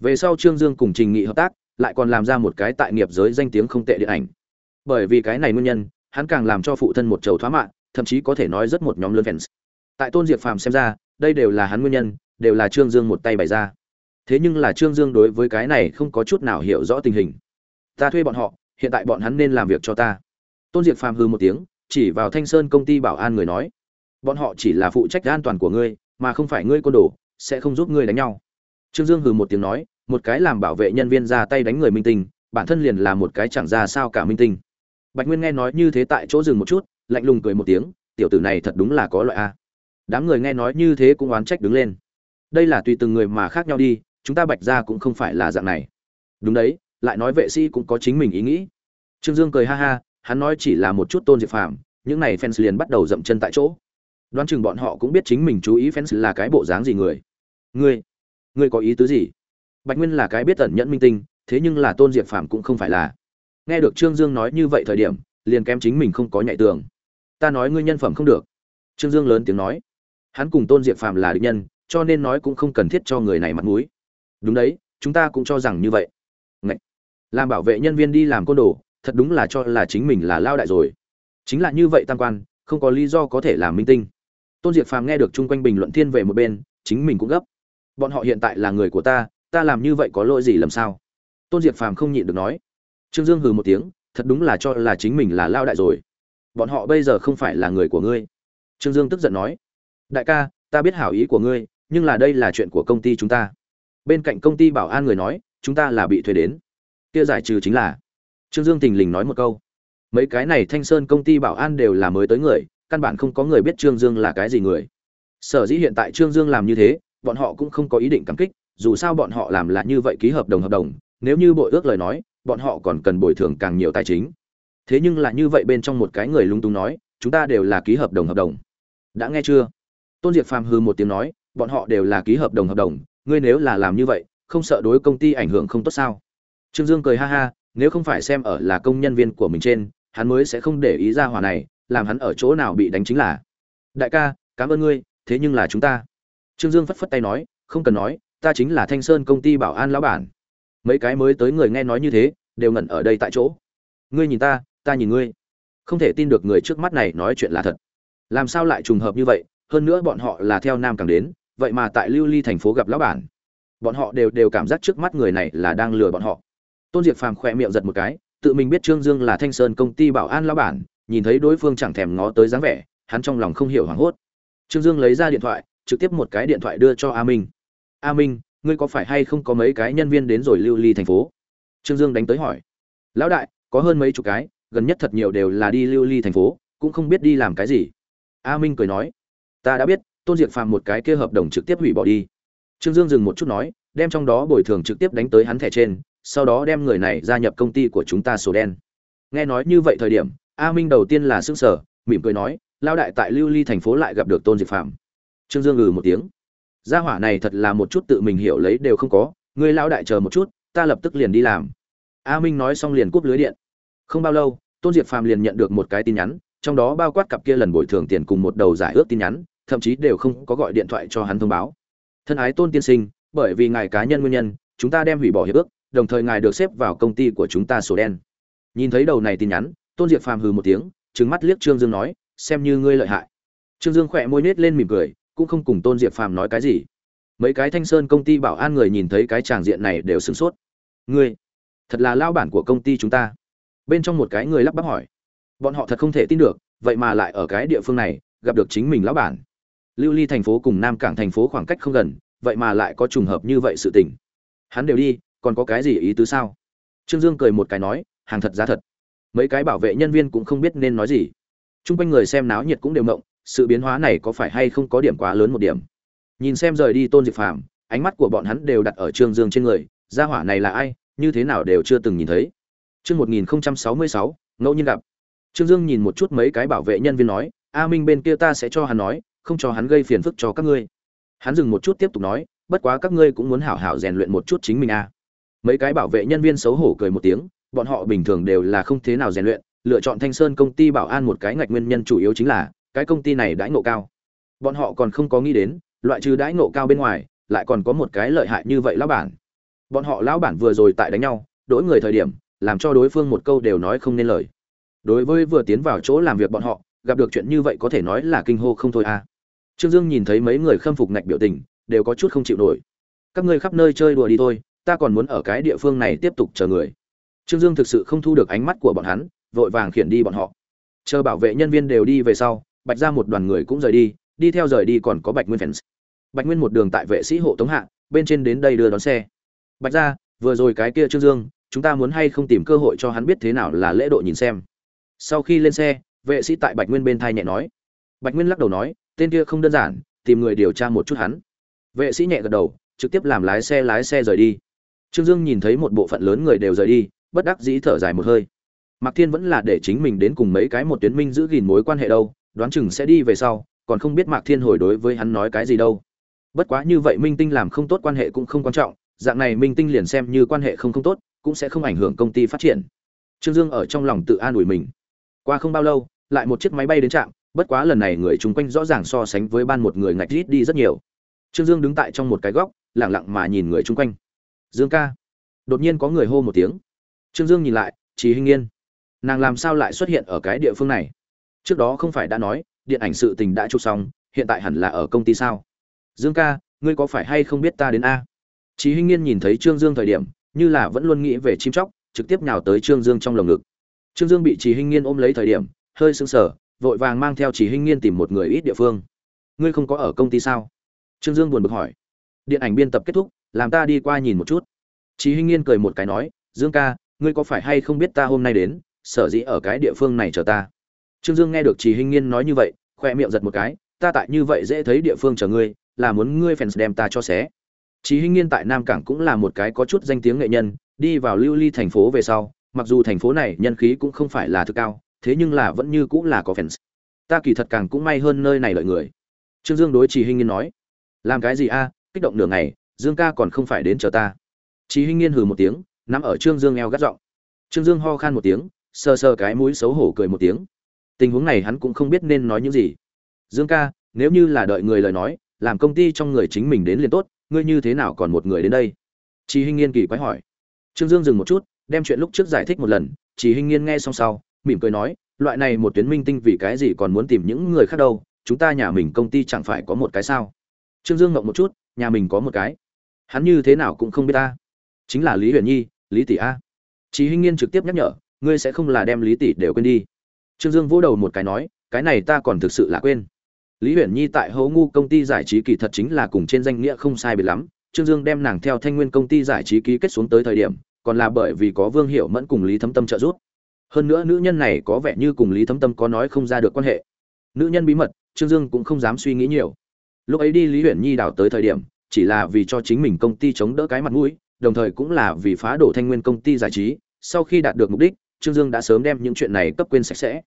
Về sau trương dương cùng trình nghị hợp tác, lại còn làm ra một cái tại nghiệp giới danh tiếng không tệ điện ảnh. Bởi vì cái này nguyên nhân, hắn càng làm cho phụ thân một chầu thoá mạng thậm chí có thể nói rất một nhóm lớn fans. Tại tôn diệp phàm xem ra, đây đều là hắn nguyên nhân, đều là trương dương một tay bày ra thế nhưng là trương dương đối với cái này không có chút nào hiểu rõ tình hình. Ta thuê bọn họ, hiện tại bọn hắn nên làm việc cho ta. Tôn diệp phàm hư một tiếng, chỉ vào thanh sơn công ty bảo an người nói. Bọn họ chỉ là phụ trách an toàn của ngươi, mà không phải ngươi côn đồ, sẽ không giúp ngươi đánh nhau. Trương dương hừ một tiếng nói, một cái làm bảo vệ nhân viên ra tay đánh người minh tinh, bản thân liền là một cái chẳng ra sao cả minh tinh. Bạch nguyên nghe nói như thế tại chỗ dừng một chút, lạnh lùng cười một tiếng, tiểu tử này thật đúng là có loại a. Đám người nghe nói như thế cũng oán trách đứng lên. Đây là tùy từng người mà khác nhau đi chúng ta bạch ra cũng không phải là dạng này. Đúng đấy, lại nói vệ sĩ cũng có chính mình ý nghĩ. Trương dương cười ha ha, hắn nói chỉ là một chút tôn diệp phàm, những này fans liền bắt đầu dậm chân tại chỗ. Đoán chừng bọn họ cũng biết chính mình chú ý fans là cái bộ dáng gì người. Ngươi ngươi có ý tứ gì? Bạch nguyên là cái biết tẩn nhẫn minh tinh, thế nhưng là tôn diệp phàm cũng không phải là. Nghe được trương dương nói như vậy thời điểm, liền kém chính mình không có nhạy tường. Ta nói ngươi nhân phẩm không được. Trương dương lớn tiếng nói. Hắn cùng tôn diệp phàm là địch nhân, cho nên nói cũng không cần thiết cho người này mặt mũi đúng đấy, chúng ta cũng cho rằng như vậy. Ngậy! làm bảo vệ nhân viên đi làm côn đồ, thật đúng là cho là chính mình là lao đại rồi. Chính là như vậy tam quan, không có lý do có thể làm minh tinh. Tôn diệp phàm nghe được chung quanh bình luận thiên về một bên, chính mình cũng gấp. Bọn họ hiện tại là người của ta ta làm như vậy có lỗi gì làm sao? Tôn diệp phàm không nhịn được nói. Trương dương hừ một tiếng, thật đúng là cho là chính mình là lao đại rồi. Bọn họ bây giờ không phải là người của ngươi. Trương dương tức giận nói. Đại ca, ta biết hảo ý của ngươi, nhưng là đây là chuyện của công ty chúng ta bên cạnh công ty bảo an người nói, chúng ta là bị thuê đến. Kia giải trừ chính là, trương dương tình lình nói một câu, mấy cái này thanh sơn công ty bảo an đều là mới tới người, căn bản không có người biết trương dương là cái gì người. Sở dĩ hiện tại trương dương làm như thế, bọn họ cũng không có ý định cảm kích, dù sao bọn họ làm là như vậy ký hợp đồng hợp đồng, nếu như bội ước lời nói, bọn họ còn cần bồi thường càng nhiều tài chính. Thế nhưng là như vậy bên trong một cái người lung tung nói, chúng ta đều là ký hợp đồng hợp đồng. Đã nghe chưa? Tôn diệt phàm hư một tiếng nói, bọn họ đều là ký hợp đồng hợp đồng ngươi nếu là làm như vậy, không sợ đối công ty ảnh hưởng không tốt sao? Trương dương cười ha ha, nếu không phải xem ở là công nhân viên của mình trên, hắn mới sẽ không để ý ra hỏa này, làm hắn ở chỗ nào bị đánh chính là, đại ca, cảm ơn ngươi, thế nhưng là chúng ta. Trương dương phất phất tay nói, không cần nói, ta chính là thanh sơn công ty bảo an lão bản. Mấy cái mới tới người nghe nói như thế, đều ngẩn ở đây tại chỗ. Ngươi nhìn ta ta nhìn ngươi. Không thể tin được người trước mắt này nói chuyện là thật. Làm sao lại trùng hợp như vậy, hơn nữa bọn họ là theo nam càng đến vậy mà tại lưu ly thành phố gặp lão bản. Bọn họ đều đều cảm giác trước mắt người này là đang lừa bọn họ. Tôn diệp phàm khỏe miệng giật một cái, tự mình biết trương dương là thanh sơn công ty bảo an lão bản, nhìn thấy đối phương chẳng thèm ngó tới dáng vẻ, hắn trong lòng không hiểu hoảng hốt. Trương dương lấy ra điện thoại, trực tiếp một cái điện thoại đưa cho a minh. A minh, ngươi có phải hay không có mấy cái nhân viên đến rồi lưu ly thành phố? Trương dương đánh tới hỏi. Lão đại, có hơn mấy chục cái, gần nhất thật nhiều đều là đi lưu ly thành phố, cũng không biết đi làm cái gì. A minh cười nói. Ta đã biết tôn diệt phàm một cái kia hợp đồng trực tiếp hủy bỏ đi. Trương dương dừng một chút nói, đem trong đó bồi thường trực tiếp đánh tới hắn thẻ trên, sau đó đem người này gia nhập công ty của chúng ta sổ đen. Nghe nói như vậy thời điểm, a minh đầu tiên là xương sở mỉm cười nói lao đại tại lưu ly thành phố lại gặp được tôn diệt phàm. Trương dương ừ một tiếng. Gia hỏa này thật là một chút tự mình hiểu lấy đều không có người lao đại chờ một chút, ta lập tức liền đi làm. A minh nói xong liền cúp lưới điện. Không bao lâu, tôn diệt phàm liền nhận được một cái tin nhắn, trong đó bao quát cặp kia lần bồi thường tiền cùng một đầu giải ước tin nhắn thậm chí đều không có gọi điện thoại cho hắn thông báo. Thân ái tôn tiên sinh, bởi vì ngài cá nhân nguyên nhân, chúng ta đem hủy bỏ hiệp ước, đồng thời ngài được xếp vào công ty của chúng ta sổ đen. Nhìn thấy đầu này tin nhắn, tôn diệp phàm hừ một tiếng, trừng mắt liếc trương dương nói, xem như ngươi lợi hại. Trương dương khỏe môi nết lên mỉm cười, cũng không cùng tôn diệp phàm nói cái gì. Mấy cái thanh sơn công ty bảo an người nhìn thấy cái tràng diện này đều sửng sốt. Ngươi, thật là lao bản của công ty chúng ta. Bên trong một cái người lắp bắp hỏi. Bọn họ thật không thể tin được, vậy mà lại ở cái địa phương này, gặp được chính mình lão bản lưu ly thành phố cùng nam cảng thành phố khoảng cách không gần vậy mà lại có trùng hợp như vậy sự tình. Hắn đều đi còn có cái gì ý tứ sao? Trương dương cười một cái nói hàng thật giá thật. Mấy cái bảo vệ nhân viên cũng không biết nên nói gì. T r u n g quanh người xem náo nhiệt cũng đều mộng sự biến hóa này có phải hay không có điểm quá lớn một điểm? Nhìn xem rời đi tôn diệp phàm ánh mắt của bọn hắn đều đặt ở trương dương trên người gia hỏa này là ai như thế nào đều chưa từng nhìn thấy. Chương 1066, ngẫu nhiên gặp. Trương Dương nhìn một chút mấy cái bảo vệ nhân viên nói, "A Minh bên kia ta sẽ cho hắn nói, không cho hắn gây phiền phức cho các ngươi." Hắn dừng một chút tiếp tục nói, "Bất quá các ngươi cũng muốn hảo hảo rèn luyện một chút chính mình a." À. Mấy cái bảo vệ nhân viên xấu hổ cười một tiếng, bọn họ bình thường đều là không thế nào rèn luyện, lựa chọn Thanh Sơn công ty bảo an một cái ngạch nguyên nhân chủ yếu chính là cái công ty này đãi ngộ cao. Bọn họ còn không có nghĩ đến, loại trừ đãi ngộ cao bên ngoài, lại còn có một cái lợi hại như vậy lão bản. Bọn họ lão bản vừa rồi tại đánh nhau, đối người thời điểm, làm cho đối phương một câu đều nói không nên lời đối với vừa tiến vào chỗ làm việc bọn họ gặp được chuyện như vậy có thể nói là kinh hô không thôi à trương dương nhìn thấy mấy người khâm phục ngạch biểu tình, đều có chút không chịu nổi. Các ngươi khắp nơi chơi đùa đi thôi, ta còn muốn ở cái địa phương này tiếp tục chờ người. Trương dương thực sự không thu được ánh mắt của bọn hắn, vội vàng khiển đi bọn họ. Chờ bảo vệ nhân viên đều đi về sau, bạch ra một đoàn người cũng rời đi đi theo rời đi còn có bạch nguyên fans. Bạch nguyên một đường tại vệ sĩ hộ tống hạ, bên trên đến đây đưa đón xe. Bạch ra vừa rồi cái kia trương dương, chúng ta muốn hay không tìm cơ hội cho hắn biết thế nào là lễ độ nhìn xem. Sau khi lên xe, vệ sĩ tại bạch nguyên bên thai nhẹ nói. Bạch nguyên lắc đầu nói tên kia không đơn giản, tìm người điều tra một chút hắn. Vệ sĩ nhẹ gật đầu, trực tiếp làm lái xe lái xe rời đi. Trương dương nhìn thấy một bộ phận lớn người đều rời đi, bất đắc dĩ thở dài một hơi. Mạc thiên vẫn là để chính mình đến cùng mấy cái một tuyến minh giữ gìn mối quan hệ đâu, đoán chừng sẽ đi về sau, còn không biết mạc thiên hồi đối với hắn nói cái gì đâu. Bất quá như vậy minh tinh làm không tốt quan hệ cũng không quan trọng, dạng này minh tinh liền xem như quan hệ không không tốt, cũng sẽ không ảnh hưởng công ty phát triển. Trương dương ở trong lòng tự an ủi mình. Qua không bao lâu, lại một chiếc máy bay đến trạm bất quá lần này người chung quanh rõ ràng so sánh với ban một người ngạch rít đi rất nhiều. Trương dương đứng tại trong một cái góc lẳng lặng mà nhìn người chung quanh. Dương ca. Đột nhiên có người hô một tiếng. Trương dương nhìn lại chỉ hinh yên. Nàng làm sao lại xuất hiện ở cái địa phương này? Trước đó không phải đã nói, điện ảnh sự tình đã chụp xong, hiện tại hẳn là ở công ty sao? Dương ca, ngươi có phải hay không biết ta đến a? Chí hinh Nghiên nhìn thấy trương dương thời điểm, như là vẫn luôn nghĩ về chim chóc, trực tiếp nhào tới trương dương trong lồng ngực. Trương dương bị Chí hinh nghiên ôm lấy thời điểm, hơi sững sờ vội vàng mang theo chỉ hinh nghiên tìm một người ít địa phương. Ngươi không có ở công ty sao? Trương dương buồn bực hỏi. Điện ảnh biên tập kết thúc, làm ta đi qua nhìn một chút. Chỉ hinh nghiên cười một cái nói, dương ca, ngươi có phải hay không biết ta hôm nay đến, sở dĩ ở cái địa phương này chờ ta? Trương dương nghe được Chỉ hinh nghiên nói như vậy khoe miệng giật một cái, ta tại như vậy dễ thấy địa phương chờ ngươi, là muốn ngươi fans đem ta cho xé. Chỉ hinh nghiên tại nam cảng cũng là một cái có chút danh tiếng nghệ nhân, đi vào lưu ly thành phố về sau, mặc dù thành phố này nhân khí cũng không phải là thực cao thế nhưng là vẫn như cũng là có fans. Ta kỳ thật càng cũng may hơn nơi này lợi người. Trương dương đối trì hinh nghiên nói, làm cái gì a? Kích động nửa ngày, dương ca còn không phải đến chờ ta. Trì hinh nghiên hừ một tiếng, nắm ở trương dương eo gắt giọng. Trương dương ho khan một tiếng, sờ sờ cái mũi xấu hổ cười một tiếng. Tình huống này hắn cũng không biết nên nói những gì. Dương ca, nếu như là đợi người lời nói, làm công ty trong người chính mình đến liền tốt, ngươi như thế nào còn một người đến đây? Chị hinh nghiên kỳ quái hỏi. Trương dương dừng một chút, đem chuyện lúc trước giải thích một lần chị hinh nghiên nghe xong sau mỉm cười nói, loại này một tuyến minh tinh vì cái gì còn muốn tìm những người khác đâu? Chúng ta nhà mình công ty chẳng phải có một cái sao? Trương dương ngậm một chút, nhà mình có một cái. Hắn như thế nào cũng không biết ta. Chính là lý huyền nhi, lý tỷ a. Chị hinh nghiên trực tiếp nhắc nhở, ngươi sẽ không là đem lý tỷ đều quên đi. Trương dương vỗ đầu một cái nói, cái này ta còn thực sự là quên. Lý huyền nhi tại Hỗ ngu công ty giải trí kỳ thật chính là cùng trên danh nghĩa không sai biệt lắm. Trương dương đem nàng theo thanh nguyên công ty giải trí ký kết xuống tới thời điểm, còn là bởi vì có vương hiệu mẫn cùng lý thấm tâm trợ giúp hơn nữa nữ nhân này có vẻ như cùng lý thấm tâm có nói không ra được quan hệ. Nữ nhân bí mật trương dương cũng không dám suy nghĩ nhiều. Lúc ấy đi lý huyền nhi đào tới thời điểm chỉ là vì cho chính mình công ty chống đỡ cái mặt mũi đồng thời cũng là vì phá đổ thanh nguyên công ty giải trí. Sau khi đạt được mục đích trương dương đã sớm đem những chuyện này cấp quên sạch sẽ.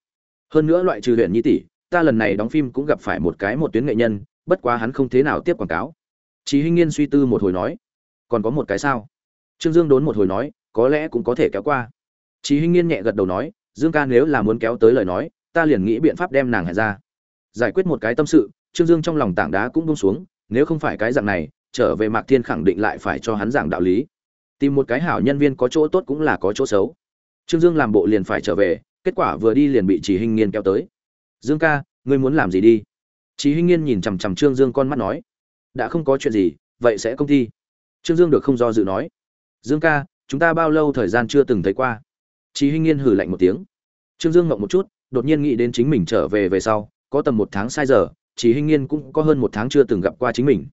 Hơn nữa loại trừ huyện nhi tỷ ta lần này đóng phim cũng gặp phải một cái một tuyến nghệ nhân bất quá hắn không thế nào tiếp quảng cáo. Chí Hinh Nghiên suy tư một hồi nói, còn có một cái sao? Trương Dương đốn một hồi nói, có lẽ cũng có thể kéo qua. Chí Hinh Nghiên nhẹ gật đầu nói, Dương ca nếu là muốn kéo tới lời nói, ta liền nghĩ biện pháp đem nàng hẹn ra. Giải quyết một cái tâm sự, Trương Dương trong lòng tảng đá cũng buông xuống, nếu không phải cái dạng này, trở về Mạc Thiên khẳng định lại phải cho hắn giảng đạo lý. Tìm một cái hảo nhân viên có chỗ tốt cũng là có chỗ xấu. Trương Dương làm bộ liền phải trở về, kết quả vừa đi liền bị Chỉ Hinh Nghiên kéo tới. "Dương ca, ngươi muốn làm gì đi?" Chỉ Hinh Nghiên nhìn chằm chằm Trương Dương con mắt nói đã không có chuyện gì vậy sẽ công ty trương dương được không do dự nói dương ca chúng ta bao lâu thời gian chưa từng thấy qua Chí hinh nghiên hử lạnh một tiếng. Trương dương ngậm một chút, đột nhiên nghĩ đến chính mình trở về về sau, có tầm một tháng sai giờ, Chí hinh nghiên cũng có hơn một tháng chưa từng gặp qua chính mình.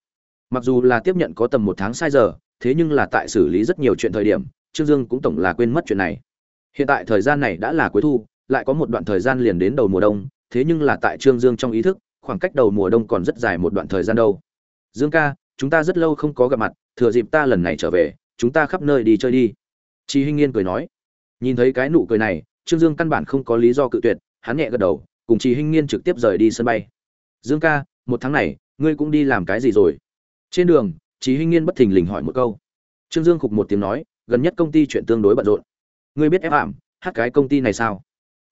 Mặc dù là tiếp nhận có tầm một tháng sai giờ, thế nhưng là tại xử lý rất nhiều chuyện thời điểm, trương dương cũng tổng là quên mất chuyện này. Hiện tại thời gian này đã là cuối thu, lại có một đoạn thời gian liền đến đầu mùa đông, thế nhưng là tại trương dương trong ý thức, khoảng cách đầu mùa đông còn rất dài một đoạn thời gian đâu. Dương ca, chúng ta rất lâu không có gặp mặt, thừa dịp ta lần này trở về, chúng ta khắp nơi đi chơi đi. Chí hinh nghiên cười nói nhìn thấy cái nụ cười này, trương dương căn bản không có lý do cự tuyệt, hắn nhẹ gật đầu, cùng chị hinh nghiên trực tiếp rời đi sân bay. Dương ca, một tháng này, ngươi cũng đi làm cái gì rồi? Trên đường chị hinh nghiên bất thình lình hỏi một câu. Trương dương khục một tiếng nói, gần nhất công ty chuyện tương đối bận rộn. Ngươi biết ép ảm, hát cái công ty này sao?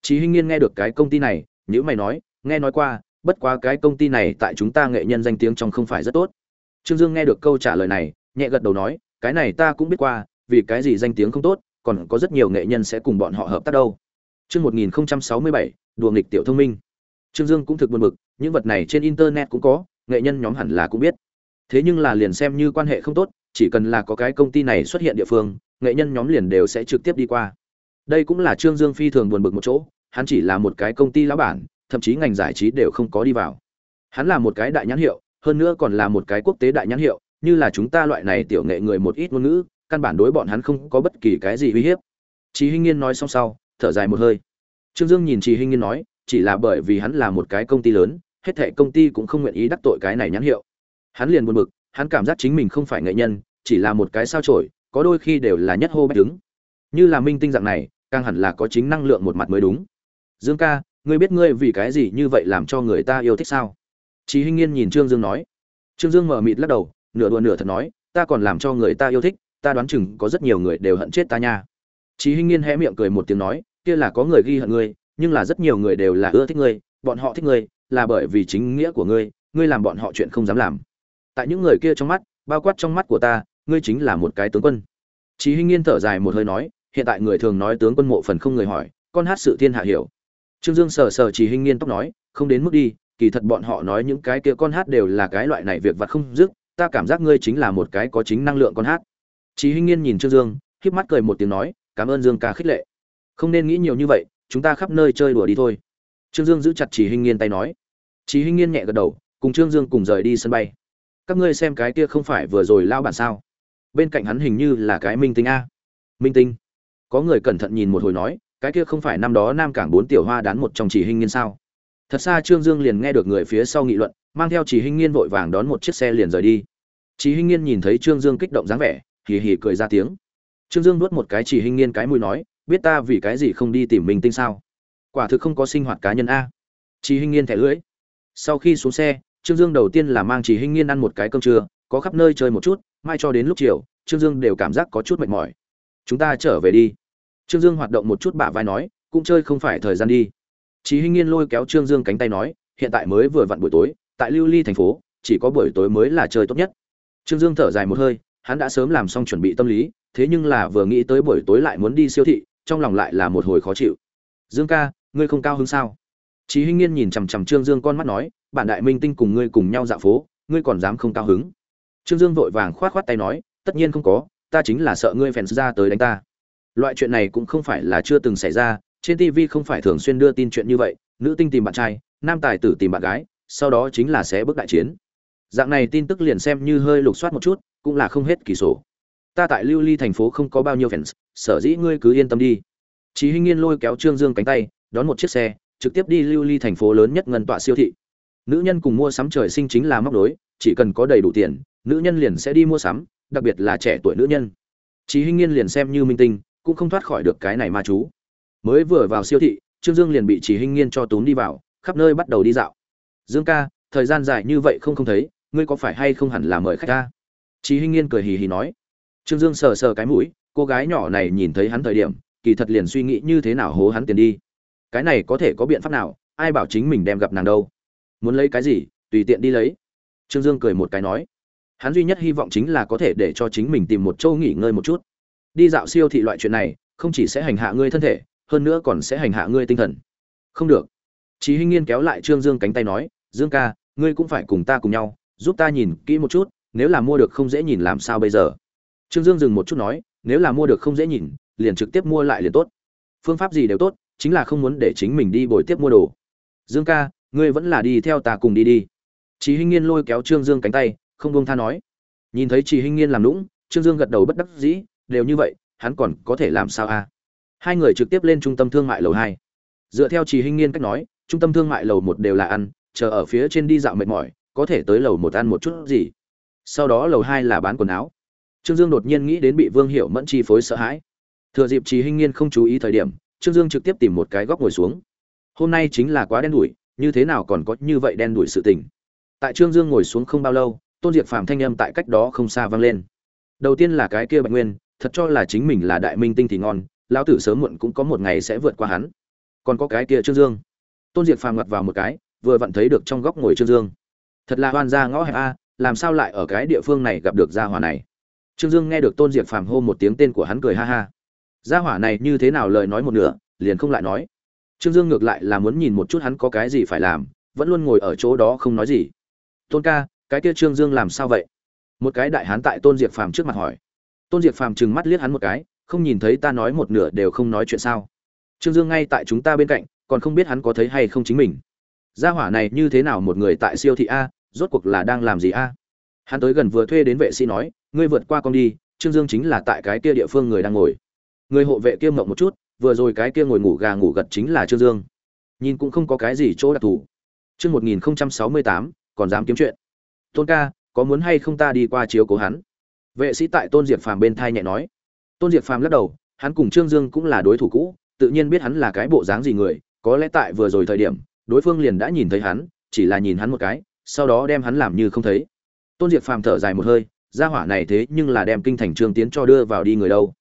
Chị hinh nghiên nghe được cái công ty này nhữ mày nói, nghe nói qua, bất quá cái công ty này tại chúng ta nghệ nhân danh tiếng trong không phải rất tốt. Trương dương nghe được câu trả lời này, nhẹ gật đầu nói, cái này ta cũng biết qua, vì cái gì danh tiếng không tốt còn có rất nhiều nghệ nhân sẽ cùng bọn họ hợp tác đâu Chương 1067, đùa nghịch tiểu thông minh. Trương Dương cũng thực buồn bực, những vật này trên internet cũng có, nghệ nhân nhóm hẳn là cũng biết. Thế nhưng là liền xem như quan hệ không tốt, chỉ cần là có cái công ty này xuất hiện địa phương, nghệ nhân nhóm liền đều sẽ trực tiếp đi qua. Đây cũng là Trương Dương phi thường buồn bực một chỗ, hắn chỉ là một cái công ty lão bản, thậm chí ngành giải trí đều không có đi vào. Hắn là một cái đại nhãn hiệu, hơn nữa còn là một cái quốc tế đại nhãn hiệu, như là chúng ta loại này tiểu nghệ người một ít ngôn ngữ, căn bản đối bọn hắn không có bất kỳ cái gì uy hiếp. Chí Hinh Nghiên nói xong sau, thở dài một hơi. Trương Dương nhìn Chí Hinh Nghiên nói, chỉ là bởi vì hắn là một cái công ty lớn, hết thảy công ty cũng không nguyện ý đắc tội cái này nhãn hiệu. Hắn liền buồn bực, hắn cảm giác chính mình không phải nghệ nhân, chỉ là một cái sao chổi, có đôi khi đều là nhất hô bách đứng. Như là minh tinh dạng này, càng hẳn là có chính năng lượng một mặt mới đúng. Dương ca, ngươi biết ngươi vì cái gì như vậy làm cho người ta yêu thích sao Chí Hinh Nghiên nhìn Trương Dương nói. Trương Dương mở mịt lắc đầu, nửa đùa nửa thật nói, ta còn làm cho người ta yêu thích, ta đoán chừng có rất nhiều người đều hận chết ta nha. Chí Hinh Nghiên hé miệng cười một tiếng nói, kia là có người ghi hận ngươi, nhưng là rất nhiều người đều là ưa thích ngươi, bọn họ thích ngươi, là bởi vì chính nghĩa của ngươi, ngươi làm bọn họ chuyện không dám làm. Tại những người kia trong mắt, bao quát trong mắt của ta, ngươi chính là một cái tướng quân. Chí Hinh Nghiên thở dài một hơi nói, hiện tại người thường nói tướng quân mộ phần không người hỏi, con hát sự thiên hạ hiểu. Trương Dương sờ sờ Chí Hinh Nghiên tóc nói, không đến mức đi, kỳ thật bọn họ nói những cái kia con hát đều là cái loại này việc vặt không dứt, ta cảm giác ngươi chính là một cái có chính năng lượng con hát. Chí Hinh Nghiên nhìn Trương Dương, khép mắt cười một tiếng nói, cảm ơn Dương ca khích lệ. Không nên nghĩ nhiều như vậy, chúng ta khắp nơi chơi đùa đi thôi. Trương Dương giữ chặt Chí Hinh Nghiên tay nói. Chí Hinh Nghiên nhẹ gật đầu, cùng Trương Dương cùng rời đi sân bay. Các ngươi xem cái kia không phải vừa rồi lao bản sao? Bên cạnh hắn hình như là cái minh tinh a. Minh tinh. Có người cẩn thận nhìn một hồi nói, cái kia không phải năm đó nam cảng bốn tiểu hoa đán một trong chỉ Hinh nghiên sao thật xa trương dương liền nghe được người phía sau nghị luận mang theo chỉ Hinh nghiên vội vàng đón một chiếc xe liền rời đi chỉ Hinh nghiên nhìn thấy trương dương kích động dáng vẻ hì hì cười ra tiếng. Trương dương nuốt một cái chỉ hình nghiên cái mũi nói biết ta vì cái gì không đi tìm mình tinh sao? Quả thực không có sinh hoạt cá nhân a. Chỉ hình nghiên thẻ lưỡi. Sau khi xuống xe trương dương đầu tiên là mang chỉ hình nghiên ăn một cái cơm trưa có khắp nơi chơi một chút mai cho đến lúc chiều trương dương đều cảm giác có chút mệt mỏi. Chúng ta trở về đi. Trương dương hoạt động một chút bả vai nói cũng chơi không phải thời gian đi. Chỉ Hinh Nghiên lôi kéo Trương Dương cánh tay nói, hiện tại mới vừa vặn buổi tối, tại Lưu Ly thành phố, chỉ có buổi tối mới là chơi tốt nhất. Trương Dương thở dài một hơi, hắn đã sớm làm xong chuẩn bị tâm lý, thế nhưng là vừa nghĩ tới buổi tối lại muốn đi siêu thị, trong lòng lại là một hồi khó chịu. Dương ca, ngươi không cao hứng sao? Chí Hinh Nghiên nhìn chằm chằm Trương Dương con mắt nói, bản đại minh tinh cùng ngươi cùng nhau dạo phố, ngươi còn dám không cao hứng? Trương Dương vội vàng khoát khoát tay nói, tất nhiên không có, ta chính là sợ ngươi phèn ra tới đánh ta. Loại chuyện này cũng không phải là chưa từng xảy ra, trên TV không phải thường xuyên đưa tin chuyện như vậy, nữ tinh tìm bạn trai, nam tài tử tìm bạn gái, sau đó chính là sẽ bước đại chiến. Dạng này tin tức liền xem như hơi lục soát một chút, cũng là không hết kỳ sổ. Ta tại Lưu Ly thành phố không có bao nhiêu fans, sở dĩ ngươi cứ yên tâm đi. Chí Hinh Nghiên lôi kéo Trương Dương cánh tay, đón một chiếc xe, trực tiếp đi Lưu Ly thành phố lớn nhất ngân tọa siêu thị. Nữ nhân cùng mua sắm trời sinh chính là móc đối, chỉ cần có đầy đủ tiền, nữ nhân liền sẽ đi mua sắm, đặc biệt là trẻ tuổi nữ nhân. Chí Hinh Nghiên liền xem như minh tinh, cũng không thoát khỏi được cái này ma chú mới vừa vào siêu thị trương dương liền bị chỉ hinh nghiên cho túm đi vào khắp nơi bắt đầu đi dạo dương ca thời gian dài như vậy không không thấy ngươi có phải hay không hẳn là mời khách ta? Chí hinh nghiên cười hì hì nói, trương dương sờ sờ cái mũi, cô gái nhỏ này nhìn thấy hắn thời điểm, kỳ thật liền suy nghĩ như thế nào hố hắn tiền đi. Cái này có thể có biện pháp nào, ai bảo chính mình đem gặp nàng đâu? Muốn lấy cái gì, tùy tiện đi lấy. Trương dương cười một cái nói, hắn duy nhất hy vọng chính là có thể để cho chính mình tìm một chỗ nghỉ ngơi một chút. Đi dạo siêu thị loại chuyện này, không chỉ sẽ hành hạ ngươi thân thể, hơn nữa còn sẽ hành hạ ngươi tinh thần. Không được. Chí hinh nghiên kéo lại trương dương cánh tay nói, dương ca, ngươi cũng phải cùng ta cùng nhau, giúp ta nhìn kỹ một chút nếu là mua được không dễ nhìn làm sao bây giờ? Trương dương dừng một chút nói, nếu là mua được không dễ nhìn, liền trực tiếp mua lại liền tốt. Phương pháp gì đều tốt, chính là không muốn để chính mình đi bồi tiếp mua đồ. Dương ca, ngươi vẫn là đi theo ta cùng đi đi. Chỉ hinh nghiên lôi kéo trương dương cánh tay, không buông tha nói. Nhìn thấy chị hinh nghiên làm lũng trương dương gật đầu bất đắc dĩ, đều như vậy, hắn còn có thể làm sao a hai người trực tiếp lên trung tâm thương mại lầu hai. Dựa theo Chỉ hinh nghiên cách nói, trung tâm thương mại lầu một đều là ăn, chờ ở phía trên đi dạo mệt mỏi, có thể tới lầu một ăn một chút gì sau đó lầu hai là bán quần áo. Trương dương đột nhiên nghĩ đến bị vương hiệu mẫn chi phối sợ hãi. Thừa dịp trì hinh nghiên không chú ý thời điểm, trương dương trực tiếp tìm một cái góc ngồi xuống. Hôm nay chính là quá đen đủi, như thế nào còn có như vậy đen đủi sự tình? Tại trương dương ngồi xuống không bao lâu, tôn diệp phàm thanh âm tại cách đó không xa vang lên. Đầu tiên là cái kia bạch nguyên, thật cho là chính mình là đại minh tinh thì ngon, lão tử sớm muộn cũng có một ngày sẽ vượt qua hắn. Còn có cái kia trương dương. Tôn diệt phàm ngặt vào một cái, vừa vặn thấy được trong góc ngồi trương dương. Thật là hoan gia ngõ hẹp a làm sao lại ở cái địa phương này gặp được gia hỏa này? Trương dương nghe được tôn diệt phàm hô một tiếng tên của hắn cười ha ha. Gia hỏa này như thế nào lời nói một nửa, liền không lại nói. Trương dương ngược lại là muốn nhìn một chút hắn có cái gì phải làm, vẫn luôn ngồi ở chỗ đó không nói gì. Tôn ca, cái kia trương dương làm sao vậy? Một cái đại hán tại tôn diệt phàm trước mặt hỏi. Tôn diệt phàm trừng mắt liếc hắn một cái, không nhìn thấy ta nói một nửa đều không nói chuyện sao? Trương dương ngay tại chúng ta bên cạnh, còn không biết hắn có thấy hay không chính mình. Gia hỏa này như thế nào một người tại siêu thị a rốt cuộc là đang làm gì a? Hắn tới gần vừa thuê đến vệ sĩ nói, ngươi vượt qua con đi, trương dương chính là tại cái kia địa phương người đang ngồi. Người hộ vệ kia mộng một chút, vừa rồi cái kia ngồi ngủ gà ngủ gật chính là trương dương. Nhìn cũng không có cái gì chỗ đặc thù. Chương một nghìn sáu mươi tám, còn dám kiếm chuyện. Tôn ca, có muốn hay không ta đi qua chiếu cố hắn? Vệ sĩ tại tôn diệp phàm bên thai nhẹ nói. Tôn diệp phàm lắc đầu, hắn cùng trương dương cũng là đối thủ cũ, tự nhiên biết hắn là cái bộ dáng gì người, có lẽ tại vừa rồi thời điểm, đối phương liền đã nhìn thấy hắn, chỉ là nhìn hắn một cái sau đó đem hắn làm như không thấy tôn diệp phàm thở dài một hơi gia hỏa này thế nhưng là đem kinh thành trương tiến cho đưa vào đi người đâu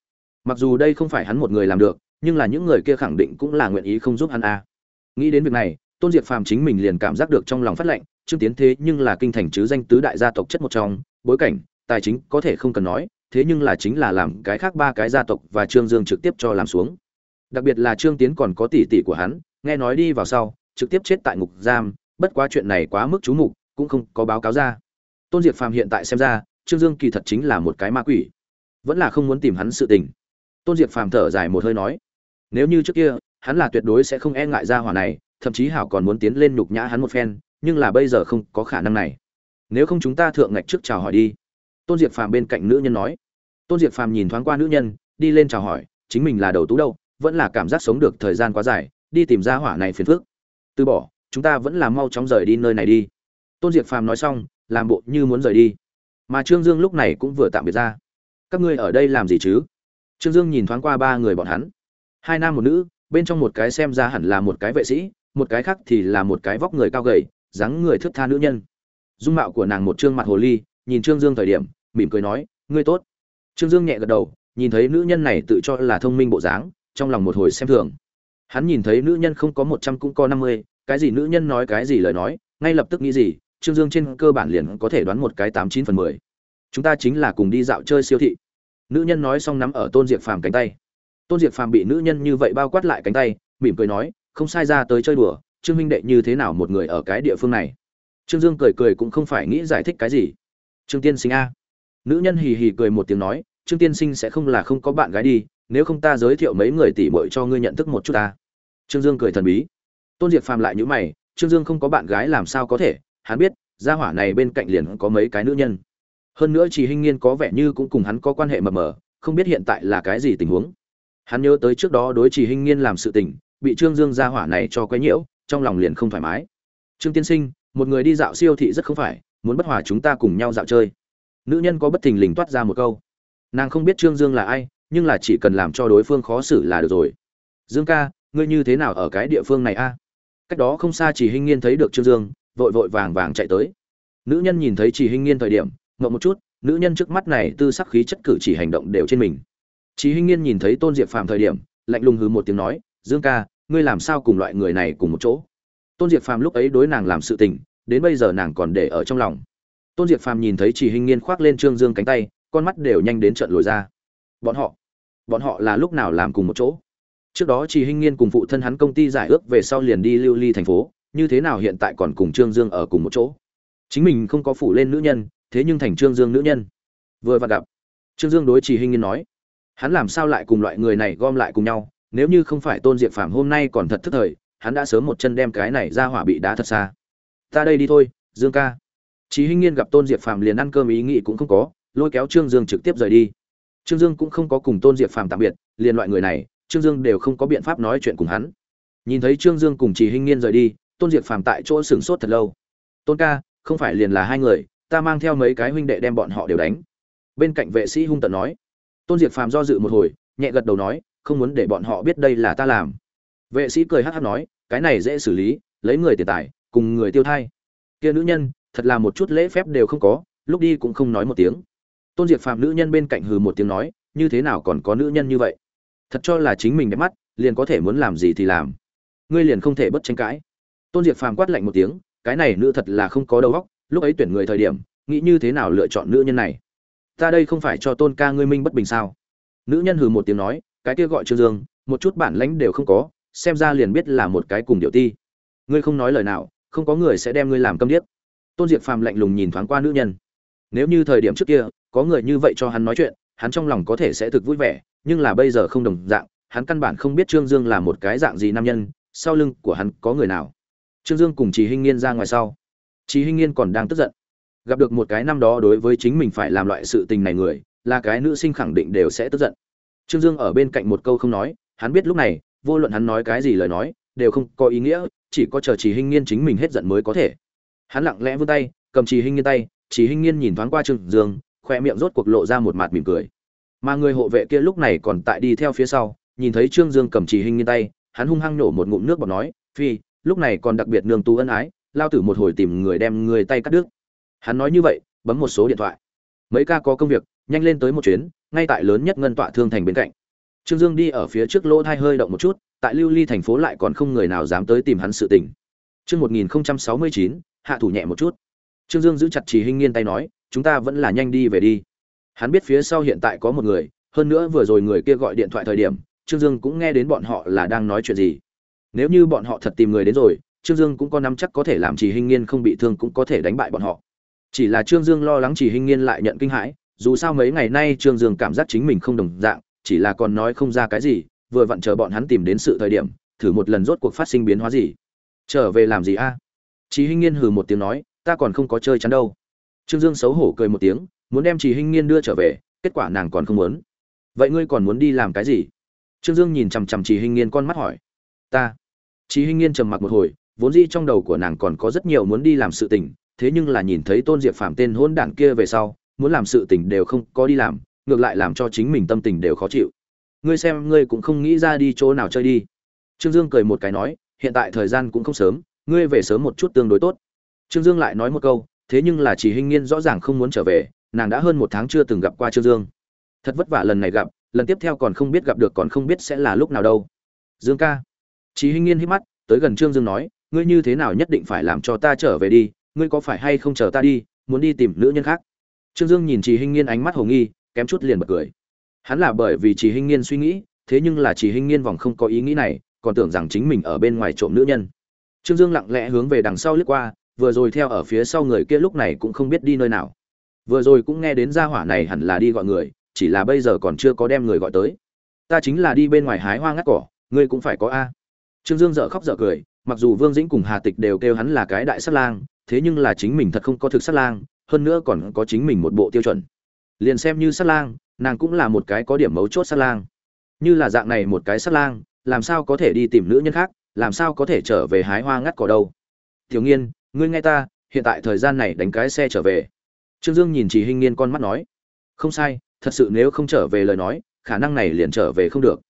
mặc dù đây không phải hắn một người làm được nhưng là những người kia khẳng định cũng là nguyện ý không giúp hắn a à. nghĩ đến việc này tôn diệp phàm chính mình liền cảm giác được trong lòng phát lệnh trương tiến thế nhưng là kinh thành chứ danh tứ đại gia tộc chất một trong bối cảnh tài chính có thể không cần nói thế nhưng là chính là làm cái khác ba cái gia tộc và Trương Dương trực tiếp cho làm xuống. Đặc biệt là Trương Tiến còn có tỷ tỷ của hắn, nghe nói đi vào sau, trực tiếp chết tại ngục giam, bất quá chuyện này quá mức chú mục, cũng không có báo cáo ra. Tôn Diệp Phàm hiện tại xem ra, Trương Dương kỳ thật chính là một cái ma quỷ, vẫn là không muốn tìm hắn sự tình. Tôn Diệp Phàm thở dài một hơi nói, nếu như trước kia, hắn là tuyệt đối sẽ không e ngại ra hỏa này, thậm chí hảo còn muốn tiến lên nhục nhã hắn một phen, nhưng là bây giờ không có khả năng này. Nếu không chúng ta thượng ngạch trước chào hỏi đi tôn diệp phàm bên cạnh nữ nhân nói tôn diệp phàm nhìn thoáng qua nữ nhân đi lên chào hỏi chính mình là đầu tú đâu vẫn là cảm giác sống được thời gian quá dài đi tìm ra hỏa này phiền phức từ bỏ chúng ta vẫn là mau chóng rời đi nơi này đi. Tôn diệp phàm nói xong, làm bộ như muốn rời đi. Mà trương dương lúc này cũng vừa tạm biệt ra. Các ngươi ở đây làm gì chứ? Trương dương nhìn thoáng qua ba người bọn hắn. Hai nam một nữ, bên trong một cái xem ra hẳn là một cái vệ sĩ, một cái khác thì là một cái vóc người cao gầy, dáng người thước tha nữ nhân. Dung mạo của nàng một trương mặt hồ ly, nhìn trương dương thời điểm, mỉm cười nói, ngươi tốt. Trương dương nhẹ gật đầu, nhìn thấy nữ nhân này tự cho là thông minh bộ dáng, trong lòng một hồi xem thường. Hắn nhìn thấy nữ nhân không có một trăm cũng có năm mươi cái gì nữ nhân nói cái gì lời nói, ngay lập tức nghĩ gì, trương dương trên cơ bản liền có thể đoán một cái tám chín phần mười. Chúng ta chính là cùng đi dạo chơi siêu thị. Nữ nhân nói xong nắm ở tôn diệp phàm cánh tay. Tôn diệp phàm bị nữ nhân như vậy bao quát lại cánh tay, mỉm cười nói, không sai ra tới chơi đùa, trương minh đệ như thế nào một người ở cái địa phương này? Trương dương cười cười cũng không phải nghĩ giải thích cái gì. Trương tiên sinh a. Nữ nhân hì hì cười một tiếng nói, trương tiên sinh sẽ không là không có bạn gái đi, nếu không ta giới thiệu mấy người tỉ mội cho ngươi nhận thức một chút ta. Trương dương cười thần bí tôn diệp phàm lại nhữ mày, trương dương không có bạn gái làm sao có thể? Hắn biết, gia hỏa này bên cạnh liền có mấy cái nữ nhân. Hơn nữa chỉ hinh nghiên có vẻ như cũng cùng hắn có quan hệ mờ mờ, không biết hiện tại là cái gì tình huống. Hắn nhớ tới trước đó đối chỉ hinh nghiên làm sự tình, bị trương dương gia hỏa này cho quấy nhiễu, trong lòng liền không thoải mái. Trương tiên sinh, một người đi dạo siêu thị rất không phải, muốn bất hòa chúng ta cùng nhau dạo chơi. Nữ nhân có bất thình lình toát ra một câu. Nàng không biết trương dương là ai, nhưng là chỉ cần làm cho đối phương khó xử là được rồi. Dương ca, ngươi như thế nào ở cái địa phương này a? Cách đó không xa chỉ hinh nghiên thấy được trương dương, vội vội vàng vàng chạy tới. Nữ nhân nhìn thấy chỉ hinh nghiên thời điểm, ngậm một chút, nữ nhân trước mắt này tư sắc khí chất cử chỉ hành động đều trên mình. Chỉ hinh nghiên nhìn thấy tôn diệp phàm thời điểm, lạnh lùng hừ một tiếng nói, dương ca, ngươi làm sao cùng loại người này cùng một chỗ? Tôn diệp phàm lúc ấy đối nàng làm sự tình, đến bây giờ nàng còn để ở trong lòng. Tôn diệp phàm nhìn thấy chỉ hình nghiên khoác lên trương dương cánh tay, con mắt đều nhanh đến trận lồi ra. Bọn họ bọn họ là lúc nào làm cùng một chỗ? Trước đó chỉ hinh nghiên cùng phụ thân hắn công ty giải ước về sau liền đi lưu ly thành phố như thế nào hiện tại còn cùng trương dương ở cùng một chỗ. Chính mình không có phủ lên nữ nhân thế nhưng thành trương dương nữ nhân. Vừa vặn gặp trương dương đối chỉ hinh nghiên nói hắn làm sao lại cùng loại người này gom lại cùng nhau? Nếu như không phải tôn diệp phàm hôm nay còn thật thức thời hắn đã sớm một chân đem cái này ra hỏa bị đá thật xa. Ta đây đi thôi dương ca. Chỉ Hinh Nghiên gặp Tôn Diệp Phàm liền ăn cơm ý nghĩ cũng không có, lôi kéo Trương Dương trực tiếp rời đi. Trương Dương cũng không có cùng Tôn Diệp Phàm tạm biệt, liền loại người này, Trương Dương đều không có biện pháp nói chuyện cùng hắn. Nhìn thấy Trương Dương cùng Chỉ Hinh Nghiên rời đi, Tôn Diệp Phàm tại chỗ sửng sốt thật lâu. "Tôn ca, không phải liền là hai người, ta mang theo mấy cái huynh đệ đem bọn họ đều đánh." Bên cạnh vệ sĩ hung tợn nói. Tôn Diệp Phàm do dự một hồi, nhẹ gật đầu nói, "Không muốn để bọn họ biết đây là ta làm." Vệ sĩ cười hắc hắc nói, "Cái này dễ xử lý, lấy người tiền tài, cùng người tiêu thai." Kia nữ nhân, thật là một chút lễ phép đều không có lúc đi cũng không nói một tiếng tôn diệp phàm nữ nhân bên cạnh hừ một tiếng nói như thế nào còn có nữ nhân như vậy thật cho là chính mình đẹp mắt, liền có thể muốn làm gì thì làm. Ngươi liền không thể bất tranh cãi. Tôn diệp phàm quát lạnh một tiếng, cái này nữ thật là không có đầu óc, lúc ấy tuyển người thời điểm, nghĩ như thế nào lựa chọn nữ nhân này? Ta đây không phải cho tôn ca ngươi minh bất bình sao? Nữ nhân hừ một tiếng nói, cái kia gọi trương dương, một chút bản lãnh đều không có, xem ra liền biết là một cái cùng điệu ti. Ngươi không nói lời nào, không có người sẽ đem ngươi làm câm điếc. Tôn diệp phàm lạnh lùng nhìn thoáng qua nữ nhân. Nếu như thời điểm trước kia, có người như vậy cho hắn nói chuyện hắn trong lòng có thể sẽ thực vui vẻ, nhưng là bây giờ không đồng dạng, hắn căn bản không biết trương dương là một cái dạng gì nam nhân, sau lưng của hắn có người nào. Trương dương cùng chị hinh nghiên ra ngoài sau. Chị hinh nghiên còn đang tức giận. Gặp được một cái năm đó đối với chính mình phải làm loại sự tình này người, là cái nữ sinh khẳng định đều sẽ tức giận. Trương dương ở bên cạnh một câu không nói, hắn biết lúc này, vô luận hắn nói cái gì lời nói, đều không có ý nghĩa, chỉ có chờ chỉ hinh nghiên chính mình hết giận mới có thể. Hắn lặng lẽ vươn tay, cầm trì hinh nghiên tay chỉ hinh nghiên nhìn thoáng qua trương dương khoe miệng rốt cuộc lộ ra một mặt mỉm cười. Mà người hộ vệ kia lúc này còn tại đi theo phía sau nhìn thấy trương dương cầm trì hinh như tay hắn hung hăng nổ một ngụm nước bọt nói phi lúc này còn đặc biệt nương tú ân ái lao tử một hồi tìm người đem người tay cắt đứt. Hắn nói như vậy bấm một số điện thoại. Mấy ca có công việc nhanh lên tới một chuyến ngay tại lớn nhất ngân tọa thương thành bên cạnh. Trương dương đi ở phía trước lỗ thai hơi động một chút tại lưu ly thành phố lại còn không người nào dám tới tìm hắn sự tình. Chương 1069, hạ thủ nhẹ một chút. Trương dương giữ chặt chỉ hinh nghiên tay nói chúng ta vẫn là nhanh đi về đi. Hắn biết phía sau hiện tại có một người hơn nữa vừa rồi người kia gọi điện thoại thời điểm trương dương cũng nghe đến bọn họ là đang nói chuyện gì. Nếu như bọn họ thật tìm người đến rồi trương dương cũng có nắm chắc có thể làm chỉ hinh nghiên không bị thương cũng có thể đánh bại bọn họ. Chỉ là trương dương lo lắng chỉ hinh nghiên lại nhận kinh hãi dù sao mấy ngày nay trương dương cảm giác chính mình không đồng dạng chỉ là còn nói không ra cái gì vừa vặn chờ bọn hắn tìm đến sự thời điểm thử một lần rốt cuộc phát sinh biến hóa gì. Trở về làm gì a? Chỉ Hinh Nghiên hừ một tiếng nói, ta còn không có chơi chắn đâu. Trương Dương xấu hổ cười một tiếng, muốn đem Trì Hinh Nghiên đưa trở về, kết quả nàng còn không muốn. Vậy ngươi còn muốn đi làm cái gì? trương dương nhìn chằm chằm Trì hinh nghiên con mắt hỏi. Ta. Trì hinh nghiên trầm mặc một hồi vốn dĩ trong đầu của nàng còn có rất nhiều muốn đi làm sự tình thế nhưng là nhìn thấy tôn diệp Phàm tên hôn đảng kia về sau muốn làm sự tình đều không có đi làm ngược lại làm cho chính mình tâm tình đều khó chịu. Ngươi xem ngươi cũng không nghĩ ra đi chỗ nào chơi đi. Trương dương cười một cái nói hiện tại thời gian cũng không sớm ngươi về sớm một chút tương đối tốt. Trương dương lại nói một câu thế nhưng là chỉ hình nghiên rõ ràng không muốn trở về, nàng đã hơn một tháng chưa từng gặp qua trương dương. Thật vất vả lần này gặp, lần tiếp theo còn không biết gặp được còn không biết sẽ là lúc nào đâu. Dương ca. Chỉ hình nghiên hít mắt, tới gần trương dương nói, ngươi như thế nào nhất định phải làm cho ta trở về đi, ngươi có phải hay không chờ ta đi, muốn đi tìm nữ nhân khác? Trương dương nhìn chị hinh nghiên ánh mắt hồ nghi, kém chút liền bật cười. Hắn là bởi vì chị hinh nghiên suy nghĩ, thế nhưng là chị hinh nghiên vòng không có ý nghĩ này, còn tưởng rằng chính mình ở bên ngoài trộm nữ nhân. Trương dương lặng lẽ hướng về đằng sau lướt qua vừa rồi theo ở phía sau người kia lúc này cũng không biết đi nơi nào. Vừa rồi cũng nghe đến gia hỏa này hẳn là đi gọi người, chỉ là bây giờ còn chưa có đem người gọi tới. Ta chính là đi bên ngoài hái hoa ngắt cỏ, ngươi cũng phải có a. Trương dương dợ khóc dợ cười, mặc dù vương dĩnh cùng hà tịch đều kêu hắn là cái đại sát lang, thế nhưng là chính mình thật không có thực sát lang, hơn nữa còn có chính mình một bộ tiêu chuẩn. Liền xem như sát lang, nàng cũng là một cái có điểm mấu chốt sát lang. Như là dạng này một cái sát lang, làm sao có thể đi tìm nữ nhân khác, làm sao có thể trở về hái hoa ngắt cỏ đâu? Tiểu nghiên ngươi nghe ta, hiện tại thời gian này đánh cái xe trở về. Trương dương nhìn chị hinh nghiên con mắt nói. Không sai, thật sự nếu không trở về lời nói, khả năng này liền trở về không được.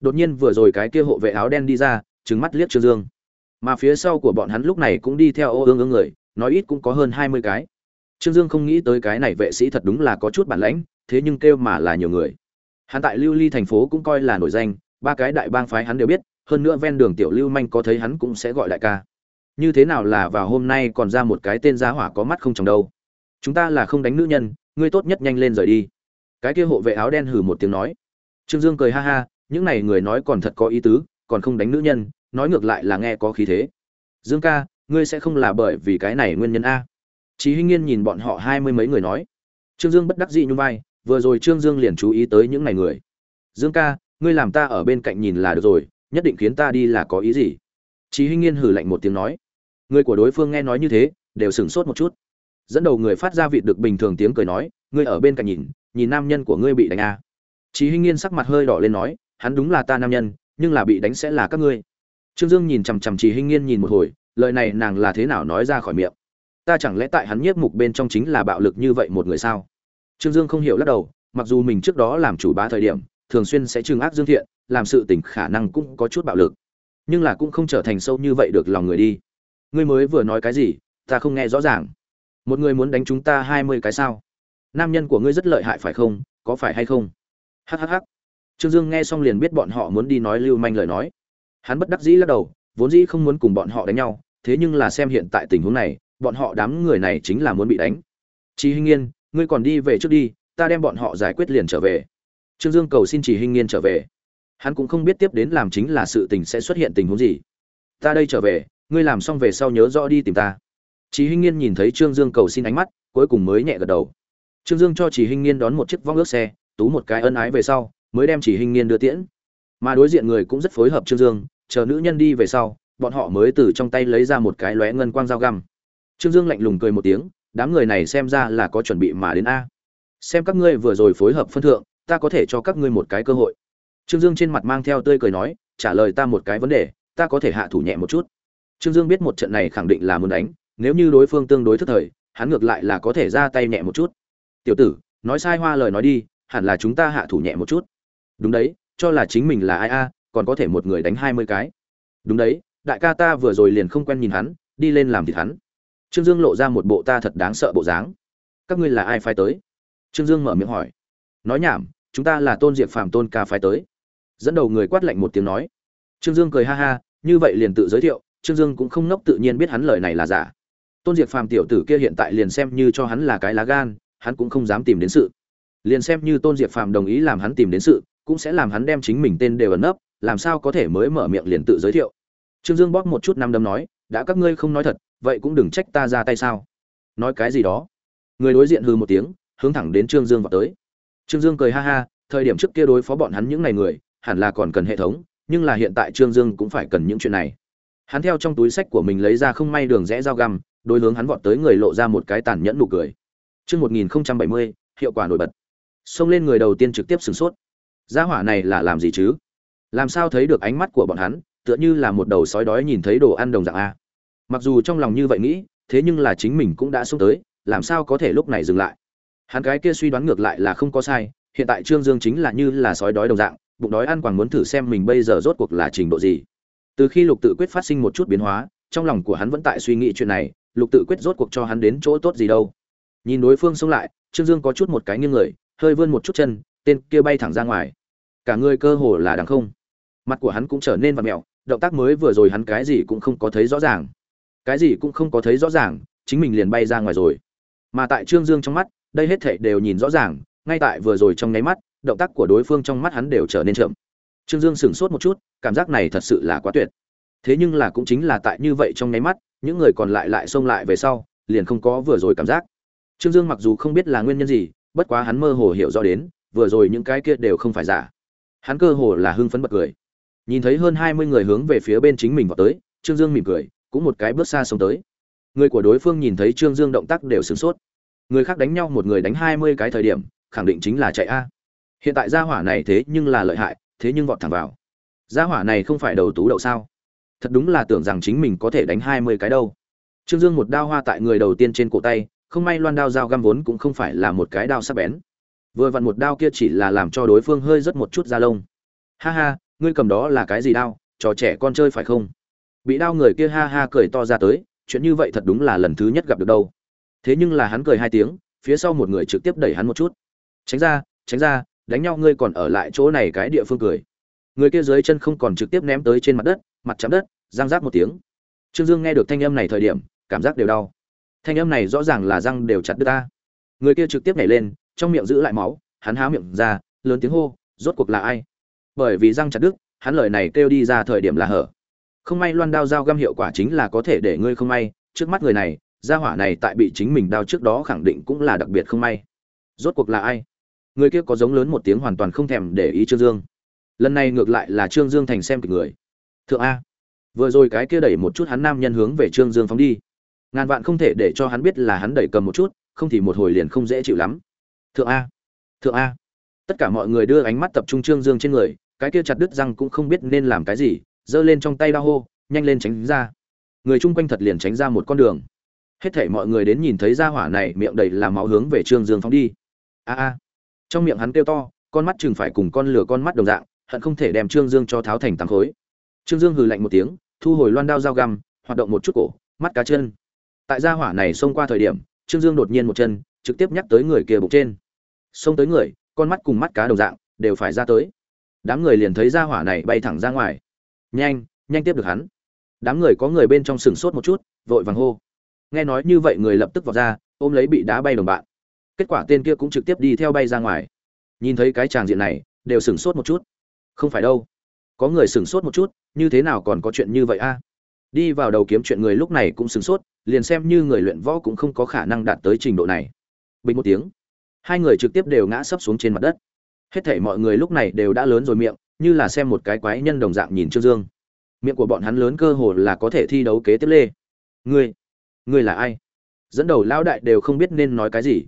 Đột nhiên vừa rồi cái kia hộ vệ áo đen đi ra trứng mắt liếc trương dương. Mà phía sau của bọn hắn lúc này cũng đi theo ô ương ương người, nói ít cũng có hơn hai mươi cái. Trương dương không nghĩ tới cái này vệ sĩ thật đúng là có chút bản lãnh, thế nhưng kêu mà là nhiều người. Hắn tại lưu ly thành phố cũng coi là nổi danh, ba cái đại bang phái hắn đều biết, hơn nữa ven đường tiểu lưu manh có thấy hắn cũng sẽ gọi đại ca như thế nào là vào hôm nay còn ra một cái tên giá hỏa có mắt không chồng đâu chúng ta là không đánh nữ nhân ngươi tốt nhất nhanh lên rời đi cái kia hộ vệ áo đen hừ một tiếng nói trương dương cười ha ha những này người nói còn thật có ý tứ còn không đánh nữ nhân nói ngược lại là nghe có khí thế dương ca ngươi sẽ không là bởi vì cái này nguyên nhân a Chí Hinh Nghiên nhìn bọn họ hai mươi mấy người nói. Trương Dương bất đắc dĩ nhún vai, vừa rồi Trương Dương liền chú ý tới những này người. Dương ca, ngươi làm ta ở bên cạnh nhìn là được rồi, nhất định khiến ta đi là có ý gì? Chí Hinh Nghiên hừ lạnh một tiếng nói. Người của đối phương nghe nói như thế, đều sửng sốt một chút. Dẫn đầu người phát ra vị được bình thường tiếng cười nói, ngươi ở bên cạnh nhìn, nhìn nam nhân của ngươi bị đánh à? Chí Hinh Nghiên sắc mặt hơi đỏ lên nói, hắn đúng là ta nam nhân, nhưng là bị đánh sẽ là các ngươi. Trương Dương nhìn chằm chằm Chí Hinh Nghiên nhìn một hồi, lời này nàng là thế nào nói ra khỏi miệng? ta chẳng lẽ tại hắn nhiếp mục bên trong chính là bạo lực như vậy một người sao trương dương không hiểu lắc đầu mặc dù mình trước đó làm chủ bá thời điểm thường xuyên sẽ trừng ác dương thiện làm sự tình khả năng cũng có chút bạo lực nhưng là cũng không trở thành sâu như vậy được lòng người đi ngươi mới vừa nói cái gì ta không nghe rõ ràng. Một người muốn đánh chúng ta hai mươi cái sao? Nam nhân của ngươi rất lợi hại phải không? Có phải hay không? Hhh trương dương nghe xong liền biết bọn họ muốn đi nói lưu manh lời nói. Hắn bất đắc dĩ lắc đầu vốn dĩ không muốn cùng bọn họ đánh nhau thế nhưng là xem hiện tại tình huống này bọn họ đám người này chính là muốn bị đánh. Chỉ Hinh Nghiên, ngươi còn đi về trước đi, ta đem bọn họ giải quyết liền trở về. Trương Dương cầu xin Chỉ Hinh Nghiên trở về. Hắn cũng không biết tiếp đến làm chính là sự tình sẽ xuất hiện tình huống gì. Ta đây trở về, ngươi làm xong về sau nhớ rõ đi tìm ta. Chỉ Hinh Nghiên nhìn thấy Trương Dương cầu xin ánh mắt, cuối cùng mới nhẹ gật đầu. Trương Dương cho Chỉ Hinh Nghiên đón một chiếc vong ước xe, tú một cái ân ái về sau, mới đem Chỉ Hinh Nghiên đưa tiễn. Mà đối diện người cũng rất phối hợp Trương Dương, chờ nữ nhân đi về sau, bọn họ mới từ trong tay lấy ra một cái lóe ngân quang dao găm. Trương Dương lạnh lùng cười một tiếng, đám người này xem ra là có chuẩn bị mà đến a. Xem các ngươi vừa rồi phối hợp phân thượng, ta có thể cho các ngươi một cái cơ hội. Trương Dương trên mặt mang theo tươi cười nói, trả lời ta một cái vấn đề, ta có thể hạ thủ nhẹ một chút. Trương Dương biết một trận này khẳng định là muốn đánh, nếu như đối phương tương đối thức thời, hắn ngược lại là có thể ra tay nhẹ một chút. Tiểu tử, nói sai hoa lời nói đi, hẳn là chúng ta hạ thủ nhẹ một chút. Đúng đấy, cho là chính mình là ai a, còn có thể một người đánh hai mươi cái. Đúng đấy, đại ca ta vừa rồi liền không quen nhìn hắn, đi lên làm thịt hắn trương dương lộ ra một bộ ta thật đáng sợ bộ dáng các ngươi là ai phái tới trương dương mở miệng hỏi nói nhảm chúng ta là tôn diệp phàm tôn ca phái tới dẫn đầu người quát lạnh một tiếng nói trương dương cười ha ha như vậy liền tự giới thiệu trương dương cũng không nốc tự nhiên biết hắn lời này là giả. Tôn diệp phàm tiểu tử kia hiện tại liền xem như cho hắn là cái lá gan, hắn cũng không dám tìm đến sự. Liền xem như tôn diệp phàm đồng ý làm hắn tìm đến sự, cũng sẽ làm hắn đem chính mình tên đều ẩn nấp, làm sao có thể mới mở miệng liền tự giới thiệu. Trương dương bóp một chút năm đấm nói, đã các ngươi không nói thật, vậy cũng đừng trách ta ra tay sao? Nói cái gì đó? Người đối diện hừ một tiếng, hướng thẳng đến trương dương vọt tới. Trương dương cười ha ha, thời điểm trước kia đối phó bọn hắn những này người, hẳn là còn cần hệ thống, nhưng là hiện tại trương dương cũng phải cần những chuyện này hắn theo trong túi sách của mình lấy ra không may đường rẽ dao găm đối hướng hắn vọt tới người lộ ra một cái tàn nhẫn nụ cười Chương 1070, hiệu quả nổi bật. Xông lên người đầu tiên trực tiếp sửng sốt. Gia hỏa này là làm gì chứ? làm sao thấy được ánh mắt của bọn hắn tựa như là một đầu sói đói nhìn thấy đồ ăn đồng dạng a mặc dù trong lòng như vậy nghĩ thế nhưng là chính mình cũng đã xuống tới làm sao có thể lúc này dừng lại hắn cái kia suy đoán ngược lại là không có sai hiện tại trương dương chính là như là sói đói đồng dạng bụng đói ăn quàng muốn thử xem mình bây giờ rốt cuộc là trình độ gì từ khi lục tự quyết phát sinh một chút biến hóa, trong lòng của hắn vẫn tại suy nghĩ chuyện này, lục tự quyết rốt cuộc cho hắn đến chỗ tốt gì đâu. Nhìn đối phương xông lại, trương dương có chút một cái nghiêng người, hơi vươn một chút chân, tên kia bay thẳng ra ngoài. Cả người cơ hồ là đằng không. Mặt của hắn cũng trở nên vặt mẹo động tác mới vừa rồi hắn cái gì cũng không có thấy rõ ràng. Cái gì cũng không có thấy rõ ràng, chính mình liền bay ra ngoài rồi. Mà tại trương dương trong mắt, đây hết thảy đều nhìn rõ ràng, ngay tại vừa rồi trong nháy mắt, động tác của đối phương trong mắt hắn đều trở nên chậm. Trương dương sửng sốt một chút cảm giác này thật sự là quá tuyệt. Thế nhưng là cũng chính là tại như vậy trong nháy mắt, những người còn lại lại xông lại về sau, liền không có vừa rồi cảm giác. Trương dương mặc dù không biết là nguyên nhân gì, bất quá hắn mơ hồ hiểu rõ đến, vừa rồi những cái kia đều không phải giả. Hắn cơ hồ là hưng phấn bật cười. Nhìn thấy hơn hai mươi người hướng về phía bên chính mình vào tới, trương dương mỉm cười, cũng một cái bước xa xông tới. Người của đối phương nhìn thấy trương dương động tác đều sửng sốt. Người khác đánh nhau, một người đánh hai mươi cái thời điểm, khẳng định chính là chạy a. Hiện tại gia hỏa này thế nhưng là lợi hại, thế nhưng vọt thẳng vào gia hỏa này không phải đầu tú đậu sao? Thật đúng là tưởng rằng chính mình có thể đánh hai mươi cái đâu. Trương dương một đao hoa tại người đầu tiên trên cổ tay, không may loan đao dao găm vốn cũng không phải là một cái đao sắc bén. Vừa vặn một đao kia chỉ là làm cho đối phương hơi rất một chút da lông. Ha ha, ngươi cầm đó là cái gì đao? Trò trẻ con chơi phải không? Bị đao người kia ha ha cười to ra tới, chuyện như vậy thật đúng là lần thứ nhất gặp được đâu. Thế nhưng là hắn cười hai tiếng, phía sau một người trực tiếp đẩy hắn một chút. Tránh ra tránh ra, đánh nhau ngươi còn ở lại chỗ này cái địa phương cười người kia dưới chân không còn trực tiếp ném tới trên mặt đất, mặt chạm đất giang rác một tiếng. Trương dương nghe được thanh âm này thời điểm, cảm giác đều đau. Thanh âm này rõ ràng là răng đều chặt đứt ta. Người kia trực tiếp nhảy lên, trong miệng giữ lại máu, hắn há miệng ra, lớn tiếng hô, rốt cuộc là ai? Bởi vì răng chặt đứt, hắn lời này kêu đi ra thời điểm là hở. Không may loan đao dao găm hiệu quả chính là có thể để ngươi không may, trước mắt người này, gia hỏa này tại bị chính mình đao trước đó khẳng định cũng là đặc biệt không may. Rốt cuộc là ai? Người kia có giống lớn một tiếng hoàn toàn không thèm để ý trương dương lần này ngược lại là trương dương thành xem kịch người. Thượng a. Vừa rồi cái kia đẩy một chút hắn nam nhân hướng về trương dương phóng đi. Ngàn vạn không thể để cho hắn biết là hắn đẩy cầm một chút, không thì một hồi liền không dễ chịu lắm. Thượng a. Thượng a. Tất cả mọi người đưa ánh mắt tập trung trương dương trên người, cái kia chặt đứt răng cũng không biết nên làm cái gì, giơ lên trong tay đa hô, nhanh lên tránh ra. Người chung quanh thật liền tránh ra một con đường. Hết thảy mọi người đến nhìn thấy ra hỏa này, miệng đầy là máu hướng về trương dương phóng đi. A a. Trong miệng hắn kêu to, con mắt chừng phải cùng con lửa con mắt đồng dạng hận không thể đem trương dương cho tháo thành tám khối. Trương dương hừ lạnh một tiếng, thu hồi loan đao dao găm, hoạt động một chút cổ, mắt cá chân. Tại gia hỏa này xông qua thời điểm, trương dương đột nhiên một chân, trực tiếp nhắc tới người kia bụng trên. Xông tới người, con mắt cùng mắt cá đồng dạng, đều phải ra tới. Đám người liền thấy gia hỏa này bay thẳng ra ngoài. Nhanh nhanh tiếp được hắn. Đám người có người bên trong sừng sốt một chút, vội vàng hô. Nghe nói như vậy người lập tức vào ra, ôm lấy bị đá bay đồng bạn. Kết quả tên kia cũng trực tiếp đi theo bay ra ngoài. Nhìn thấy cái tràng diện này, đều sửng sốt một chút không phải đâu. Có người sửng sốt một chút, như thế nào còn có chuyện như vậy a? À? Đi vào đầu kiếm chuyện người lúc này cũng sửng sốt, liền xem như người luyện võ cũng không có khả năng đạt tới trình độ này. Bình một tiếng, hai người trực tiếp đều ngã sấp xuống trên mặt đất. Hết thảy mọi người lúc này đều đã lớn rồi miệng, như là xem một cái quái nhân đồng dạng nhìn trương dương. Miệng của bọn hắn lớn cơ hồ là có thể thi đấu kế tiếp lê. Ngươi ngươi là ai? Dẫn đầu lão đại đều không biết nên nói cái gì.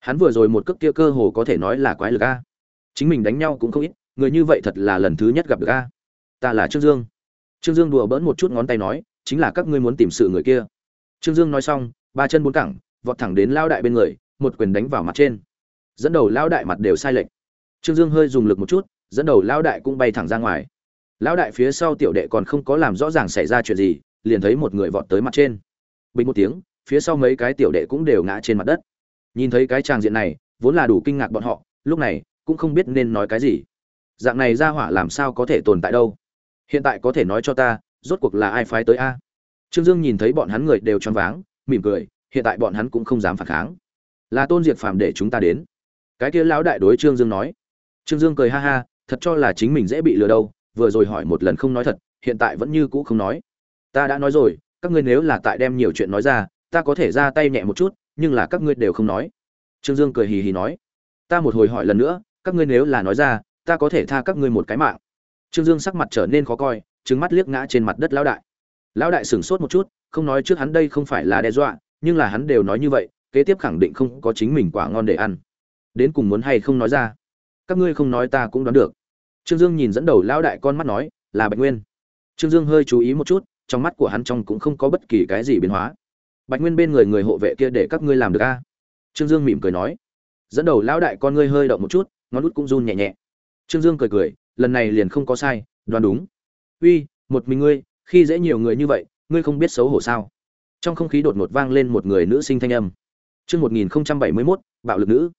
Hắn vừa rồi một cước kia cơ hồ có thể nói là quái lực a. Chính mình đánh nhau cũng không ít người như vậy thật là lần thứ nhất gặp được a. Ta là trương dương. Trương dương đùa bỡn một chút ngón tay nói, chính là các ngươi muốn tìm sự người kia. Trương dương nói xong, ba chân bốn cẳng, vọt thẳng đến lao đại bên người, một quyền đánh vào mặt trên. Dẫn đầu lao đại mặt đều sai lệch. Trương dương hơi dùng lực một chút, dẫn đầu lao đại cũng bay thẳng ra ngoài. Lão đại phía sau tiểu đệ còn không có làm rõ ràng xảy ra chuyện gì, liền thấy một người vọt tới mặt trên. Bình một tiếng, phía sau mấy cái tiểu đệ cũng đều ngã trên mặt đất. Nhìn thấy cái tràng diện này, vốn là đủ kinh ngạc bọn họ, lúc này cũng không biết nên nói cái gì dạng này ra hỏa làm sao có thể tồn tại đâu? Hiện tại có thể nói cho ta, rốt cuộc là ai phái tới a? Trương dương nhìn thấy bọn hắn người đều choáng váng, mỉm cười, hiện tại bọn hắn cũng không dám phản kháng. Là tôn diệt phàm để chúng ta đến. Cái kia lão đại đối trương dương nói. Trương dương cười ha ha, thật cho là chính mình dễ bị lừa đâu, vừa rồi hỏi một lần không nói thật, hiện tại vẫn như cũ không nói. Ta đã nói rồi, các ngươi nếu là tại đem nhiều chuyện nói ra, ta có thể ra tay nhẹ một chút, nhưng là các ngươi đều không nói. Trương dương cười hì hì nói. Ta một hồi hỏi lần nữa, các ngươi nếu là nói ra ta có thể tha các ngươi một cái mạng. Trương dương sắc mặt trở nên khó coi trứng mắt liếc ngã trên mặt đất lão đại. Lão đại sửng sốt một chút, không nói trước hắn đây không phải là đe dọa, nhưng là hắn đều nói như vậy, kế tiếp khẳng định không có chính mình quả ngon để ăn. Đến cùng muốn hay không nói ra? Các ngươi không nói ta cũng đoán được. Trương dương nhìn dẫn đầu lão đại con mắt nói, là bạch nguyên. Trương dương hơi chú ý một chút, trong mắt của hắn trong cũng không có bất kỳ cái gì biến hóa. Bạch nguyên bên người người hộ vệ kia để các ngươi làm được a? Trương dương mỉm cười nói. Dẫn đầu lão đại con ngươi hơi động một chút, ngón út cũng run nhẹ nhẹ trương dương cười cười, lần này liền không có sai, đoán đúng. Uy, một mình ngươi, khi dễ nhiều người như vậy, ngươi không biết xấu hổ sao? Trong không khí đột ngột vang lên một người nữ sinh thanh âm. Chương một nghìn bảy mươi mốt, bạo lực nữ.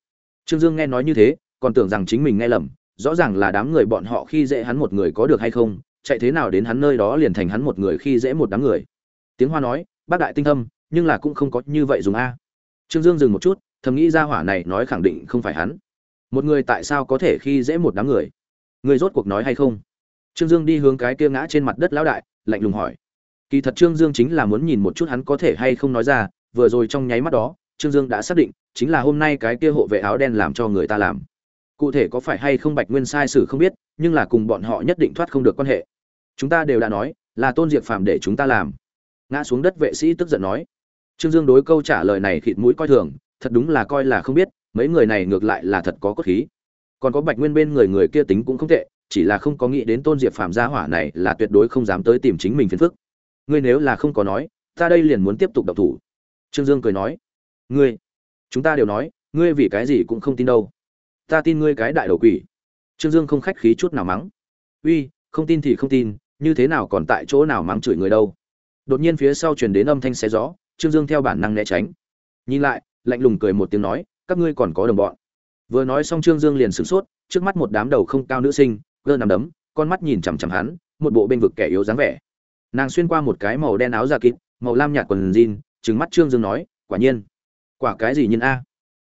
Trương dương nghe nói như thế, còn tưởng rằng chính mình nghe lầm, rõ ràng là đám người bọn họ khi dễ hắn một người có được hay không, chạy thế nào đến hắn nơi đó liền thành hắn một người khi dễ một đám người. Tiếng hoa nói, bác đại tinh thâm, nhưng là cũng không có như vậy dùng a. Trương dương dừng một chút, thầm nghĩ ra hỏa này nói khẳng định không phải hắn một người tại sao có thể khi dễ một đám người? Người rốt cuộc nói hay không? Trương dương đi hướng cái kia ngã trên mặt đất lão đại, lạnh lùng hỏi. Kỳ thật trương dương chính là muốn nhìn một chút hắn có thể hay không nói ra, vừa rồi trong nháy mắt đó, trương dương đã xác định, chính là hôm nay cái kia hộ vệ áo đen làm cho người ta làm. Cụ thể có phải hay không bạch nguyên sai sử không biết, nhưng là cùng bọn họ nhất định thoát không được quan hệ. Chúng ta đều đã nói, là tôn diệt phàm để chúng ta làm. Ngã xuống đất vệ sĩ tức giận nói. Trương dương đối câu trả lời này khịt mũi coi thường, thật đúng là coi là không biết mấy người này ngược lại là thật có cốt khí. Còn có bạch nguyên bên người người kia tính cũng không tệ, chỉ là không có nghĩ đến tôn diệp phàm gia hỏa này là tuyệt đối không dám tới tìm chính mình phiền phức. Ngươi nếu là không có nói, ta đây liền muốn tiếp tục độc thủ. Trương dương cười nói, ngươi, chúng ta đều nói, ngươi vì cái gì cũng không tin đâu. Ta tin ngươi cái đại đầu quỷ. Trương dương không khách khí chút nào mắng, uy, không tin thì không tin, như thế nào còn tại chỗ nào mắng chửi người đâu? Đột nhiên phía sau truyền đến âm thanh xé gió, trương dương theo bản năng né tránh. Nhìn lại, lạnh lùng cười một tiếng nói các ngươi còn có đồng bọn. Vừa nói xong trương dương liền sửng sốt, trước mắt một đám đầu không cao nữ sinh, gơ nằm đấm, con mắt nhìn chằm chằm hắn, một bộ bên vực kẻ yếu dáng vẻ. Nàng xuyên qua một cái màu đen áo da kín màu lam nhạt quần jean trứng mắt trương dương nói, quả nhiên. Quả cái gì nhiên a?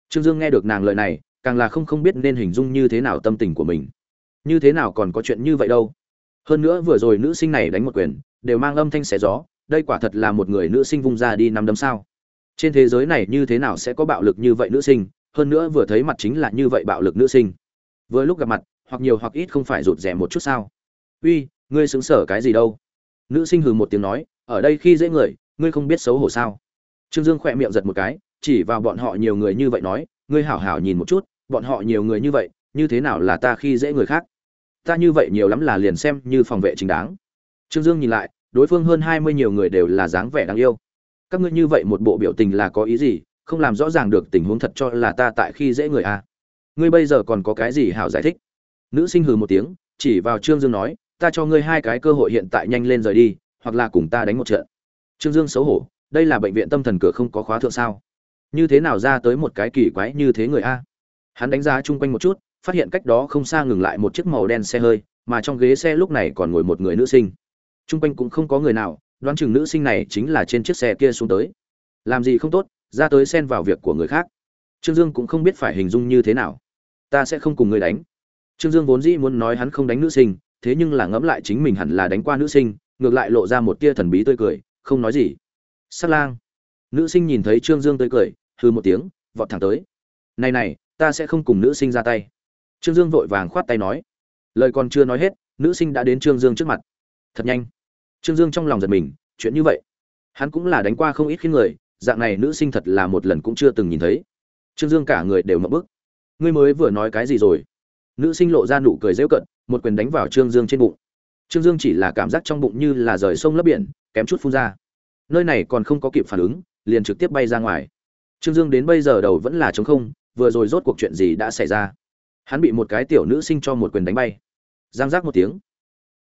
Trương dương nghe được nàng lời này, càng là không không biết nên hình dung như thế nào tâm tình của mình. Như thế nào còn có chuyện như vậy đâu? Hơn nữa vừa rồi nữ sinh này đánh một quyền, đều mang âm thanh xé gió, đây quả thật là một người nữ sinh vung ra đi năm đấm sao? Trên thế giới này như thế nào sẽ có bạo lực như vậy nữ sinh? Hơn nữa vừa thấy mặt chính là như vậy bạo lực nữ sinh. Vừa lúc gặp mặt, hoặc nhiều hoặc ít không phải rụt rẻ một chút sao? Uy, ngươi xứng sở cái gì đâu? Nữ sinh hừ một tiếng nói, ở đây khi dễ người, ngươi không biết xấu hổ sao? Trương dương khỏe miệng giật một cái, chỉ vào bọn họ nhiều người như vậy nói, ngươi hảo hảo nhìn một chút, bọn họ nhiều người như vậy, như thế nào là ta khi dễ người khác? Ta như vậy nhiều lắm là liền xem như phòng vệ chính đáng. Trương dương nhìn lại, đối phương hơn hai mươi nhiều người đều là dáng vẻ đáng yêu các ngươi như vậy một bộ biểu tình là có ý gì? Không làm rõ ràng được tình huống thật cho là ta tại khi dễ người a à. ngươi bây giờ còn có cái gì hảo giải thích? Nữ sinh hừ một tiếng, chỉ vào trương dương nói, ta cho ngươi hai cái cơ hội hiện tại nhanh lên rời đi, hoặc là cùng ta đánh một trận. Trương dương xấu hổ, đây là bệnh viện tâm thần cửa không có khóa thượng sao? Như thế nào ra tới một cái kỳ quái như thế người a? Hắn đánh giá chung quanh một chút, phát hiện cách đó không xa ngừng lại một chiếc màu đen xe hơi, mà trong ghế xe lúc này còn ngồi một người nữ sinh. Chung quanh cũng không có người nào đoán chừng nữ sinh này chính là trên chiếc xe kia xuống tới. Làm gì không tốt, ra tới xen vào việc của người khác. Trương dương cũng không biết phải hình dung như thế nào. Ta sẽ không cùng người đánh. Trương dương vốn dĩ muốn nói hắn không đánh nữ sinh, thế nhưng là ngẫm lại chính mình hẳn là đánh qua nữ sinh, ngược lại lộ ra một tia thần bí tươi cười, không nói gì. Sát lang. Nữ sinh nhìn thấy trương dương tươi cười hư một tiếng, vọt thẳng tới. Này này, ta sẽ không cùng nữ sinh ra tay. Trương dương vội vàng khoát tay nói. Lời còn chưa nói hết, nữ sinh đã đến trương dương trước mặt. Thật nhanh trương dương trong lòng giật mình, chuyện như vậy. Hắn cũng là đánh qua không ít khiến người, dạng này nữ sinh thật là một lần cũng chưa từng nhìn thấy. Trương dương cả người đều ngộp bức. Ngươi mới vừa nói cái gì rồi? Nữ sinh lộ ra nụ cười giễu cận một quyền đánh vào trương dương trên bụng. Trương dương chỉ là cảm giác trong bụng như là rời sông lấp biển, kém chút phun ra. Nơi này còn không có kịp phản ứng, liền trực tiếp bay ra ngoài. Trương dương đến bây giờ đầu vẫn là trống không, vừa rồi rốt cuộc chuyện gì đã xảy ra? Hắn bị một cái tiểu nữ sinh cho một quyền đánh bay. Giang giác một tiếng.